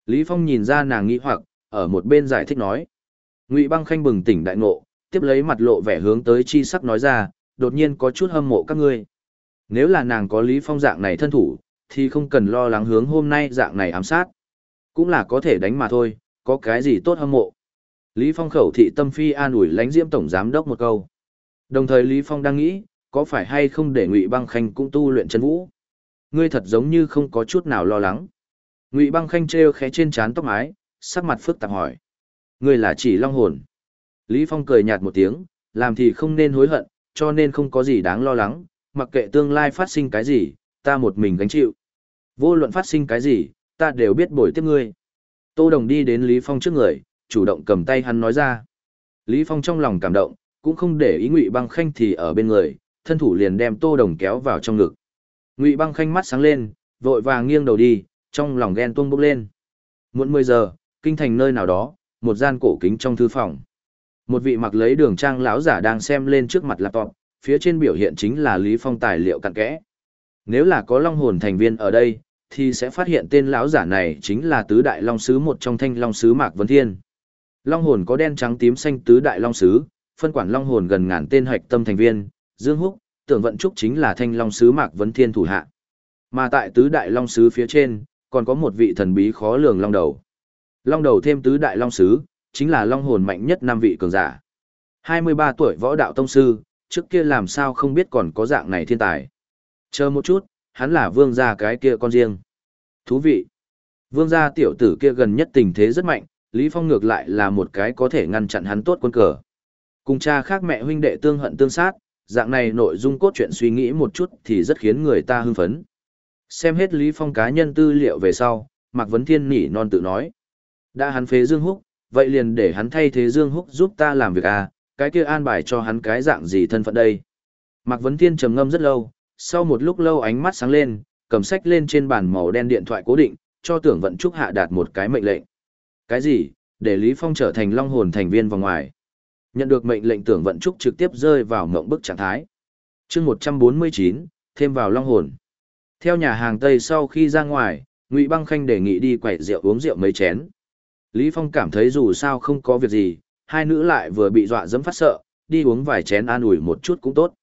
Lý Phong nhìn ra nàng nghĩ hoặc, ở một bên giải thích nói. Ngụy băng khanh bừng tỉnh đại ngộ, tiếp lấy mặt lộ vẻ hướng tới chi sắc nói ra, đột nhiên có chút hâm mộ các ngươi. Nếu là nàng có Lý Phong dạng này thân thủ, thì không cần lo lắng hướng hôm nay dạng này ám sát. Cũng là có thể đánh mà thôi, có cái gì tốt hâm mộ. Lý Phong khẩu thị tâm phi an ủi lãnh diễm tổng giám đốc một câu. Đồng thời Lý Phong đang nghĩ, có phải hay không để Ngụy Băng Khanh cũng tu luyện chân vũ? Ngươi thật giống như không có chút nào lo lắng. Ngụy Băng Khanh trêu khẽ trên trán tóc mái, sắc mặt phức tạp hỏi. Ngươi là chỉ long hồn. Lý Phong cười nhạt một tiếng, làm thì không nên hối hận, cho nên không có gì đáng lo lắng, mặc kệ tương lai phát sinh cái gì, ta một mình gánh chịu. Vô luận phát sinh cái gì, ta đều biết bồi tiếp ngươi. Tô Đồng đi đến Lý Phong trước người, chủ động cầm tay hắn nói ra. Lý Phong trong lòng cảm động, cũng không để ý Ngụy Băng Khanh thì ở bên người, thân thủ liền đem Tô Đồng kéo vào trong ngực. Ngụy Băng Khanh mắt sáng lên, vội vàng nghiêng đầu đi, trong lòng ghen tuông bốc lên. Muộn 10 giờ, kinh thành nơi nào đó, một gian cổ kính trong thư phòng. Một vị mặc lấy đường trang lão giả đang xem lên trước mặt laptop, phía trên biểu hiện chính là Lý Phong tài liệu cặn kẽ. Nếu là có long hồn thành viên ở đây, thì sẽ phát hiện tên lão giả này chính là tứ đại long sứ một trong thanh long sứ Mạc Vân Thiên. Long hồn có đen trắng tím xanh tứ đại long sứ, phân quản long hồn gần ngàn tên hạch tâm thành viên, Dương Húc, Tưởng Vận Trúc chính là thanh long sứ Mạc Vấn Thiên thủ hạ. Mà tại tứ đại long sứ phía trên, còn có một vị thần bí khó lường long đầu. Long đầu thêm tứ đại long sứ, chính là long hồn mạnh nhất năm vị cường giả. 23 tuổi võ đạo tông sư, trước kia làm sao không biết còn có dạng này thiên tài. Chờ một chút, hắn là vương gia cái kia con riêng. Thú vị. Vương gia tiểu tử kia gần nhất tình thế rất mạnh, Lý Phong ngược lại là một cái có thể ngăn chặn hắn tốt quân cờ. Cùng cha khác mẹ huynh đệ tương hận tương sát, dạng này nội dung cốt truyện suy nghĩ một chút thì rất khiến người ta hưng phấn. Xem hết Lý Phong cá nhân tư liệu về sau, Mạc Vấn Thiên nỉ non tự nói. Đã hắn phế Dương Húc, vậy liền để hắn thay thế Dương Húc giúp ta làm việc à, cái kia an bài cho hắn cái dạng gì thân phận đây. Mạc Vấn Thiên trầm ngâm rất lâu, sau một lúc lâu ánh mắt sáng lên, cầm sách lên trên bàn màu đen điện thoại cố định, cho tưởng vận trúc hạ đạt một cái mệnh lệnh. Cái gì? Để Lý Phong trở thành long hồn thành viên vào ngoài. Nhận được mệnh lệnh tưởng vận trúc trực tiếp rơi vào mộng bức trạng thái. chương 149, thêm vào long hồn. Theo nhà hàng Tây sau khi ra ngoài, Ngụy Băng Khanh đề nghị đi quẩy rượu uống rượu mấy chén. Lý Phong cảm thấy dù sao không có việc gì, hai nữ lại vừa bị dọa dẫm phát sợ, đi uống vài chén an ủi một chút cũng tốt.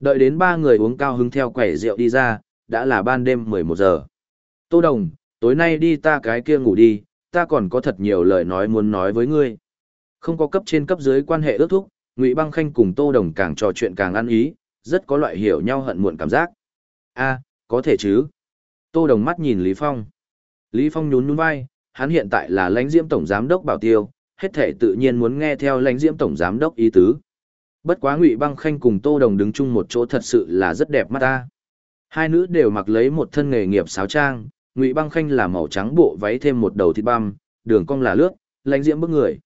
Đợi đến ba người uống cao hứng theo quẩy rượu đi ra, đã là ban đêm 11 giờ. Tô Đồng, tối nay đi ta cái kia ngủ đi, ta còn có thật nhiều lời nói muốn nói với ngươi. Không có cấp trên cấp dưới quan hệ ước thúc, Ngụy Băng Khanh cùng Tô Đồng càng trò chuyện càng ăn ý, rất có loại hiểu nhau hận muộn cảm giác. A, có thể chứ. Tô Đồng mắt nhìn Lý Phong. Lý Phong nhún nhún vai, hắn hiện tại là lãnh diễm tổng giám đốc bảo tiêu, hết thể tự nhiên muốn nghe theo lãnh diễm tổng giám đốc ý tứ. Bất quá Ngụy Băng Khanh cùng Tô Đồng đứng chung một chỗ thật sự là rất đẹp mắt ta. Hai nữ đều mặc lấy một thân nghề nghiệp sáo trang, Ngụy Băng Khanh là màu trắng bộ váy thêm một đầu thịt băm, đường cong là lướt, lãnh diễm bức người.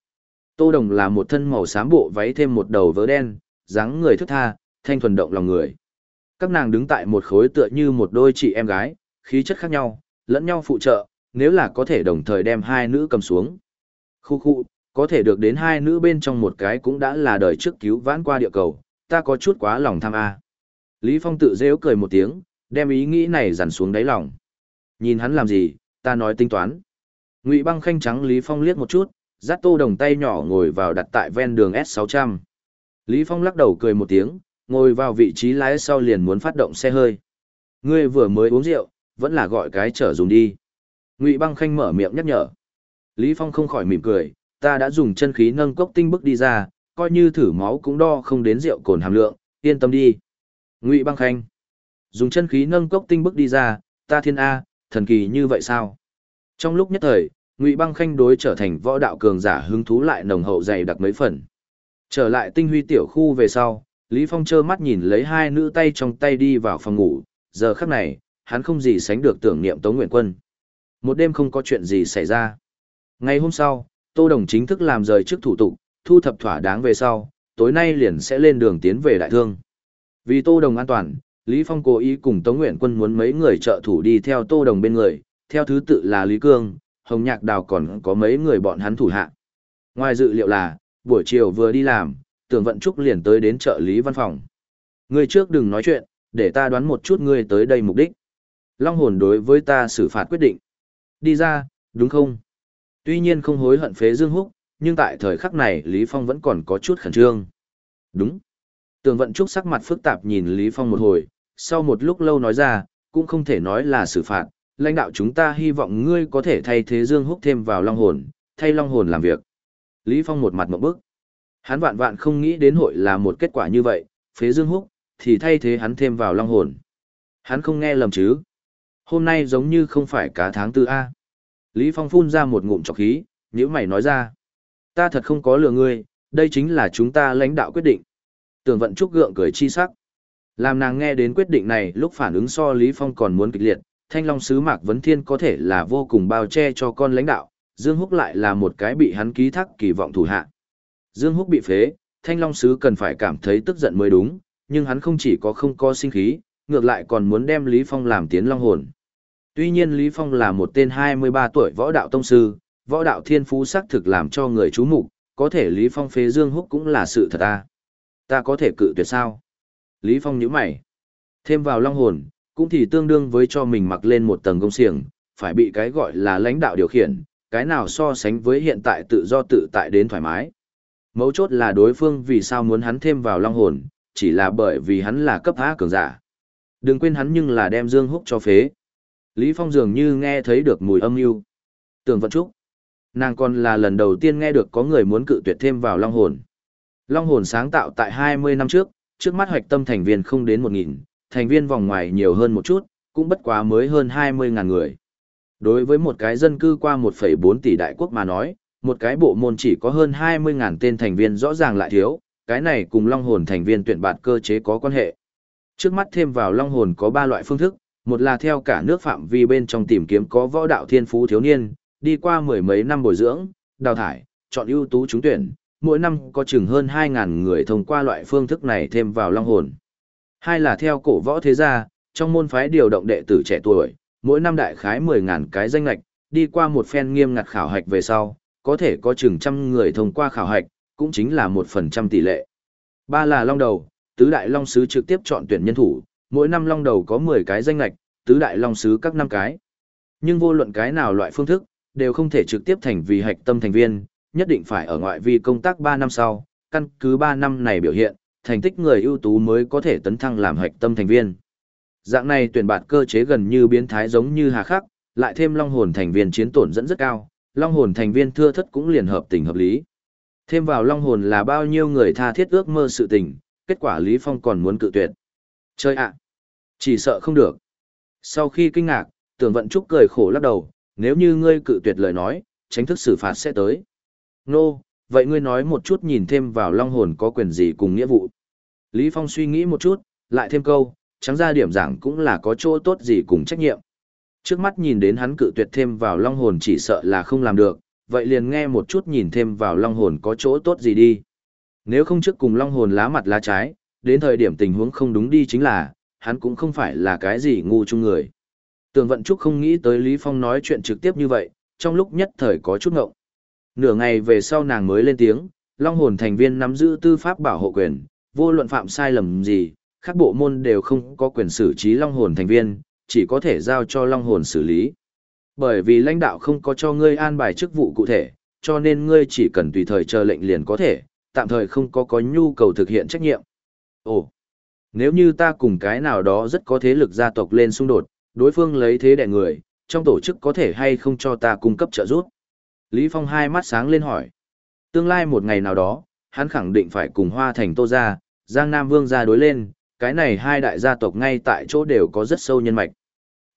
Tô Đồng là một thân màu xám bộ váy thêm một đầu vớ đen, dáng người thức tha, thanh thuần động lòng người. Các nàng đứng tại một khối tựa như một đôi chị em gái, khí chất khác nhau, lẫn nhau phụ trợ, nếu là có thể đồng thời đem hai nữ cầm xuống. Khu khu, có thể được đến hai nữ bên trong một cái cũng đã là đời trước cứu vãn qua địa cầu, ta có chút quá lòng tham a. Lý Phong tự dễu cười một tiếng, đem ý nghĩ này dằn xuống đáy lòng. Nhìn hắn làm gì, ta nói tính toán. Ngụy băng khanh trắng Lý Phong liếc một chút, dắt tô đồng tay nhỏ ngồi vào đặt tại ven đường S600. Lý Phong lắc đầu cười một tiếng, ngồi vào vị trí lái sau liền muốn phát động xe hơi. Ngươi vừa mới uống rượu, vẫn là gọi cái chở dùng đi. Ngụy băng khanh mở miệng nhắc nhở. Lý Phong không khỏi mỉm cười, ta đã dùng chân khí nâng cốc tinh bức đi ra, coi như thử máu cũng đo không đến rượu cồn hàm lượng, yên tâm đi. Ngụy băng khanh. Dùng chân khí nâng cốc tinh bức đi ra, ta thiên A, thần kỳ như vậy sao? Trong lúc nhất thời, Ngụy băng khanh đối trở thành võ đạo cường giả hứng thú lại nồng hậu dày đặc mấy phần. Trở lại tinh huy tiểu khu về sau, Lý Phong trơ mắt nhìn lấy hai nữ tay trong tay đi vào phòng ngủ, giờ khắc này, hắn không gì sánh được tưởng niệm Tống Nguyện Quân. Một đêm không có chuyện gì xảy ra. Ngày hôm sau, Tô Đồng chính thức làm rời trước thủ tục, thu thập thỏa đáng về sau, tối nay liền sẽ lên đường tiến về đại thương. Vì Tô Đồng an toàn, Lý Phong cố ý cùng Tống Nguyện Quân muốn mấy người trợ thủ đi theo Tô Đồng bên người, theo thứ tự là Lý Cương, Hồng Nhạc Đào còn có mấy người bọn hắn thủ hạ. Ngoài dự liệu là, buổi chiều vừa đi làm, tưởng vận trúc liền tới đến trợ lý văn phòng. Ngươi trước đừng nói chuyện, để ta đoán một chút ngươi tới đây mục đích. Long hồn đối với ta xử phạt quyết định. Đi ra, đúng không? Tuy nhiên không hối hận phế Dương Húc, nhưng tại thời khắc này Lý Phong vẫn còn có chút khẩn trương. Đúng. Tường vận trúc sắc mặt phức tạp nhìn Lý Phong một hồi, sau một lúc lâu nói ra, cũng không thể nói là xử phạt, lãnh đạo chúng ta hy vọng ngươi có thể thay thế Dương Húc thêm vào Long Hồn, thay Long Hồn làm việc. Lý Phong một mặt một bức. Hắn vạn vạn không nghĩ đến hội là một kết quả như vậy, phế Dương Húc, thì thay thế hắn thêm vào Long Hồn. Hắn không nghe lầm chứ. Hôm nay giống như không phải cả tháng tư A. Lý Phong phun ra một ngụm trọc khí, nếu mày nói ra. Ta thật không có lừa ngươi, đây chính là chúng ta lãnh đạo quyết định. Tường vận trúc gượng cười chi sắc. Làm nàng nghe đến quyết định này lúc phản ứng so Lý Phong còn muốn kịch liệt, thanh long sứ mạc vấn thiên có thể là vô cùng bao che cho con lãnh đạo, Dương Húc lại là một cái bị hắn ký thác kỳ vọng thủ hạ. Dương Húc bị phế, thanh long sứ cần phải cảm thấy tức giận mới đúng, nhưng hắn không chỉ có không có sinh khí, ngược lại còn muốn đem Lý Phong làm tiến long hồn. Tuy nhiên Lý Phong là một tên 23 tuổi võ đạo tông sư, võ đạo thiên phú sắc thực làm cho người chú mục, có thể Lý Phong phế Dương Húc cũng là sự thật ta. Ta có thể cự tuyệt sao? Lý Phong nhíu mày. Thêm vào long hồn, cũng thì tương đương với cho mình mặc lên một tầng công xiềng, phải bị cái gọi là lãnh đạo điều khiển, cái nào so sánh với hiện tại tự do tự tại đến thoải mái. Mấu chốt là đối phương vì sao muốn hắn thêm vào long hồn, chỉ là bởi vì hắn là cấp A cường giả. Đừng quên hắn nhưng là đem Dương Húc cho phế. Lý Phong dường như nghe thấy được mùi âm mưu. Tưởng vận trúc. Nàng còn là lần đầu tiên nghe được có người muốn cự tuyệt thêm vào long hồn. Long hồn sáng tạo tại 20 năm trước, trước mắt hoạch tâm thành viên không đến 1.000, thành viên vòng ngoài nhiều hơn một chút, cũng bất quá mới hơn 20.000 người. Đối với một cái dân cư qua 1,4 tỷ đại quốc mà nói, một cái bộ môn chỉ có hơn 20.000 tên thành viên rõ ràng lại thiếu, cái này cùng long hồn thành viên tuyển bạt cơ chế có quan hệ. Trước mắt thêm vào long hồn có 3 loại phương thức, một là theo cả nước phạm vi bên trong tìm kiếm có võ đạo thiên phú thiếu niên, đi qua mười mấy năm bồi dưỡng, đào thải, chọn ưu tú trúng tuyển, mỗi năm có chừng hơn 2.000 người thông qua loại phương thức này thêm vào long hồn. Hai là theo cổ võ thế gia, trong môn phái điều động đệ tử trẻ tuổi, mỗi năm đại khái 10.000 cái danh lạch, đi qua một phen nghiêm ngặt khảo hạch về sau, có thể có chừng trăm người thông qua khảo hạch, cũng chính là một phần trăm tỷ lệ. Ba là long đầu, tứ đại long sứ trực tiếp chọn tuyển nhân thủ, mỗi năm long đầu có 10 cái danh lạch, tứ đại long sứ các năm cái. Nhưng vô luận cái nào loại phương thức, đều không thể trực tiếp thành vì hạch tâm thành viên, nhất định phải ở ngoại vi công tác 3 năm sau, căn cứ 3 năm này biểu hiện, thành tích người ưu tú mới có thể tấn thăng làm hạch tâm thành viên. Dạng này tuyển bạt cơ chế gần như biến thái giống như hà khắc, lại thêm long hồn thành viên chiến tổn dẫn rất cao, long hồn thành viên thưa thất cũng liền hợp tình hợp lý. Thêm vào long hồn là bao nhiêu người tha thiết ước mơ sự tình, kết quả Lý Phong còn muốn cự tuyệt. Chơi ạ! À, chỉ sợ không được. Sau khi kinh ngạc, tưởng vận trúc cười khổ lắc đầu, nếu như ngươi cự tuyệt lời nói, tránh thức xử phạt sẽ tới. Nô, vậy ngươi nói một chút nhìn thêm vào long hồn có quyền gì cùng nghĩa vụ. Lý Phong suy nghĩ một chút, lại thêm câu, trắng ra điểm giảng cũng là có chỗ tốt gì cùng trách nhiệm. Trước mắt nhìn đến hắn cự tuyệt thêm vào long hồn chỉ sợ là không làm được, vậy liền nghe một chút nhìn thêm vào long hồn có chỗ tốt gì đi. Nếu không trước cùng long hồn lá mặt lá trái, đến thời điểm tình huống không đúng đi chính là, hắn cũng không phải là cái gì ngu chung người. Tường Vận Trúc không nghĩ tới Lý Phong nói chuyện trực tiếp như vậy, trong lúc nhất thời có chút ngộng. Nửa ngày về sau nàng mới lên tiếng, Long hồn thành viên nắm giữ tư pháp bảo hộ quyền, vô luận phạm sai lầm gì, các bộ môn đều không có quyền xử trí Long hồn thành viên, chỉ có thể giao cho Long hồn xử lý. Bởi vì lãnh đạo không có cho ngươi an bài chức vụ cụ thể, cho nên ngươi chỉ cần tùy thời chờ lệnh liền có thể, tạm thời không có có nhu cầu thực hiện trách nhiệm. Ồ, nếu như ta cùng cái nào đó rất có thế lực gia tộc lên xung đột, đối phương lấy thế đẻ người, trong tổ chức có thể hay không cho ta cung cấp trợ giúp? Lý Phong hai mắt sáng lên hỏi. Tương lai một ngày nào đó, hắn khẳng định phải cùng Hoa Thành Tô Gia, Giang Nam Vương gia đối lên, cái này hai đại gia tộc ngay tại chỗ đều có rất sâu nhân mạch.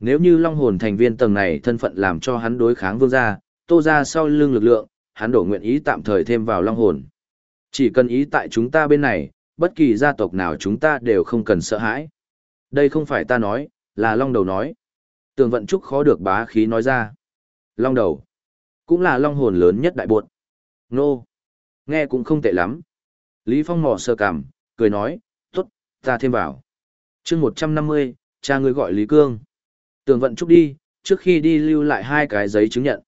Nếu như Long Hồn thành viên tầng này thân phận làm cho hắn đối kháng Vương gia, Tô Gia sau lưng lực lượng, hắn đổ nguyện ý tạm thời thêm vào Long Hồn. Chỉ cần ý tại chúng ta bên này, bất kỳ gia tộc nào chúng ta đều không cần sợ hãi. Đây không phải ta nói, là Long Đầu nói. Tường Vận Trúc khó được bá khí nói ra. Long Đầu cũng là long hồn lớn nhất đại buột. Nô, nghe cũng không tệ lắm. Lý Phong mò sơ cảm cười nói, tốt, ta thêm vào. chương 150, cha người gọi Lý Cương. Tường vận chúc đi, trước khi đi lưu lại hai cái giấy chứng nhận.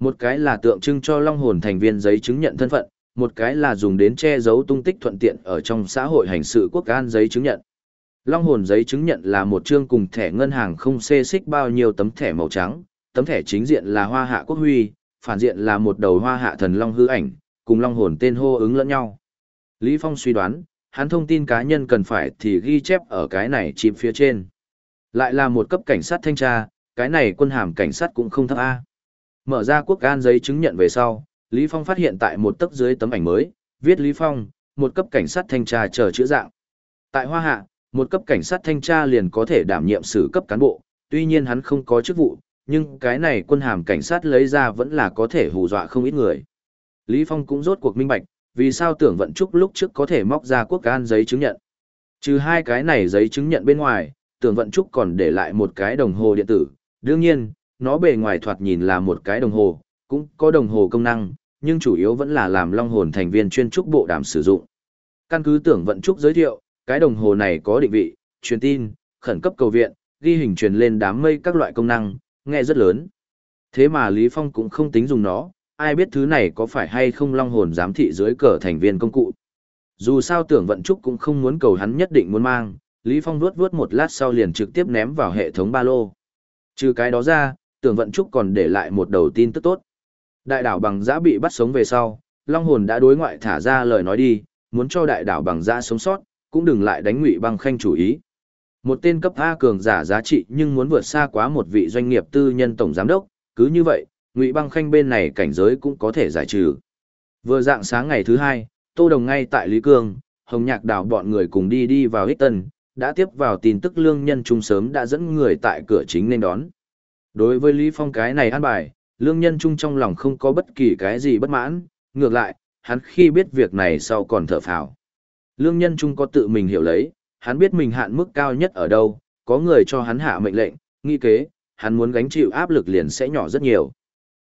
Một cái là tượng trưng cho long hồn thành viên giấy chứng nhận thân phận, một cái là dùng đến che giấu tung tích thuận tiện ở trong xã hội hành sự quốc an giấy chứng nhận. Long hồn giấy chứng nhận là một chương cùng thẻ ngân hàng không xê xích bao nhiêu tấm thẻ màu trắng, tấm thẻ chính diện là hoa hạ quốc huy, phản diện là một đầu hoa hạ thần long hư ảnh, cùng long hồn tên hô ứng lẫn nhau. Lý Phong suy đoán, hắn thông tin cá nhân cần phải thì ghi chép ở cái này chìm phía trên. Lại là một cấp cảnh sát thanh tra, cái này quân hàm cảnh sát cũng không thấp A. Mở ra quốc an giấy chứng nhận về sau, Lý Phong phát hiện tại một tấc dưới tấm ảnh mới, viết Lý Phong, một cấp cảnh sát thanh tra chờ chữa dạng. Tại Hoa Hạ, một cấp cảnh sát thanh tra liền có thể đảm nhiệm xử cấp cán bộ, tuy nhiên hắn không có chức vụ, nhưng cái này quân hàm cảnh sát lấy ra vẫn là có thể hù dọa không ít người. Lý Phong cũng rốt cuộc minh bạch, vì sao tưởng vận trúc lúc trước có thể móc ra quốc can giấy chứng nhận. Trừ hai cái này giấy chứng nhận bên ngoài, tưởng vận trúc còn để lại một cái đồng hồ điện tử. Đương nhiên, nó bề ngoài thoạt nhìn là một cái đồng hồ, cũng có đồng hồ công năng, nhưng chủ yếu vẫn là làm long hồn thành viên chuyên trúc bộ đàm sử dụng. Căn cứ tưởng vận trúc giới thiệu, cái đồng hồ này có định vị, truyền tin, khẩn cấp cầu viện, ghi hình truyền lên đám mây các loại công năng, nghe rất lớn. Thế mà Lý Phong cũng không tính dùng nó, ai biết thứ này có phải hay không long hồn giám thị dưới cờ thành viên công cụ. Dù sao tưởng vận trúc cũng không muốn cầu hắn nhất định muốn mang, Lý Phong vuốt vuốt một lát sau liền trực tiếp ném vào hệ thống ba lô. Trừ cái đó ra, tưởng vận trúc còn để lại một đầu tin tức tốt. Đại đảo bằng giã bị bắt sống về sau, long hồn đã đối ngoại thả ra lời nói đi, muốn cho đại đảo bằng giã sống sót, cũng đừng lại đánh ngụy băng khanh chủ ý. Một tên cấp A cường giả giá trị nhưng muốn vượt xa quá một vị doanh nghiệp tư nhân tổng giám đốc, cứ như vậy, ngụy băng khanh bên này cảnh giới cũng có thể giải trừ. Vừa dạng sáng ngày thứ hai, Tô Đồng ngay tại Lý Cương, Hồng Nhạc đào bọn người cùng đi đi vào Hích Tân, đã tiếp vào tin tức lương nhân trung sớm đã dẫn người tại cửa chính nên đón. Đối với Lý Phong cái này an bài, lương nhân trung trong lòng không có bất kỳ cái gì bất mãn, ngược lại, hắn khi biết việc này sau còn thở phào. Lương nhân trung có tự mình hiểu lấy, hắn biết mình hạn mức cao nhất ở đâu, có người cho hắn hạ mệnh lệnh, nghi kế, hắn muốn gánh chịu áp lực liền sẽ nhỏ rất nhiều.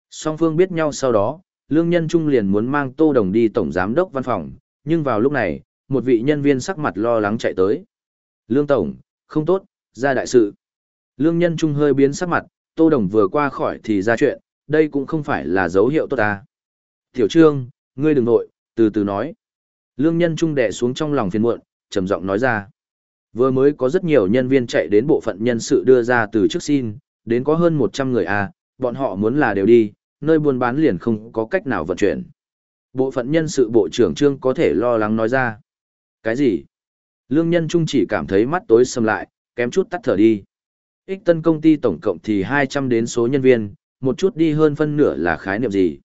Song phương biết nhau sau đó, lương nhân trung liền muốn mang Tô Đồng đi tổng giám đốc văn phòng, nhưng vào lúc này, một vị nhân viên sắc mặt lo lắng chạy tới. Lương Tổng, không tốt, ra đại sự. Lương nhân trung hơi biến sắc mặt, Tô Đồng vừa qua khỏi thì ra chuyện, đây cũng không phải là dấu hiệu tốt ta. Tiểu Trương, ngươi đừng nội, từ từ nói. Lương nhân trung đè xuống trong lòng phiền muộn, trầm giọng nói ra. Vừa mới có rất nhiều nhân viên chạy đến bộ phận nhân sự đưa ra từ trước xin, đến có hơn 100 người à, bọn họ muốn là đều đi, nơi buôn bán liền không có cách nào vận chuyển. Bộ phận nhân sự bộ trưởng trương có thể lo lắng nói ra. Cái gì? Lương nhân trung chỉ cảm thấy mắt tối sầm lại, kém chút tắt thở đi. Ích tân công ty tổng cộng thì 200 đến số nhân viên, một chút đi hơn phân nửa là khái niệm gì?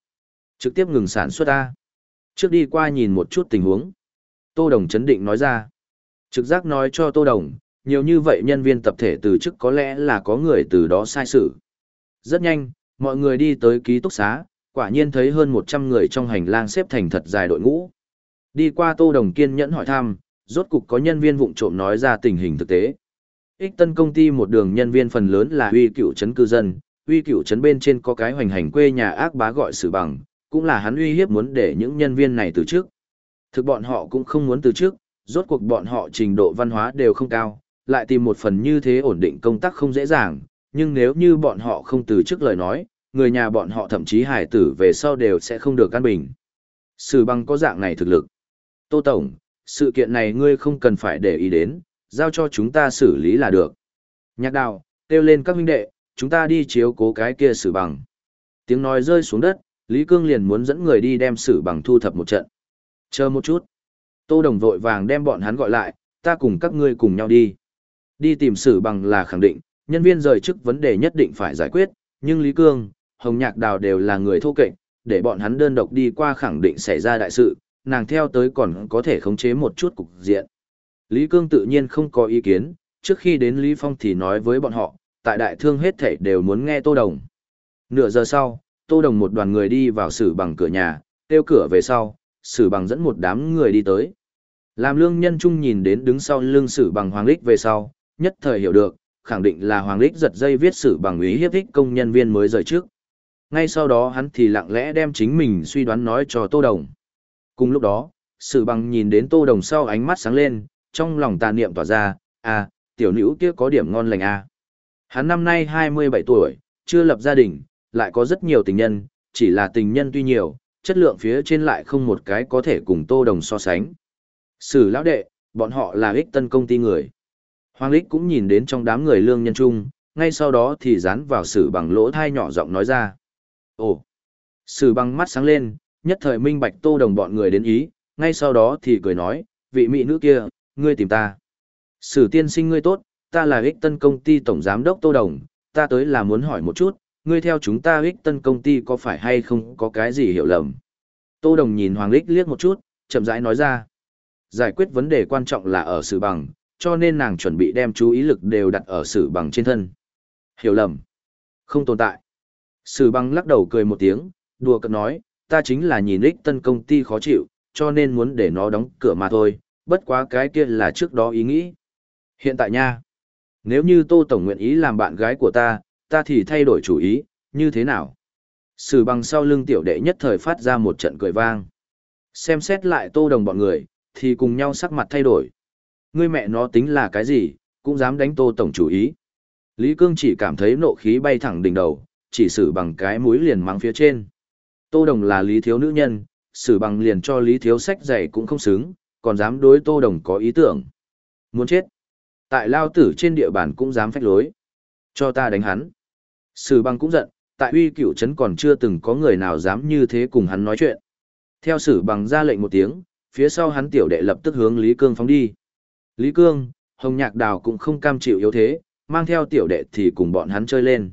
Trực tiếp ngừng sản xuất A. Trước đi qua nhìn một chút tình huống. Tô Đồng chấn định nói ra. Trực giác nói cho Tô Đồng, nhiều như vậy nhân viên tập thể từ chức có lẽ là có người từ đó sai sự. Rất nhanh, mọi người đi tới ký túc xá, quả nhiên thấy hơn 100 người trong hành lang xếp thành thật dài đội ngũ. Đi qua Tô Đồng kiên nhẫn hỏi thăm, rốt cục có nhân viên vụng trộm nói ra tình hình thực tế. Ích tân công ty một đường nhân viên phần lớn là uy cựu trấn cư dân, uy cựu trấn bên trên có cái hoành hành quê nhà ác bá gọi sự bằng, cũng là hắn uy hiếp muốn để những nhân viên này từ trước. Thực bọn họ cũng không muốn từ trước, rốt cuộc bọn họ trình độ văn hóa đều không cao, lại tìm một phần như thế ổn định công tác không dễ dàng, nhưng nếu như bọn họ không từ trước lời nói, người nhà bọn họ thậm chí hải tử về sau đều sẽ không được căn bình. Sử bằng có dạng này thực lực. Tô Tổng, sự kiện này ngươi không cần phải để ý đến, giao cho chúng ta xử lý là được. Nhạc đào, kêu lên các huynh đệ, chúng ta đi chiếu cố cái kia sử bằng. Tiếng nói rơi xuống đất, Lý Cương liền muốn dẫn người đi đem sử bằng thu thập một trận. Chờ một chút. Tô Đồng vội vàng đem bọn hắn gọi lại, ta cùng các ngươi cùng nhau đi. Đi tìm sử bằng là khẳng định, nhân viên rời chức vấn đề nhất định phải giải quyết, nhưng Lý Cương, Hồng Nhạc Đào đều là người thô kệch, để bọn hắn đơn độc đi qua khẳng định xảy ra đại sự, nàng theo tới còn có thể khống chế một chút cục diện. Lý Cương tự nhiên không có ý kiến, trước khi đến Lý Phong thì nói với bọn họ, tại đại thương hết thảy đều muốn nghe Tô Đồng. Nửa giờ sau, Tô Đồng một đoàn người đi vào sử bằng cửa nhà, tiêu cửa về sau, sử bằng dẫn một đám người đi tới. Làm lương nhân trung nhìn đến đứng sau lương sử bằng hoàng lích về sau, nhất thời hiểu được, khẳng định là hoàng lích giật dây viết sử bằng ý hiếp thích công nhân viên mới rời trước. Ngay sau đó hắn thì lặng lẽ đem chính mình suy đoán nói cho Tô Đồng. Cùng lúc đó, sử bằng nhìn đến Tô Đồng sau ánh mắt sáng lên, trong lòng tà niệm tỏa ra, à, tiểu nữ kia có điểm ngon lành à. Hắn năm nay 27 tuổi, chưa lập gia đình, lại có rất nhiều tình nhân, chỉ là tình nhân tuy nhiều, chất lượng phía trên lại không một cái có thể cùng Tô Đồng so sánh. Sử lão đệ, bọn họ là ích tân công ty người. Hoàng Lích cũng nhìn đến trong đám người lương nhân trung, ngay sau đó thì dán vào sử bằng lỗ thai nhỏ giọng nói ra. Ồ! Sử bằng mắt sáng lên, nhất thời minh bạch tô đồng bọn người đến ý, ngay sau đó thì cười nói, vị mỹ nữ kia, ngươi tìm ta. Sử tiên sinh ngươi tốt, ta là ích tân công ty tổng giám đốc tô đồng, ta tới là muốn hỏi một chút, ngươi theo chúng ta ích tân công ty có phải hay không có cái gì hiểu lầm. Tô đồng nhìn Hoàng Lích liếc một chút, chậm rãi nói ra. Giải quyết vấn đề quan trọng là ở sự bằng, cho nên nàng chuẩn bị đem chú ý lực đều đặt ở sự bằng trên thân. Hiểu lầm. Không tồn tại. Sử bằng lắc đầu cười một tiếng, đùa cợt nói, ta chính là nhìn ích tân công ty khó chịu, cho nên muốn để nó đóng cửa mà thôi, bất quá cái kia là trước đó ý nghĩ. Hiện tại nha, nếu như Tô Tổng nguyện ý làm bạn gái của ta, ta thì thay đổi chủ ý, như thế nào? Sử bằng sau lưng tiểu đệ nhất thời phát ra một trận cười vang. Xem xét lại Tô Đồng bọn người, thì cùng nhau sắc mặt thay đổi. Ngươi mẹ nó tính là cái gì, cũng dám đánh Tô Tổng chủ ý. Lý Cương chỉ cảm thấy nộ khí bay thẳng đỉnh đầu, chỉ sử bằng cái mũi liền mắng phía trên. Tô Đồng là Lý Thiếu nữ nhân, sử bằng liền cho Lý Thiếu sách dạy cũng không xứng, còn dám đối Tô Đồng có ý tưởng. Muốn chết. Tại lao tử trên địa bàn cũng dám phách lối. Cho ta đánh hắn. Sử Băng cũng giận, tại uy cửu trấn còn chưa từng có người nào dám như thế cùng hắn nói chuyện. Theo sử bằng ra lệnh một tiếng, phía sau hắn tiểu đệ lập tức hướng Lý Cương phóng đi. Lý Cương, Hồng Nhạc Đào cũng không cam chịu yếu thế, mang theo tiểu đệ thì cùng bọn hắn chơi lên.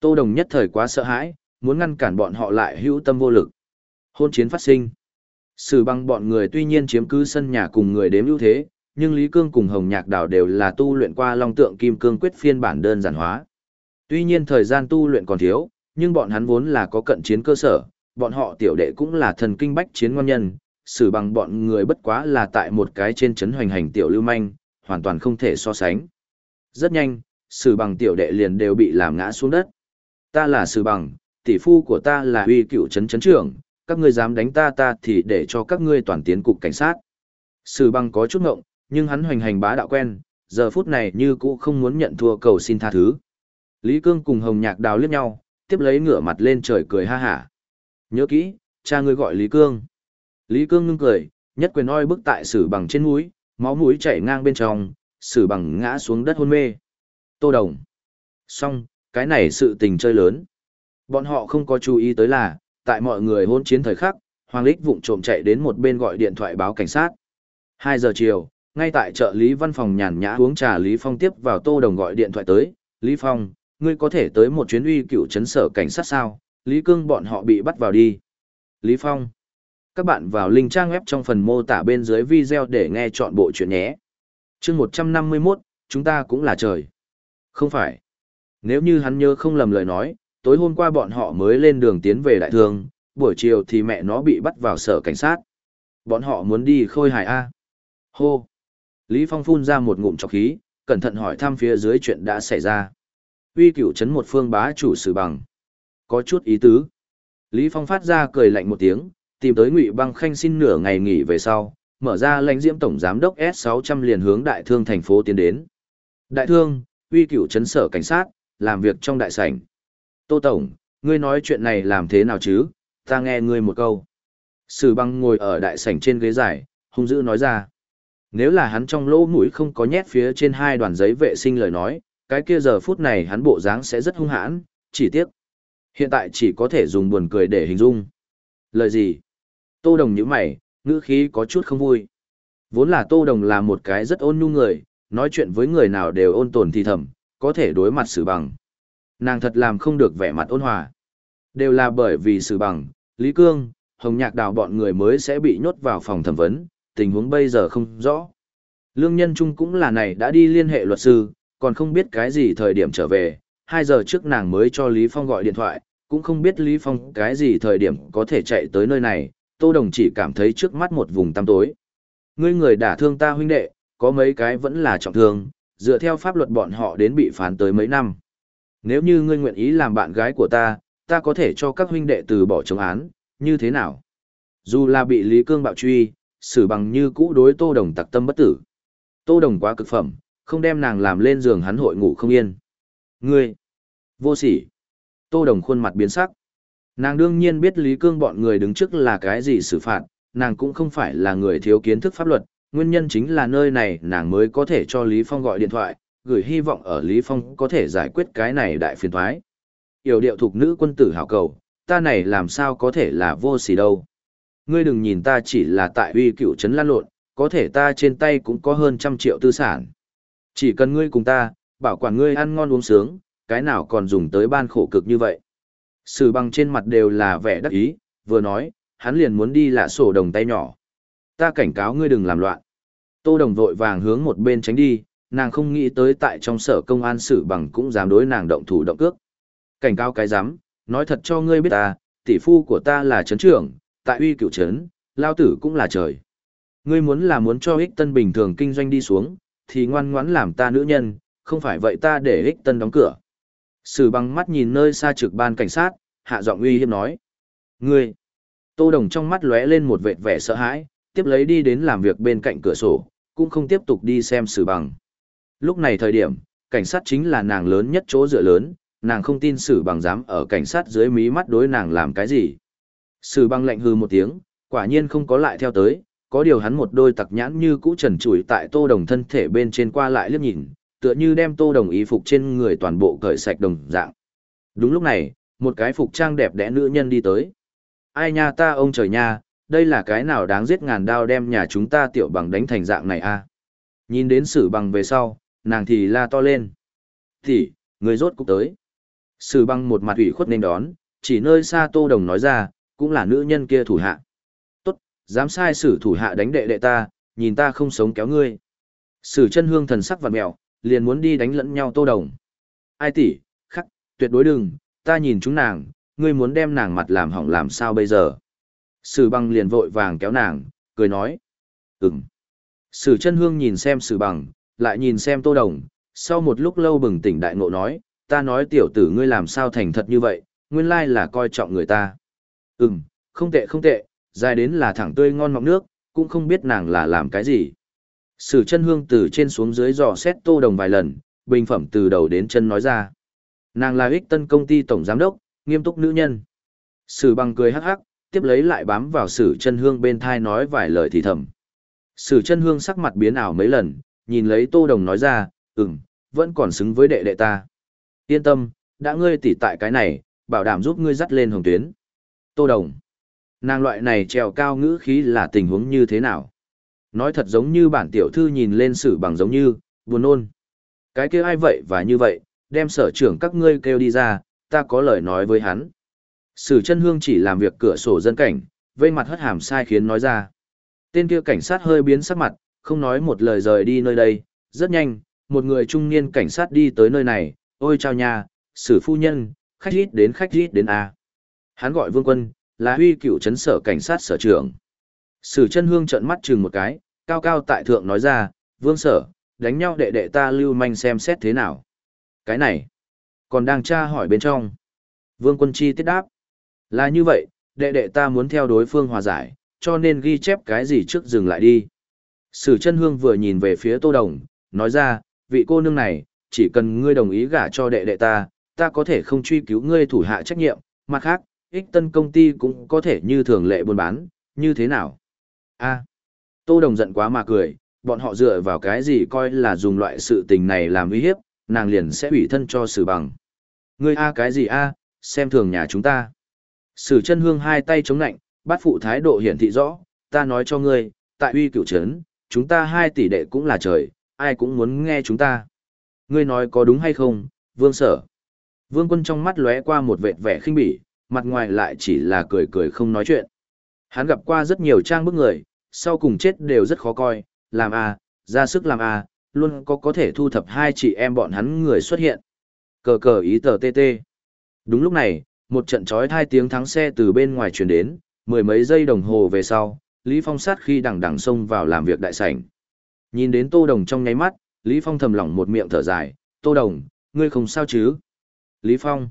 Tô Đồng nhất thời quá sợ hãi, muốn ngăn cản bọn họ lại hữu tâm vô lực. Hôn chiến phát sinh. Sử bằng bọn người tuy nhiên chiếm cứ sân nhà cùng người đếm ưu thế, nhưng Lý Cương cùng Hồng Nhạc Đào đều là tu luyện qua Long Tượng Kim Cương Quyết phiên bản đơn giản hóa. Tuy nhiên thời gian tu luyện còn thiếu, nhưng bọn hắn vốn là có cận chiến cơ sở, bọn họ tiểu đệ cũng là thần kinh bách chiến ngon nhân, xử bằng bọn người bất quá là tại một cái trên chấn hoành hành tiểu lưu manh, hoàn toàn không thể so sánh. Rất nhanh, xử bằng tiểu đệ liền đều bị làm ngã xuống đất. Ta là xử bằng, tỷ phu của ta là uy cựu chấn chấn trưởng, các ngươi dám đánh ta ta thì để cho các ngươi toàn tiến cục cảnh sát. Sử bằng có chút ngộng, nhưng hắn hoành hành bá đạo quen, giờ phút này như cũ không muốn nhận thua cầu xin tha thứ. Lý Cương cùng Hồng Nhạc đào liếc nhau, tiếp lấy ngửa mặt lên trời cười ha hả. Nhớ kỹ, cha ngươi gọi Lý Cương. Lý Cương ngưng cười, nhất quyền oi bức tại sử bằng trên mũi, máu mũi chảy ngang bên trong, sử bằng ngã xuống đất hôn mê. Tô Đồng. Xong, cái này sự tình chơi lớn. Bọn họ không có chú ý tới là, tại mọi người hôn chiến thời khắc, Hoàng Lích vụng trộm chạy đến một bên gọi điện thoại báo cảnh sát. 2 giờ chiều, ngay tại chợ Lý Văn Phòng nhàn nhã uống trà Lý Phong tiếp vào Tô Đồng gọi điện thoại tới. Lý Phong, ngươi có thể tới một chuyến uy cựu chấn sở cảnh sát sao? Lý Cương bọn họ bị bắt vào đi. Lý Phong. Các bạn vào link trang web trong phần mô tả bên dưới video để nghe chọn bộ chuyện nhé. chương 151, chúng ta cũng là trời. Không phải. Nếu như hắn nhớ không lầm lời nói, tối hôm qua bọn họ mới lên đường tiến về đại thương, buổi chiều thì mẹ nó bị bắt vào sở cảnh sát. Bọn họ muốn đi khôi hài A. Hô. Lý Phong phun ra một ngụm trọc khí, cẩn thận hỏi thăm phía dưới chuyện đã xảy ra. Uy cửu chấn một phương bá chủ sử bằng. Có chút ý tứ. Lý Phong phát ra cười lạnh một tiếng, tìm tới Ngụy Băng Khanh xin nửa ngày nghỉ về sau, mở ra lãnh diễm tổng giám đốc S600 liền hướng đại thương thành phố tiến đến. Đại thương, uy cửu chấn sở cảnh sát, làm việc trong đại sảnh. Tô Tổng, ngươi nói chuyện này làm thế nào chứ, ta nghe ngươi một câu. Sử băng ngồi ở đại sảnh trên ghế dài, hung dữ nói ra. Nếu là hắn trong lỗ mũi không có nhét phía trên hai đoàn giấy vệ sinh lời nói, cái kia giờ phút này hắn bộ dáng sẽ rất hung hãn, chỉ tiếc. Hiện tại chỉ có thể dùng buồn cười để hình dung. Lời gì? Tô Đồng nhíu mày, ngữ khí có chút không vui. Vốn là Tô Đồng là một cái rất ôn nhu người, nói chuyện với người nào đều ôn tồn thì thầm, có thể đối mặt xử bằng. Nàng thật làm không được vẻ mặt ôn hòa. Đều là bởi vì xử bằng, Lý Cương, Hồng Nhạc Đào bọn người mới sẽ bị nhốt vào phòng thẩm vấn, tình huống bây giờ không rõ. Lương Nhân Trung cũng là này đã đi liên hệ luật sư, còn không biết cái gì thời điểm trở về, 2 giờ trước nàng mới cho Lý Phong gọi điện thoại, cũng không biết Lý Phong cái gì thời điểm có thể chạy tới nơi này, Tô Đồng chỉ cảm thấy trước mắt một vùng tăm tối. Ngươi người đả thương ta huynh đệ, có mấy cái vẫn là trọng thương, dựa theo pháp luật bọn họ đến bị phán tới mấy năm. Nếu như ngươi nguyện ý làm bạn gái của ta, ta có thể cho các huynh đệ từ bỏ chống án, như thế nào? Dù là bị Lý Cương bạo truy, xử bằng như cũ đối Tô Đồng tặc tâm bất tử. Tô Đồng quá cực phẩm, không đem nàng làm lên giường hắn hội ngủ không yên. Ngươi, vô sỉ. Tô Đồng khuôn mặt biến sắc. Nàng đương nhiên biết Lý Cương bọn người đứng trước là cái gì xử phạt, nàng cũng không phải là người thiếu kiến thức pháp luật, nguyên nhân chính là nơi này nàng mới có thể cho Lý Phong gọi điện thoại, gửi hy vọng ở Lý Phong có thể giải quyết cái này đại phiền thoái. Yểu điệu thuộc nữ quân tử hảo cầu, ta này làm sao có thể là vô sỉ đâu. Ngươi đừng nhìn ta chỉ là tại uy cựu trấn lan lộn, có thể ta trên tay cũng có hơn trăm triệu tư sản. Chỉ cần ngươi cùng ta, bảo quản ngươi ăn ngon uống sướng, cái nào còn dùng tới ban khổ cực như vậy. Sử bằng trên mặt đều là vẻ đắc ý, vừa nói, hắn liền muốn đi lạ sổ đồng tay nhỏ. Ta cảnh cáo ngươi đừng làm loạn. Tô đồng vội vàng hướng một bên tránh đi, nàng không nghĩ tới tại trong sở công an sử bằng cũng dám đối nàng động thủ động cước. Cảnh cáo cái dám, nói thật cho ngươi biết ta, tỷ phu của ta là trấn trưởng, tại uy cựu trấn lao tử cũng là trời. Ngươi muốn là muốn cho ích tân bình thường kinh doanh đi xuống, thì ngoan ngoãn làm ta nữ nhân, không phải vậy ta để ích tân đóng cửa. Sử bằng mắt nhìn nơi xa trực ban cảnh sát, hạ giọng uy hiếp nói. Ngươi! Tô Đồng trong mắt lóe lên một vệt vẻ sợ hãi, tiếp lấy đi đến làm việc bên cạnh cửa sổ, cũng không tiếp tục đi xem sử bằng. Lúc này thời điểm, cảnh sát chính là nàng lớn nhất chỗ dựa lớn, nàng không tin sử bằng dám ở cảnh sát dưới mí mắt đối nàng làm cái gì. Sử bằng lạnh hư một tiếng, quả nhiên không có lại theo tới, có điều hắn một đôi tặc nhãn như cũ trần trụi tại tô đồng thân thể bên trên qua lại liếc nhìn, tựa như đem tô đồng ý phục trên người toàn bộ cởi sạch đồng dạng. Đúng lúc này, một cái phục trang đẹp đẽ nữ nhân đi tới. Ai nha ta ông trời nha, đây là cái nào đáng giết ngàn đao đem nhà chúng ta tiểu bằng đánh thành dạng này a Nhìn đến sử bằng về sau, nàng thì la to lên. Thì, người rốt cục tới. Sử bằng một mặt ủy khuất nên đón, chỉ nơi xa tô đồng nói ra, cũng là nữ nhân kia thủ hạ. Dám sai sử thủ hạ đánh đệ đệ ta, nhìn ta không sống kéo ngươi. Sử chân hương thần sắc vặn mèo, liền muốn đi đánh lẫn nhau tô đồng. Ai tỷ, khắc, tuyệt đối đừng, ta nhìn chúng nàng, ngươi muốn đem nàng mặt làm hỏng làm sao bây giờ. Sử bằng liền vội vàng kéo nàng, cười nói. Ừm. Sử chân hương nhìn xem sử bằng, lại nhìn xem tô đồng, sau một lúc lâu bừng tỉnh đại ngộ nói, ta nói tiểu tử ngươi làm sao thành thật như vậy, nguyên lai là coi trọng người ta. Ừm, không tệ không tệ, dài đến là thẳng tươi ngon mọng nước, cũng không biết nàng là làm cái gì. Sử chân hương từ trên xuống dưới dò xét tô đồng vài lần, bình phẩm từ đầu đến chân nói ra. Nàng là ích tân công ty tổng giám đốc, nghiêm túc nữ nhân. Sử bằng cười hắc hắc, tiếp lấy lại bám vào sử chân hương bên thai nói vài lời thì thầm. Sử chân hương sắc mặt biến ảo mấy lần, nhìn lấy tô đồng nói ra, ừm, vẫn còn xứng với đệ đệ ta. Yên tâm, đã ngươi tỉ tại cái này, bảo đảm giúp ngươi dắt lên hồng tuyến. Tô đồng. Nàng loại này trèo cao ngữ khí là tình huống như thế nào? Nói thật giống như bản tiểu thư nhìn lên sử bằng giống như, buồn nôn. Cái kia ai vậy và như vậy, đem sở trưởng các ngươi kêu đi ra, ta có lời nói với hắn. Sử chân hương chỉ làm việc cửa sổ dân cảnh, vây mặt hất hàm sai khiến nói ra. Tên kia cảnh sát hơi biến sắc mặt, không nói một lời rời đi nơi đây, rất nhanh, một người trung niên cảnh sát đi tới nơi này, ôi chào nhà, sử phu nhân, khách rít đến khách rít đến A. Hắn gọi vương quân, là huy cựu chấn sở cảnh sát sở trưởng. Sử chân hương trợn mắt chừng một cái, cao cao tại thượng nói ra, vương sở, đánh nhau đệ đệ ta lưu manh xem xét thế nào. Cái này, còn đang tra hỏi bên trong. Vương quân chi tiết đáp. Là như vậy, đệ đệ ta muốn theo đối phương hòa giải, cho nên ghi chép cái gì trước dừng lại đi. Sử chân hương vừa nhìn về phía tô đồng, nói ra, vị cô nương này, chỉ cần ngươi đồng ý gả cho đệ đệ ta, ta có thể không truy cứu ngươi thủ hạ trách nhiệm, mặt khác, ích tân công ty cũng có thể như thường lệ buôn bán, như thế nào? a tô đồng giận quá mà cười, bọn họ dựa vào cái gì coi là dùng loại sự tình này làm uy hiếp, nàng liền sẽ ủy thân cho sử bằng. Ngươi a cái gì a, xem thường nhà chúng ta. Sử chân hương hai tay chống nạnh, bắt phụ thái độ hiển thị rõ, ta nói cho ngươi, tại uy cửu trấn, chúng ta hai tỷ đệ cũng là trời, ai cũng muốn nghe chúng ta. Ngươi nói có đúng hay không, vương sở. Vương quân trong mắt lóe qua một vệt vẻ khinh bỉ, mặt ngoài lại chỉ là cười cười không nói chuyện. Hắn gặp qua rất nhiều trang bức người, sau cùng chết đều rất khó coi, làm a, ra sức làm a, luôn có có thể thu thập hai chị em bọn hắn người xuất hiện. Cờ cờ ý tờ tê tê. Đúng lúc này, một trận chói thai tiếng thắng xe từ bên ngoài truyền đến, mười mấy giây đồng hồ về sau, Lý Phong sát khi đằng đằng xông vào làm việc đại sảnh. Nhìn đến Tô Đồng trong nháy mắt, Lý Phong thầm lỏng một miệng thở dài, Tô Đồng, ngươi không sao chứ? Lý Phong.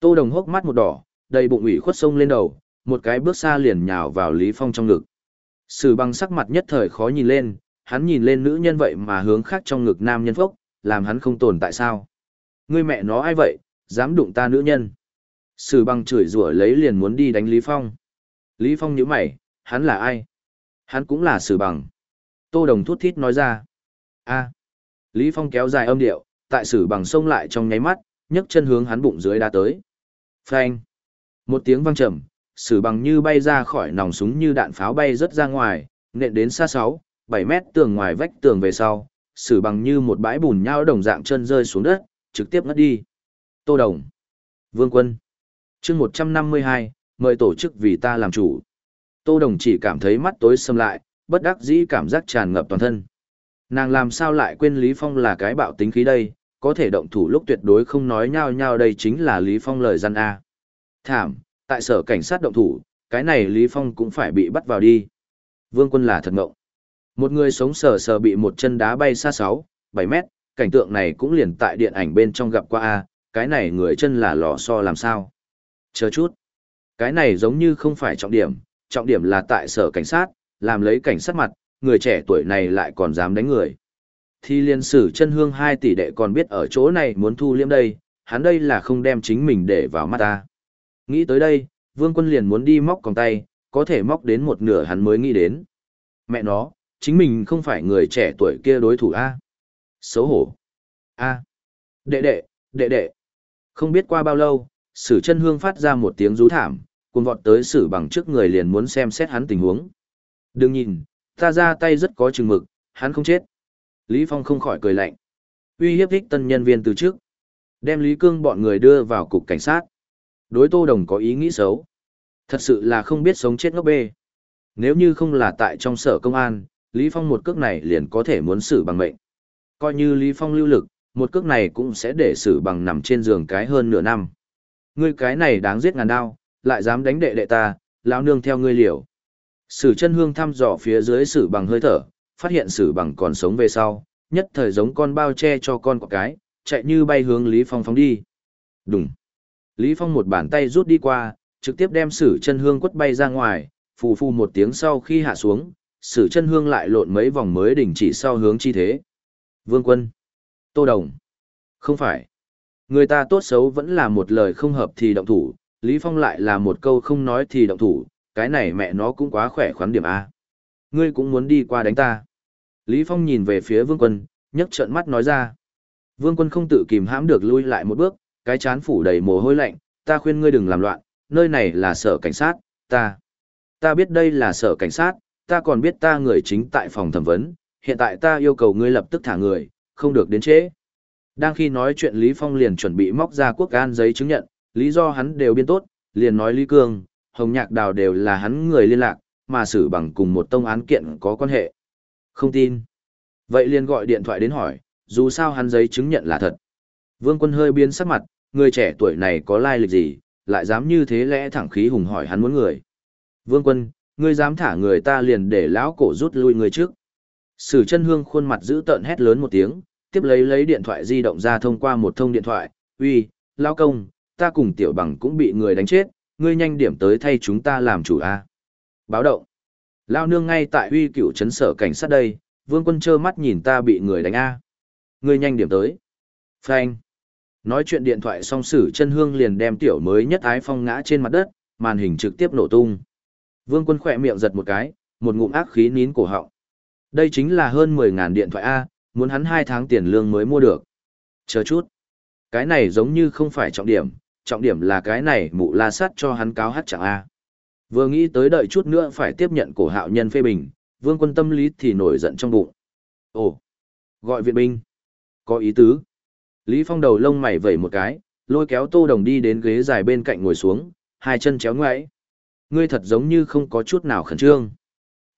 Tô Đồng hốc mắt một đỏ, đầy bụng ủy khuất sông lên đầu, một cái bước xa liền nhào vào Lý Phong trong ngực. Sử băng sắc mặt nhất thời khó nhìn lên, hắn nhìn lên nữ nhân vậy mà hướng khác trong ngực nam nhân phốc, làm hắn không tồn tại sao. Ngươi mẹ nó ai vậy, dám đụng ta nữ nhân. Sử băng chửi rủa lấy liền muốn đi đánh Lý Phong. Lý Phong nhíu mày, hắn là ai? Hắn cũng là sử bằng. Tô Đồng thút thít nói ra. a Lý Phong kéo dài âm điệu, tại sử bằng sông lại trong nháy mắt, nhấc chân hướng hắn bụng dưới đá tới. Phanh. Một tiếng vang trầm, sử bằng như bay ra khỏi nòng súng như đạn pháo bay rất ra ngoài, nện đến xa 6, 7 mét tường ngoài vách tường về sau, sử bằng như một bãi bùn nhau đồng dạng chân rơi xuống đất, trực tiếp ngất đi. Tô Đồng. Vương Quân. chương 152, mời tổ chức vì ta làm chủ. Tô Đồng chỉ cảm thấy mắt tối sầm lại, bất đắc dĩ cảm giác tràn ngập toàn thân. Nàng làm sao lại quên Lý Phong là cái bạo tính khí đây, có thể động thủ lúc tuyệt đối không nói nhau nhau đây chính là Lý Phong lời gian A. Thảm, tại sở cảnh sát động thủ, cái này Lý Phong cũng phải bị bắt vào đi. Vương quân là thật ngộng. Một người sống sờ sờ bị một chân đá bay xa 6, 7 mét, cảnh tượng này cũng liền tại điện ảnh bên trong gặp qua A, cái này người chân là lò so làm sao. Chờ chút. Cái này giống như không phải trọng điểm, trọng điểm là tại sở cảnh sát, làm lấy cảnh sát mặt, người trẻ tuổi này lại còn dám đánh người. thì liên sử chân hương hai tỷ đệ còn biết ở chỗ này muốn thu liếm đây, hắn đây là không đem chính mình để vào mắt ta. Nghĩ tới đây, vương quân liền muốn đi móc còng tay, có thể móc đến một nửa hắn mới nghĩ đến. Mẹ nó, chính mình không phải người trẻ tuổi kia đối thủ A. Xấu hổ. A. Đệ đệ, đệ đệ. Không biết qua bao lâu, sử chân hương phát ra một tiếng rú thảm, cuồng vọt tới sử bằng trước người liền muốn xem xét hắn tình huống. Đừng nhìn, ta ra tay rất có chừng mực, hắn không chết. Lý Phong không khỏi cười lạnh. Uy hiếp thích tân nhân viên từ trước. Đem Lý Cương bọn người đưa vào cục cảnh sát. Đối Tô Đồng có ý nghĩ xấu. Thật sự là không biết sống chết ngốc bê. Nếu như không là tại trong sở công an, Lý Phong một cước này liền có thể muốn xử bằng mệnh. Coi như Lý Phong lưu lực, một cước này cũng sẽ để xử bằng nằm trên giường cái hơn nửa năm. Ngươi cái này đáng giết ngàn đao, lại dám đánh đệ đệ ta, lão nương theo ngươi liều. Sử chân hương thăm dò phía dưới sử bằng hơi thở, phát hiện sử bằng còn sống về sau, nhất thời giống con bao che cho con quả cái, chạy như bay hướng Lý Phong phóng đi. Đúng. Lý Phong một bàn tay rút đi qua, trực tiếp đem sử chân hương quất bay ra ngoài, phù phù một tiếng sau khi hạ xuống, sử chân hương lại lộn mấy vòng mới đình chỉ sau hướng chi thế. Vương quân. Tô Đồng. Không phải. Người ta tốt xấu vẫn là một lời không hợp thì động thủ, Lý Phong lại là một câu không nói thì động thủ, cái này mẹ nó cũng quá khỏe khoắn điểm A. Ngươi cũng muốn đi qua đánh ta. Lý Phong nhìn về phía vương quân, nhấc trợn mắt nói ra. Vương quân không tự kìm hãm được lui lại một bước, cái chán phủ đầy mồ hôi lạnh, ta khuyên ngươi đừng làm loạn, nơi này là sở cảnh sát, ta. Ta biết đây là sở cảnh sát, ta còn biết ta người chính tại phòng thẩm vấn, hiện tại ta yêu cầu ngươi lập tức thả người, không được đến trễ. Đang khi nói chuyện Lý Phong liền chuẩn bị móc ra quốc an giấy chứng nhận, lý do hắn đều biên tốt, liền nói Lý Cương, Hồng Nhạc Đào đều là hắn người liên lạc, mà xử bằng cùng một tông án kiện có quan hệ. Không tin. Vậy liền gọi điện thoại đến hỏi, dù sao hắn giấy chứng nhận là thật. Vương quân hơi biến sắc mặt, người trẻ tuổi này có lai lịch gì, lại dám như thế lẽ thẳng khí hùng hỏi hắn muốn người. Vương quân, ngươi dám thả người ta liền để lão cổ rút lui người trước. Sử chân hương khuôn mặt giữ tợn hét lớn một tiếng, tiếp lấy lấy điện thoại di động ra thông qua một thông điện thoại, uy, lão công, ta cùng tiểu bằng cũng bị người đánh chết, ngươi nhanh điểm tới thay chúng ta làm chủ a. Báo động. Lao nương ngay tại uy cựu trấn sở cảnh sát đây, vương quân trơ mắt nhìn ta bị người đánh a. Ngươi nhanh điểm tới. Phanh. Nói chuyện điện thoại xong sử chân hương liền đem tiểu mới nhất ái phong ngã trên mặt đất, màn hình trực tiếp nổ tung. Vương quân khỏe miệng giật một cái, một ngụm ác khí nín cổ họng. Đây chính là hơn 10.000 điện thoại A, muốn hắn 2 tháng tiền lương mới mua được. Chờ chút. Cái này giống như không phải trọng điểm, trọng điểm là cái này mụ la sát cho hắn cáo hát chẳng A. Vừa nghĩ tới đợi chút nữa phải tiếp nhận cổ hạo nhân phê bình, vương quân tâm lý thì nổi giận trong bụng. Ồ, gọi viện binh. Có ý tứ. Lý Phong đầu lông mày vẩy một cái, lôi kéo tô đồng đi đến ghế dài bên cạnh ngồi xuống, hai chân chéo ngoãi. Ngươi thật giống như không có chút nào khẩn trương.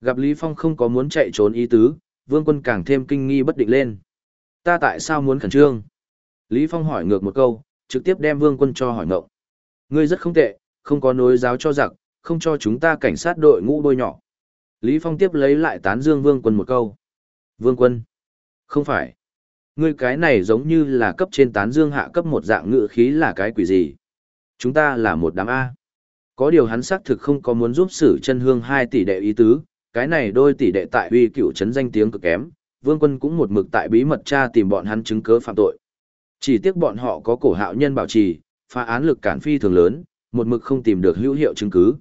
Gặp Lý Phong không có muốn chạy trốn ý tứ, vương quân càng thêm kinh nghi bất định lên. Ta tại sao muốn khẩn trương? Lý Phong hỏi ngược một câu, trực tiếp đem vương quân cho hỏi ngộng. Ngươi rất không tệ, không có nối giáo cho giặc, không cho chúng ta cảnh sát đội ngũ bôi nhỏ. Lý Phong tiếp lấy lại tán dương vương quân một câu. Vương quân. Không phải. Ngươi cái này giống như là cấp trên tán dương hạ cấp một dạng ngự khí là cái quỷ gì. Chúng ta là một đám A. Có điều hắn xác thực không có muốn giúp sử chân hương hai tỷ đệ ý tứ, cái này đôi tỷ đệ tại uy cựu chấn danh tiếng cực kém, vương quân cũng một mực tại bí mật tra tìm bọn hắn chứng cớ phạm tội. Chỉ tiếc bọn họ có cổ hạo nhân bảo trì, phá án lực cản phi thường lớn, một mực không tìm được hữu hiệu chứng cứ.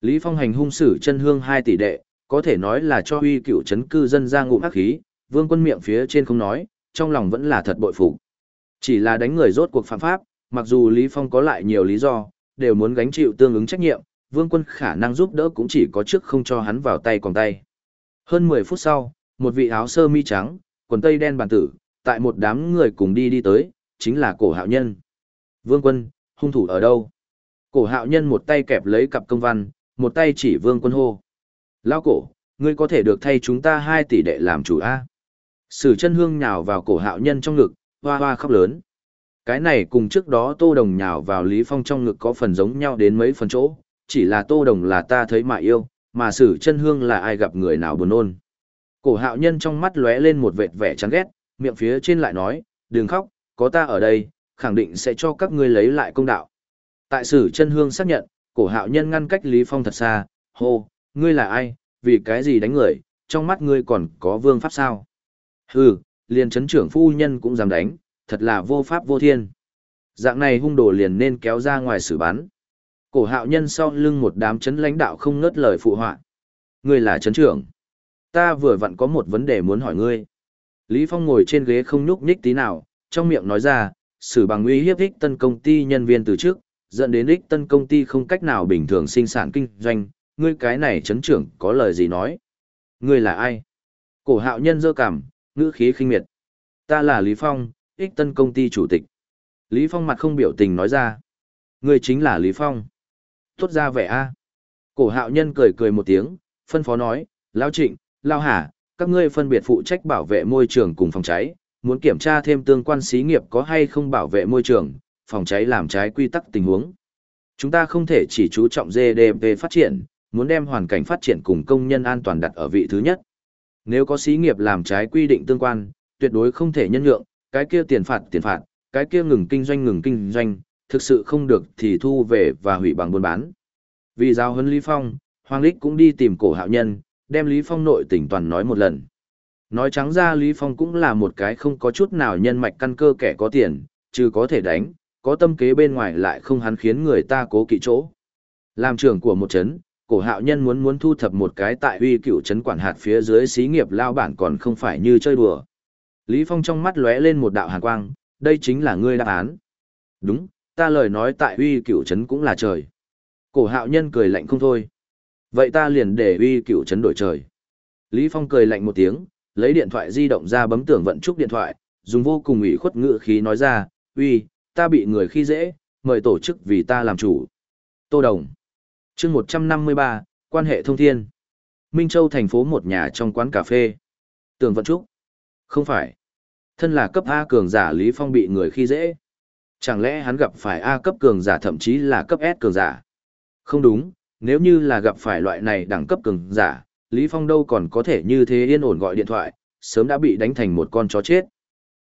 Lý Phong hành hung sử chân hương hai tỷ đệ, có thể nói là cho uy cựu chấn cư dân ra ngụm ác khí, vương quân miệng phía trên không nói, trong lòng vẫn là thật bội phục. Chỉ là đánh người rốt cuộc phạm pháp, mặc dù Lý Phong có lại nhiều lý do, đều muốn gánh chịu tương ứng trách nhiệm, vương quân khả năng giúp đỡ cũng chỉ có trước không cho hắn vào tay còn tay. Hơn 10 phút sau, một vị áo sơ mi trắng, quần tây đen bản tử, tại một đám người cùng đi đi tới, chính là cổ hạo nhân. Vương quân, hung thủ ở đâu? Cổ hạo nhân một tay kẹp lấy cặp công văn, một tay chỉ vương quân hô. Lao cổ, ngươi có thể được thay chúng ta hai tỷ đệ làm chủ A. Sử chân hương nhào vào cổ hạo nhân trong ngực, hoa hoa khóc lớn. Cái này cùng trước đó Tô Đồng nhào vào Lý Phong trong ngực có phần giống nhau đến mấy phần chỗ, chỉ là Tô Đồng là ta thấy mà yêu, mà Sử chân hương là ai gặp người nào buồn nôn. Cổ hạo nhân trong mắt lóe lên một vệt vẻ chán ghét, miệng phía trên lại nói, đừng khóc, có ta ở đây, khẳng định sẽ cho các ngươi lấy lại công đạo. Tại Sử chân hương xác nhận, cổ hạo nhân ngăn cách Lý Phong thật xa, hô, ngươi là ai, vì cái gì đánh người, trong mắt ngươi còn có vương pháp sao? Hừ, liền chấn trưởng phu nhân cũng dám đánh, thật là vô pháp vô thiên. Dạng này hung đồ liền nên kéo ra ngoài xử bắn. Cổ hạo nhân sau lưng một đám chấn lãnh đạo không ngớt lời phụ họa. Ngươi là chấn trưởng. Ta vừa vặn có một vấn đề muốn hỏi ngươi. Lý Phong ngồi trên ghế không nhúc nhích tí nào, trong miệng nói ra, xử bằng uy hiếp ích tân công ty nhân viên từ trước, dẫn đến ích tân công ty không cách nào bình thường sinh sản kinh doanh, ngươi cái này chấn trưởng có lời gì nói? Ngươi là ai? Cổ hạo nhân dơ cảm, ngữ khí khinh miệt. Ta là Lý Phong, ích tân công ty chủ tịch. Lý Phong mặt không biểu tình nói ra. Ngươi chính là Lý Phong. Tốt ra vẻ a. Cổ hạo nhân cười cười một tiếng, phân phó nói, Lão Trịnh, Lão Hà, các ngươi phân biệt phụ trách bảo vệ môi trường cùng phòng cháy, muốn kiểm tra thêm tương quan xí nghiệp có hay không bảo vệ môi trường, phòng cháy làm trái quy tắc tình huống. Chúng ta không thể chỉ chú trọng GDP phát triển, muốn đem hoàn cảnh phát triển cùng công nhân an toàn đặt ở vị thứ nhất. Nếu có xí nghiệp làm trái quy định tương quan, tuyệt đối không thể nhân nhượng, cái kia tiền phạt tiền phạt, cái kia ngừng kinh doanh ngừng kinh doanh, thực sự không được thì thu về và hủy bằng buôn bán. Vì giao huấn Lý Phong, Hoàng Lích cũng đi tìm cổ hạo nhân, đem Lý Phong nội tình toàn nói một lần. Nói trắng ra Lý Phong cũng là một cái không có chút nào nhân mạch căn cơ kẻ có tiền, trừ có thể đánh, có tâm kế bên ngoài lại không hắn khiến người ta cố kỵ chỗ. Làm trưởng của một chấn, cổ hạo nhân muốn muốn thu thập một cái tại uy cựu chấn quản hạt phía dưới xí nghiệp lao bản còn không phải như chơi đùa. Lý Phong trong mắt lóe lên một đạo hàn quang, đây chính là ngươi đáp án. Đúng, ta lời nói tại uy cựu chấn cũng là trời. Cổ hạo nhân cười lạnh không thôi. Vậy ta liền để uy cựu chấn đổi trời. Lý Phong cười lạnh một tiếng, lấy điện thoại di động ra bấm tưởng vận trúc điện thoại, dùng vô cùng ủy khuất ngữ khí nói ra, uy, ta bị người khi dễ, mời tổ chức vì ta làm chủ. Tô Đồng chương 153, quan hệ thông thiên. Minh Châu thành phố một nhà trong quán cà phê. Tưởng vận trúc. Không phải. Thân là cấp A cường giả Lý Phong bị người khi dễ. Chẳng lẽ hắn gặp phải A cấp cường giả thậm chí là cấp S cường giả? Không đúng, nếu như là gặp phải loại này đẳng cấp cường giả, Lý Phong đâu còn có thể như thế yên ổn gọi điện thoại, sớm đã bị đánh thành một con chó chết.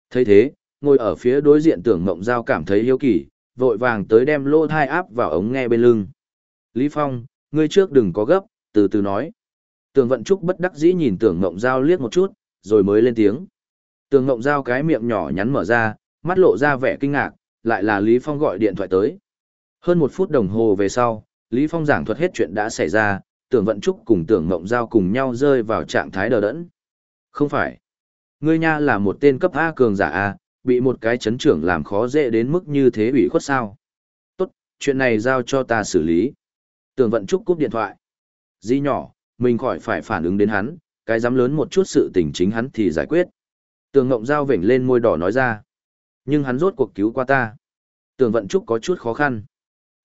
thấy thế, ngồi ở phía đối diện tưởng mộng giao cảm thấy hiếu kỳ, vội vàng tới đem lô thai áp vào ống nghe bên lưng. Lý Phong, ngươi trước đừng có gấp, từ từ nói. Tường vận trúc bất đắc dĩ nhìn tưởng Ngộng giao liếc một chút, rồi mới lên tiếng. Tưởng Ngộng giao cái miệng nhỏ nhắn mở ra, mắt lộ ra vẻ kinh ngạc, lại là Lý Phong gọi điện thoại tới. Hơn một phút đồng hồ về sau, Lý Phong giảng thuật hết chuyện đã xảy ra, tưởng vận trúc cùng tưởng Ngộng giao cùng nhau rơi vào trạng thái đờ đẫn. Không phải. Ngươi nha là một tên cấp A cường giả A, bị một cái chấn trưởng làm khó dễ đến mức như thế ủy khuất sao. Tốt, chuyện này giao cho ta xử lý. Tưởng vận trúc cúp điện thoại. Di nhỏ, mình khỏi phải phản ứng đến hắn, cái dám lớn một chút sự tình chính hắn thì giải quyết. Tường ngộng giao vểnh lên môi đỏ nói ra. Nhưng hắn rốt cuộc cứu qua ta. Tường vận trúc có chút khó khăn.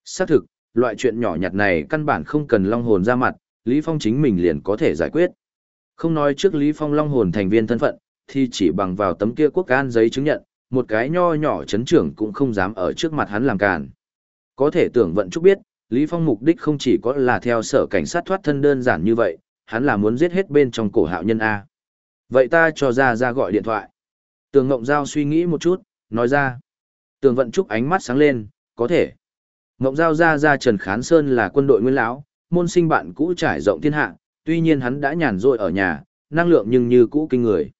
Xác thực, loại chuyện nhỏ nhặt này căn bản không cần long hồn ra mặt, Lý Phong chính mình liền có thể giải quyết. Không nói trước Lý Phong long hồn thành viên thân phận, thì chỉ bằng vào tấm kia quốc can giấy chứng nhận, một cái nho nhỏ chấn trưởng cũng không dám ở trước mặt hắn làm càn. Có thể tưởng vận trúc biết, Lý Phong mục đích không chỉ có là theo sở cảnh sát thoát thân đơn giản như vậy, hắn là muốn giết hết bên trong cổ hạo nhân A. Vậy ta cho ra ra gọi điện thoại. Tường Ngộng Giao suy nghĩ một chút, nói ra. Tường Vận Trúc ánh mắt sáng lên, có thể. Ngộng Giao ra ra Trần Khán Sơn là quân đội nguyên lão, môn sinh bạn cũ trải rộng thiên hạ, tuy nhiên hắn đã nhàn rỗi ở nhà, năng lượng nhưng như cũ kinh người.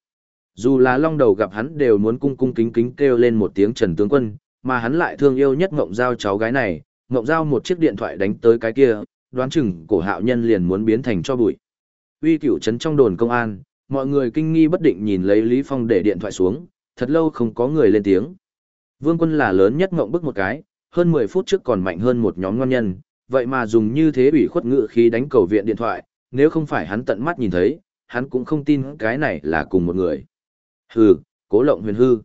Dù là long đầu gặp hắn đều muốn cung cung kính kính kêu lên một tiếng Trần Tướng Quân, mà hắn lại thương yêu nhất Ngộng Giao cháu gái này, Ngộng Giao một chiếc điện thoại đánh tới cái kia, đoán chừng cổ hạo nhân liền muốn biến thành cho bụi. Uy cửu trấn trong đồn công an, mọi người kinh nghi bất định nhìn lấy Lý Phong để điện thoại xuống, thật lâu không có người lên tiếng. Vương quân là lớn nhất ngộng bức một cái, hơn 10 phút trước còn mạnh hơn một nhóm ngon nhân, vậy mà dùng như thế ủy khuất ngự khí đánh cầu viện điện thoại, nếu không phải hắn tận mắt nhìn thấy, hắn cũng không tin cái này là cùng một người. Hừ, cố lộng huyền hư.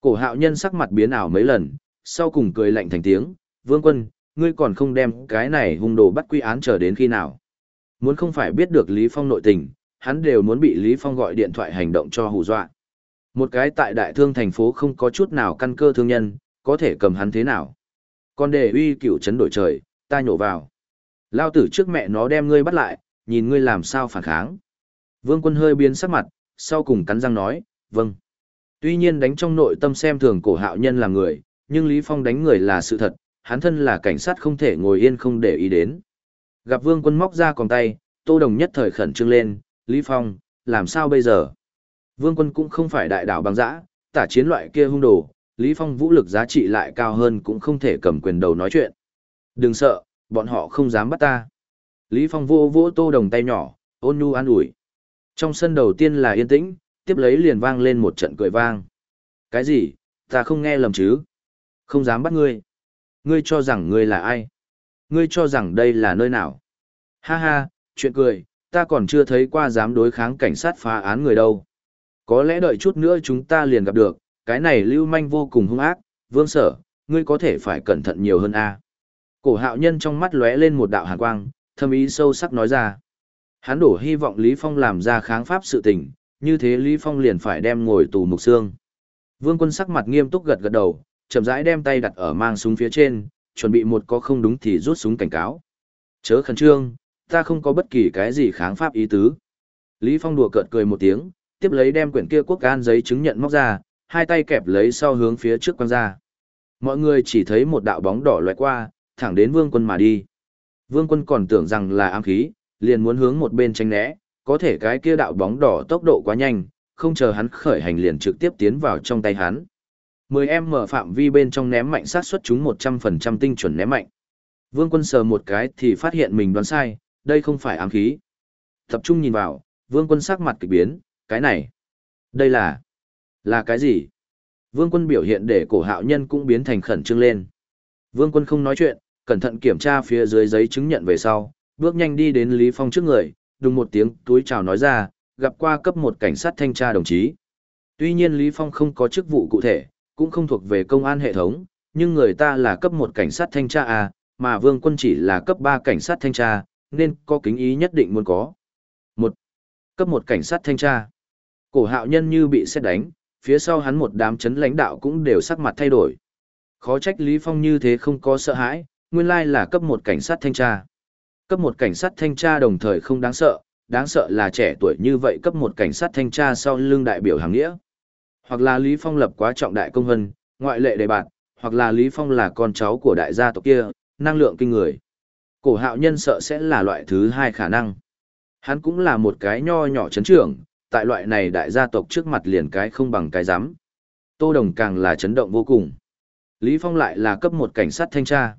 Cổ hạo nhân sắc mặt biến ảo mấy lần, sau cùng cười lạnh thành tiếng, vương quân, ngươi còn không đem cái này hung đồ bắt quy án chờ đến khi nào. Muốn không phải biết được Lý Phong nội tình, hắn đều muốn bị Lý Phong gọi điện thoại hành động cho hù dọa. Một cái tại đại thương thành phố không có chút nào căn cơ thương nhân, có thể cầm hắn thế nào. Còn để uy cửu chấn đổi trời, ta nhổ vào. Lao tử trước mẹ nó đem ngươi bắt lại, nhìn ngươi làm sao phản kháng. Vương quân hơi biến sắc mặt, sau cùng cắn răng nói, vâng. Tuy nhiên đánh trong nội tâm xem thường cổ hạo nhân là người, nhưng Lý Phong đánh người là sự thật, hắn thân là cảnh sát không thể ngồi yên không để ý đến. Gặp vương quân móc ra còn tay, tô đồng nhất thời khẩn trương lên, Lý Phong, làm sao bây giờ? Vương quân cũng không phải đại đảo bằng dã, tả chiến loại kia hung đồ, Lý Phong vũ lực giá trị lại cao hơn cũng không thể cầm quyền đầu nói chuyện. Đừng sợ, bọn họ không dám bắt ta. Lý Phong vô vỗ tô đồng tay nhỏ, ôn nhu an ủi. Trong sân đầu tiên là yên tĩnh, tiếp lấy liền vang lên một trận cười vang. Cái gì, ta không nghe lầm chứ? Không dám bắt ngươi. Ngươi cho rằng ngươi là ai? Ngươi cho rằng đây là nơi nào? Ha ha, chuyện cười, ta còn chưa thấy qua dám đối kháng cảnh sát phá án người đâu. Có lẽ đợi chút nữa chúng ta liền gặp được, cái này lưu manh vô cùng hung ác, vương sở, ngươi có thể phải cẩn thận nhiều hơn a. Cổ hạo nhân trong mắt lóe lên một đạo hàn quang, thâm ý sâu sắc nói ra. Hắn đổ hy vọng Lý Phong làm ra kháng pháp sự tình, như thế Lý Phong liền phải đem ngồi tù mục xương. Vương quân sắc mặt nghiêm túc gật gật đầu, chậm rãi đem tay đặt ở mang súng phía trên, chuẩn bị một có không đúng thì rút súng cảnh cáo. Chớ khẩn trương, ta không có bất kỳ cái gì kháng pháp ý tứ. Lý Phong đùa cợt cười một tiếng, tiếp lấy đem quyển kia quốc can giấy chứng nhận móc ra, hai tay kẹp lấy sau hướng phía trước quăng ra. Mọi người chỉ thấy một đạo bóng đỏ lóe qua, thẳng đến vương quân mà đi. Vương quân còn tưởng rằng là ám khí, liền muốn hướng một bên tranh né, có thể cái kia đạo bóng đỏ tốc độ quá nhanh, không chờ hắn khởi hành liền trực tiếp tiến vào trong tay hắn. 10 em mở phạm vi bên trong ném mạnh sát xuất chúng 100% tinh chuẩn ném mạnh. Vương quân sờ một cái thì phát hiện mình đoán sai, đây không phải ám khí. Tập trung nhìn vào, vương quân sắc mặt kịch biến, cái này, đây là, là cái gì? Vương quân biểu hiện để cổ hạo nhân cũng biến thành khẩn trương lên. Vương quân không nói chuyện, cẩn thận kiểm tra phía dưới giấy chứng nhận về sau, bước nhanh đi đến Lý Phong trước người, đùng một tiếng túi chào nói ra, gặp qua cấp một cảnh sát thanh tra đồng chí. Tuy nhiên Lý Phong không có chức vụ cụ thể, cũng không thuộc về công an hệ thống, nhưng người ta là cấp một cảnh sát thanh tra à, mà Vương Quân chỉ là cấp 3 cảnh sát thanh tra, nên có kính ý nhất định muốn có. Một, Cấp một cảnh sát thanh tra. Cổ hạo nhân như bị xét đánh, phía sau hắn một đám chấn lãnh đạo cũng đều sắc mặt thay đổi. Khó trách Lý Phong như thế không có sợ hãi, nguyên lai là cấp một cảnh sát thanh tra. Cấp một cảnh sát thanh tra đồng thời không đáng sợ, đáng sợ là trẻ tuổi như vậy cấp một cảnh sát thanh tra sau lưng đại biểu hàng nghĩa. Hoặc là Lý Phong lập quá trọng đại công vân, ngoại lệ đề bạt, hoặc là Lý Phong là con cháu của đại gia tộc kia, năng lượng kinh người. Cổ hạo nhân sợ sẽ là loại thứ hai khả năng. Hắn cũng là một cái nho nhỏ chấn trưởng, tại loại này đại gia tộc trước mặt liền cái không bằng cái giám. Tô Đồng càng là chấn động vô cùng. Lý Phong lại là cấp một cảnh sát thanh tra.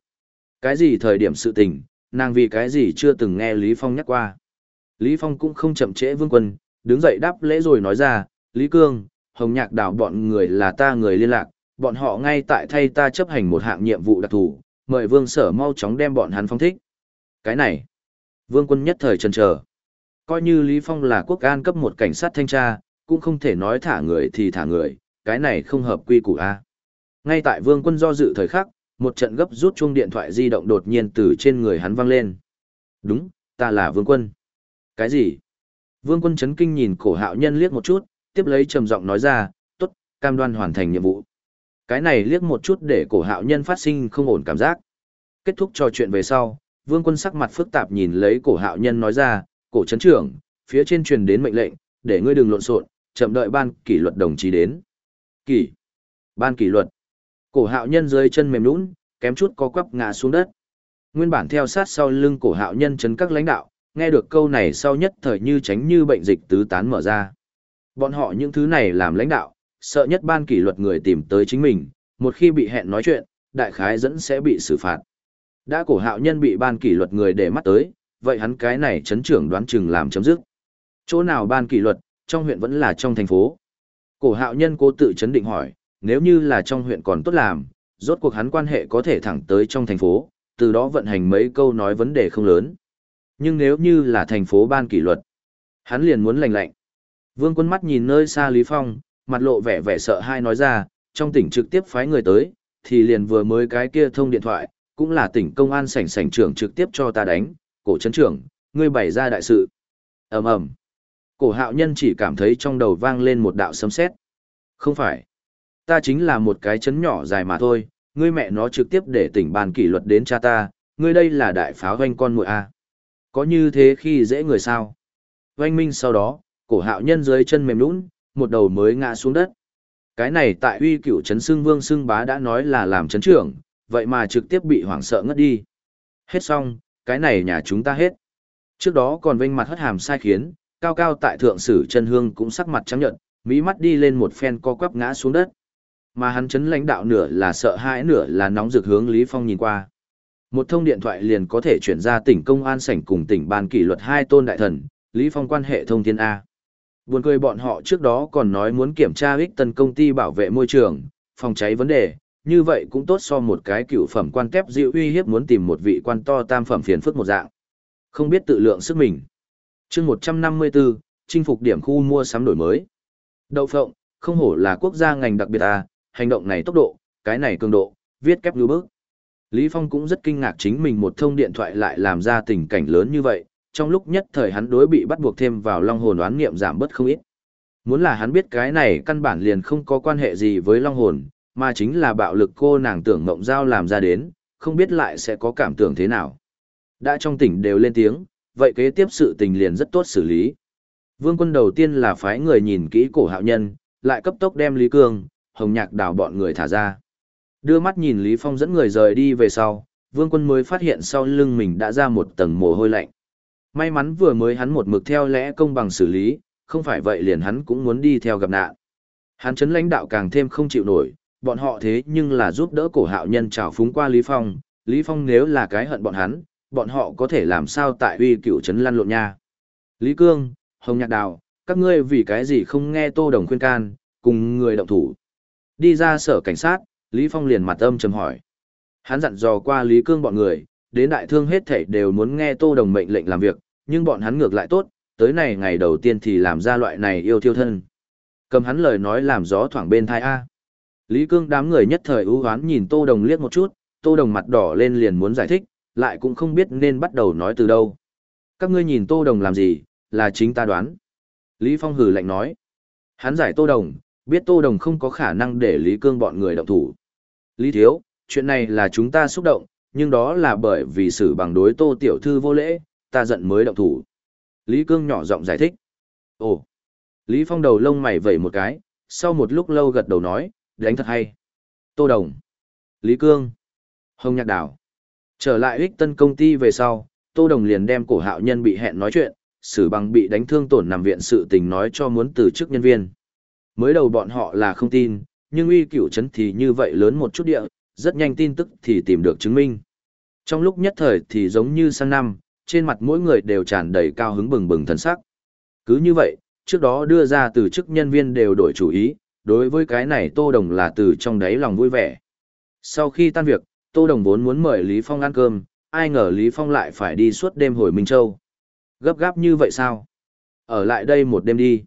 Cái gì thời điểm sự tình, nàng vì cái gì chưa từng nghe Lý Phong nhắc qua. Lý Phong cũng không chậm trễ vương quân, đứng dậy đáp lễ rồi nói ra, Lý Cương, Hồng Nhạc đảo bọn người là ta người liên lạc, bọn họ ngay tại thay ta chấp hành một hạng nhiệm vụ đặc thù, mời vương sở mau chóng đem bọn hắn phong thích. Cái này, vương quân nhất thời chần chờ. Coi như Lý Phong là quốc an cấp một cảnh sát thanh tra, cũng không thể nói thả người thì thả người, cái này không hợp quy củ A. Ngay tại vương quân do dự thời khắc, một trận gấp rút chuông điện thoại di động đột nhiên từ trên người hắn vang lên. Đúng, ta là vương quân. Cái gì? Vương quân chấn kinh nhìn cổ hạo nhân liếc một chút, tiếp lấy trầm giọng nói ra, tốt, cam đoan hoàn thành nhiệm vụ. Cái này liếc một chút để cổ hạo nhân phát sinh không ổn cảm giác. Kết thúc trò chuyện về sau, vương quân sắc mặt phức tạp nhìn lấy cổ hạo nhân nói ra, cổ chấn trưởng, phía trên truyền đến mệnh lệnh, để ngươi đừng lộn xộn, chậm đợi ban kỷ luật đồng chí đến. Kỷ. Ban kỷ luật. Cổ hạo nhân dưới chân mềm nũng, kém chút có quắp ngã xuống đất. Nguyên bản theo sát sau lưng cổ hạo nhân chấn các lãnh đạo, nghe được câu này sau nhất thời như tránh như bệnh dịch tứ tán mở ra. Bọn họ những thứ này làm lãnh đạo, sợ nhất ban kỷ luật người tìm tới chính mình, một khi bị hẹn nói chuyện, đại khái dẫn sẽ bị xử phạt. Đã cổ hạo nhân bị ban kỷ luật người để mắt tới, vậy hắn cái này chấn trưởng đoán chừng làm chấm dứt. Chỗ nào ban kỷ luật, trong huyện vẫn là trong thành phố. Cổ hạo nhân cố tự chấn định hỏi, nếu như là trong huyện còn tốt làm, rốt cuộc hắn quan hệ có thể thẳng tới trong thành phố, từ đó vận hành mấy câu nói vấn đề không lớn. Nhưng nếu như là thành phố ban kỷ luật, hắn liền muốn lành lạnh. Vương quân mắt nhìn nơi xa Lý Phong, mặt lộ vẻ vẻ sợ hai nói ra, trong tỉnh trực tiếp phái người tới, thì liền vừa mới cái kia thông điện thoại, cũng là tỉnh công an sảnh sảnh trưởng trực tiếp cho ta đánh, cổ trấn trưởng, ngươi bày ra đại sự. ầm ầm Cổ hạo nhân chỉ cảm thấy trong đầu vang lên một đạo sấm sét. Không phải. Ta chính là một cái chấn nhỏ dài mà thôi, ngươi mẹ nó trực tiếp để tỉnh bàn kỷ luật đến cha ta, ngươi đây là đại pháo doanh con muội a. Có như thế khi dễ người sao? Doanh minh sau đó, cổ hạo nhân dưới chân mềm nũng, một đầu mới ngã xuống đất. Cái này tại uy cửu chấn xưng vương xưng bá đã nói là làm chấn trưởng, vậy mà trực tiếp bị hoảng sợ ngất đi. Hết xong, cái này nhà chúng ta hết. Trước đó còn vinh mặt hất hàm sai khiến, cao cao tại thượng sử chân hương cũng sắc mặt trắng nhợt, Mỹ mắt đi lên một phen co quắp ngã xuống đất. Mà hắn chấn lãnh đạo nửa là sợ hãi nửa là nóng rực hướng Lý Phong nhìn qua. Một thông điện thoại liền có thể chuyển ra tỉnh công an sảnh cùng tỉnh ban kỷ luật hai tôn đại thần, Lý Phong quan hệ thông thiên A. Buồn cười bọn họ trước đó còn nói muốn kiểm tra ích tân công ty bảo vệ môi trường, phòng cháy vấn đề, như vậy cũng tốt so một cái cựu phẩm quan kép dịu uy hiếp muốn tìm một vị quan to tam phẩm phiền phức một dạng. Không biết tự lượng sức mình. chương 154, chinh phục điểm khu mua sắm đổi mới. Đậu phộng, không hổ là quốc gia ngành đặc biệt à, hành động này tốc độ, cái này cường độ, viết kép lưu bức. Lý Phong cũng rất kinh ngạc chính mình một thông điện thoại lại làm ra tình cảnh lớn như vậy, trong lúc nhất thời hắn đối bị bắt buộc thêm vào long hồn oán niệm giảm bớt không ít. Muốn là hắn biết cái này căn bản liền không có quan hệ gì với long hồn, mà chính là bạo lực cô nàng tưởng mộng giao làm ra đến, không biết lại sẽ có cảm tưởng thế nào. Đã trong tỉnh đều lên tiếng, vậy kế tiếp sự tình liền rất tốt xử lý. Vương quân đầu tiên là phái người nhìn kỹ cổ hạo nhân, lại cấp tốc đem Lý Cương, Hồng Nhạc đảo bọn người thả ra. Đưa mắt nhìn Lý Phong dẫn người rời đi về sau, vương quân mới phát hiện sau lưng mình đã ra một tầng mồ hôi lạnh. May mắn vừa mới hắn một mực theo lẽ công bằng xử lý, không phải vậy liền hắn cũng muốn đi theo gặp nạn. Hắn chấn lãnh đạo càng thêm không chịu nổi, bọn họ thế nhưng là giúp đỡ cổ hạo nhân trào phúng qua Lý Phong, Lý Phong nếu là cái hận bọn hắn, bọn họ có thể làm sao tại uy cựu chấn lăn lộn nha. Lý Cương, Hồng Nhạc Đào, các ngươi vì cái gì không nghe Tô Đồng khuyên can, cùng người động thủ. Đi ra sở cảnh sát, Lý Phong liền mặt âm trầm hỏi. Hắn dặn dò qua Lý Cương bọn người, đến đại thương hết thảy đều muốn nghe Tô Đồng mệnh lệnh làm việc, nhưng bọn hắn ngược lại tốt, tới này ngày đầu tiên thì làm ra loại này yêu thiêu thân. Cầm hắn lời nói làm gió thoảng bên thai A. Lý Cương đám người nhất thời ưu hoán nhìn Tô Đồng liếc một chút, Tô Đồng mặt đỏ lên liền muốn giải thích, lại cũng không biết nên bắt đầu nói từ đâu. Các ngươi nhìn Tô Đồng làm gì, là chính ta đoán. Lý Phong hử lạnh nói. Hắn giải Tô Đồng, biết Tô Đồng không có khả năng để Lý Cương bọn người động thủ. Lý Thiếu, chuyện này là chúng ta xúc động, nhưng đó là bởi vì xử bằng đối Tô Tiểu Thư vô lễ, ta giận mới động thủ. Lý Cương nhỏ giọng giải thích. Ồ. Lý Phong đầu lông mày vẩy một cái, sau một lúc lâu gật đầu nói, đánh thật hay. Tô Đồng. Lý Cương. Hồng Nhạc Đảo. Trở lại ích tân công ty về sau, Tô Đồng liền đem cổ hạo nhân bị hẹn nói chuyện, xử bằng bị đánh thương tổn nằm viện sự tình nói cho muốn từ chức nhân viên. Mới đầu bọn họ là không tin, nhưng uy cửu chấn thì như vậy lớn một chút địa, rất nhanh tin tức thì tìm được chứng minh. Trong lúc nhất thời thì giống như sang năm, trên mặt mỗi người đều tràn đầy cao hứng bừng bừng thần sắc. Cứ như vậy, trước đó đưa ra từ chức nhân viên đều đổi chủ ý, đối với cái này Tô Đồng là từ trong đáy lòng vui vẻ. Sau khi tan việc, Tô Đồng vốn muốn mời Lý Phong ăn cơm, ai ngờ Lý Phong lại phải đi suốt đêm hồi Minh Châu. Gấp gáp như vậy sao? Ở lại đây một đêm đi.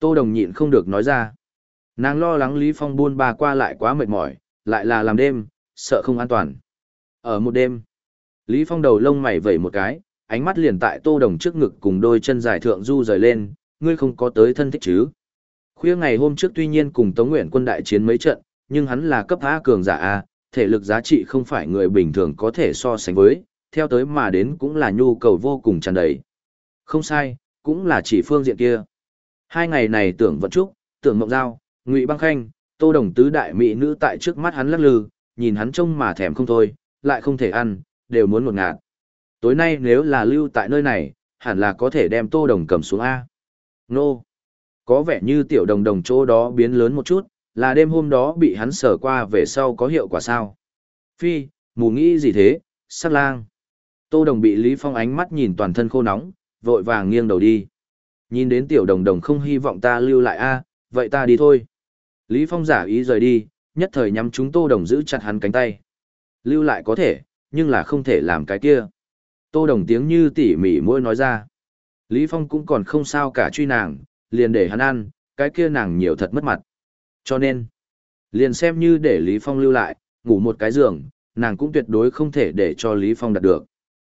Tô Đồng nhịn không được nói ra. Nàng lo lắng Lý Phong buôn ba qua lại quá mệt mỏi, lại là làm đêm, sợ không an toàn. Ở một đêm, Lý Phong đầu lông mày vẩy một cái, ánh mắt liền tại Tô Đồng trước ngực cùng đôi chân dài thượng du rời lên, ngươi không có tới thân thích chứ. Khuya ngày hôm trước tuy nhiên cùng Tống Nguyện quân đại chiến mấy trận, nhưng hắn là cấp A cường giả A, thể lực giá trị không phải người bình thường có thể so sánh với, theo tới mà đến cũng là nhu cầu vô cùng tràn đầy. Không sai, cũng là chỉ phương diện kia. Hai ngày này tưởng vận trúc, tưởng mộng giao, ngụy băng khanh, tô đồng tứ đại mỹ nữ tại trước mắt hắn lắc lư, nhìn hắn trông mà thèm không thôi, lại không thể ăn, đều muốn một ngạt. Tối nay nếu là lưu tại nơi này, hẳn là có thể đem tô đồng cầm xuống A. Nô! Có vẻ như tiểu đồng đồng chỗ đó biến lớn một chút, là đêm hôm đó bị hắn sở qua về sau có hiệu quả sao? Phi, mù nghĩ gì thế, sắc lang. Tô đồng bị Lý Phong ánh mắt nhìn toàn thân khô nóng, vội vàng nghiêng đầu đi. Nhìn đến tiểu đồng đồng không hy vọng ta lưu lại a, vậy ta đi thôi. Lý Phong giả ý rời đi, nhất thời nhắm chúng Tô Đồng giữ chặt hắn cánh tay. Lưu lại có thể, nhưng là không thể làm cái kia. Tô Đồng tiếng như tỉ mỉ môi nói ra. Lý Phong cũng còn không sao cả truy nàng, liền để hắn ăn, cái kia nàng nhiều thật mất mặt. Cho nên, liền xem như để Lý Phong lưu lại, ngủ một cái giường, nàng cũng tuyệt đối không thể để cho Lý Phong đạt được.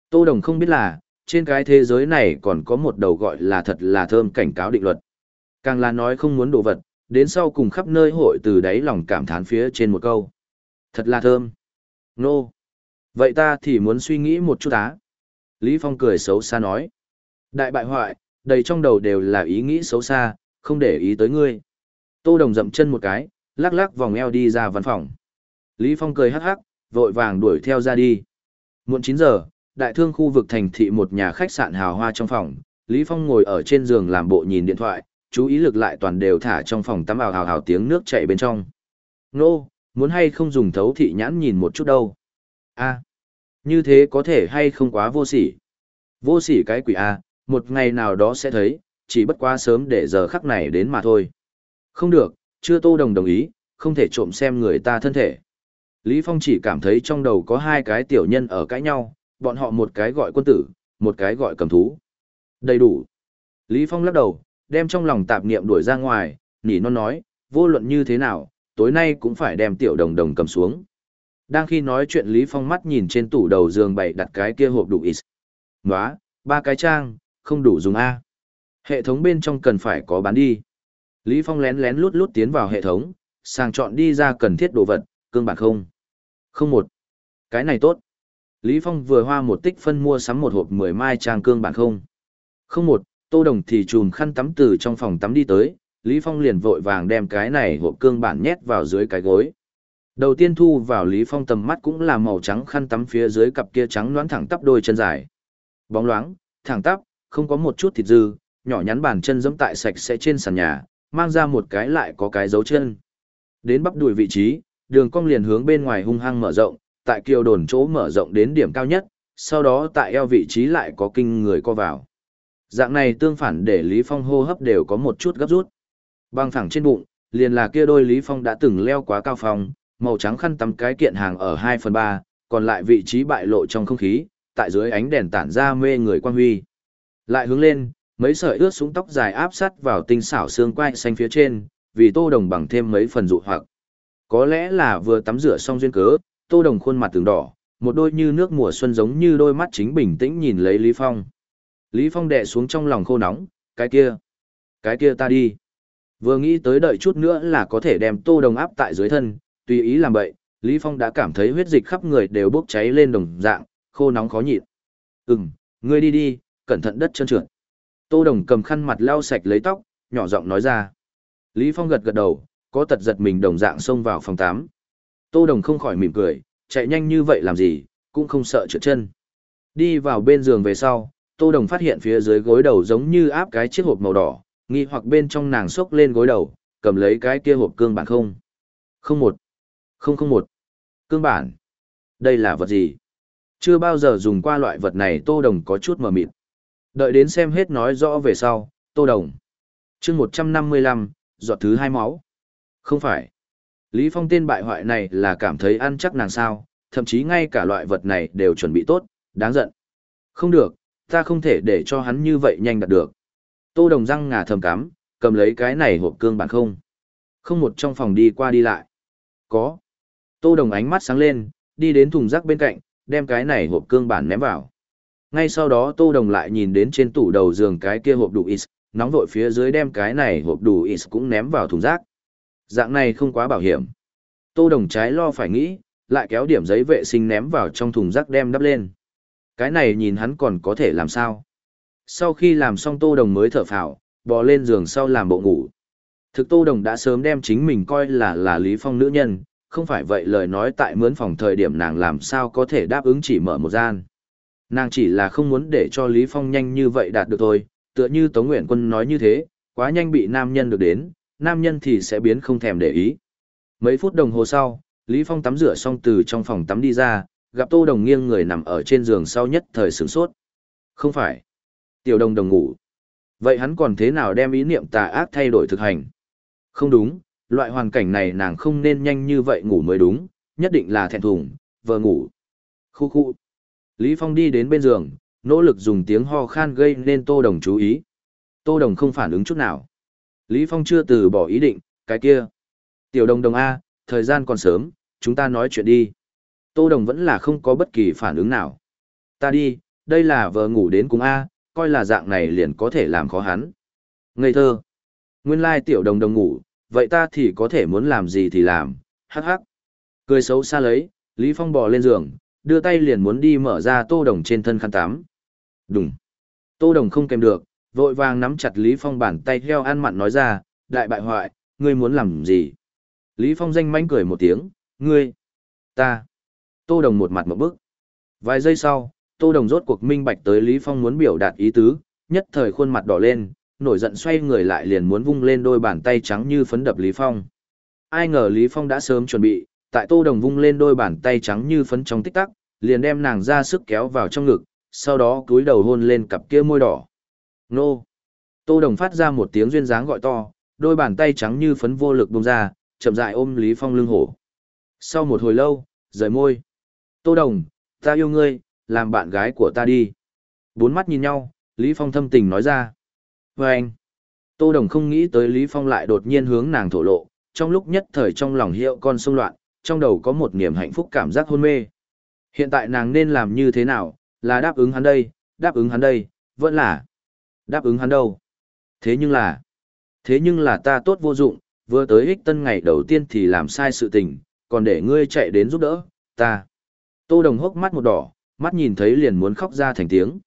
Tô Đồng không biết là, trên cái thế giới này còn có một đầu gọi là thật là thơm cảnh cáo định luật. Càng là nói không muốn đồ vật, đến sau cùng khắp nơi hội từ đáy lòng cảm thán phía trên một câu. Thật là thơm. Nô. No. Vậy ta thì muốn suy nghĩ một chút á. Lý Phong cười xấu xa nói. Đại bại hoại, đầy trong đầu đều là ý nghĩ xấu xa, không để ý tới ngươi. Tô Đồng dậm chân một cái, lắc lắc vòng eo đi ra văn phòng. Lý Phong cười hắc hắc, vội vàng đuổi theo ra đi. Muộn 9 giờ, đại thương khu vực thành thị một nhà khách sạn hào hoa trong phòng, Lý Phong ngồi ở trên giường làm bộ nhìn điện thoại, chú ý lực lại toàn đều thả trong phòng tắm ào hào hào tiếng nước chảy bên trong. Nô, muốn hay không dùng thấu thị nhãn nhìn một chút đâu. a như thế có thể hay không quá vô sỉ. Vô sỉ cái quỷ a một ngày nào đó sẽ thấy, chỉ bất quá sớm để giờ khắc này đến mà thôi. Không được, chưa tô đồng đồng ý, không thể trộm xem người ta thân thể. Lý Phong chỉ cảm thấy trong đầu có hai cái tiểu nhân ở cãi nhau, bọn họ một cái gọi quân tử, một cái gọi cầm thú. Đầy đủ. Lý Phong lắc đầu, đem trong lòng tạp niệm đuổi ra ngoài, nỉ non nói, vô luận như thế nào, tối nay cũng phải đem tiểu đồng đồng cầm xuống. Đang khi nói chuyện Lý Phong mắt nhìn trên tủ đầu giường bày đặt cái kia hộp đủ ít. Nóa, ba cái trang, không đủ dùng A. Hệ thống bên trong cần phải có bán đi. Lý Phong lén lén lút lút tiến vào hệ thống, sàng chọn đi ra cần thiết đồ vật, cương bản không. Không một. Cái này tốt. Lý Phong vừa hoa một tích phân mua sắm một hộp 10 mai trang cương bản không. Không một, Tô Đồng thì chùm khăn tắm từ trong phòng tắm đi tới, Lý Phong liền vội vàng đem cái này hộp cương bản nhét vào dưới cái gối. Đầu tiên thu vào Lý Phong tầm mắt cũng là màu trắng khăn tắm phía dưới cặp kia trắng loáng thẳng tắp đôi chân dài. Bóng loáng, thẳng tắp, không có một chút thịt dư, nhỏ nhắn bàn chân giẫm tại sạch sẽ trên sàn nhà, mang ra một cái lại có cái dấu chân. Đến bắp đùi vị trí, đường cong liền hướng bên ngoài hung hăng mở rộng, tại kiều đồn chỗ mở rộng đến điểm cao nhất, sau đó tại eo vị trí lại có kinh người co vào. Dạng này tương phản để Lý Phong hô hấp đều có một chút gấp rút. Băng thẳng trên bụng, liền là kia đôi Lý Phong đã từng leo quá cao phòng, màu trắng khăn tắm cái kiện hàng ở 2 phần 3, còn lại vị trí bại lộ trong không khí, tại dưới ánh đèn tản ra mê người quan huy. Lại hướng lên, mấy sợi ướt súng tóc dài áp sát vào tinh xảo xương quai xanh phía trên, vì Tô Đồng bằng thêm mấy phần dụ hoặc. Có lẽ là vừa tắm rửa xong duyên cớ, Tô Đồng khuôn mặt từng đỏ, một đôi như nước mùa xuân giống như đôi mắt chính bình tĩnh nhìn lấy Lý Phong. Lý Phong đè xuống trong lòng khô nóng, cái kia, cái kia ta đi. Vừa nghĩ tới đợi chút nữa là có thể đem Tô Đồng áp tại dưới thân, tùy ý làm vậy, Lý Phong đã cảm thấy huyết dịch khắp người đều bốc cháy lên đồng dạng, khô nóng khó nhịn. Ừm, ngươi đi đi, cẩn thận đất trơn trượt. Tô Đồng cầm khăn mặt lau sạch lấy tóc, nhỏ giọng nói ra. Lý Phong gật gật đầu, có tật giật mình đồng dạng xông vào phòng 8. Tô Đồng không khỏi mỉm cười, chạy nhanh như vậy làm gì, cũng không sợ trượt chân. Đi vào bên giường về sau, Tô Đồng phát hiện phía dưới gối đầu giống như áp cái chiếc hộp màu đỏ, nghi hoặc bên trong nàng xốc lên gối đầu, cầm lấy cái kia hộp cương bản không. Không một. Không không một. Cương bản. Đây là vật gì? Chưa bao giờ dùng qua loại vật này Tô Đồng có chút mờ mịt. Đợi đến xem hết nói rõ về sau, Tô Đồng. chương 155, giọt thứ hai máu. Không phải. Lý Phong tên bại hoại này là cảm thấy ăn chắc nàng sao, thậm chí ngay cả loại vật này đều chuẩn bị tốt, đáng giận. Không được, ta không thể để cho hắn như vậy nhanh đạt được. Tô Đồng răng ngà thầm cắm, cầm lấy cái này hộp cương bản không. Không một trong phòng đi qua đi lại. Có. Tô Đồng ánh mắt sáng lên, đi đến thùng rác bên cạnh, đem cái này hộp cương bản ném vào. Ngay sau đó Tô Đồng lại nhìn đến trên tủ đầu giường cái kia hộp đủ is, nóng vội phía dưới đem cái này hộp đủ is cũng ném vào thùng rác. Dạng này không quá bảo hiểm. Tô Đồng trái lo phải nghĩ, lại kéo điểm giấy vệ sinh ném vào trong thùng rác đem đắp lên. Cái này nhìn hắn còn có thể làm sao. Sau khi làm xong Tô Đồng mới thở phào, bò lên giường sau làm bộ ngủ. Thực Tô Đồng đã sớm đem chính mình coi là là Lý Phong nữ nhân, không phải vậy lời nói tại mướn phòng thời điểm nàng làm sao có thể đáp ứng chỉ mở một gian. Nàng chỉ là không muốn để cho Lý Phong nhanh như vậy đạt được thôi, tựa như Tống Nguyện Quân nói như thế, quá nhanh bị nam nhân được đến, nam nhân thì sẽ biến không thèm để ý. Mấy phút đồng hồ sau, Lý Phong tắm rửa xong từ trong phòng tắm đi ra, gặp Tô Đồng nghiêng người nằm ở trên giường sau nhất thời sửng sốt. Không phải. Tiểu đồng đồng ngủ. Vậy hắn còn thế nào đem ý niệm tà ác thay đổi thực hành? Không đúng, loại hoàn cảnh này nàng không nên nhanh như vậy ngủ mới đúng, nhất định là thẹn thùng, vờ ngủ. Khu khu. Lý Phong đi đến bên giường, nỗ lực dùng tiếng ho khan gây nên Tô Đồng chú ý. Tô Đồng không phản ứng chút nào. Lý Phong chưa từ bỏ ý định, cái kia. Tiểu đồng đồng A, thời gian còn sớm, chúng ta nói chuyện đi. Tô Đồng vẫn là không có bất kỳ phản ứng nào. Ta đi, đây là vợ ngủ đến cùng A, coi là dạng này liền có thể làm khó hắn. Ngây thơ. Nguyên lai tiểu đồng đồng ngủ, vậy ta thì có thể muốn làm gì thì làm, hắc hắc. Cười xấu xa lấy, Lý Phong bò lên giường, đưa tay liền muốn đi mở ra tô đồng trên thân khăn tắm. Đúng. Tô đồng không kèm được, vội vàng nắm chặt Lý Phong bàn tay theo ăn mặn nói ra, đại bại hoại, ngươi muốn làm gì? Lý Phong danh mánh cười một tiếng, ngươi, ta. Tô đồng một mặt một bức. Vài giây sau, Tô đồng rốt cuộc minh bạch tới Lý Phong muốn biểu đạt ý tứ, nhất thời khuôn mặt đỏ lên, nổi giận xoay người lại liền muốn vung lên đôi bàn tay trắng như phấn đập Lý Phong. Ai ngờ Lý Phong đã sớm chuẩn bị, tại Tô Đồng vung lên đôi bàn tay trắng như phấn trong tích tắc, liền đem nàng ra sức kéo vào trong ngực, sau đó cúi đầu hôn lên cặp kia môi đỏ. Nô! Tô Đồng phát ra một tiếng duyên dáng gọi to, đôi bàn tay trắng như phấn vô lực bung ra, chậm rãi ôm Lý Phong lưng hổ. Sau một hồi lâu, rời môi. Tô Đồng, ta yêu ngươi, làm bạn gái của ta đi. Bốn mắt nhìn nhau, Lý Phong thâm tình nói ra. Và anh, Tô Đồng không nghĩ tới Lý Phong lại đột nhiên hướng nàng thổ lộ, trong lúc nhất thời trong lòng hiệu con sông loạn, trong đầu có một niềm hạnh phúc cảm giác hôn mê. Hiện tại nàng nên làm như thế nào, là đáp ứng hắn đây, đáp ứng hắn đây, vẫn là đáp ứng hắn đâu. Thế nhưng là, thế nhưng là ta tốt vô dụng, vừa tới ích tân ngày đầu tiên thì làm sai sự tình, còn để ngươi chạy đến giúp đỡ, ta. Tô Đồng hốc mắt một đỏ, mắt nhìn thấy liền muốn khóc ra thành tiếng.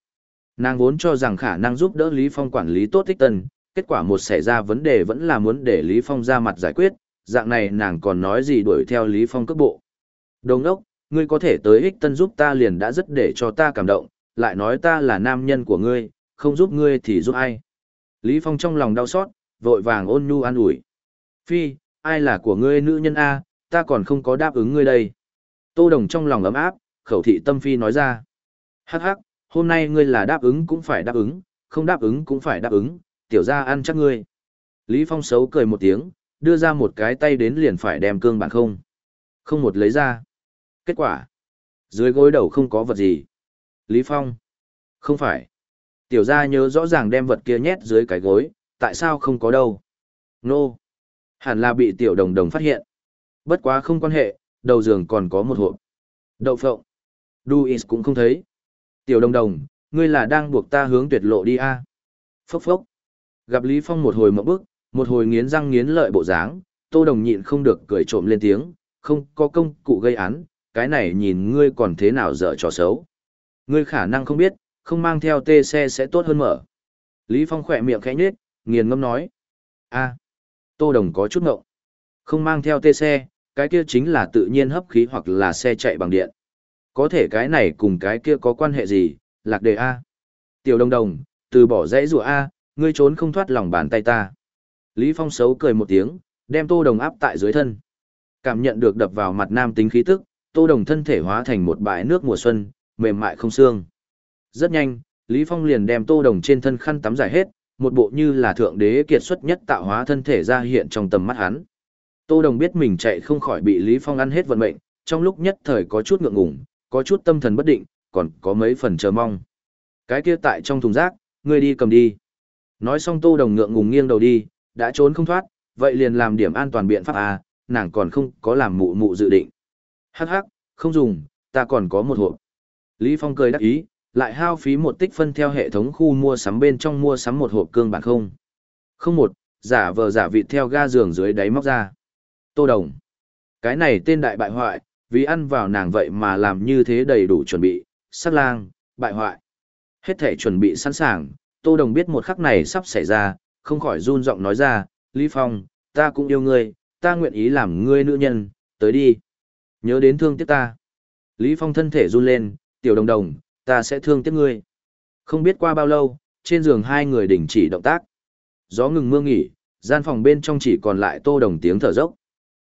Nàng vốn cho rằng khả năng giúp đỡ Lý Phong quản lý tốt tích tân, kết quả một xảy ra vấn đề vẫn là muốn để Lý Phong ra mặt giải quyết, dạng này nàng còn nói gì đuổi theo Lý Phong cấp bộ. Đồng ốc, ngươi có thể tới ích tân giúp ta liền đã rất để cho ta cảm động, lại nói ta là nam nhân của ngươi, không giúp ngươi thì giúp ai. Lý Phong trong lòng đau xót, vội vàng ôn nhu an ủi. Phi, ai là của ngươi nữ nhân A, ta còn không có đáp ứng ngươi đây. Tô Đồng trong lòng ấm áp, khẩu thị tâm phi nói ra. Hắc hắc, hôm nay ngươi là đáp ứng cũng phải đáp ứng, không đáp ứng cũng phải đáp ứng, tiểu ra ăn chắc ngươi. Lý Phong xấu cười một tiếng, đưa ra một cái tay đến liền phải đem cương bản không. Không một lấy ra. Kết quả. Dưới gối đầu không có vật gì. Lý Phong. Không phải. Tiểu gia nhớ rõ ràng đem vật kia nhét dưới cái gối, tại sao không có đâu. Nô. No. Hẳn là bị tiểu đồng đồng phát hiện. Bất quá không quan hệ, đầu giường còn có một hộp. Đậu phộng. Duis cũng không thấy. Tiểu đồng đồng, ngươi là đang buộc ta hướng tuyệt lộ đi a à? Phốc phốc. Gặp Lý Phong một hồi mộng bức, một hồi nghiến răng nghiến lợi bộ dáng, tô đồng nhịn không được cười trộm lên tiếng, không có công cụ gây án, cái này nhìn ngươi còn thế nào dở trò xấu. Ngươi khả năng không biết, không mang theo tê xe sẽ tốt hơn mở. Lý Phong khỏe miệng khẽ nhếch, nghiền ngâm nói. a tô đồng có chút ngộng. Không mang theo tê xe, cái kia chính là tự nhiên hấp khí hoặc là xe chạy bằng điện. Có thể cái này cùng cái kia có quan hệ gì, lạc đề A. Tiểu đồng đồng, từ bỏ dãy rùa A, ngươi trốn không thoát lòng bàn tay ta. Lý Phong xấu cười một tiếng, đem tô đồng áp tại dưới thân. Cảm nhận được đập vào mặt nam tính khí tức, tô đồng thân thể hóa thành một bãi nước mùa xuân, mềm mại không xương. Rất nhanh, Lý Phong liền đem tô đồng trên thân khăn tắm giải hết, một bộ như là thượng đế kiệt xuất nhất tạo hóa thân thể ra hiện trong tầm mắt hắn. Tô đồng biết mình chạy không khỏi bị Lý Phong ăn hết vận mệnh, trong lúc nhất thời có chút ngượng ngùng, có chút tâm thần bất định, còn có mấy phần chờ mong. Cái kia tại trong thùng rác, ngươi đi cầm đi. Nói xong tô đồng ngượng ngùng nghiêng đầu đi, đã trốn không thoát, vậy liền làm điểm an toàn biện pháp à, nàng còn không có làm mụ mụ dự định. Hắc hắc, không dùng, ta còn có một hộp. Lý Phong cười đắc ý, lại hao phí một tích phân theo hệ thống khu mua sắm bên trong mua sắm một hộp cương bản không. Không một, giả vờ giả vị theo ga giường dưới đáy móc ra. Tô Đồng. Cái này tên đại bại hoại, vì ăn vào nàng vậy mà làm như thế đầy đủ chuẩn bị, sát lang, bại hoại. Hết thể chuẩn bị sẵn sàng, Tô Đồng biết một khắc này sắp xảy ra, không khỏi run giọng nói ra, Lý Phong, ta cũng yêu ngươi, ta nguyện ý làm ngươi nữ nhân, tới đi. Nhớ đến thương tiếc ta. Lý Phong thân thể run lên, tiểu đồng đồng, ta sẽ thương tiếc ngươi. Không biết qua bao lâu, trên giường hai người đình chỉ động tác. Gió ngừng mưa nghỉ, gian phòng bên trong chỉ còn lại tô đồng tiếng thở dốc.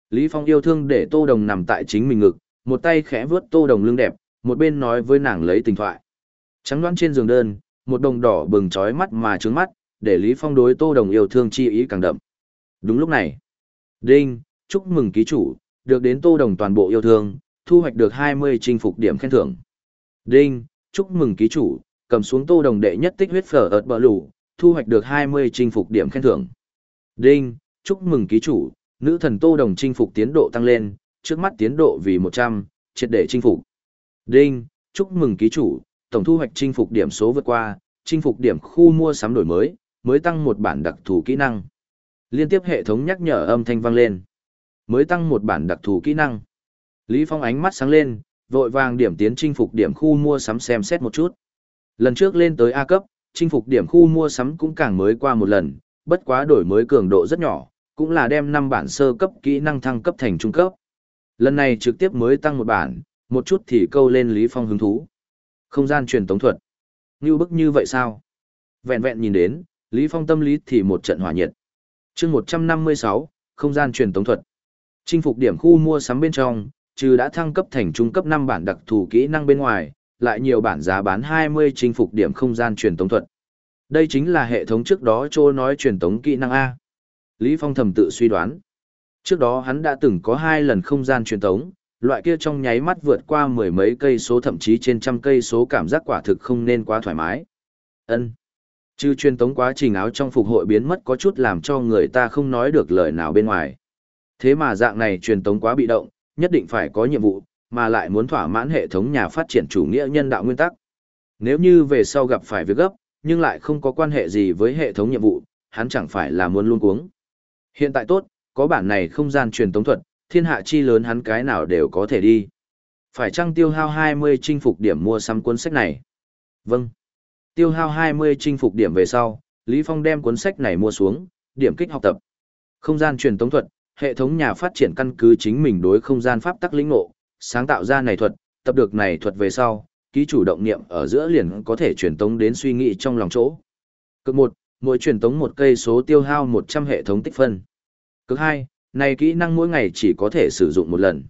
Lý Phong yêu thương để tô đồng nằm tại chính mình ngực, một tay khẽ vướt tô đồng lưng đẹp, một bên nói với nàng lấy tình thoại. Trắng đoán trên giường đơn, một đồng đỏ bừng trói mắt mà trướng mắt, để Lý Phong đối tô đồng yêu thương chi ý càng đậm. Đúng lúc này, Đinh, chúc mừng ký chủ, được đến tô đồng toàn bộ yêu thương, thu hoạch được 20 chinh phục điểm khen thưởng. Đinh, chúc mừng ký chủ, cầm xuống tô đồng đệ nhất tích huyết phở ợt bờ lù, thu hoạch được 20 chinh phục điểm khen thưởng. Đinh, chúc mừng ký chủ, nữ thần tô đồng chinh phục tiến độ tăng lên, trước mắt tiến độ vì 100, triệt để chinh phục. Đinh, chúc mừng ký chủ, tổng thu hoạch chinh phục điểm số vượt qua, chinh phục điểm khu mua sắm đổi mới, mới tăng một bản đặc thù kỹ năng. Liên tiếp hệ thống nhắc nhở âm thanh vang lên. Mới tăng một bản đặc thù kỹ năng. Lý Phong ánh mắt sáng lên, vội vàng điểm tiến chinh phục điểm khu mua sắm xem xét một chút. Lần trước lên tới A cấp, chinh phục điểm khu mua sắm cũng càng mới qua một lần, bất quá đổi mới cường độ rất nhỏ, cũng là đem 5 bản sơ cấp kỹ năng thăng cấp thành trung cấp. Lần này trực tiếp mới tăng một bản, một chút thì câu lên Lý Phong hứng thú. Không gian truyền tống thuật. Như bức như vậy sao? Vẹn vẹn nhìn đến, Lý Phong tâm lý thì một trận hỏa nhiệt. chương 156, không gian truyền tống thuật. Chinh phục điểm khu mua sắm bên trong, trừ đã thăng cấp thành trung cấp 5 bản đặc thù kỹ năng bên ngoài, lại nhiều bản giá bán 20 chinh phục điểm không gian truyền tống thuật. Đây chính là hệ thống trước đó trô nói truyền tống kỹ năng A. Lý Phong thầm tự suy đoán. Trước đó hắn đã từng có hai lần không gian truyền tống, loại kia trong nháy mắt vượt qua mười mấy cây số thậm chí trên trăm cây số cảm giác quả thực không nên quá thoải mái. Ân. Chứ truyền tống quá trình áo trong phục hội biến mất có chút làm cho người ta không nói được lời nào bên ngoài. Thế mà dạng này truyền tống quá bị động, nhất định phải có nhiệm vụ, mà lại muốn thỏa mãn hệ thống nhà phát triển chủ nghĩa nhân đạo nguyên tắc. Nếu như về sau gặp phải việc gấp, nhưng lại không có quan hệ gì với hệ thống nhiệm vụ, hắn chẳng phải là muốn luôn cuống. Hiện tại tốt, có bản này không gian truyền tống thuật, thiên hạ chi lớn hắn cái nào đều có thể đi. Phải chăng tiêu hao 20 chinh phục điểm mua sắm cuốn sách này? Vâng. Tiêu hao 20 chinh phục điểm về sau, Lý Phong đem cuốn sách này mua xuống, điểm kích học tập. Không gian truyền tống thuật, hệ thống nhà phát triển căn cứ chính mình đối không gian pháp tắc lĩnh ngộ, sáng tạo ra này thuật, tập được này thuật về sau, ký chủ động niệm ở giữa liền có thể truyền tống đến suy nghĩ trong lòng chỗ. Cực 1, mỗi truyền tống một cây số tiêu hao 100 hệ thống tích phân. Cực 2, này kỹ năng mỗi ngày chỉ có thể sử dụng một lần.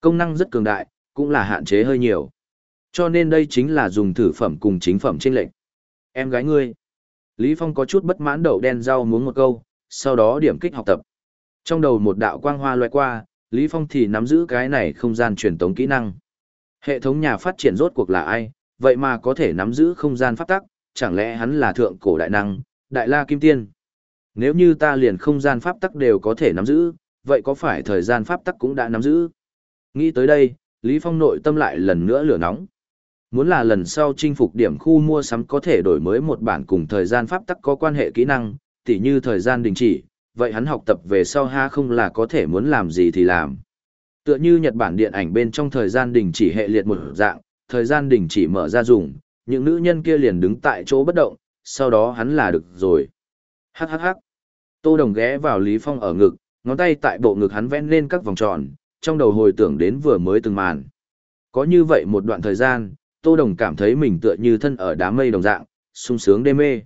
Công năng rất cường đại, cũng là hạn chế hơi nhiều. Cho nên đây chính là dùng thử phẩm cùng chính phẩm trên lệnh. Em gái ngươi. Lý Phong có chút bất mãn đầu đen rau muốn một câu, sau đó điểm kích học tập. Trong đầu một đạo quang hoa loại qua, Lý Phong thì nắm giữ cái này không gian truyền tống kỹ năng. Hệ thống nhà phát triển rốt cuộc là ai, vậy mà có thể nắm giữ không gian pháp tắc, chẳng lẽ hắn là thượng cổ đại năng, đại la kim tiên. Nếu như ta liền không gian pháp tắc đều có thể nắm giữ, vậy có phải thời gian pháp tắc cũng đã nắm giữ? Nghĩ tới đây, Lý Phong nội tâm lại lần nữa lửa nóng. Muốn là lần sau chinh phục điểm khu mua sắm có thể đổi mới một bản cùng thời gian pháp tắc có quan hệ kỹ năng, tỉ như thời gian đình chỉ, vậy hắn học tập về sau ha không là có thể muốn làm gì thì làm. Tựa như Nhật Bản điện ảnh bên trong thời gian đình chỉ hệ liệt một dạng, thời gian đình chỉ mở ra dùng, những nữ nhân kia liền đứng tại chỗ bất động, sau đó hắn là được rồi. Hắc hắc hắc. Tô Đồng ghé vào Lý Phong ở ngực, ngón tay tại bộ ngực hắn vẽ lên các vòng tròn, trong đầu hồi tưởng đến vừa mới từng màn. Có như vậy một đoạn thời gian, Tô Đồng cảm thấy mình tựa như thân ở đám mây đồng dạng, sung sướng đê mê.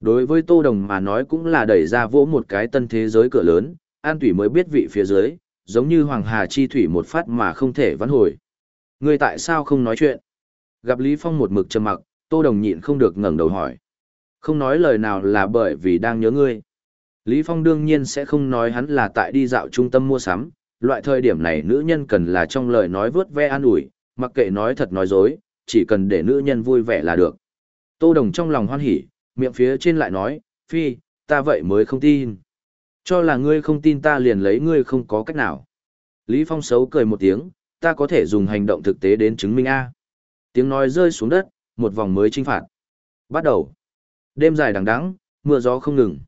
Đối với Tô Đồng mà nói cũng là đẩy ra vỗ một cái tân thế giới cửa lớn, An Thủy mới biết vị phía dưới, giống như Hoàng Hà chi thủy một phát mà không thể vãn hồi. Ngươi tại sao không nói chuyện? Gặp Lý Phong một mực trầm mặc, Tô Đồng nhịn không được ngẩng đầu hỏi. Không nói lời nào là bởi vì đang nhớ ngươi. Lý Phong đương nhiên sẽ không nói hắn là tại đi dạo trung tâm mua sắm, loại thời điểm này nữ nhân cần là trong lời nói vớt ve an ủi, mặc kệ nói thật nói dối, chỉ cần để nữ nhân vui vẻ là được. Tô Đồng trong lòng hoan hỉ, miệng phía trên lại nói, phi, ta vậy mới không tin. Cho là ngươi không tin ta liền lấy ngươi không có cách nào. Lý Phong xấu cười một tiếng, ta có thể dùng hành động thực tế đến chứng minh A. Tiếng nói rơi xuống đất, một vòng mới trinh phạt. Bắt đầu. Đêm dài đằng đẵng, mưa gió không ngừng.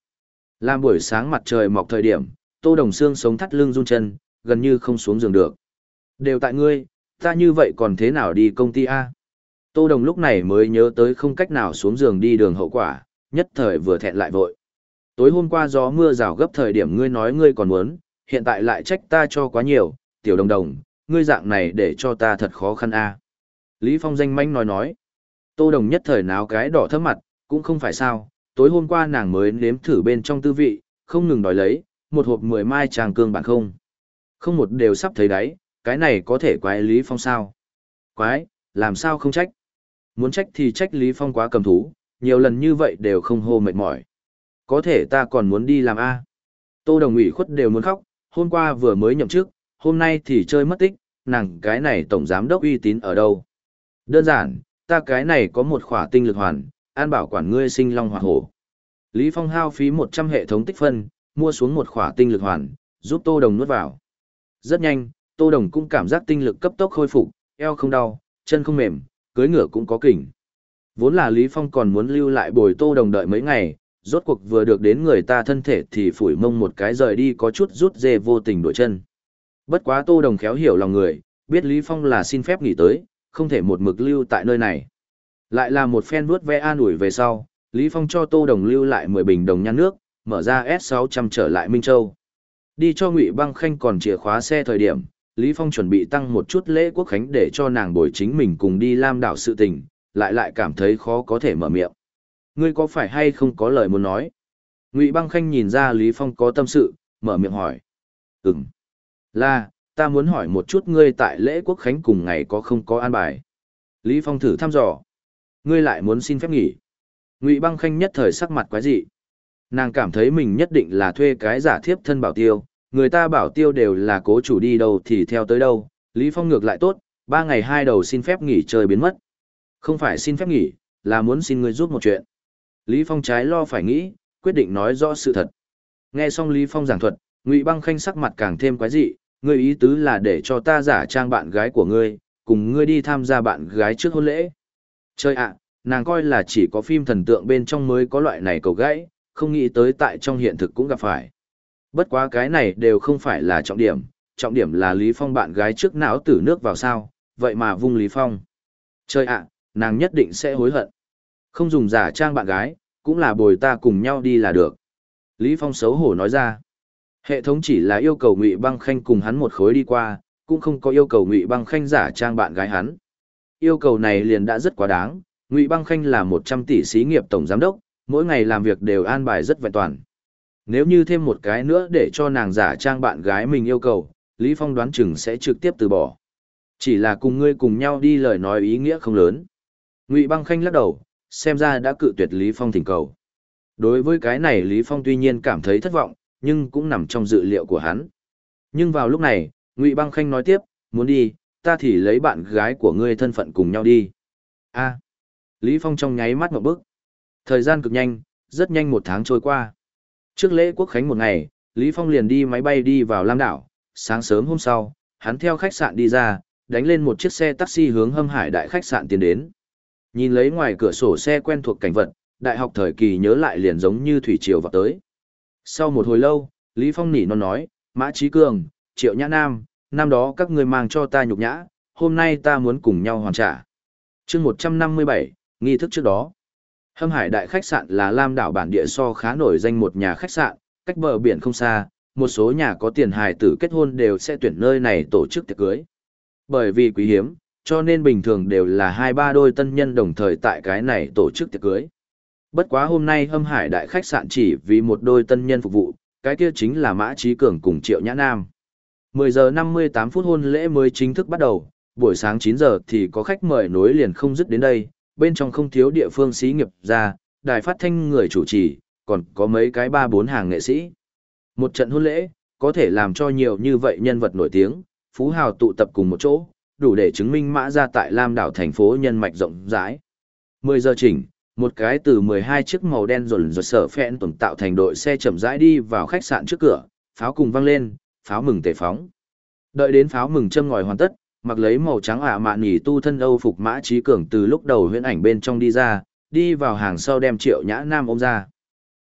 Làm buổi sáng mặt trời mọc thời điểm, Tô Đồng Sương sống thắt lưng run chân, gần như không xuống giường được. Đều tại ngươi, ta như vậy còn thế nào đi công ty A? Tô Đồng lúc này mới nhớ tới không cách nào xuống giường đi đường hậu quả, nhất thời vừa thẹn lại vội. Tối hôm qua gió mưa rào gấp thời điểm ngươi nói ngươi còn muốn, hiện tại lại trách ta cho quá nhiều, tiểu đồng đồng, ngươi dạng này để cho ta thật khó khăn a. Lý Phong danh manh nói nói. Tô Đồng nhất thời náo cái đỏ thấp mặt, cũng không phải sao, tối hôm qua nàng mới nếm thử bên trong tư vị, không ngừng đòi lấy, một hộp mười mai tràng cương bản không. Không một đều sắp thấy đấy, cái này có thể quái Lý Phong sao? Quái, làm sao không trách? Muốn trách thì trách Lý Phong quá cầm thú, nhiều lần như vậy đều không hô mệt mỏi. Có thể ta còn muốn đi làm A. Tô Đồng ủy khuất đều muốn khóc, hôm qua vừa mới nhậm chức, hôm nay thì chơi mất tích, nàng cái này tổng giám đốc uy tín ở đâu. Đơn giản, ta cái này có một khỏa tinh lực hoàn, an bảo quản ngươi sinh long hỏa hổ. Lý Phong hao phí 100 hệ thống tích phân, mua xuống một khỏa tinh lực hoàn, giúp Tô Đồng nuốt vào. Rất nhanh, Tô Đồng cũng cảm giác tinh lực cấp tốc khôi phục, eo không đau, chân không mềm, cưới ngựa cũng có kỉnh. Vốn là Lý Phong còn muốn lưu lại bồi Tô Đồng đợi mấy ngày, rốt cuộc vừa được đến người ta thân thể thì phủi mông một cái rời đi có chút rút dê vô tình đổi chân. Bất quá Tô Đồng khéo hiểu lòng người, biết Lý Phong là xin phép nghỉ tới, không thể một mực lưu tại nơi này. Lại là một phen vuốt ve an ủi về sau, Lý Phong cho Tô Đồng lưu lại 10 bình đồng nhan nước, mở ra S600 trở lại Minh Châu. Đi cho Ngụy Băng Khanh còn chìa khóa xe thời điểm, Lý Phong chuẩn bị tăng một chút lễ quốc khánh để cho nàng bồi chính mình cùng đi lam đảo sự tình, lại lại cảm thấy khó có thể mở miệng. Ngươi có phải hay không có lời muốn nói? Ngụy Băng Khanh nhìn ra Lý Phong có tâm sự, mở miệng hỏi. Ừm. Là, ta muốn hỏi một chút ngươi tại lễ quốc khánh cùng ngày có không có an bài. Lý Phong thử thăm dò. Ngươi lại muốn xin phép nghỉ. Ngụy Băng Khanh nhất thời sắc mặt quái dị. Nàng cảm thấy mình nhất định là thuê cái giả thiếp thân bảo tiêu, người ta bảo tiêu đều là cố chủ đi đâu thì theo tới đâu, Lý Phong ngược lại tốt, ba ngày hai đầu xin phép nghỉ chơi biến mất. Không phải xin phép nghỉ, là muốn xin ngươi giúp một chuyện. Lý Phong trái lo phải nghĩ, quyết định nói rõ sự thật. Nghe xong Lý Phong giảng thuật, Ngụy Băng Khanh sắc mặt càng thêm quái dị, ngươi ý tứ là để cho ta giả trang bạn gái của ngươi, cùng ngươi đi tham gia bạn gái trước hôn lễ. Chơi ạ, nàng coi là chỉ có phim thần tượng bên trong mới có loại này cầu gãy, không nghĩ tới tại trong hiện thực cũng gặp phải. Bất quá cái này đều không phải là trọng điểm, trọng điểm là Lý Phong bạn gái trước não tử nước vào sao, vậy mà vung Lý Phong. Chơi ạ, nàng nhất định sẽ hối hận. Không dùng giả trang bạn gái, cũng là bồi ta cùng nhau đi là được. Lý Phong xấu hổ nói ra. Hệ thống chỉ là yêu cầu Ngụy Băng Khanh cùng hắn một khối đi qua, cũng không có yêu cầu Ngụy Băng Khanh giả trang bạn gái hắn. Yêu cầu này liền đã rất quá đáng, Ngụy Băng Khanh là 100 tỷ xí nghiệp tổng giám đốc, mỗi ngày làm việc đều an bài rất vẹn toàn. Nếu như thêm một cái nữa để cho nàng giả trang bạn gái mình yêu cầu, Lý Phong đoán chừng sẽ trực tiếp từ bỏ. Chỉ là cùng ngươi cùng nhau đi lời nói ý nghĩa không lớn. Ngụy Băng Khanh lắc đầu, xem ra đã cự tuyệt Lý Phong thỉnh cầu. Đối với cái này Lý Phong tuy nhiên cảm thấy thất vọng, nhưng cũng nằm trong dự liệu của hắn. Nhưng vào lúc này, Ngụy Băng Khanh nói tiếp, muốn đi, ta thì lấy bạn gái của ngươi thân phận cùng nhau đi. A. Lý Phong trong nháy mắt một bước. Thời gian cực nhanh, rất nhanh một tháng trôi qua. Trước lễ quốc khánh một ngày, Lý Phong liền đi máy bay đi vào Lam Đảo. Sáng sớm hôm sau, hắn theo khách sạn đi ra, đánh lên một chiếc xe taxi hướng hâm hải đại khách sạn tiến đến. Nhìn lấy ngoài cửa sổ xe quen thuộc cảnh vật, đại học thời kỳ nhớ lại liền giống như thủy triều vào tới. Sau một hồi lâu, Lý Phong nỉ non nói, Mã Trí Cường, Triệu Nhã Nam, năm đó các người mang cho ta nhục nhã, hôm nay ta muốn cùng nhau hoàn trả. chương 157, nghi thức trước đó. Hâm Hải Đại khách sạn là Lam đảo bản địa so khá nổi danh một nhà khách sạn, cách bờ biển không xa, một số nhà có tiền hài tử kết hôn đều sẽ tuyển nơi này tổ chức tiệc cưới. Bởi vì quý hiếm, cho nên bình thường đều là hai ba đôi tân nhân đồng thời tại cái này tổ chức tiệc cưới. Bất quá hôm nay Hâm Hải Đại khách sạn chỉ vì một đôi tân nhân phục vụ, cái kia chính là Mã Trí Cường cùng Triệu Nhã Nam. 10 giờ 58 phút hôn lễ mới chính thức bắt đầu, buổi sáng 9 giờ thì có khách mời nối liền không dứt đến đây, bên trong không thiếu địa phương xí nghiệp ra, đài phát thanh người chủ trì, còn có mấy cái ba bốn hàng nghệ sĩ. Một trận hôn lễ, có thể làm cho nhiều như vậy nhân vật nổi tiếng, phú hào tụ tập cùng một chỗ, đủ để chứng minh mã ra tại Lam đảo thành phố nhân mạch rộng rãi. 10 giờ chỉnh, một cái từ 12 chiếc màu đen rồn rột sở phẹn tuần tạo thành đội xe chậm rãi đi vào khách sạn trước cửa, pháo cùng vang lên, pháo mừng tề phóng. Đợi đến pháo mừng châm ngòi hoàn tất, mặc lấy màu trắng ả mạn nhỉ tu thân âu phục mã trí cường từ lúc đầu huyễn ảnh bên trong đi ra, đi vào hàng sau đem triệu nhã nam ôm ra.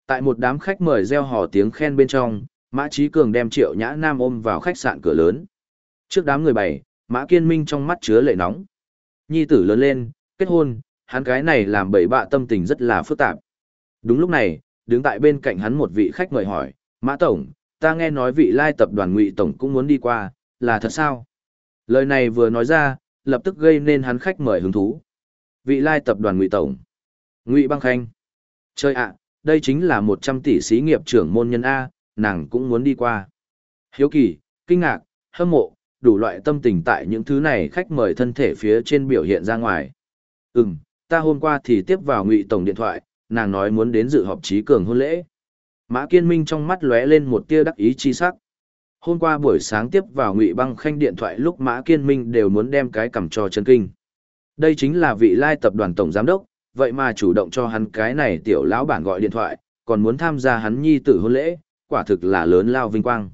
Tại một đám khách mời reo hò tiếng khen bên trong, mã trí cường đem triệu nhã nam ôm vào khách sạn cửa lớn. Trước đám người bày, mã kiên minh trong mắt chứa lệ nóng. Nhi tử lớn lên, kết hôn, hắn cái này làm bậy bạ tâm tình rất là phức tạp. Đúng lúc này, đứng tại bên cạnh hắn một vị khách mời hỏi, Mã Tổng, ta nghe nói vị lai tập đoàn ngụy Tổng cũng muốn đi qua, là thật sao? Lời này vừa nói ra, lập tức gây nên hắn khách mời hứng thú. Vị lai tập đoàn ngụy Tổng. Ngụy Băng Khanh. Chơi ạ, đây chính là 100 tỷ xí nghiệp trưởng môn nhân A, nàng cũng muốn đi qua. Hiếu kỳ, kinh ngạc, hâm mộ, đủ loại tâm tình tại những thứ này khách mời thân thể phía trên biểu hiện ra ngoài. Ừm, ta hôm qua thì tiếp vào ngụy tổng điện thoại, nàng nói muốn đến dự họp trí cường hôn lễ. Mã Kiên Minh trong mắt lóe lên một tia đắc ý chi sắc. Hôm qua buổi sáng tiếp vào ngụy băng khanh điện thoại lúc Mã Kiên Minh đều muốn đem cái cầm cho chân kinh. Đây chính là vị lai tập đoàn tổng giám đốc, vậy mà chủ động cho hắn cái này tiểu lão bản gọi điện thoại, còn muốn tham gia hắn nhi tử hôn lễ, quả thực là lớn lao vinh quang.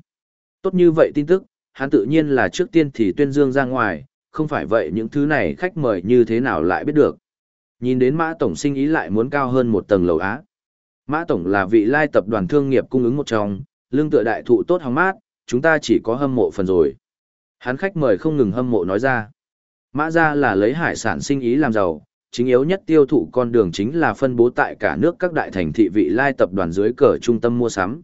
Tốt như vậy tin tức, hắn tự nhiên là trước tiên thì tuyên dương ra ngoài, không phải vậy những thứ này khách mời như thế nào lại biết được. Nhìn đến Mã Tổng sinh ý lại muốn cao hơn một tầng lầu Á. Mã Tổng là vị lai tập đoàn thương nghiệp cung ứng một trong, lương tựa đại thụ tốt hóng mát, chúng ta chỉ có hâm mộ phần rồi. Hắn khách mời không ngừng hâm mộ nói ra. Mã ra là lấy hải sản sinh ý làm giàu, chính yếu nhất tiêu thụ con đường chính là phân bố tại cả nước các đại thành thị vị lai tập đoàn dưới cờ trung tâm mua sắm.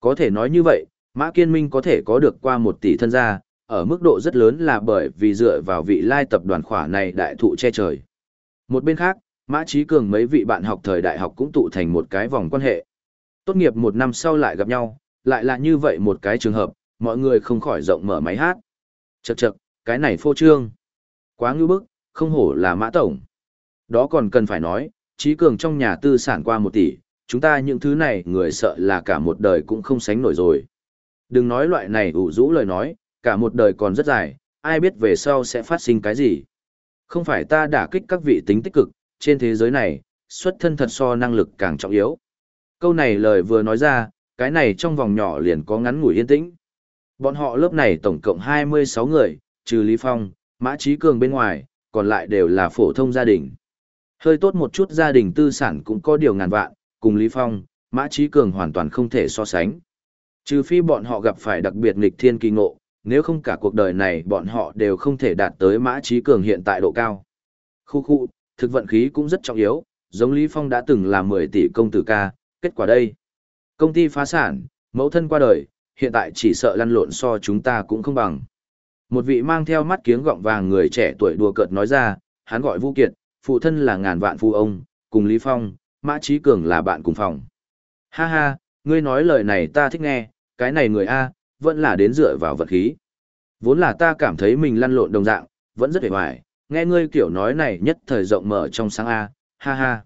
Có thể nói như vậy, Mã Kiên Minh có thể có được qua một tỷ thân gia, ở mức độ rất lớn là bởi vì dựa vào vị lai tập đoàn khỏa này đại thụ che trời. Một bên khác, Mã Trí Cường mấy vị bạn học thời đại học cũng tụ thành một cái vòng quan hệ. Tốt nghiệp một năm sau lại gặp nhau, lại là như vậy một cái trường hợp, mọi người không khỏi rộng mở máy hát. Chậc chậc, cái này phô trương. Quá ngư bức, không hổ là Mã Tổng. Đó còn cần phải nói, Trí Cường trong nhà tư sản qua một tỷ, chúng ta những thứ này người sợ là cả một đời cũng không sánh nổi rồi. Đừng nói loại này ủ rũ lời nói, cả một đời còn rất dài, ai biết về sau sẽ phát sinh cái gì. Không phải ta đả kích các vị tính tích cực, trên thế giới này, xuất thân thật so năng lực càng trọng yếu. Câu này lời vừa nói ra, cái này trong vòng nhỏ liền có ngắn ngủi yên tĩnh. Bọn họ lớp này tổng cộng 26 người, trừ Lý Phong, Mã Trí Cường bên ngoài, còn lại đều là phổ thông gia đình. Hơi tốt một chút gia đình tư sản cũng có điều ngàn vạn, cùng Lý Phong, Mã Trí Cường hoàn toàn không thể so sánh. Trừ phi bọn họ gặp phải đặc biệt nghịch thiên kỳ ngộ, nếu không cả cuộc đời này bọn họ đều không thể đạt tới Mã Trí Cường hiện tại độ cao. Khu khu, thực vận khí cũng rất trọng yếu, giống Lý Phong đã từng là 10 tỷ công tử ca, kết quả đây. Công ty phá sản, mẫu thân qua đời, hiện tại chỉ sợ lăn lộn so chúng ta cũng không bằng. Một vị mang theo mắt kiếng gọng vàng người trẻ tuổi đùa cợt nói ra, hắn gọi vũ Kiệt, phụ thân là ngàn vạn phu ông, cùng Lý Phong, Mã Trí Cường là bạn cùng phòng. Ha ha, ngươi nói lời này ta thích nghe, cái này người A, vẫn là đến dựa vào vật khí. Vốn là ta cảm thấy mình lăn lộn đồng dạng, vẫn rất hề hoài, nghe ngươi kiểu nói này nhất thời rộng mở trong sáng A, ha ha.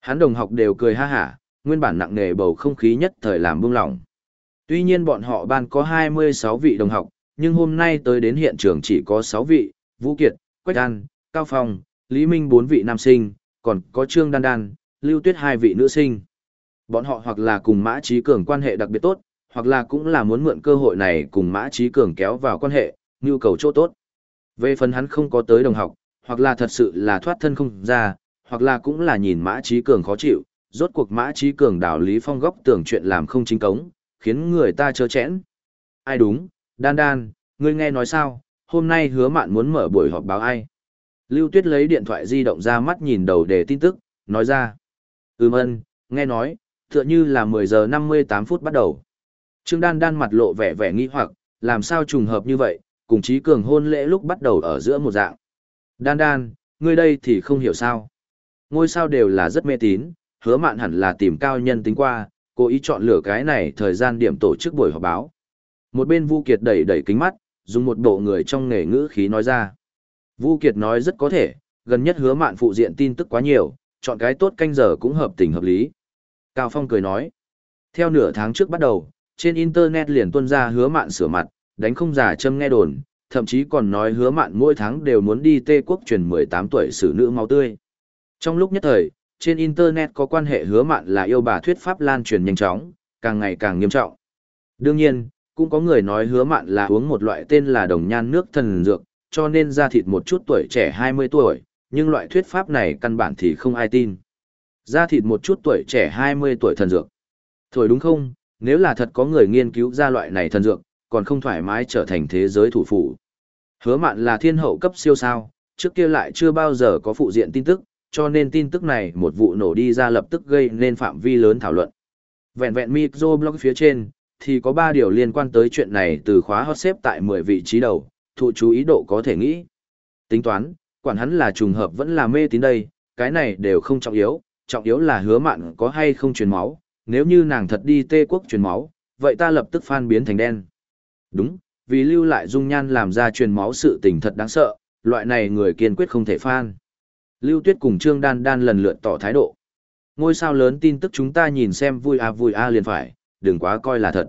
Hắn đồng học đều cười ha hả, nguyên bản nặng nề bầu không khí nhất thời làm buông lỏng. Tuy nhiên bọn họ ban có 26 vị đồng học, nhưng hôm nay tới đến hiện trường chỉ có 6 vị, Vũ Kiệt, Quách An, Cao Phong, Lý Minh 4 vị nam sinh, còn có Trương Đan Đan, Lưu Tuyết hai vị nữ sinh. Bọn họ hoặc là cùng Mã Trí Cường quan hệ đặc biệt tốt, hoặc là cũng là muốn mượn cơ hội này cùng Mã Trí Cường kéo vào quan hệ, nhu cầu chỗ tốt. Về phần hắn không có tới đồng học, hoặc là thật sự là thoát thân không ra, hoặc là cũng là nhìn Mã Trí Cường khó chịu, rốt cuộc Mã Trí Cường đảo Lý Phong góc tưởng chuyện làm không chính cống, khiến người ta chớ chẽn. Ai đúng, Đan Đan, ngươi nghe nói sao, hôm nay hứa mạn muốn mở buổi họp báo ai. Lưu Tuyết lấy điện thoại di động ra mắt nhìn đầu để tin tức, nói ra. Ừm ân, nghe nói, tựa như là 10 giờ 58 phút bắt đầu. Trương Đan Đan mặt lộ vẻ vẻ nghi hoặc, làm sao trùng hợp như vậy, cùng chí cường hôn lễ lúc bắt đầu ở giữa một dạng. Đan Đan, ngươi đây thì không hiểu sao. Ngôi sao đều là rất mê tín, hứa mạn hẳn là tìm cao nhân tính qua, cố ý chọn lựa cái này thời gian điểm tổ chức buổi họp báo. Một bên Vu Kiệt đẩy đẩy kính mắt, dùng một bộ người trong nghề ngữ khí nói ra. Vu Kiệt nói rất có thể, gần nhất hứa mạn phụ diện tin tức quá nhiều, chọn cái tốt canh giờ cũng hợp tình hợp lý. Cao Phong cười nói. Theo nửa tháng trước bắt đầu, trên Internet liền tuân ra hứa mạn sửa mặt, đánh không giả châm nghe đồn, thậm chí còn nói hứa mạn mỗi tháng đều muốn đi tê quốc truyền 18 tuổi xử nữ máu tươi. Trong lúc nhất thời, trên Internet có quan hệ hứa mạn là yêu bà thuyết pháp lan truyền nhanh chóng, càng ngày càng nghiêm trọng. Đương nhiên, cũng có người nói hứa mạn là uống một loại tên là đồng nhan nước thần dược, cho nên ra thịt một chút tuổi trẻ 20 tuổi, nhưng loại thuyết pháp này căn bản thì không ai tin. Ra thịt một chút tuổi trẻ 20 tuổi thần dược. Thổi đúng không, nếu là thật có người nghiên cứu ra loại này thần dược, còn không thoải mái trở thành thế giới thủ phủ. Hứa mạn là thiên hậu cấp siêu sao, trước kia lại chưa bao giờ có phụ diện tin tức, cho nên tin tức này một vụ nổ đi ra lập tức gây nên phạm vi lớn thảo luận. Vẹn vẹn microblog phía trên, thì có 3 điều liên quan tới chuyện này từ khóa hot xếp tại 10 vị trí đầu, thụ chú ý độ có thể nghĩ. Tính toán, quản hắn là trùng hợp vẫn là mê tín đây, cái này đều không trọng yếu, trọng yếu là hứa mạn có hay không truyền máu, nếu như nàng thật đi tê quốc truyền máu, vậy ta lập tức phan biến thành đen. Đúng, vì lưu lại dung nhan làm ra truyền máu sự tình thật đáng sợ, loại này người kiên quyết không thể phan. Lưu Tuyết cùng Trương Đan Đan lần lượt tỏ thái độ. Ngôi sao lớn tin tức chúng ta nhìn xem vui à vui à liền phải, đừng quá coi là thật.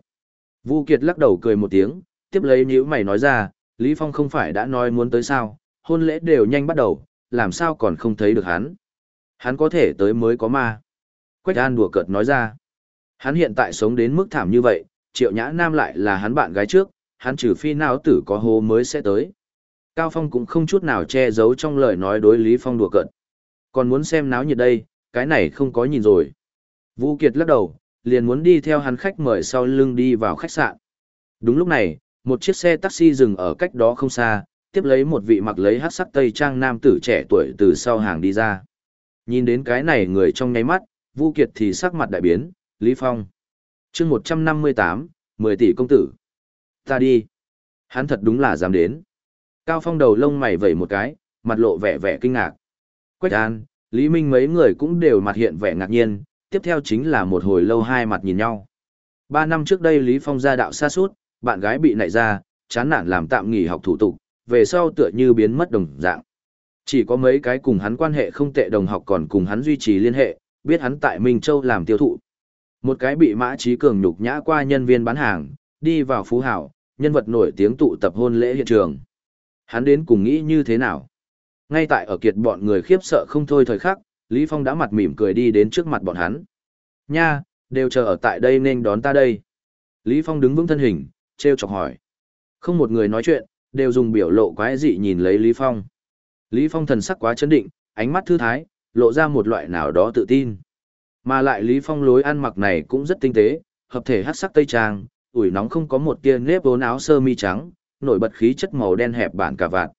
Vu Kiệt lắc đầu cười một tiếng, tiếp lấy nhíu mày nói ra, Lý Phong không phải đã nói muốn tới sao, hôn lễ đều nhanh bắt đầu, làm sao còn không thấy được hắn. Hắn có thể tới mới có ma. Quách An đùa cợt nói ra. Hắn hiện tại sống đến mức thảm như vậy, Triệu Nhã Nam lại là hắn bạn gái trước, hắn trừ phi nào tử có hố mới sẽ tới. Cao Phong cũng không chút nào che giấu trong lời nói đối Lý Phong đùa cợt. Còn muốn xem náo nhiệt đây, cái này không có nhìn rồi. Vũ Kiệt lắc đầu, liền muốn đi theo hắn khách mời sau lưng đi vào khách sạn. Đúng lúc này, một chiếc xe taxi dừng ở cách đó không xa, tiếp lấy một vị mặc lấy hát sắc tây trang nam tử trẻ tuổi từ sau hàng đi ra. Nhìn đến cái này người trong nháy mắt, Vu Kiệt thì sắc mặt đại biến, Lý Phong chương 158, 10 tỷ công tử. Ta đi. Hắn thật đúng là dám đến. Cao Phong đầu lông mày vẩy một cái, mặt lộ vẻ vẻ kinh ngạc. Quách An, Lý Minh mấy người cũng đều mặt hiện vẻ ngạc nhiên, tiếp theo chính là một hồi lâu hai mặt nhìn nhau. Ba năm trước đây Lý Phong ra đạo xa suốt, bạn gái bị nảy ra, chán nản làm tạm nghỉ học thủ tục, về sau tựa như biến mất đồng dạng. Chỉ có mấy cái cùng hắn quan hệ không tệ đồng học còn cùng hắn duy trì liên hệ, biết hắn tại Minh Châu làm tiêu thụ. Một cái bị Mã Trí Cường nhục nhã qua nhân viên bán hàng, đi vào phú hảo, nhân vật nổi tiếng tụ tập hôn lễ hiện trường. Hắn đến cùng nghĩ như thế nào? Ngay tại ở kiệt bọn người khiếp sợ không thôi thời khắc, Lý Phong đã mặt mỉm cười đi đến trước mặt bọn hắn. Nha, đều chờ ở tại đây nên đón ta đây. Lý Phong đứng vững thân hình, treo chọc hỏi. Không một người nói chuyện, đều dùng biểu lộ quái dị nhìn lấy Lý Phong. Lý Phong thần sắc quá chấn định, ánh mắt thư thái, lộ ra một loại nào đó tự tin. Mà lại Lý Phong lối ăn mặc này cũng rất tinh tế, hợp thể hắc sắc tây trang, ủi nóng không có một tia nếp vốn áo sơ mi trắng, nổi bật khí chất màu đen hẹp bản cả vạt.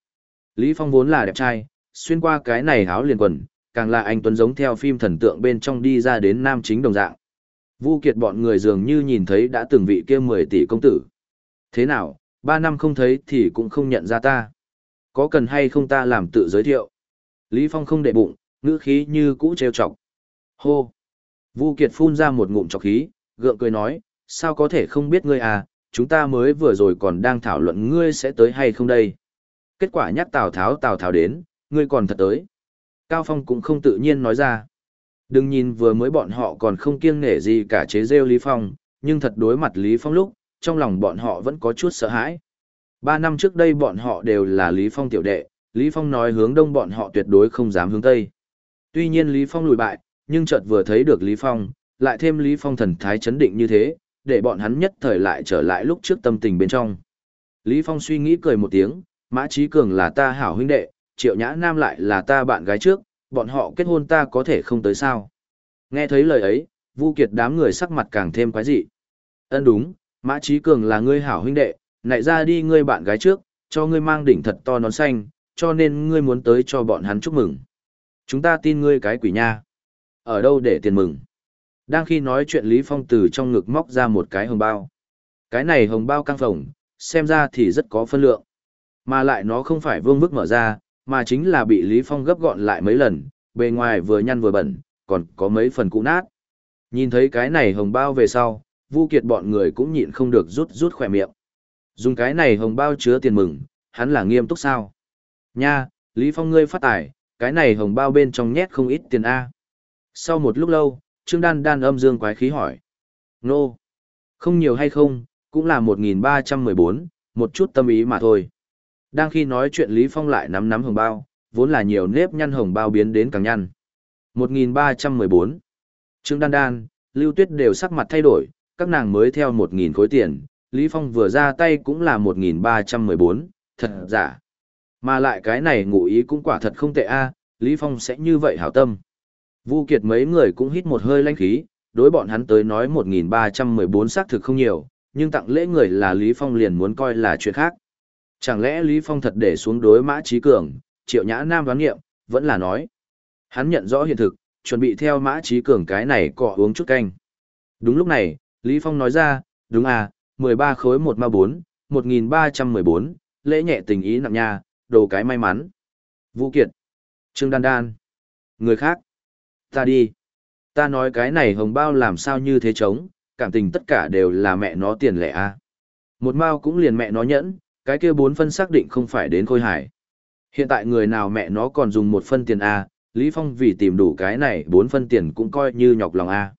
Lý Phong vốn là đẹp trai, xuyên qua cái này áo liền quần, càng là anh tuấn giống theo phim thần tượng bên trong đi ra đến nam chính đồng dạng. Vu Kiệt bọn người dường như nhìn thấy đã từng vị kia 10 tỷ công tử. Thế nào, 3 năm không thấy thì cũng không nhận ra ta. Có cần hay không ta làm tự giới thiệu? Lý Phong không để bụng, ngữ khí như cũ trêu chọc. Hô! Vu Kiệt phun ra một ngụm trọc khí, gượng cười nói, sao có thể không biết ngươi à, chúng ta mới vừa rồi còn đang thảo luận ngươi sẽ tới hay không đây. Kết quả nhắc Tào Tháo Tào Tháo đến, ngươi còn thật tới. Cao Phong cũng không tự nhiên nói ra. Đừng nhìn vừa mới bọn họ còn không kiêng nể gì cả chế rêu Lý Phong, nhưng thật đối mặt Lý Phong lúc, trong lòng bọn họ vẫn có chút sợ hãi. Ba năm trước đây bọn họ đều là Lý Phong tiểu đệ, Lý Phong nói hướng đông bọn họ tuyệt đối không dám hướng tây. Tuy nhiên Lý Phong lùi bại, nhưng chợt vừa thấy được Lý Phong, lại thêm Lý Phong thần thái chấn định như thế, để bọn hắn nhất thời lại trở lại lúc trước tâm tình bên trong. Lý Phong suy nghĩ cười một tiếng, Mã Trí Cường là ta hảo huynh đệ, Triệu Nhã Nam lại là ta bạn gái trước, bọn họ kết hôn ta có thể không tới sao. Nghe thấy lời ấy, Vu Kiệt đám người sắc mặt càng thêm quái dị. Ân đúng, Mã Trí Cường là ngươi hảo huynh đệ, nại ra đi ngươi bạn gái trước, cho ngươi mang đỉnh thật to nón xanh, cho nên ngươi muốn tới cho bọn hắn chúc mừng. Chúng ta tin ngươi cái quỷ nha. Ở đâu để tiền mừng? Đang khi nói chuyện Lý Phong từ trong ngực móc ra một cái hồng bao. Cái này hồng bao căng phồng, xem ra thì rất có phân lượng. Mà lại nó không phải vương bức mở ra, mà chính là bị Lý Phong gấp gọn lại mấy lần, bề ngoài vừa nhăn vừa bẩn, còn có mấy phần cũ nát. Nhìn thấy cái này hồng bao về sau, Vu Kiệt bọn người cũng nhịn không được rút rút khỏe miệng. Dùng cái này hồng bao chứa tiền mừng, hắn là nghiêm túc sao? Nha, Lý Phong ngươi phát tài, cái này hồng bao bên trong nhét không ít tiền A. Sau một lúc lâu, Trương Đan đan âm dương quái khí hỏi. Nô. Không nhiều hay không, cũng là 1.314, một chút tâm ý mà thôi. Đang khi nói chuyện Lý Phong lại nắm nắm hồng bao, vốn là nhiều nếp nhăn hồng bao biến đến càng nhăn. 1.314. Trương Đan Đan, Lưu Tuyết đều sắc mặt thay đổi, các nàng mới theo 1.000 khối tiền, Lý Phong vừa ra tay cũng là 1.314, thật giả. Mà lại cái này ngụ ý cũng quả thật không tệ a, Lý Phong sẽ như vậy hảo tâm. Vu Kiệt mấy người cũng hít một hơi lanh khí, đối bọn hắn tới nói 1314 xác thực không nhiều, nhưng tặng lễ người là Lý Phong liền muốn coi là chuyện khác. Chẳng lẽ Lý Phong thật để xuống đối mã trí cường, triệu nhã nam đoán nghiệm, vẫn là nói. Hắn nhận rõ hiện thực, chuẩn bị theo mã trí cường cái này cọ uống chút canh. Đúng lúc này, Lý Phong nói ra, đúng à, 13 khối 1 ma 4, 1314, lễ nhẹ tình ý nặng nha, đồ cái may mắn. Vũ Kiệt, Trương Đan Đan, người khác, ta đi. Ta nói cái này hồng bao làm sao như thế trống, cảm tình tất cả đều là mẹ nó tiền lẻ a. À. Một mao cũng liền mẹ nó nhẫn, cái kia bốn phân xác định không phải đến khôi hải. Hiện tại người nào mẹ nó còn dùng một phân tiền A, Lý Phong vì tìm đủ cái này bốn phân tiền cũng coi như nhọc lòng A.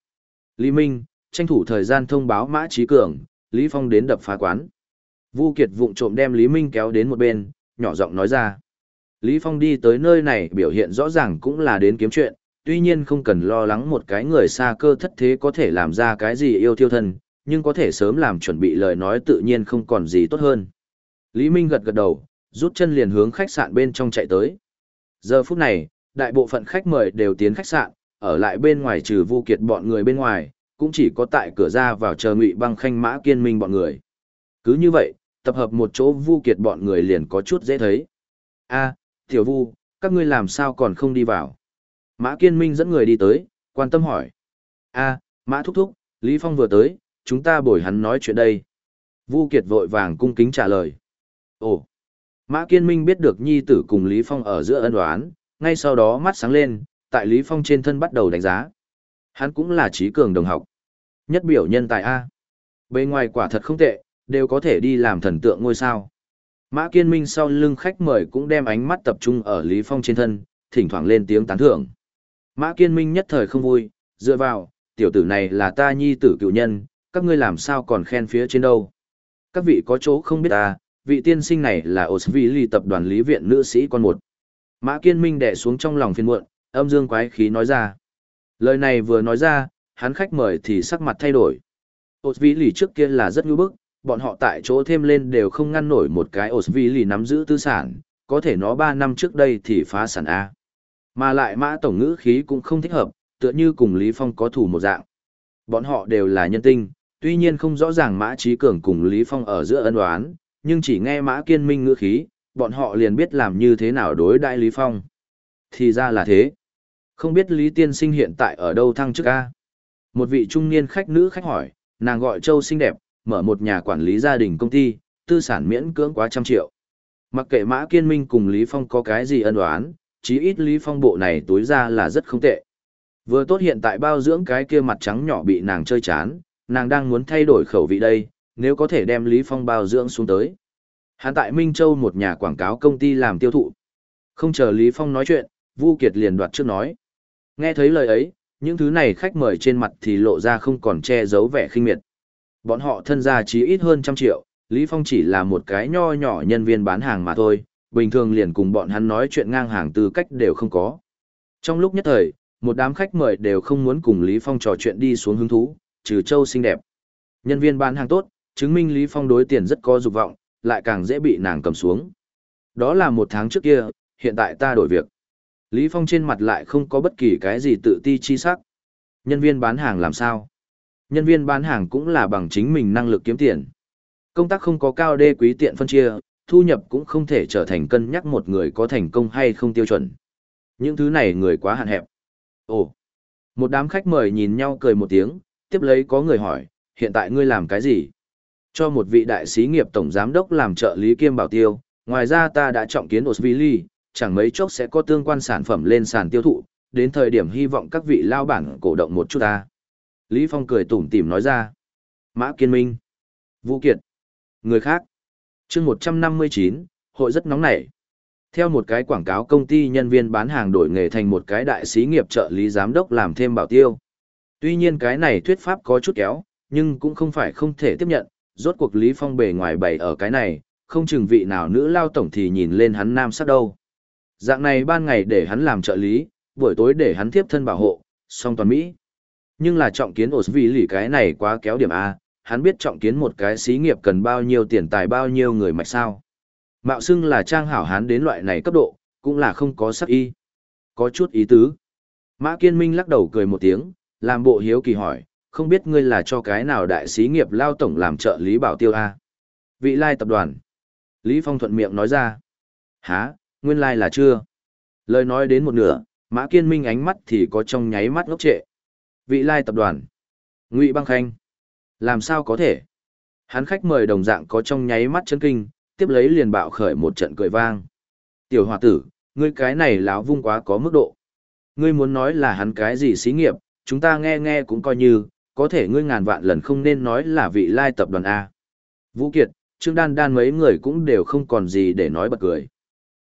Lý Minh, tranh thủ thời gian thông báo Mã Trí Cường, Lý Phong đến đập phá quán. Vu Kiệt vụng trộm đem Lý Minh kéo đến một bên, nhỏ giọng nói ra. Lý Phong đi tới nơi này biểu hiện rõ ràng cũng là đến kiếm chuyện, tuy nhiên không cần lo lắng một cái người xa cơ thất thế có thể làm ra cái gì yêu thiêu thân, nhưng có thể sớm làm chuẩn bị lời nói tự nhiên không còn gì tốt hơn. Lý Minh gật gật đầu, rút chân liền hướng khách sạn bên trong chạy tới. Giờ phút này, đại bộ phận khách mời đều tiến khách sạn, ở lại bên ngoài trừ Vu Kiệt bọn người bên ngoài, cũng chỉ có tại cửa ra vào chờ Ngụy Băng Khanh Mã Kiên Minh bọn người. Cứ như vậy, tập hợp một chỗ Vu Kiệt bọn người liền có chút dễ thấy. A, Tiểu Vu, các ngươi làm sao còn không đi vào? Mã Kiên Minh dẫn người đi tới, quan tâm hỏi. A, Mã Thúc Thúc, Lý Phong vừa tới, chúng ta bồi hắn nói chuyện đây. Vu Kiệt vội vàng cung kính trả lời. Ồ, Mã Kiên Minh biết được nhi tử cùng Lý Phong ở giữa ân đoán, ngay sau đó mắt sáng lên, tại Lý Phong trên thân bắt đầu đánh giá. Hắn cũng là trí cường đồng học. Nhất biểu nhân tài A. Bên ngoài quả thật không tệ, đều có thể đi làm thần tượng ngôi sao. Mã Kiên Minh sau lưng khách mời cũng đem ánh mắt tập trung ở Lý Phong trên thân, thỉnh thoảng lên tiếng tán thưởng. Mã Kiên Minh nhất thời không vui, dựa vào, tiểu tử này là ta nhi tử cựu nhân, các ngươi làm sao còn khen phía trên đâu. Các vị có chỗ không biết ta, vị tiên sinh này là Osvili tập đoàn lý viện nữ sĩ con một. Mã Kiên Minh đẻ xuống trong lòng phiền muộn, âm dương quái khí nói ra. Lời này vừa nói ra, hắn khách mời thì sắc mặt thay đổi. Osvili trước kia là rất nhu bức, bọn họ tại chỗ thêm lên đều không ngăn nổi một cái Osvili nắm giữ tư sản, có thể nó 3 năm trước đây thì phá sản A. Mà lại mã tổng ngữ khí cũng không thích hợp, tựa như cùng Lý Phong có thủ một dạng. Bọn họ đều là nhân tinh, tuy nhiên không rõ ràng mã trí cường cùng Lý Phong ở giữa ân oán, nhưng chỉ nghe mã kiên minh ngữ khí, bọn họ liền biết làm như thế nào đối đại Lý Phong. Thì ra là thế. Không biết Lý Tiên Sinh hiện tại ở đâu thăng chức A. Một vị trung niên khách nữ khách hỏi, nàng gọi Châu xinh đẹp, mở một nhà quản lý gia đình công ty, tư sản miễn cưỡng quá trăm triệu. Mặc kệ Mã Kiên Minh cùng Lý Phong có cái gì ân oán, chí ít Lý Phong bộ này tối ra là rất không tệ. Vừa tốt hiện tại bao dưỡng cái kia mặt trắng nhỏ bị nàng chơi chán, nàng đang muốn thay đổi khẩu vị đây, nếu có thể đem Lý Phong bao dưỡng xuống tới. Hắn tại Minh Châu một nhà quảng cáo công ty làm tiêu thụ. Không chờ Lý Phong nói chuyện, Vu Kiệt liền đoạt trước nói. Nghe thấy lời ấy, những thứ này khách mời trên mặt thì lộ ra không còn che giấu vẻ khinh miệt. Bọn họ thân gia chí ít hơn trăm triệu, Lý Phong chỉ là một cái nho nhỏ nhân viên bán hàng mà thôi, bình thường liền cùng bọn hắn nói chuyện ngang hàng tư cách đều không có. Trong lúc nhất thời, một đám khách mời đều không muốn cùng Lý Phong trò chuyện đi xuống hứng thú, trừ Châu xinh đẹp. Nhân viên bán hàng tốt, chứng minh Lý Phong đối tiền rất có dục vọng, lại càng dễ bị nàng cầm xuống. Đó là một tháng trước kia, hiện tại ta đổi việc. Lý Phong trên mặt lại không có bất kỳ cái gì tự ti chi sắc. Nhân viên bán hàng làm sao? Nhân viên bán hàng cũng là bằng chính mình năng lực kiếm tiền. Công tác không có cao đê quý tiện phân chia, thu nhập cũng không thể trở thành cân nhắc một người có thành công hay không tiêu chuẩn. Những thứ này người quá hạn hẹp. Ồ, một đám khách mời nhìn nhau cười một tiếng, tiếp lấy có người hỏi, hiện tại ngươi làm cái gì? Cho một vị đại sĩ nghiệp tổng giám đốc làm trợ lý kiêm bảo tiêu, ngoài ra ta đã trọng kiến Osvili, chẳng mấy chốc sẽ có tương quan sản phẩm lên sàn tiêu thụ, đến thời điểm hy vọng các vị lao bản cổ động một chút ta. Lý Phong cười tủm tỉm nói ra. Mã Kiên Minh. Vũ Kiệt. Người khác chương 159, hội rất nóng nảy. Theo một cái quảng cáo công ty nhân viên bán hàng đổi nghề thành một cái đại sĩ nghiệp trợ lý giám đốc làm thêm bảo tiêu. Tuy nhiên cái này thuyết pháp có chút kéo, nhưng cũng không phải không thể tiếp nhận, rốt cuộc Lý Phong bề ngoài bày ở cái này, không chừng vị nào nữ lao tổng thì nhìn lên hắn nam sắc đâu. Dạng này ban ngày để hắn làm trợ lý, buổi tối để hắn tiếp thân bảo hộ, song toàn Mỹ. Nhưng là trọng kiến ổn vì lì cái này quá kéo điểm A, hắn biết trọng kiến một cái xí nghiệp cần bao nhiêu tiền tài bao nhiêu người mạch sao. Mạo xưng là trang hảo hán đến loại này cấp độ, cũng là không có sắc y. Có chút ý tứ. Mã Kiên Minh lắc đầu cười một tiếng, làm bộ hiếu kỳ hỏi, không biết ngươi là cho cái nào đại xí nghiệp lao tổng làm trợ lý bảo tiêu A. Vị lai tập đoàn. Lý Phong thuận miệng nói ra. há, nguyên lai là chưa. Lời nói đến một nửa, Mã Kiên Minh ánh mắt thì có trong nháy mắt ngốc trệ. Vị lai tập đoàn. Ngụy Băng Khanh. Làm sao có thể? Hắn khách mời đồng dạng có trong nháy mắt chân kinh, tiếp lấy liền bạo khởi một trận cười vang. Tiểu hòa tử, ngươi cái này láo vung quá có mức độ. Ngươi muốn nói là hắn cái gì xí nghiệp, chúng ta nghe nghe cũng coi như, có thể ngươi ngàn vạn lần không nên nói là vị lai tập đoàn A. Vũ Kiệt, Trương Đan Đan mấy người cũng đều không còn gì để nói bật cười.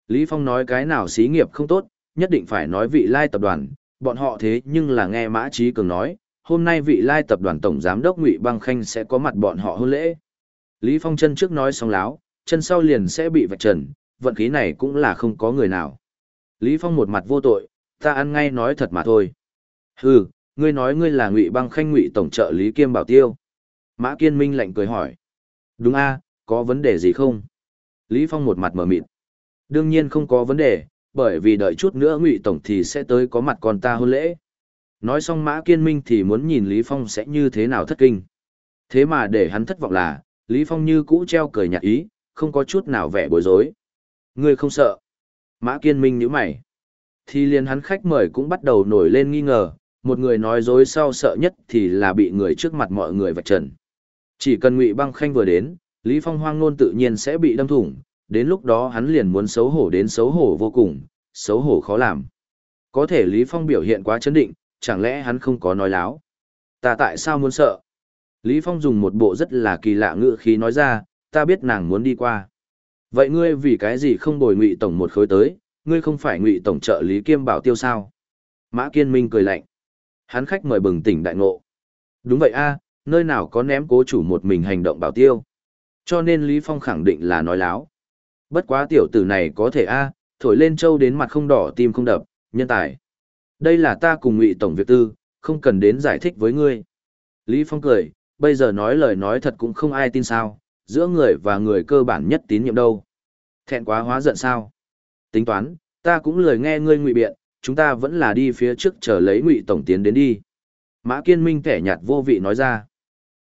Lý Phong nói cái nào xí nghiệp không tốt, nhất định phải nói vị lai tập đoàn, bọn họ thế nhưng là nghe Mã Trí Cường nói, hôm nay vị lai tập đoàn tổng giám đốc Ngụy Băng Khanh sẽ có mặt bọn họ hôn lễ. Lý Phong chân trước nói xong láo, chân sau liền sẽ bị vạch trần, vận khí này cũng là không có người nào. Lý Phong một mặt vô tội, ta ăn ngay nói thật mà thôi. Hừ, ngươi nói ngươi là Ngụy Băng Khanh Ngụy tổng trợ lý kiêm bảo tiêu. Mã Kiên Minh lạnh cười hỏi. Đúng a, có vấn đề gì không? Lý Phong một mặt mở mịt. Đương nhiên không có vấn đề, bởi vì đợi chút nữa Ngụy tổng thì sẽ tới có mặt con ta hôn lễ. Nói xong Mã Kiên Minh thì muốn nhìn Lý Phong sẽ như thế nào thất kinh. Thế mà để hắn thất vọng là, Lý Phong như cũ treo cười nhạt ý, không có chút nào vẻ bối rối. Ngươi không sợ. Mã Kiên Minh nhíu mày. Thì liền hắn khách mời cũng bắt đầu nổi lên nghi ngờ, một người nói dối sau sợ nhất thì là bị người trước mặt mọi người vạch trần. Chỉ cần Ngụy Băng Khanh vừa đến, Lý Phong hoang ngôn tự nhiên sẽ bị đâm thủng, đến lúc đó hắn liền muốn xấu hổ đến xấu hổ vô cùng, xấu hổ khó làm. Có thể Lý Phong biểu hiện quá chấn định, chẳng lẽ hắn không có nói láo? Ta tại sao muốn sợ? Lý Phong dùng một bộ rất là kỳ lạ ngữ khí nói ra, ta biết nàng muốn đi qua. Vậy ngươi vì cái gì không bồi ngụy tổng một khối tới, ngươi không phải ngụy tổng trợ lý kiêm bảo tiêu sao? Mã Kiên Minh cười lạnh. Hắn khách mời bừng tỉnh đại ngộ. Đúng vậy a, nơi nào có ném cố chủ một mình hành động bảo tiêu. Cho nên Lý Phong khẳng định là nói láo. Bất quá tiểu tử này có thể a, thổi lên châu đến mặt không đỏ tim không đập, nhân tài. Đây là ta cùng ngụy tổng việc tư, không cần đến giải thích với ngươi. Lý Phong cười, bây giờ nói lời nói thật cũng không ai tin sao, giữa người và người cơ bản nhất tín nhiệm đâu. Thẹn quá hóa giận sao? Tính toán, ta cũng lời nghe ngươi ngụy biện, chúng ta vẫn là đi phía trước chờ lấy ngụy tổng tiến đến đi. Mã Kiên Minh kẻ nhạt vô vị nói ra.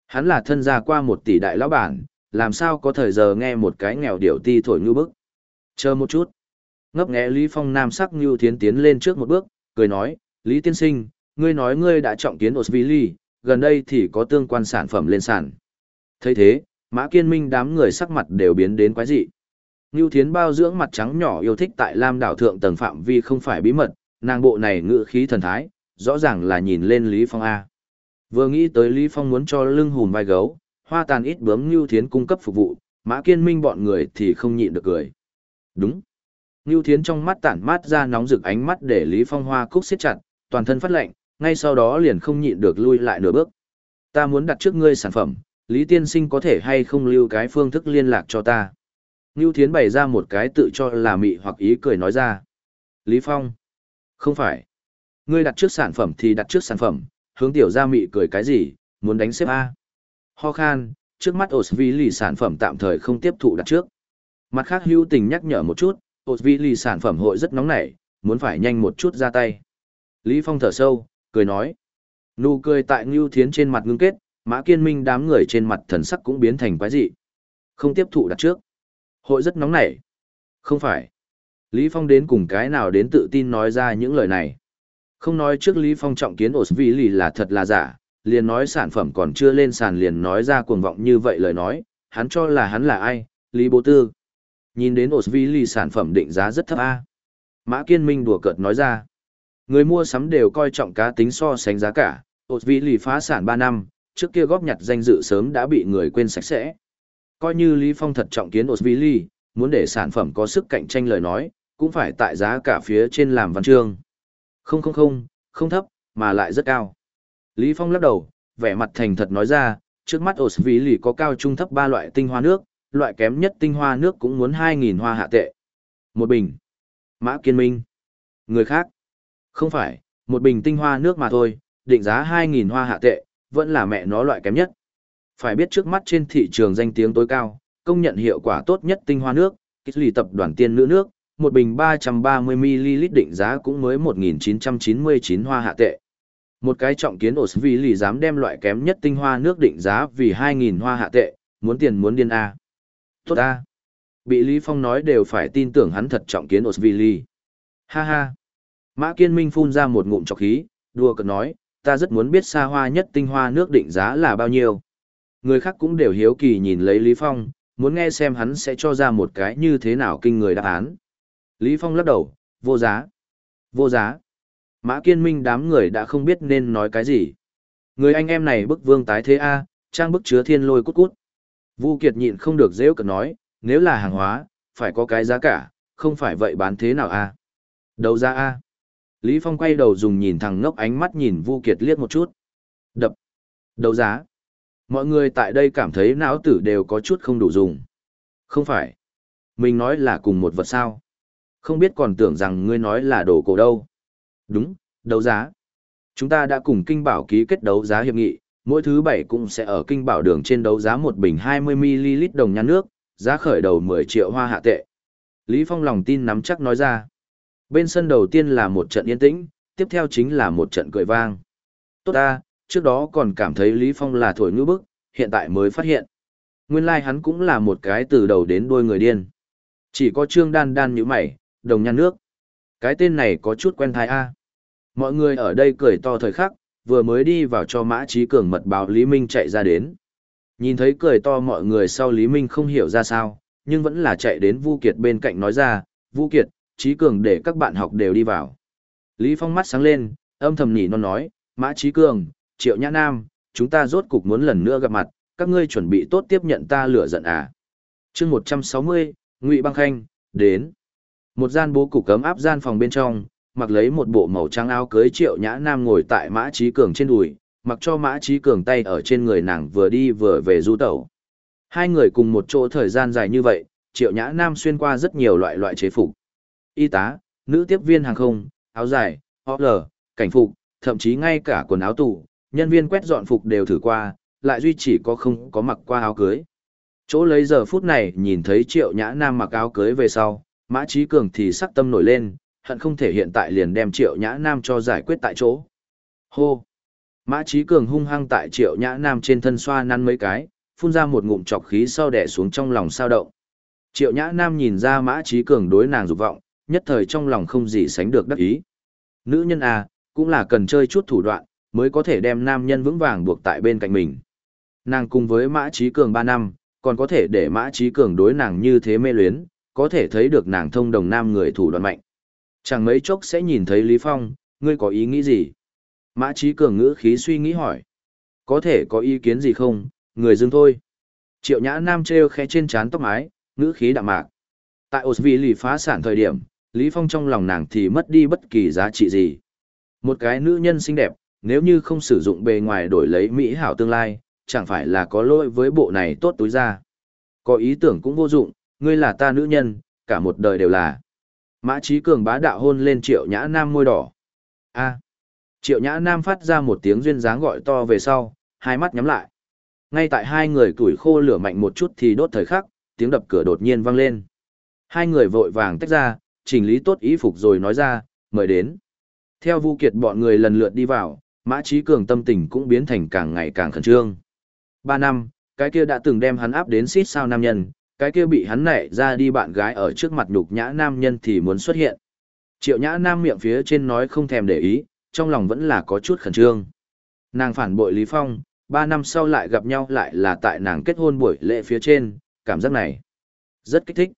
Hắn là thân gia qua một tỷ đại lão bản, làm sao có thời giờ nghe một cái nghèo điểu ti thổi ngư bức. Chờ một chút. Ngấp nghé Lý Phong Nam sắc như thiến tiến lên trước một bước, cười nói, Lý Tiên Sinh, ngươi nói ngươi đã trọng kiến Osvili, gần đây thì có tương quan sản phẩm lên sàn. thấy thế, Mã Kiên Minh đám người sắc mặt đều biến đến quái dị. Ngưu Thiến bao dưỡng mặt trắng nhỏ yêu thích tại Lam đảo thượng tầng phạm vi không phải bí mật, nàng bộ này ngự khí thần thái, rõ ràng là nhìn lên Lý Phong A. Vừa nghĩ tới Lý Phong muốn cho lưng hùn vai gấu, hoa tàn ít bướm Ngưu Thiến cung cấp phục vụ, Mã Kiên Minh bọn người thì không nhịn được cười. Đúng. Ngưu Thiến trong mắt tản mát ra nóng rực ánh mắt để Lý Phong hoa cúc siết chặt, toàn thân phát lạnh, ngay sau đó liền không nhịn được lui lại nửa bước. Ta muốn đặt trước ngươi sản phẩm, Lý Tiên Sinh có thể hay không lưu cái phương thức liên lạc cho ta. Ngưu Thiến bày ra một cái tự cho là mị hoặc ý cười nói ra. Lý Phong. Không phải. Ngươi đặt trước sản phẩm thì đặt trước sản phẩm, hướng tiểu gia mị cười cái gì, muốn đánh xếp A. Ho khan, trước mắt Osvi lì sản phẩm tạm thời không tiếp thụ đặt trước. Mặt khác hưu tình nhắc nhở một chút, Osvi lì sản phẩm hội rất nóng nảy, muốn phải nhanh một chút ra tay. Lý Phong thở sâu, cười nói. Nụ cười tại Ngưu Thiến trên mặt ngưng kết, Mã Kiên Minh đám người trên mặt thần sắc cũng biến thành quái dị. Không tiếp thụ đặt trước. Hội rất nóng nảy. Không phải. Lý Phong đến cùng cái nào đến tự tin nói ra những lời này. Không nói trước Lý Phong trọng kiến ổ vì lì là thật là giả, liền nói sản phẩm còn chưa lên sàn liền nói ra cuồng vọng như vậy lời nói, hắn cho là hắn là ai, Lý Bố Tư. Nhìn đến Osvili sản phẩm định giá rất thấp a. Mã Kiên Minh đùa cợt nói ra. Người mua sắm đều coi trọng cá tính so sánh giá cả, Osvili phá sản 3 năm, trước kia góp nhặt danh dự sớm đã bị người quên sạch sẽ. Coi như Lý Phong thật trọng kiến Osvili, muốn để sản phẩm có sức cạnh tranh lời nói, cũng phải tại giá cả phía trên làm văn chương. Không không không, không thấp, mà lại rất cao. Lý Phong lắc đầu, vẻ mặt thành thật nói ra, trước mắt Osvili có cao trung thấp ba loại tinh hoa nước, loại kém nhất tinh hoa nước cũng muốn 2.000 hoa hạ tệ. Một bình. Mã Kiên Minh. Người khác. Không phải, một bình tinh hoa nước mà thôi, định giá 2.000 hoa hạ tệ, vẫn là mẹ nó loại kém nhất. Phải biết trước mắt trên thị trường danh tiếng tối cao, công nhận hiệu quả tốt nhất tinh hoa nước, kích lì tập đoàn tiên nữ nước, một bình 330ml định giá cũng mới 1.999 hoa hạ tệ. Một cái trọng kiến ổ vì dám đem loại kém nhất tinh hoa nước định giá vì 2.000 hoa hạ tệ, muốn tiền muốn điên A. Tốt ta Bị Lý Phong nói đều phải tin tưởng hắn thật trọng kiến Osvili. Ha ha. Mã Kiên Minh phun ra một ngụm trọc khí, đùa cợt nói, ta rất muốn biết xa hoa nhất tinh hoa nước định giá là bao nhiêu. Người khác cũng đều hiếu kỳ nhìn lấy Lý Phong, muốn nghe xem hắn sẽ cho ra một cái như thế nào kinh người đáp án. Lý Phong lắc đầu, vô giá. Vô giá. Mã kiên minh đám người đã không biết nên nói cái gì. Người anh em này bức vương tái thế A, trang bức chứa thiên lôi cút cút. Vu Kiệt nhịn không được dễ cợt nói, nếu là hàng hóa, phải có cái giá cả, không phải vậy bán thế nào A. Đầu ra A. Lý Phong quay đầu dùng nhìn thằng ngốc ánh mắt nhìn Vu Kiệt liếc một chút. Đập. Đấu giá. Mọi người tại đây cảm thấy não tử đều có chút không đủ dùng. Không phải. Mình nói là cùng một vật sao. Không biết còn tưởng rằng ngươi nói là đồ cổ đâu. Đúng, đấu giá. Chúng ta đã cùng Kinh Bảo ký kết đấu giá hiệp nghị, mỗi thứ bảy cũng sẽ ở Kinh Bảo đường trên đấu giá một bình 20ml đồng nhan nước, giá khởi đầu 10 triệu hoa hạ tệ. Lý Phong lòng tin nắm chắc nói ra. Bên sân đầu tiên là một trận yên tĩnh, tiếp theo chính là một trận cười vang. Tốt ta, trước đó còn cảm thấy Lý Phong là thổi ngữ bức, hiện tại mới phát hiện. Nguyên lai like hắn cũng là một cái từ đầu đến đuôi người điên. Chỉ có Trương Đan Đan như mày, đồng nhan nước. Cái tên này có chút quen thai A. Mọi người ở đây cười to thời khắc, vừa mới đi vào cho Mã Trí Cường mật báo Lý Minh chạy ra đến. Nhìn thấy cười to mọi người sau Lý Minh không hiểu ra sao, nhưng vẫn là chạy đến Vu Kiệt bên cạnh nói ra, Vu Kiệt, Trí Cường để các bạn học đều đi vào. Lý Phong mắt sáng lên, âm thầm nhỉ non nói, Mã Trí Cường, Triệu Nhã Nam, chúng ta rốt cục muốn lần nữa gặp mặt, các ngươi chuẩn bị tốt tiếp nhận ta lửa giận à. chương 160, Ngụy Băng Khanh, đến. Một gian bố cục cấm áp gian phòng bên trong, mặc lấy một bộ màu trắng áo cưới Triệu Nhã Nam ngồi tại Mã Trí Cường trên đùi, mặc cho Mã Trí Cường tay ở trên người nàng vừa đi vừa về du tẩu. Hai người cùng một chỗ thời gian dài như vậy, Triệu Nhã Nam xuyên qua rất nhiều loại loại chế phục. Y tá, nữ tiếp viên hàng không, áo dài, OL, cảnh phục, thậm chí ngay cả quần áo tủ, nhân viên quét dọn phục đều thử qua, lại duy chỉ có không có mặc qua áo cưới. Chỗ lấy giờ phút này nhìn thấy Triệu Nhã Nam mặc áo cưới về sau, Mã Trí Cường thì sắc tâm nổi lên, hận không thể hiện tại liền đem Triệu Nhã Nam cho giải quyết tại chỗ. Hô! Mã Trí Cường hung hăng tại Triệu Nhã Nam trên thân xoa năn mấy cái, phun ra một ngụm chọc khí sau đẻ xuống trong lòng sao động. Triệu Nhã Nam nhìn ra Mã Trí Cường đối nàng dục vọng, nhất thời trong lòng không gì sánh được đắc ý. Nữ nhân à, cũng là cần chơi chút thủ đoạn, mới có thể đem nam nhân vững vàng buộc tại bên cạnh mình. Nàng cùng với Mã Trí Cường 3 năm, còn có thể để Mã Trí Cường đối nàng như thế mê luyến, có thể thấy được nàng thông đồng nam người thủ đoạn mạnh. Chẳng mấy chốc sẽ nhìn thấy Lý Phong, ngươi có ý nghĩ gì? Mã Chí Cường ngữ khí suy nghĩ hỏi. Có thể có ý kiến gì không, người dưng thôi. Triệu Nhã Nam treo khẽ trên trán tóc mái, ngữ khí đạm mạc. Tại Osvili phá sản thời điểm, Lý Phong trong lòng nàng thì mất đi bất kỳ giá trị gì. Một cái nữ nhân xinh đẹp, nếu như không sử dụng bề ngoài đổi lấy mỹ hảo tương lai, chẳng phải là có lỗi với bộ này tốt túi ra. Có ý tưởng cũng vô dụng, ngươi là ta nữ nhân, cả một đời đều là. Mã Trí Cường bá đạo hôn lên Triệu Nhã Nam môi đỏ. A. Triệu Nhã Nam phát ra một tiếng duyên dáng gọi to về sau, hai mắt nhắm lại. Ngay tại hai người tuổi khô lửa mạnh một chút thì đốt thời khắc, tiếng đập cửa đột nhiên vang lên. Hai người vội vàng tách ra, chỉnh lý tốt ý phục rồi nói ra, mời đến. Theo Vu Kiệt bọn người lần lượt đi vào, Mã Trí Cường tâm tình cũng biến thành càng ngày càng khẩn trương. Ba năm, cái kia đã từng đem hắn áp đến xít sao nam nhân, cái kia bị hắn nảy ra đi bạn gái ở trước mặt nhục nhã nam nhân thì muốn xuất hiện. Triệu nhã nam miệng phía trên nói không thèm để ý, trong lòng vẫn là có chút khẩn trương. Nàng phản bội Lý Phong, ba năm sau lại gặp nhau lại là tại nàng kết hôn buổi lễ phía trên, cảm giác này rất kích thích.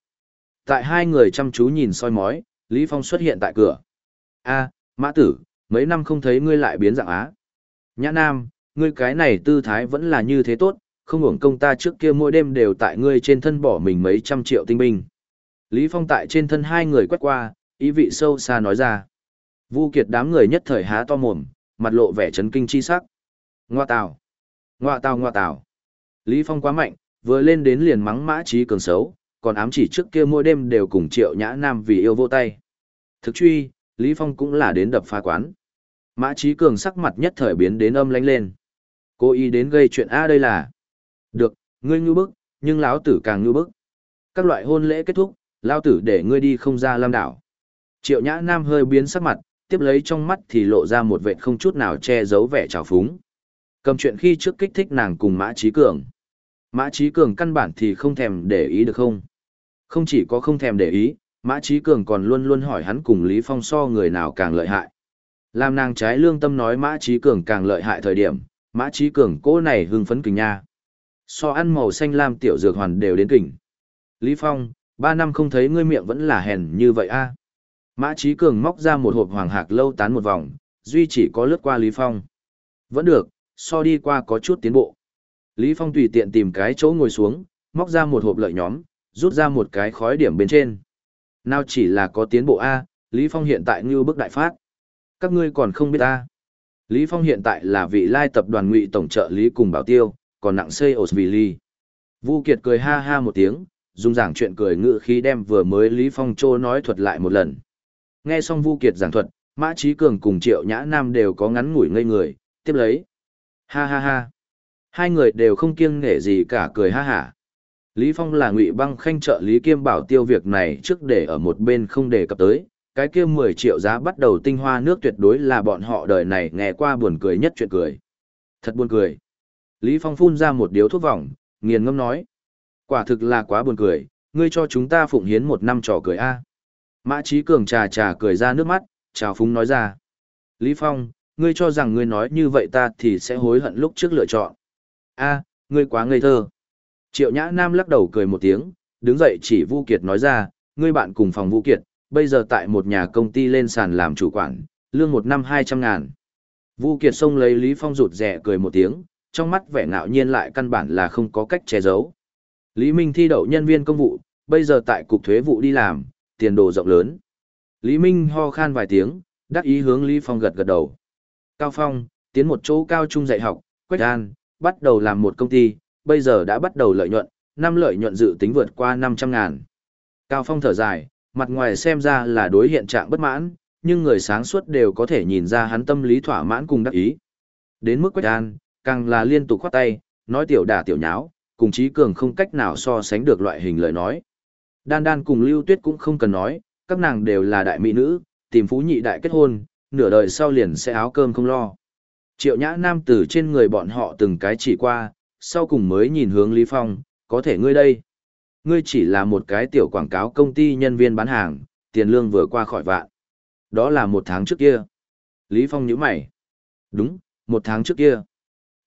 Tại hai người chăm chú nhìn soi mói, Lý Phong xuất hiện tại cửa. A, Mã Tử, mấy năm không thấy ngươi lại biến dạng á. Nhã Nam, ngươi cái này tư thái vẫn là như thế tốt, không hưởng công ta trước kia mỗi đêm đều tại ngươi trên thân bỏ mình mấy trăm triệu tinh binh. Lý Phong tại trên thân hai người quét qua, ý vị sâu xa nói ra. Vu Kiệt đám người nhất thời há to mồm, mặt lộ vẻ chấn kinh chi sắc. Ngoa tào, ngoa tào ngoa tào. Lý Phong quá mạnh, vừa lên đến liền mắng mã trí cường xấu, còn ám chỉ trước kia mỗi đêm đều cùng triệu nhã nam vì yêu vô tay. Thực truy, Lý Phong cũng là đến đập phá quán. Mã trí cường sắc mặt nhất thời biến đến âm lánh lên. Cô ý đến gây chuyện A đây là. Được, ngươi nhu bức, nhưng lão tử càng nhu bức. Các loại hôn lễ kết thúc, lão tử để ngươi đi không ra lam đảo. Triệu nhã nam hơi biến sắc mặt, tiếp lấy trong mắt thì lộ ra một vệt không chút nào che giấu vẻ trào phúng. Cầm chuyện khi trước kích thích nàng cùng Mã Trí Cường. Mã Trí Cường căn bản thì không thèm để ý được không? Không chỉ có không thèm để ý, Mã Trí Cường còn luôn luôn hỏi hắn cùng Lý Phong so người nào càng lợi hại. Làm nàng trái lương tâm nói Mã Trí Cường càng lợi hại thời điểm, Mã Trí Cường cố này hưng phấn kình nha. So ăn màu xanh lam tiểu dược hoàn đều đến kỉnh. Lý Phong, ba năm không thấy ngươi miệng vẫn là hèn như vậy a. Mã Trí Cường móc ra một hộp hoàng hạc lâu tán một vòng, duy chỉ có lướt qua Lý Phong. Vẫn được, so đi qua có chút tiến bộ. Lý Phong tùy tiện tìm cái chỗ ngồi xuống, móc ra một hộp lợi nhóm, rút ra một cái khói điểm bên trên. Nào chỉ là có tiến bộ A, Lý Phong hiện tại như bức đại phát. Các ngươi còn không biết A. Lý Phong hiện tại là vị lai tập đoàn ngụy tổng trợ lý cùng bảo tiêu, còn nặng xây ổ vì ly. Vu Kiệt cười ha ha một tiếng, dùng giảng chuyện cười ngự khi đem vừa mới Lý Phong trô nói thuật lại một lần. Nghe xong Vu Kiệt giảng thuật, Mã Trí Cường cùng Triệu Nhã Nam đều có ngắn ngủi ngây người, tiếp lấy. Ha ha ha. Hai người đều không kiêng nể gì cả cười ha hả. Lý Phong là ngụy băng khanh trợ lý kiêm bảo tiêu việc này trước để ở một bên không đề cập tới, cái kia 10 triệu giá bắt đầu tinh hoa nước tuyệt đối là bọn họ đời này nghe qua buồn cười nhất chuyện cười. Thật buồn cười. Lý Phong phun ra một điếu thuốc vòng, nghiền ngâm nói. Quả thực là quá buồn cười, ngươi cho chúng ta phụng hiến một năm trò cười a. Mã Chí Cường trà trà cười ra nước mắt, chào phúng nói ra. Lý Phong, ngươi cho rằng ngươi nói như vậy ta thì sẽ hối hận lúc trước lựa chọn. a ngươi quá ngây thơ. Triệu Nhã Nam lắc đầu cười một tiếng, đứng dậy chỉ Vu Kiệt nói ra, ngươi bạn cùng phòng Vu Kiệt, bây giờ tại một nhà công ty lên sàn làm chủ quản, lương một năm hai trăm ngàn. Vu Kiệt xông lấy Lý Phong rụt rẻ cười một tiếng, trong mắt vẻ ngạo nhiên lại căn bản là không có cách che giấu. Lý Minh thi đậu nhân viên công vụ, bây giờ tại cục thuế vụ đi làm, tiền đồ rộng lớn. Lý Minh ho khan vài tiếng, đắc ý hướng Lý Phong gật gật đầu. Cao Phong, tiến một chỗ cao trung dạy học, Quách An, bắt đầu làm một công ty, bây giờ đã bắt đầu lợi nhuận, năm lợi nhuận dự tính vượt qua 500 ngàn. Cao Phong thở dài, mặt ngoài xem ra là đối hiện trạng bất mãn, nhưng người sáng suốt đều có thể nhìn ra hắn tâm lý thỏa mãn cùng đắc ý. Đến mức Quách An, càng là liên tục khoát tay, nói tiểu đả tiểu nháo, cùng trí cường không cách nào so sánh được loại hình lời nói. Đan đan cùng Lưu Tuyết cũng không cần nói, các nàng đều là đại mỹ nữ, tìm phú nhị đại kết hôn, nửa đời sau liền sẽ áo cơm không lo. Triệu nhã nam từ trên người bọn họ từng cái chỉ qua, sau cùng mới nhìn hướng Lý Phong, có thể ngươi đây. Ngươi chỉ là một cái tiểu quảng cáo công ty nhân viên bán hàng, tiền lương vừa qua khỏi vạn. Đó là một tháng trước kia. Lý Phong nhíu mày. Đúng, một tháng trước kia.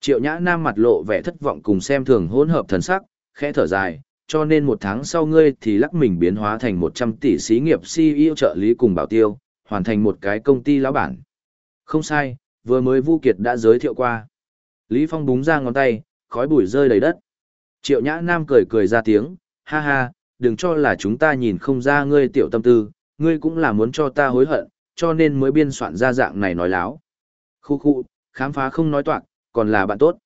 Triệu Nhã Nam mặt lộ vẻ thất vọng cùng xem thường hỗn hợp thần sắc, khẽ thở dài, cho nên một tháng sau ngươi thì lắc mình biến hóa thành 100 tỷ xí nghiệp CEO trợ lý cùng bảo tiêu, hoàn thành một cái công ty lão bản. Không sai, vừa mới Vu Kiệt đã giới thiệu qua. Lý Phong búng ra ngón tay, khói bụi rơi đầy đất. Triệu Nhã Nam cười cười ra tiếng, ha ha, đừng cho là chúng ta nhìn không ra ngươi tiểu tâm tư, ngươi cũng là muốn cho ta hối hận, cho nên mới biên soạn ra dạng này nói láo. Khu khu, khám phá không nói toạc, còn là bạn tốt.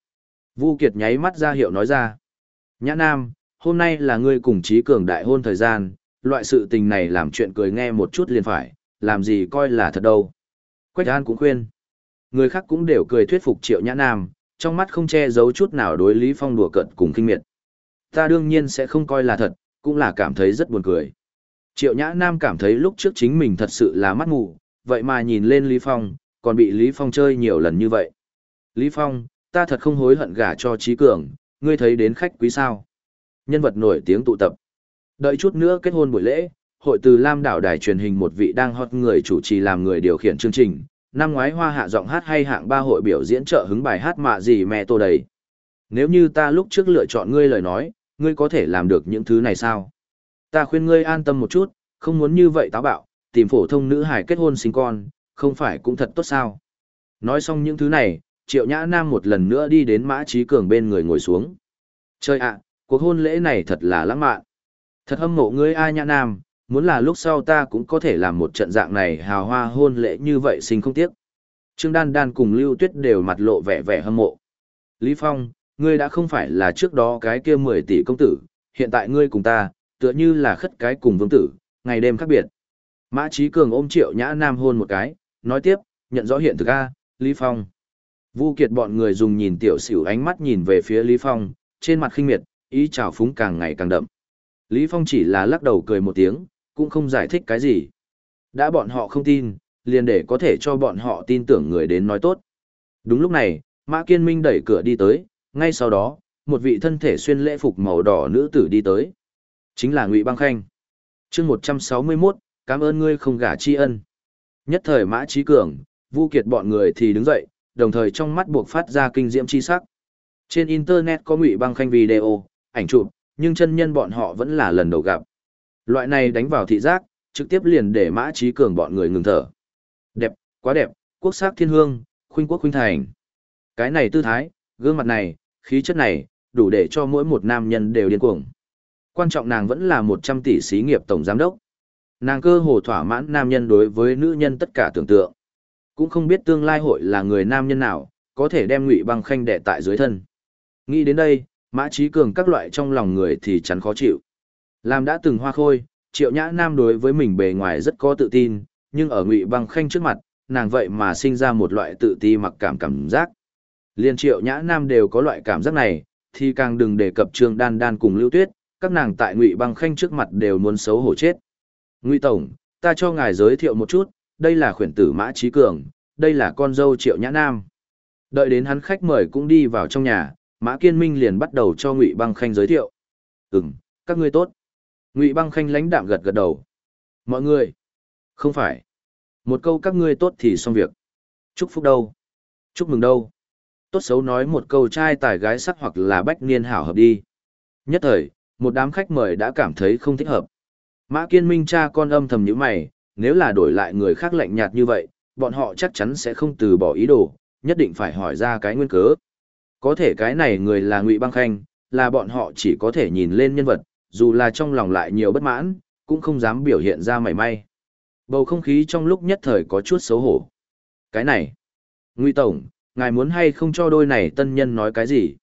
Vu Kiệt nháy mắt ra hiệu nói ra. Nhã Nam, hôm nay là ngươi cùng trí cường đại hôn thời gian, loại sự tình này làm chuyện cười nghe một chút liền phải, làm gì coi là thật đâu. Quách An cũng khuyên. Người khác cũng đều cười thuyết phục Triệu Nhã Nam, trong mắt không che giấu chút nào đối Lý Phong đùa cợt cùng kinh miệt. Ta đương nhiên sẽ không coi là thật, cũng là cảm thấy rất buồn cười. Triệu Nhã Nam cảm thấy lúc trước chính mình thật sự là mắt mù, vậy mà nhìn lên Lý Phong, còn bị Lý Phong chơi nhiều lần như vậy. Lý Phong, ta thật không hối hận gả cho Trí Cường, ngươi thấy đến khách quý sao. Nhân vật nổi tiếng tụ tập. Đợi chút nữa kết hôn buổi lễ, hội từ Lam đảo đài truyền hình một vị đang hot người chủ trì làm người điều khiển chương trình. Năm ngoái hoa hạ giọng hát hay hạng ba hội biểu diễn trợ hứng bài hát mạ gì mẹ tô đầy. Nếu như ta lúc trước lựa chọn ngươi lời nói, ngươi có thể làm được những thứ này sao? Ta khuyên ngươi an tâm một chút, không muốn như vậy táo bạo, tìm phổ thông nữ hải kết hôn sinh con, không phải cũng thật tốt sao? Nói xong những thứ này, Triệu Nhã Nam một lần nữa đi đến Mã Trí Cường bên người ngồi xuống. Chơi ạ, cuộc hôn lễ này thật là lãng mạn. Thật hâm mộ ngươi A Nhã Nam, muốn là lúc sau ta cũng có thể làm một trận dạng này hào hoa hôn lễ như vậy sinh không tiếc. Trương Đan Đan cùng Lưu Tuyết đều mặt lộ vẻ vẻ hâm mộ. Lý Phong, ngươi đã không phải là trước đó cái kia 10 tỷ công tử, hiện tại ngươi cùng ta, tựa như là khất cái cùng vương tử, ngày đêm khác biệt. Mã Trí Cường ôm Triệu Nhã Nam hôn một cái, nói tiếp, nhận rõ hiện thực A, Lý Phong. Vu Kiệt bọn người dùng nhìn tiểu xỉu ánh mắt nhìn về phía Lý Phong, trên mặt khinh miệt, ý chào phúng càng ngày càng đậm. Lý Phong chỉ là lắc đầu cười một tiếng, cũng không giải thích cái gì. Đã bọn họ không tin, liền để có thể cho bọn họ tin tưởng người đến nói tốt. Đúng lúc này, Mã Kiên Minh đẩy cửa đi tới, ngay sau đó, một vị thân thể xuyên lễ phục màu đỏ nữ tử đi tới. Chính là Ngụy Băng Khanh. Chương 161, cảm ơn ngươi không gả tri ân. Nhất thời Mã Chí Cường, Vu Kiệt bọn người thì đứng dậy, đồng thời trong mắt buộc phát ra kinh diễm chi sắc. Trên internet có Ngụy Băng Khanh video, ảnh chụp, nhưng chân nhân bọn họ vẫn là lần đầu gặp. Loại này đánh vào thị giác, trực tiếp liền để Mã Trí Cường bọn người ngừng thở. Đẹp, quá đẹp, quốc sắc thiên hương, khuynh quốc khuynh thành. Cái này tư thái, gương mặt này, khí chất này, đủ để cho mỗi một nam nhân đều điên cuồng. Quan trọng nàng vẫn là 100 tỷ xí nghiệp tổng giám đốc. Nàng cơ hồ thỏa mãn nam nhân đối với nữ nhân tất cả tưởng tượng. Cũng không biết tương lai hội là người nam nhân nào, có thể đem ngụy băng khanh đệ tại dưới thân. Nghĩ đến đây, mã trí cường các loại trong lòng người thì chắn khó chịu. Làm đã từng hoa khôi, triệu nhã nam đối với mình bề ngoài rất có tự tin, nhưng ở ngụy băng khanh trước mặt, nàng vậy mà sinh ra một loại tự ti mặc cảm cảm giác. Liên triệu nhã nam đều có loại cảm giác này, thì càng đừng đề cập trương đan đan cùng lưu tuyết, các nàng tại ngụy băng khanh trước mặt đều muốn xấu hổ chết. Ngụy Tổng, ta cho ngài giới thiệu một chút, đây là khuyển tử Mã Trí Cường, đây là con dâu Triệu Nhã Nam. Đợi đến hắn khách mời cũng đi vào trong nhà, Mã Kiên Minh liền bắt đầu cho Ngụy Băng Khanh giới thiệu. Ừm, các ngươi tốt. Ngụy Băng Khanh lãnh đạm gật gật đầu. Mọi người. Không phải. Một câu các ngươi tốt thì xong việc. Chúc phúc đâu? Chúc mừng đâu? Tốt xấu nói một câu trai tài gái sắc hoặc là bách niên hảo hợp đi. Nhất thời, một đám khách mời đã cảm thấy không thích hợp. Mã Kiên Minh cha con âm thầm như mày, nếu là đổi lại người khác lạnh nhạt như vậy, bọn họ chắc chắn sẽ không từ bỏ ý đồ, nhất định phải hỏi ra cái nguyên cớ. Có thể cái này người là Ngụy Băng Khanh, là bọn họ chỉ có thể nhìn lên nhân vật, dù là trong lòng lại nhiều bất mãn, cũng không dám biểu hiện ra mảy may. Bầu không khí trong lúc nhất thời có chút xấu hổ. Cái này, Ngụy Tổng, ngài muốn hay không cho đôi này tân nhân nói cái gì?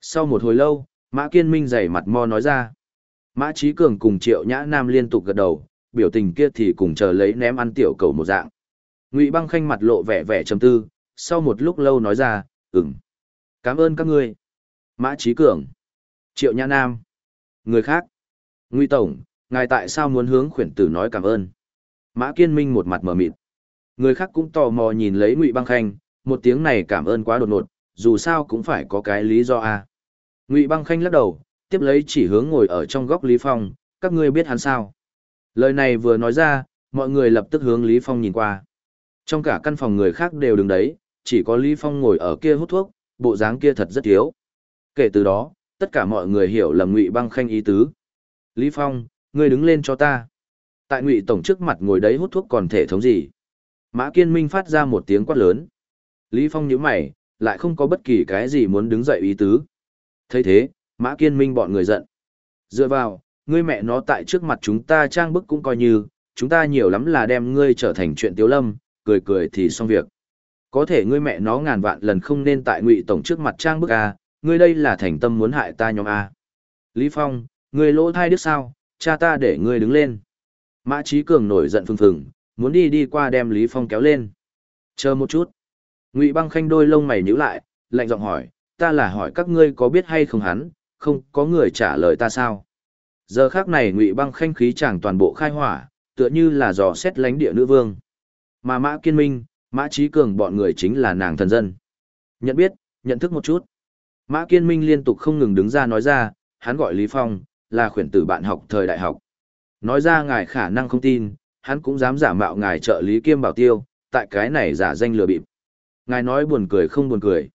Sau một hồi lâu, Mã Kiên Minh dày mặt mo nói ra. Mã Trí Cường cùng Triệu Nhã Nam liên tục gật đầu, biểu tình kia thì cùng chờ lấy ném ăn tiểu cầu một dạng. Ngụy Băng Khanh mặt lộ vẻ vẻ trầm tư, sau một lúc lâu nói ra, ừm. Cảm ơn các ngươi. Mã Trí Cường. Triệu Nhã Nam. Người khác. Ngụy Tổng, ngài tại sao muốn hướng khuyển tử nói cảm ơn? Mã Kiên Minh một mặt mở mịt. Người khác cũng tò mò nhìn lấy Ngụy Băng Khanh, một tiếng này cảm ơn quá đột ngột, dù sao cũng phải có cái lý do a. À. Ngụy Băng Khanh lắc đầu, tiếp lấy chỉ hướng ngồi ở trong góc Lý Phong, các ngươi biết hắn sao? Lời này vừa nói ra, mọi người lập tức hướng Lý Phong nhìn qua. Trong cả căn phòng người khác đều đứng đấy, chỉ có Lý Phong ngồi ở kia hút thuốc, bộ dáng kia thật rất thiếu. Kể từ đó, tất cả mọi người hiểu lầm Ngụy Băng Khanh ý tứ. Lý Phong, ngươi đứng lên cho ta. Tại Ngụy tổng trước mặt ngồi đấy hút thuốc còn thể thống gì? Mã Kiên Minh phát ra một tiếng quát lớn. Lý Phong nhíu mày, lại không có bất kỳ cái gì muốn đứng dậy ý tứ. thấy thế, Mã Kiên Minh bọn người giận. Dựa vào, ngươi mẹ nó tại trước mặt chúng ta trang bức cũng coi như, chúng ta nhiều lắm là đem ngươi trở thành chuyện tiếu lâm, cười cười thì xong việc. Có thể ngươi mẹ nó ngàn vạn lần không nên tại ngụy tổng trước mặt trang bức A, ngươi đây là thành tâm muốn hại ta nhóm A. Lý Phong, ngươi lỗ thai đức sao, cha ta để ngươi đứng lên. Mã Trí Cường nổi giận phừng phừng, muốn đi đi qua đem Lý Phong kéo lên. Chờ một chút. Ngụy băng khanh đôi lông mày nhíu lại, lạnh giọng hỏi, ta là hỏi các ngươi có biết hay không hắn, không có người trả lời ta sao. Giờ khác này Ngụy băng khanh khí chẳng toàn bộ khai hỏa, tựa như là dò xét lánh địa nữ vương. Mà Mã Kiên Minh, Mã Trí Cường bọn người chính là nàng thần dân. Nhận biết, nhận thức một chút. Mã Kiên Minh liên tục không ngừng đứng ra nói ra, hắn gọi Lý Phong, là khuyển tử bạn học thời đại học. Nói ra ngài khả năng không tin, hắn cũng dám giả mạo ngài trợ lý kiêm bảo tiêu, tại cái này giả danh lừa bịp. Ngài nói buồn cười không buồn cười.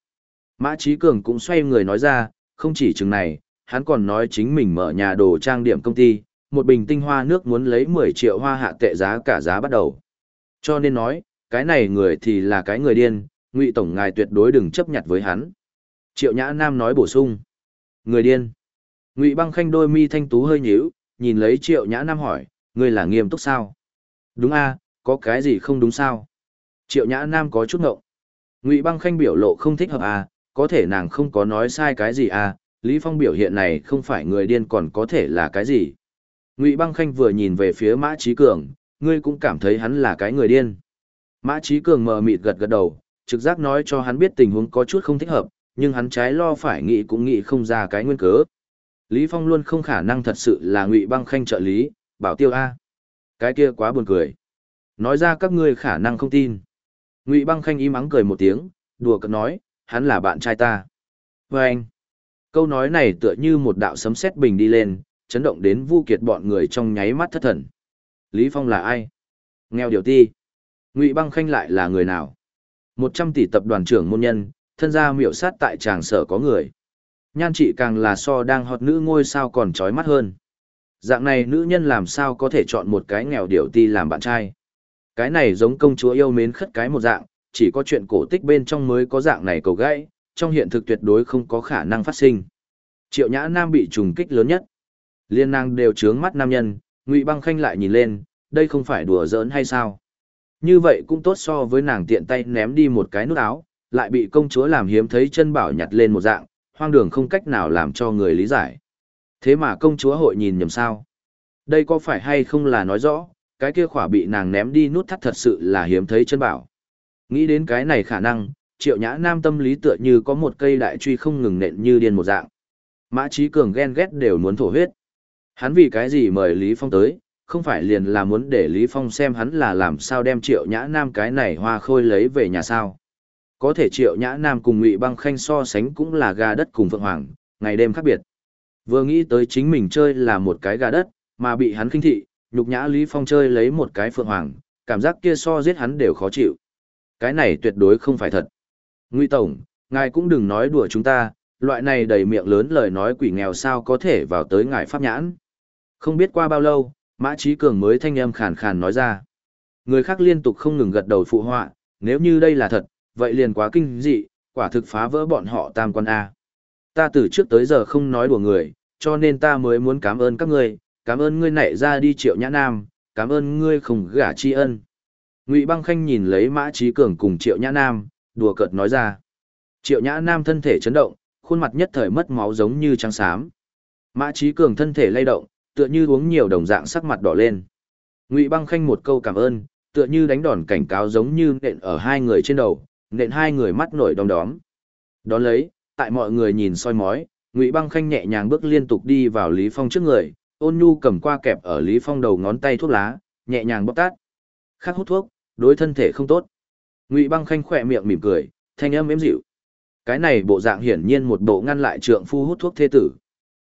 Mã Trí Cường cũng xoay người nói ra, không chỉ chừng này, hắn còn nói chính mình mở nhà đồ trang điểm công ty, một bình tinh hoa nước muốn lấy 10 triệu hoa hạ tệ giá cả giá bắt đầu. Cho nên nói, cái này người thì là cái người điên, ngụy tổng ngài tuyệt đối đừng chấp nhận với hắn. Triệu Nhã Nam nói bổ sung. Người điên. Ngụy băng khanh đôi mi thanh tú hơi nhíu, nhìn lấy Triệu Nhã Nam hỏi, ngươi là nghiêm túc sao? Đúng a, có cái gì không đúng sao? Triệu Nhã Nam có chút ngộng. Ngụy băng khanh biểu lộ không thích hợp a, có thể nàng không có nói sai cái gì a, Lý Phong biểu hiện này không phải người điên còn có thể là cái gì? Ngụy băng khanh vừa nhìn về phía Mã Trí Cường, ngươi cũng cảm thấy hắn là cái người điên. Mã Trí Cường mờ mịt gật gật đầu, trực giác nói cho hắn biết tình huống có chút không thích hợp, nhưng hắn trái lo phải nghĩ cũng nghĩ không ra cái nguyên cớ. Lý Phong luôn không khả năng thật sự là ngụy băng khanh trợ lý, bảo tiêu A. Cái kia quá buồn cười. Nói ra các ngươi khả năng không tin. Ngụy băng khanh im ắng cười một tiếng, đùa cợt nói, hắn là bạn trai ta. Và anh. Câu nói này tựa như một đạo sấm sét bình đi lên, chấn động đến vu kiệt bọn người trong nháy mắt thất thần. Lý Phong là ai? Nghèo điều ti. Ngụy băng khanh lại là người nào? Một trăm tỷ tập đoàn trưởng môn nhân, thân gia miểu sát tại tràng sở có người. Nhan trị càng là so đang hot nữ ngôi sao còn trói mắt hơn. Dạng này nữ nhân làm sao có thể chọn một cái nghèo điều ti làm bạn trai. Cái này giống công chúa yêu mến khất cái một dạng, chỉ có chuyện cổ tích bên trong mới có dạng này cầu gãy, trong hiện thực tuyệt đối không có khả năng phát sinh. Triệu Nhã Nam bị trùng kích lớn nhất. Liên năng đều trướng mắt nam nhân, Ngụy Băng Khanh lại nhìn lên, đây không phải đùa giỡn hay sao? Như vậy cũng tốt so với nàng tiện tay ném đi một cái nút áo, lại bị công chúa làm hiếm thấy chân bảo nhặt lên một dạng, hoang đường không cách nào làm cho người lý giải. Thế mà công chúa hội nhìn nhầm sao? Đây có phải hay không là nói rõ, cái kia khỏa bị nàng ném đi nút thắt thật sự là hiếm thấy chân bảo. Nghĩ đến cái này khả năng, triệu nhã nam tâm lý tựa như có một cây đại truy không ngừng nện như điên một dạng. Mã trí cường ghen ghét đều muốn thổ huyết. Hắn vì cái gì mời Lý Phong tới, không phải liền là muốn để Lý Phong xem hắn là làm sao đem triệu nhã nam cái này hoa khôi lấy về nhà sao. Có thể triệu nhã nam cùng ngụy băng khanh so sánh cũng là gà đất cùng phượng hoàng, ngày đêm khác biệt. Vừa nghĩ tới chính mình chơi là một cái gà đất, mà bị hắn khinh thị, nhục nhã Lý Phong chơi lấy một cái phượng hoàng, cảm giác kia so giết hắn đều khó chịu. Cái này tuyệt đối không phải thật. Ngụy Tổng, ngài cũng đừng nói đùa chúng ta, loại này đầy miệng lớn lời nói quỷ nghèo sao có thể vào tới ngài pháp nhãn. Không biết qua bao lâu, Mã Trí Cường mới thanh âm khàn khàn nói ra. Người khác liên tục không ngừng gật đầu phụ họa, nếu như đây là thật, vậy liền quá kinh dị, quả thực phá vỡ bọn họ tam quan A. Ta từ trước tới giờ không nói đùa người, cho nên ta mới muốn cảm ơn các ngươi, cảm ơn ngươi nảy ra đi triệu nhã nam, cảm ơn ngươi không gả tri ân. Ngụy băng khanh nhìn lấy mã trí cường cùng triệu nhã nam, đùa cợt nói ra. Triệu nhã nam thân thể chấn động, khuôn mặt nhất thời mất máu giống như trắng xám. Mã trí cường thân thể lay động, tựa như uống nhiều đồng dạng sắc mặt đỏ lên. Ngụy băng khanh một câu cảm ơn, tựa như đánh đòn cảnh cáo giống như nện ở hai người trên đầu, nện hai người mắt nổi đom đóm. Đón lấy, tại mọi người nhìn soi mói, Ngụy Băng Khanh nhẹ nhàng bước liên tục đi vào Lý Phong trước người, ôn nhu cầm qua kẹp ở Lý Phong đầu ngón tay thuốc lá, nhẹ nhàng bóp tát. Khác hút thuốc, đối thân thể không tốt. Ngụy Băng Khanh khỏe miệng mỉm cười, thanh âm êm dịu. Cái này bộ dạng hiển nhiên một bộ ngăn lại trượng phu hút thuốc thế tử.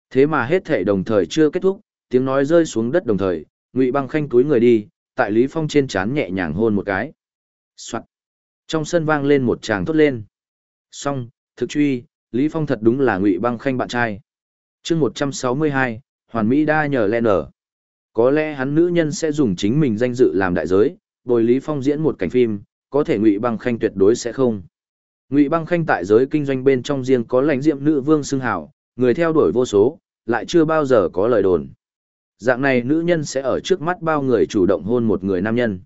Thế mà hết thể đồng thời chưa kết thúc, tiếng nói rơi xuống đất đồng thời, Ngụy Băng Khanh túi người đi, tại Lý Phong trên trán nhẹ nhàng hôn một cái. Soạt. Trong sân vang lên một tràng thốt lên. Xong, thực truy, Lý Phong thật đúng là Ngụy Băng Khanh bạn trai. Chương 162, Hoàn Mỹ đa nhờ len ở. Có lẽ hắn nữ nhân sẽ dùng chính mình danh dự làm đại giới, bồi Lý Phong diễn một cảnh phim, có thể Ngụy Băng Khanh tuyệt đối sẽ không. Ngụy Băng Khanh tại giới kinh doanh bên trong riêng có lãnh diệm nữ vương xưng hảo, người theo đuổi vô số, lại chưa bao giờ có lời đồn. Dạng này nữ nhân sẽ ở trước mắt bao người chủ động hôn một người nam nhân.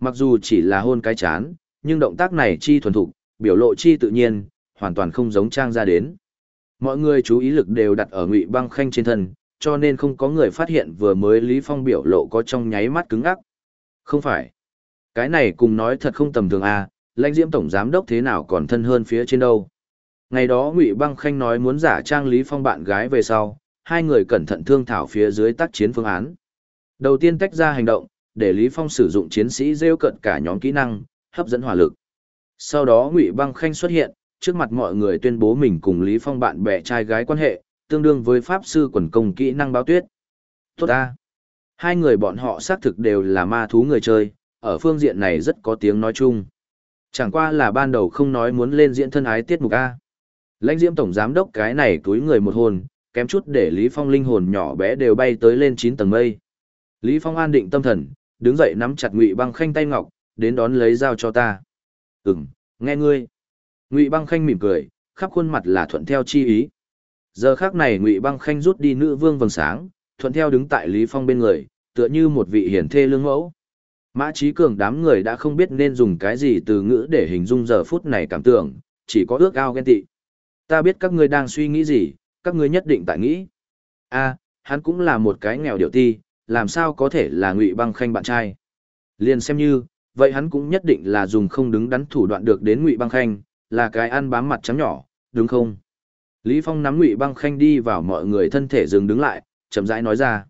Mặc dù chỉ là hôn cái chán, nhưng động tác này chi thuần thục, biểu lộ chi tự nhiên, hoàn toàn không giống trang ra đến. Mọi người chú ý lực đều đặt ở Ngụy Băng Khanh trên thân, cho nên không có người phát hiện vừa mới Lý Phong biểu lộ có trong nháy mắt cứng ắc. Không phải. Cái này cùng nói thật không tầm thường à, lãnh diễm tổng giám đốc thế nào còn thân hơn phía trên đâu. Ngày đó Ngụy Băng Khanh nói muốn giả trang Lý Phong bạn gái về sau, hai người cẩn thận thương thảo phía dưới tác chiến phương án. Đầu tiên tách ra hành động, để Lý Phong sử dụng chiến sĩ rêu cận cả nhóm kỹ năng, hấp dẫn hỏa lực. Sau đó Ngụy Băng Khanh xuất hiện, trước mặt mọi người tuyên bố mình cùng Lý Phong bạn bè trai gái quan hệ, tương đương với pháp sư quần công kỹ năng báo tuyết. Tốt ta! Hai người bọn họ xác thực đều là ma thú người chơi, ở phương diện này rất có tiếng nói chung. Chẳng qua là ban đầu không nói muốn lên diễn thân ái tiết mục A. Lãnh diễm tổng giám đốc cái này túi người một hồn, kém chút để Lý Phong linh hồn nhỏ bé đều bay tới lên 9 tầng mây. Lý Phong an định tâm thần, đứng dậy nắm chặt Ngụy Băng Khanh tay ngọc, đến đón lấy dao cho ta. Ừm, nghe ngươi. Ngụy Băng Khanh mỉm cười, khắp khuôn mặt là thuận theo chi ý. Giờ khắc này Ngụy Băng Khanh rút đi nữ vương vầng sáng, thuận theo đứng tại Lý Phong bên người, tựa như một vị hiển thê lương mẫu. Mã Chí Cường đám người đã không biết nên dùng cái gì từ ngữ để hình dung giờ phút này cảm tưởng, chỉ có ước ao ghen tị. Ta biết các ngươi đang suy nghĩ gì, các ngươi nhất định tại nghĩ. A, hắn cũng là một cái nghèo điệu ti, làm sao có thể là Ngụy Băng Khanh bạn trai. Liền xem như, vậy hắn cũng nhất định là dùng không đứng đắn thủ đoạn được đến Ngụy Băng Khanh, là cái ăn bám mặt trắng nhỏ, đúng không? Lý Phong nắm Ngụy Băng Khanh đi vào mọi người thân thể dừng đứng lại, chậm rãi nói ra.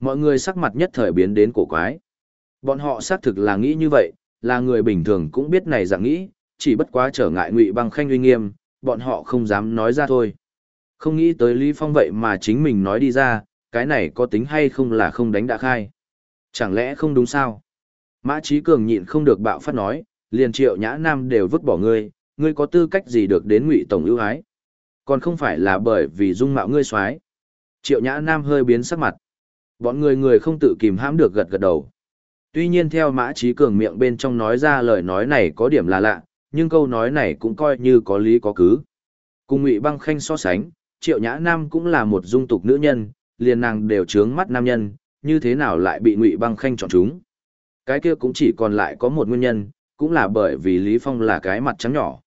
Mọi người sắc mặt nhất thời biến đến cổ quái. Bọn họ xác thực là nghĩ như vậy, là người bình thường cũng biết này dạng nghĩ, chỉ bất quá trở ngại Ngụy Băng Khanh uy nghiêm, bọn họ không dám nói ra thôi. Không nghĩ tới Lý Phong vậy mà chính mình nói đi ra, cái này có tính hay không là không đánh đã khai. Chẳng lẽ không đúng sao? Mã Trí Cường nhịn không được bạo phát nói, liền triệu nhã nam đều vứt bỏ ngươi, ngươi có tư cách gì được đến ngụy tổng ưu ái? Còn không phải là bởi vì dung mạo ngươi xoái. Triệu nhã nam hơi biến sắc mặt. Bọn người người không tự kìm hãm được gật gật đầu. Tuy nhiên theo mã trí cường miệng bên trong nói ra lời nói này có điểm là lạ, nhưng câu nói này cũng coi như có lý có cứ. Cùng ngụy băng khanh so sánh, triệu nhã nam cũng là một dung tục nữ nhân, liền nàng đều trướng mắt nam nhân, như thế nào lại bị ngụy băng khanh chọn chúng. Cái kia cũng chỉ còn lại có một nguyên nhân, cũng là bởi vì Lý Phong là cái mặt trắng nhỏ.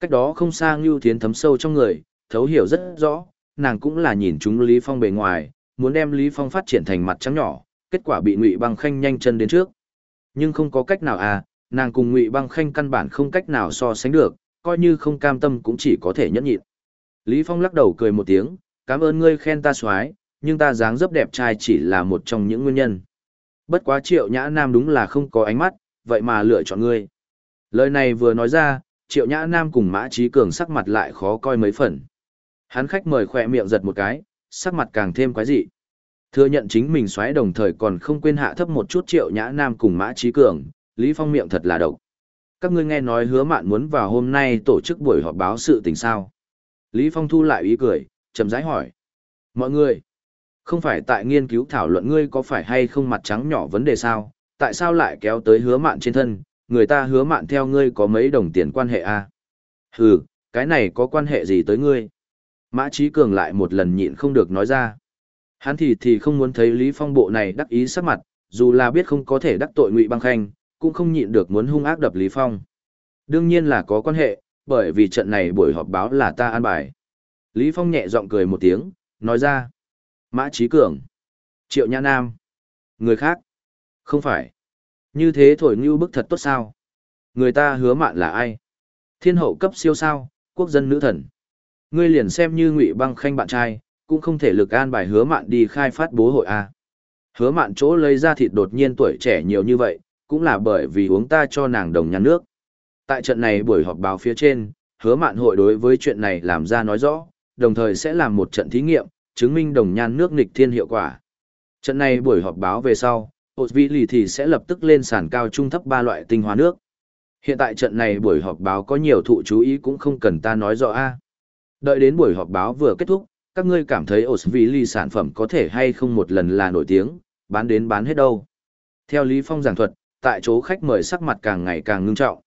Cách đó không xa Ngưu Thiến thấm sâu trong người, thấu hiểu rất rõ, nàng cũng là nhìn chúng Lý Phong bề ngoài, muốn đem Lý Phong phát triển thành mặt trắng nhỏ, kết quả bị Ngụy Băng Khanh nhanh chân đến trước. Nhưng không có cách nào à, nàng cùng Ngụy Băng Khanh căn bản không cách nào so sánh được, coi như không cam tâm cũng chỉ có thể nhẫn nhịn. Lý Phong lắc đầu cười một tiếng, cảm ơn ngươi khen ta soái nhưng ta dáng dấp đẹp trai chỉ là một trong những nguyên nhân. Bất quá triệu nhã nam đúng là không có ánh mắt, vậy mà lựa chọn ngươi. Lời này vừa nói ra, triệu nhã nam cùng mã trí cường sắc mặt lại khó coi mấy phần. Hắn khách mời khỏe miệng giật một cái, sắc mặt càng thêm quái dị. Thừa nhận chính mình xoáy đồng thời còn không quên hạ thấp một chút triệu nhã nam cùng mã trí cường, Lý Phong miệng thật là độc. Các ngươi nghe nói hứa mạn muốn vào hôm nay tổ chức buổi họp báo sự tình sao. Lý Phong thu lại ý cười, chậm rãi hỏi. Mọi người, không phải tại nghiên cứu thảo luận ngươi có phải hay không mặt trắng nhỏ vấn đề sao, tại sao lại kéo tới hứa mạn trên thân, người ta hứa mạn theo ngươi có mấy đồng tiền quan hệ à? Hừ, cái này có quan hệ gì tới ngươi? Mã Trí Cường lại một lần nhịn không được nói ra. Hắn thì thì không muốn thấy Lý Phong bộ này đắc ý sắc mặt, dù là biết không có thể đắc tội Ngụy Băng Khanh, cũng không nhịn được muốn hung ác đập Lý Phong. Đương nhiên là có quan hệ, bởi vì trận này buổi họp báo là ta an bài. Lý Phong nhẹ giọng cười một tiếng, nói ra. Mã Trí Cường. Triệu Nhã Nam. Người khác. Không phải. Như thế thổi như bức thật tốt sao? Người ta hứa mạn là ai? Thiên hậu cấp siêu sao, quốc dân nữ thần. Ngươi liền xem như ngụy băng khanh bạn trai, cũng không thể lực an bài hứa mạn đi khai phát bố hội A. Hứa mạn chỗ lấy ra thịt đột nhiên tuổi trẻ nhiều như vậy, cũng là bởi vì uống ta cho nàng đồng nhăn nước. Tại trận này buổi họp báo phía trên, hứa mạn hội đối với chuyện này làm ra nói rõ, đồng thời sẽ làm một trận thí nghiệm, chứng minh đồng nhan nước nghịch thiên hiệu quả. Trận này buổi họp báo về sau, ột vị lì thì sẽ lập tức lên sàn cao trung thấp ba loại tinh hóa nước. Hiện tại trận này buổi họp báo có nhiều thụ chú ý cũng không cần ta nói rõ a. Đợi đến buổi họp báo vừa kết thúc, các ngươi cảm thấy Osvili sản phẩm có thể hay không một lần là nổi tiếng, bán đến bán hết đâu. Theo Lý Phong giảng thuật, tại chỗ khách mời sắc mặt càng ngày càng ngưng trọng.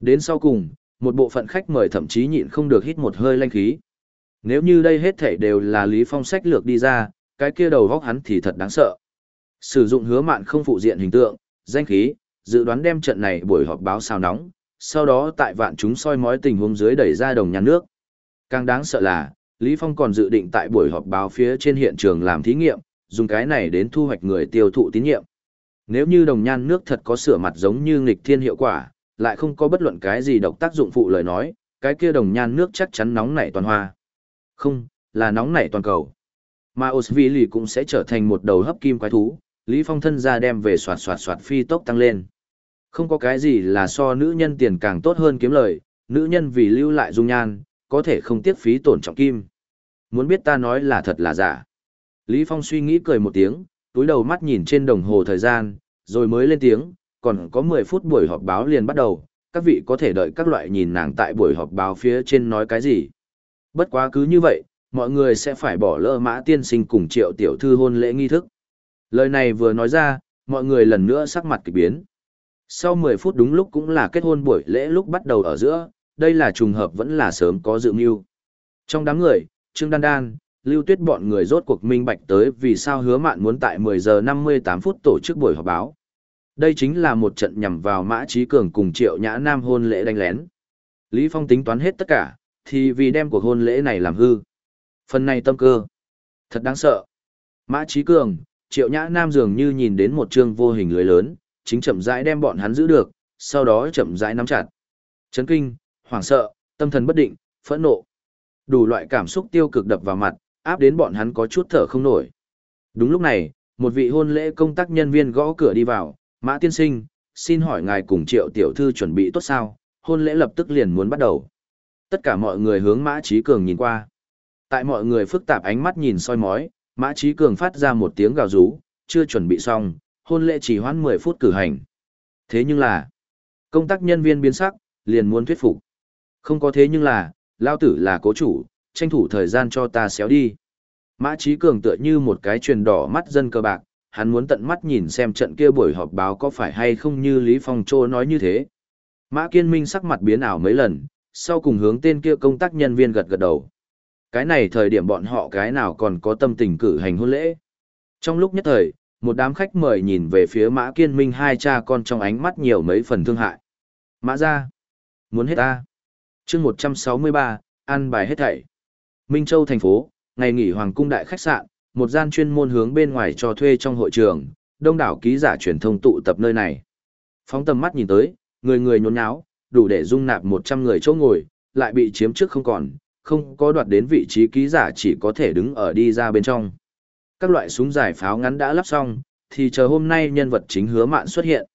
Đến sau cùng, một bộ phận khách mời thậm chí nhịn không được hít một hơi lanh khí. Nếu như đây hết thảy đều là Lý Phong sách lược đi ra, cái kia đầu góc hắn thì thật đáng sợ. Sử dụng hứa mạn không phụ diện hình tượng, danh khí, dự đoán đem trận này buổi họp báo sao nóng, sau đó tại vạn chúng soi mói tình huống dưới đẩy ra đồng nhà nước. Càng đáng sợ là, Lý Phong còn dự định tại buổi họp báo phía trên hiện trường làm thí nghiệm, dùng cái này đến thu hoạch người tiêu thụ tín nhiệm. Nếu như đồng nhan nước thật có sửa mặt giống như nghịch thiên hiệu quả, lại không có bất luận cái gì độc tác dụng phụ lời nói, cái kia đồng nhan nước chắc chắn nóng nảy toàn hoa. Không, là nóng nảy toàn cầu. Mà Osvili cũng sẽ trở thành một đầu hấp kim quái thú, Lý Phong thân ra đem về soạt soạt soạt phi tốc tăng lên. Không có cái gì là so nữ nhân tiền càng tốt hơn kiếm lời, nữ nhân vì lưu lại dung nhan, có thể không tiếc phí tổn trọng kim. Muốn biết ta nói là thật là giả. Lý Phong suy nghĩ cười một tiếng, túi đầu mắt nhìn trên đồng hồ thời gian, rồi mới lên tiếng, còn có 10 phút buổi họp báo liền bắt đầu, các vị có thể đợi các loại nhìn nàng tại buổi họp báo phía trên nói cái gì. Bất quá cứ như vậy, mọi người sẽ phải bỏ lỡ mã tiên sinh cùng triệu tiểu thư hôn lễ nghi thức. Lời này vừa nói ra, mọi người lần nữa sắc mặt kỳ biến. Sau 10 phút đúng lúc cũng là kết hôn buổi lễ lúc bắt đầu ở giữa, đây là trùng hợp vẫn là sớm có dự mưu. Trong đám người, Trương Đan Đan, Lưu Tuyết bọn người rốt cuộc minh bạch tới vì sao hứa mạn muốn tại 10 giờ 58 phút tổ chức buổi họp báo. Đây chính là một trận nhằm vào Mã Trí Cường cùng Triệu Nhã Nam hôn lễ đánh lén. Lý Phong tính toán hết tất cả, thì vì đem cuộc hôn lễ này làm hư. Phần này tâm cơ. Thật đáng sợ. Mã Trí Cường, Triệu Nhã Nam dường như nhìn đến một chương vô hình lưới lớn, chính chậm rãi đem bọn hắn giữ được, sau đó chậm rãi nắm chặt. Chấn kinh, hoảng sợ, tâm thần bất định, phẫn nộ. Đủ loại cảm xúc tiêu cực đập vào mặt, áp đến bọn hắn có chút thở không nổi. Đúng lúc này, một vị hôn lễ công tác nhân viên gõ cửa đi vào, Mã tiên sinh, xin hỏi ngài cùng triệu tiểu thư chuẩn bị tốt sao, hôn lễ lập tức liền muốn bắt đầu. Tất cả mọi người hướng Mã Trí Cường nhìn qua. Tại mọi người phức tạp ánh mắt nhìn soi mói, Mã Trí Cường phát ra một tiếng gào rú, chưa chuẩn bị xong, hôn lễ chỉ hoãn 10 phút cử hành. Thế nhưng là, công tác nhân viên biến sắc, liền muốn thuyết phục. Không có thế nhưng là, lao tử là cố chủ, tranh thủ thời gian cho ta xéo đi. Mã Chí Cường tựa như một cái truyền đỏ mắt dân cơ bạc, hắn muốn tận mắt nhìn xem trận kia buổi họp báo có phải hay không như Lý Phong Trô nói như thế. Mã Kiên Minh sắc mặt biến ảo mấy lần, sau cùng hướng tên kia công tác nhân viên gật gật đầu. Cái này thời điểm bọn họ cái nào còn có tâm tình cử hành hôn lễ. Trong lúc nhất thời, một đám khách mời nhìn về phía Mã Kiên Minh hai cha con trong ánh mắt nhiều mấy phần thương hại. Mã ra. Muốn hết ta chương 163, ăn bài hết thảy. Minh Châu thành phố, ngày nghỉ Hoàng cung đại khách sạn, một gian chuyên môn hướng bên ngoài cho thuê trong hội trường, đông đảo ký giả truyền thông tụ tập nơi này. Phóng tầm mắt nhìn tới, người người nhốn nháo, đủ để dung nạp 100 người chỗ ngồi, lại bị chiếm trước không còn, không có đoạt đến vị trí ký giả chỉ có thể đứng ở đi ra bên trong. Các loại súng giải pháo ngắn đã lắp xong, thì chờ hôm nay nhân vật chính hứa mạn xuất hiện.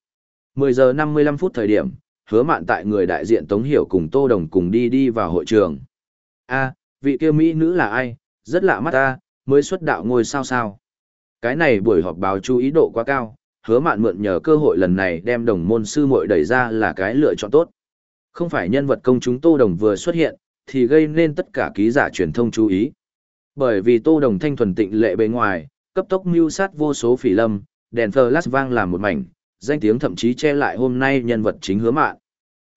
10 giờ 55 phút thời điểm, hứa mạn tại người đại diện Tống Hiểu cùng Tô Đồng cùng đi đi vào hội trường. a vị kia Mỹ nữ là ai? Rất lạ mắt ta, mới xuất đạo ngôi sao sao. Cái này buổi họp báo chú ý độ quá cao, hứa mạn mượn nhờ cơ hội lần này đem đồng môn sư muội đẩy ra là cái lựa chọn tốt. Không phải nhân vật công chúng Tô Đồng vừa xuất hiện, thì gây nên tất cả ký giả truyền thông chú ý. Bởi vì Tô Đồng thanh thuần tịnh lệ bề ngoài, cấp tốc mưu sát vô số phỉ lâm, đèn flash vang làm một mảnh, danh tiếng thậm chí che lại hôm nay nhân vật chính hứa mạn.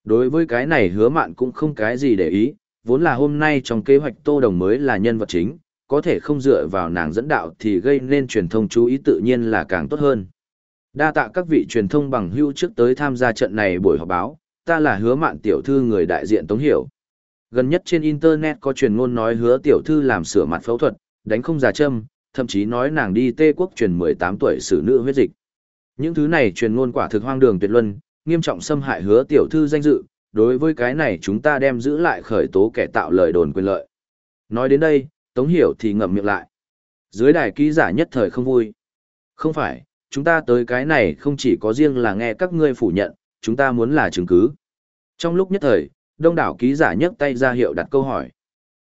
Đối với cái này hứa mạn cũng không cái gì để ý, vốn là hôm nay trong kế hoạch Tô Đồng mới là nhân vật chính, có thể không dựa vào nàng dẫn đạo thì gây nên truyền thông chú ý tự nhiên là càng tốt hơn. Đa tạ các vị truyền thông bằng hữu trước tới tham gia trận này buổi họp báo, ta là hứa mạn tiểu thư người đại diện Tống Hiểu. Gần nhất trên Internet có truyền ngôn nói hứa tiểu thư làm sửa mặt phẫu thuật, đánh không giả châm, thậm chí nói nàng đi tê quốc truyền 18 tuổi xử nữ huyết dịch. Những thứ này truyền ngôn quả thực hoang đường tuyệt luân, nghiêm trọng xâm hại hứa tiểu thư danh dự, đối với cái này chúng ta đem giữ lại khởi tố kẻ tạo lời đồn quyền lợi. Nói đến đây, Tống Hiểu thì ngậm miệng lại. Dưới đài ký giả nhất thời không vui. Không phải, chúng ta tới cái này không chỉ có riêng là nghe các ngươi phủ nhận, chúng ta muốn là chứng cứ. Trong lúc nhất thời, đông đảo ký giả nhấc tay ra hiệu đặt câu hỏi.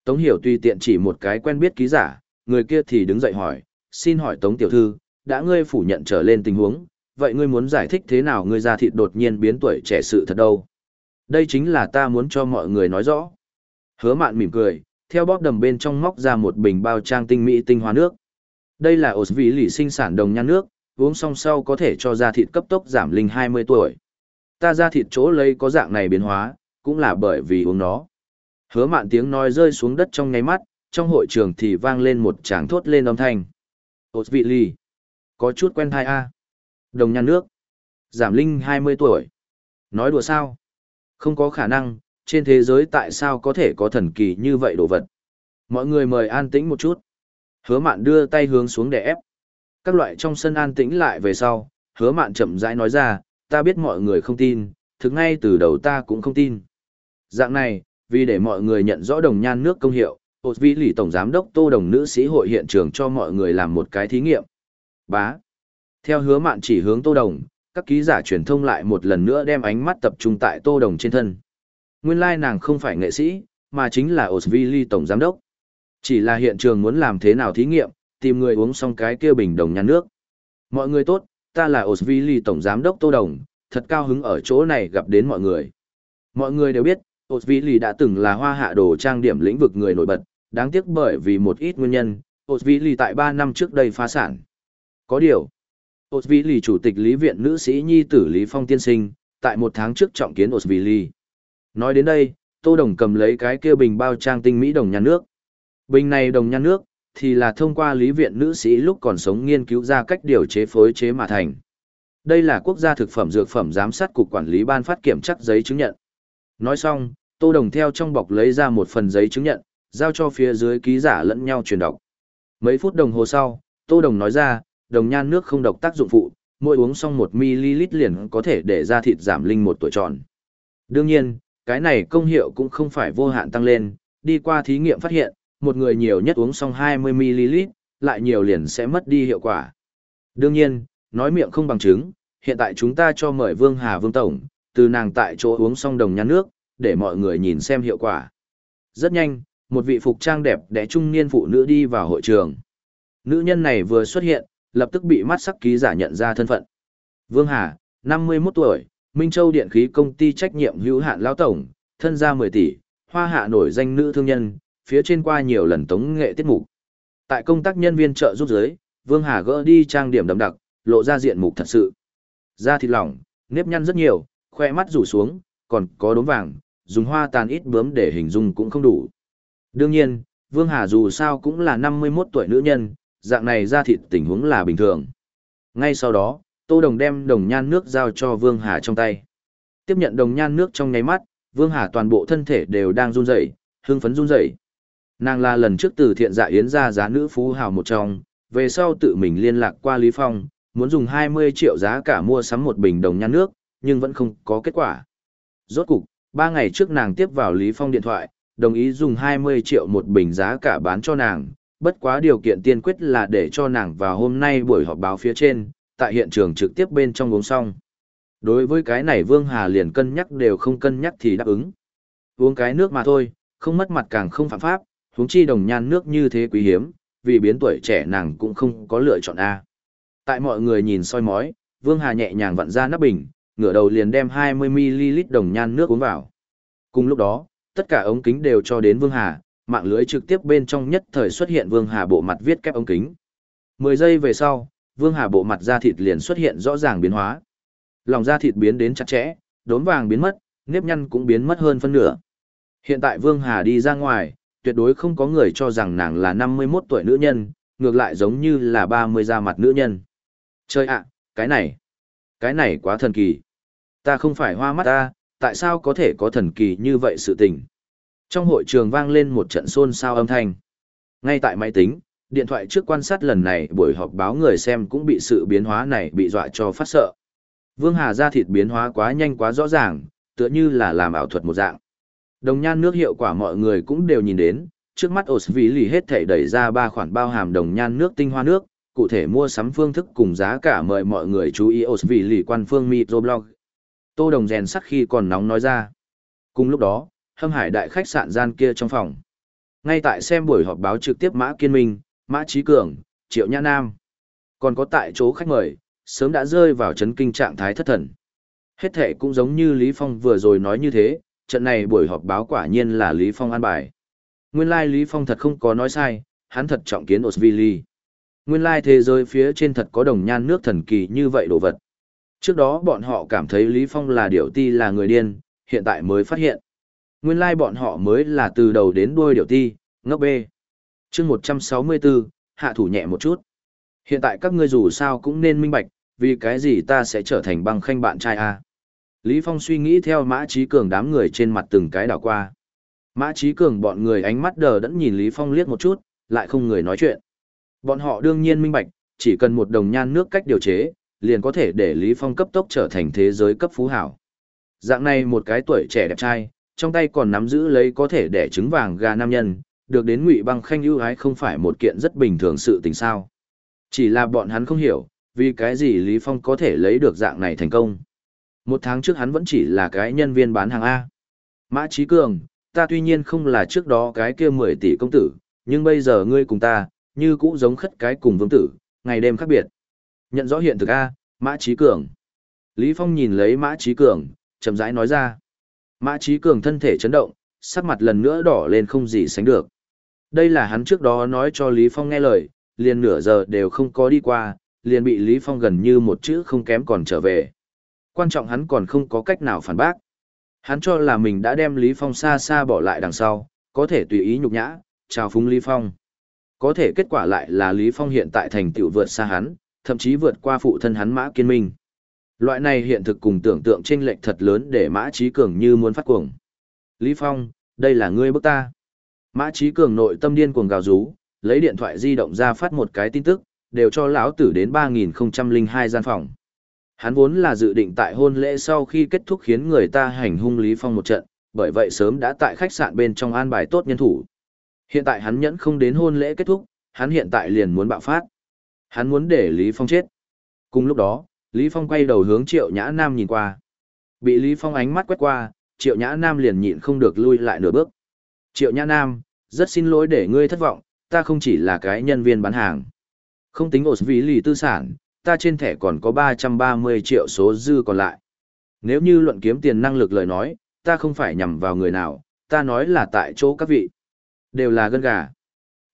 Tống Hiểu tùy tiện chỉ một cái quen biết ký giả, người kia thì đứng dậy hỏi, xin hỏi Tống Tiểu Thư, đã ngươi phủ nhận trở lên tình huống, vậy ngươi muốn giải thích thế nào ngươi ra thịt đột nhiên biến tuổi trẻ sự thật đâu? Đây chính là ta muốn cho mọi người nói rõ. Hứa mạn mỉm cười, theo bóp đầm bên trong móc ra một bình bao trang tinh mỹ tinh hoa nước. Đây là ổ vị lì sinh sản đồng nhan nước, uống xong sau có thể cho da thịt cấp tốc giảm linh 20 tuổi. Ta da thịt chỗ lấy có dạng này biến hóa, cũng là bởi vì uống nó. Hứa mạn tiếng nói rơi xuống đất trong ngay mắt, trong hội trường thì vang lên một tràng thốt lên âm thanh. Ổ vị lì. Có chút quen thai a Đồng nhan nước. Giảm linh 20 tuổi. Nói đùa sao? Không có khả năng, trên thế giới tại sao có thể có thần kỳ như vậy đồ vật. Mọi người mời an tĩnh một chút. Hứa mạn đưa tay hướng xuống để ép. Các loại trong sân an tĩnh lại về sau, hứa mạn chậm rãi nói ra, ta biết mọi người không tin, thực ngay từ đầu ta cũng không tin. Dạng này, vì để mọi người nhận rõ đồng nhan nước công hiệu, Hột Vĩ Lỷ Tổng Giám đốc Tô Đồng Nữ sĩ hội hiện trường cho mọi người làm một cái thí nghiệm. Bá. Theo hứa mạn chỉ hướng Tô Đồng, các ký giả truyền thông lại một lần nữa đem ánh mắt tập trung tại Tô Đồng trên thân. Nguyên lai nàng không phải nghệ sĩ, mà chính là Osvili Tổng Giám đốc. Chỉ là hiện trường muốn làm thế nào thí nghiệm, tìm người uống xong cái kia bình đồng nhà nước. Mọi người tốt, ta là Osvili Tổng Giám đốc Tô Đồng, thật cao hứng ở chỗ này gặp đến mọi người. Mọi người đều biết, Osvili đã từng là hoa hạ đồ trang điểm lĩnh vực người nổi bật, đáng tiếc bởi vì một ít nguyên nhân, Osvili tại 3 năm trước đây phá sản. Có điều, Osvili chủ tịch Lý Viện nữ sĩ nhi tử Lý Phong tiên sinh, tại một tháng trước trọng kiến Osvili. Nói đến đây, Tô Đồng cầm lấy cái kia bình bao trang tinh mỹ đồng nhan nước. Bình này đồng nhan nước, thì là thông qua Lý Viện nữ sĩ lúc còn sống nghiên cứu ra cách điều chế phối chế mà thành. Đây là quốc gia thực phẩm dược phẩm giám sát cục quản lý ban phát kiểm chắc giấy chứng nhận. Nói xong, Tô Đồng theo trong bọc lấy ra một phần giấy chứng nhận, giao cho phía dưới ký giả lẫn nhau truyền đọc. Mấy phút đồng hồ sau, Tô Đồng nói ra, đồng nhan nước không độc tác dụng phụ, mỗi uống xong 1 ml liền có thể để da thịt giảm linh một tuổi tròn. Đương nhiên, cái này công hiệu cũng không phải vô hạn tăng lên, đi qua thí nghiệm phát hiện, một người nhiều nhất uống xong 20 ml, lại nhiều liền sẽ mất đi hiệu quả. Đương nhiên, nói miệng không bằng chứng, hiện tại chúng ta cho mời Vương Hà Vương Tổng, từ nàng tại chỗ uống xong đồng nhan nước, để mọi người nhìn xem hiệu quả. Rất nhanh, một vị phục trang đẹp đẽ trung niên phụ nữ đi vào hội trường. Nữ nhân này vừa xuất hiện, lập tức bị mắt sắc ký giả nhận ra thân phận. Vương Hà, 51 tuổi, Minh Châu Điện khí công ty trách nhiệm hữu hạn lão tổng, thân gia 10 tỷ, hoa hạ nổi danh nữ thương nhân, phía trên qua nhiều lần tống nghệ tiết mục. Tại công tác nhân viên trợ giúp giới, Vương Hà gỡ đi trang điểm đậm đặc, lộ ra diện mục thật sự. Da thịt lỏng, nếp nhăn rất nhiều, khoe mắt rủ xuống, còn có đốm vàng, dùng hoa tàn ít bướm để hình dung cũng không đủ. Đương nhiên, Vương Hà dù sao cũng là 51 tuổi nữ nhân, dạng này ra thịt tình huống là bình thường. Ngay sau đó, Tô Đồng đem đồng nhan nước giao cho Vương Hà trong tay. Tiếp nhận đồng nhan nước trong nháy mắt, Vương Hà toàn bộ thân thể đều đang run rẩy, hưng phấn run rẩy. Nàng là lần trước từ thiện dạ yến ra giá nữ phú hào một trong, về sau tự mình liên lạc qua Lý Phong, muốn dùng 20 triệu giá cả mua sắm một bình đồng nhan nước, nhưng vẫn không có kết quả. Rốt cục, ba ngày trước nàng tiếp vào Lý Phong điện thoại, đồng ý dùng 20 triệu một bình giá cả bán cho nàng, bất quá điều kiện tiên quyết là để cho nàng vào hôm nay buổi họp báo phía trên, tại hiện trường trực tiếp bên trong uống xong. Đối với cái này Vương Hà liền cân nhắc đều không cân nhắc thì đáp ứng. Uống cái nước mà thôi, không mất mặt càng không phạm pháp, huống chi đồng nhan nước như thế quý hiếm, vì biến tuổi trẻ nàng cũng không có lựa chọn A. Tại mọi người nhìn soi mói, Vương Hà nhẹ nhàng vặn ra nắp bình, ngửa đầu liền đem 20ml đồng nhan nước uống vào. Cùng lúc đó, tất cả ống kính đều cho đến Vương Hà, mạng lưới trực tiếp bên trong nhất thời xuất hiện Vương Hà bộ mặt viết kép ống kính. 10 giây về sau, Vương Hà bộ mặt da thịt liền xuất hiện rõ ràng biến hóa. lòng da thịt biến đến chặt chẽ, đốm vàng biến mất, nếp nhăn cũng biến mất hơn phân nửa. Hiện tại Vương Hà đi ra ngoài, tuyệt đối không có người cho rằng nàng là 51 tuổi nữ nhân, ngược lại giống như là 30 da mặt nữ nhân. Chơi ạ, cái này, cái này quá thần kỳ. Ta không phải hoa mắt ta, tại sao có thể có thần kỳ như vậy sự tình. Trong hội trường vang lên một trận xôn xao âm thanh. Ngay tại máy tính, điện thoại trước quan sát lần này buổi họp báo người xem cũng bị sự biến hóa này bị dọa cho phát sợ. Vương Hà ra thịt biến hóa quá nhanh quá rõ ràng, tựa như là làm ảo thuật một dạng. Đồng nhan nước hiệu quả mọi người cũng đều nhìn đến, trước mắt Osvi lì hết thể đẩy ra ba khoản bao hàm đồng nhan nước tinh hoa nước, cụ thể mua sắm phương thức cùng giá cả mời mọi người chú ý Osvi lì quan phương microblog. Tô Đồng rèn sắc khi còn nóng nói ra. Cùng lúc đó, hâm hải đại khách sạn gian kia trong phòng. Ngay tại xem buổi họp báo trực tiếp Mã Kiên Minh, Mã Trí Cường, Triệu Nhã Nam. Còn có tại chỗ khách mời, sớm đã rơi vào chấn kinh trạng thái thất thần. Hết thể cũng giống như Lý Phong vừa rồi nói như thế, trận này buổi họp báo quả nhiên là Lý Phong an bài. Nguyên lai like Lý Phong thật không có nói sai, hắn thật trọng kiến Osvili. Nguyên lai like thế giới phía trên thật có đồng nhan nước thần kỳ như vậy đồ vật. Trước đó bọn họ cảm thấy Lý Phong là điểu ti là người điên, hiện tại mới phát hiện. Nguyên lai like bọn họ mới là từ đầu đến đuôi điều ti, ngốc bê. chương 164, hạ thủ nhẹ một chút. Hiện tại các ngươi dù sao cũng nên minh bạch, vì cái gì ta sẽ trở thành băng khanh bạn trai a Lý Phong suy nghĩ theo Mã Trí Cường đám người trên mặt từng cái đảo qua. Mã Trí Cường bọn người ánh mắt đờ đẫn nhìn Lý Phong liếc một chút, lại không người nói chuyện. Bọn họ đương nhiên minh bạch, chỉ cần một đồng nhan nước cách điều chế, liền có thể để Lý Phong cấp tốc trở thành thế giới cấp phú hảo. Dạng này một cái tuổi trẻ đẹp trai, trong tay còn nắm giữ lấy có thể để trứng vàng gà nam nhân, được đến ngụy băng khanh ưu ái không phải một kiện rất bình thường sự tình sao. Chỉ là bọn hắn không hiểu, vì cái gì Lý Phong có thể lấy được dạng này thành công. Một tháng trước hắn vẫn chỉ là cái nhân viên bán hàng A. Mã Trí Cường, ta tuy nhiên không là trước đó cái kia 10 tỷ công tử, nhưng bây giờ ngươi cùng ta, như cũ giống khất cái cùng vương tử, ngày đêm khác biệt. Nhận rõ hiện thực A, Mã Trí Cường. Lý Phong nhìn lấy Mã Trí Cường, chậm rãi nói ra. Mã Trí Cường thân thể chấn động, sắc mặt lần nữa đỏ lên không gì sánh được. Đây là hắn trước đó nói cho Lý Phong nghe lời, liền nửa giờ đều không có đi qua, liền bị Lý Phong gần như một chữ không kém còn trở về. Quan trọng hắn còn không có cách nào phản bác. Hắn cho là mình đã đem Lý Phong xa xa bỏ lại đằng sau, có thể tùy ý nhục nhã, chào phúng Lý Phong. Có thể kết quả lại là Lý Phong hiện tại thành tựu vượt xa hắn, thậm chí vượt qua phụ thân hắn Mã Kiên Minh. Loại này hiện thực cùng tưởng tượng chênh lệch thật lớn để Mã Trí Cường như muốn phát cuồng. Lý Phong, đây là ngươi bức ta. Mã Trí Cường nội tâm điên cuồng gào rú, lấy điện thoại di động ra phát một cái tin tức, đều cho lão tử đến 3002 gian phòng. Hắn vốn là dự định tại hôn lễ sau khi kết thúc khiến người ta hành hung Lý Phong một trận, bởi vậy sớm đã tại khách sạn bên trong an bài tốt nhân thủ. Hiện tại hắn nhẫn không đến hôn lễ kết thúc, hắn hiện tại liền muốn bạo phát. Hắn muốn để Lý Phong chết. Cùng lúc đó, Lý Phong quay đầu hướng Triệu Nhã Nam nhìn qua. Bị Lý Phong ánh mắt quét qua, Triệu Nhã Nam liền nhịn không được lui lại nửa bước. Triệu Nhã Nam, rất xin lỗi để ngươi thất vọng, ta không chỉ là cái nhân viên bán hàng. Không tính ổn vì lì tư sản, ta trên thẻ còn có 330 triệu số dư còn lại. Nếu như luận kiếm tiền năng lực lời nói, ta không phải nhằm vào người nào, ta nói là tại chỗ các vị. Đều là gân gà.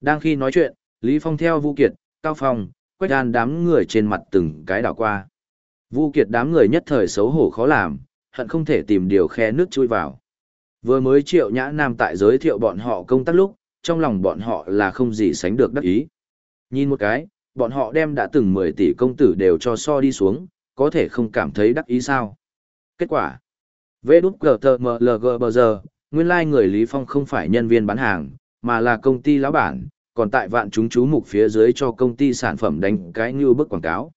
Đang khi nói chuyện, Lý Phong theo Vu Kiệt, Cao Phong, Quách An đám người trên mặt từng cái đảo qua. Vu Kiệt đám người nhất thời xấu hổ khó làm, hận không thể tìm điều khe nước chui vào. Vừa mới triệu nhã nam tại giới thiệu bọn họ công tác lúc, trong lòng bọn họ là không gì sánh được đắc ý. Nhìn một cái, bọn họ đem đã từng 10 tỷ công tử đều cho so đi xuống, có thể không cảm thấy đắc ý sao. Kết quả Vê đút cờ tờ MLG bờ giờ, nguyên lai like người Lý Phong không phải nhân viên bán hàng, mà là công ty lão bản, còn tại vạn chúng chú mục phía dưới cho công ty sản phẩm đánh cái như bức quảng cáo.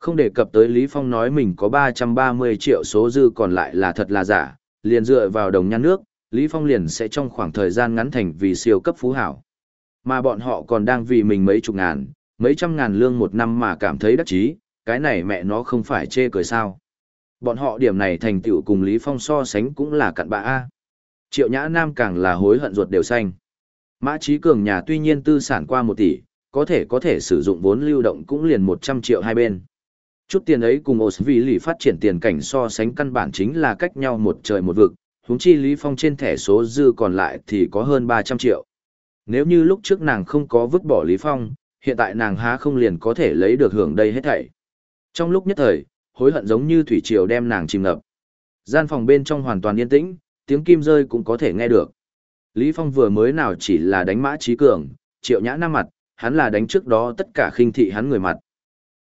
Không đề cập tới Lý Phong nói mình có 330 triệu số dư còn lại là thật là giả, liền dựa vào đồng nhan nước, Lý Phong liền sẽ trong khoảng thời gian ngắn thành vì siêu cấp phú hảo. Mà bọn họ còn đang vì mình mấy chục ngàn, mấy trăm ngàn lương một năm mà cảm thấy đắc chí, cái này mẹ nó không phải chê cười sao. Bọn họ điểm này thành tựu cùng Lý Phong so sánh cũng là cặn bạ A. Triệu Nhã Nam càng là hối hận ruột đều xanh. Mã Trí Cường nhà tuy nhiên tư sản qua một tỷ, có thể có thể sử dụng vốn lưu động cũng liền 100 triệu hai bên. Chút tiền ấy cùng Osvili phát triển tiền cảnh so sánh căn bản chính là cách nhau một trời một vực, huống chi Lý Phong trên thẻ số dư còn lại thì có hơn 300 triệu. Nếu như lúc trước nàng không có vứt bỏ Lý Phong, hiện tại nàng há không liền có thể lấy được hưởng đây hết thảy. Trong lúc nhất thời, hối hận giống như thủy triều đem nàng chìm ngập. Gian phòng bên trong hoàn toàn yên tĩnh, tiếng kim rơi cũng có thể nghe được. Lý Phong vừa mới nào chỉ là đánh mã trí cường, triệu nhã nam mặt, hắn là đánh trước đó tất cả khinh thị hắn người mặt.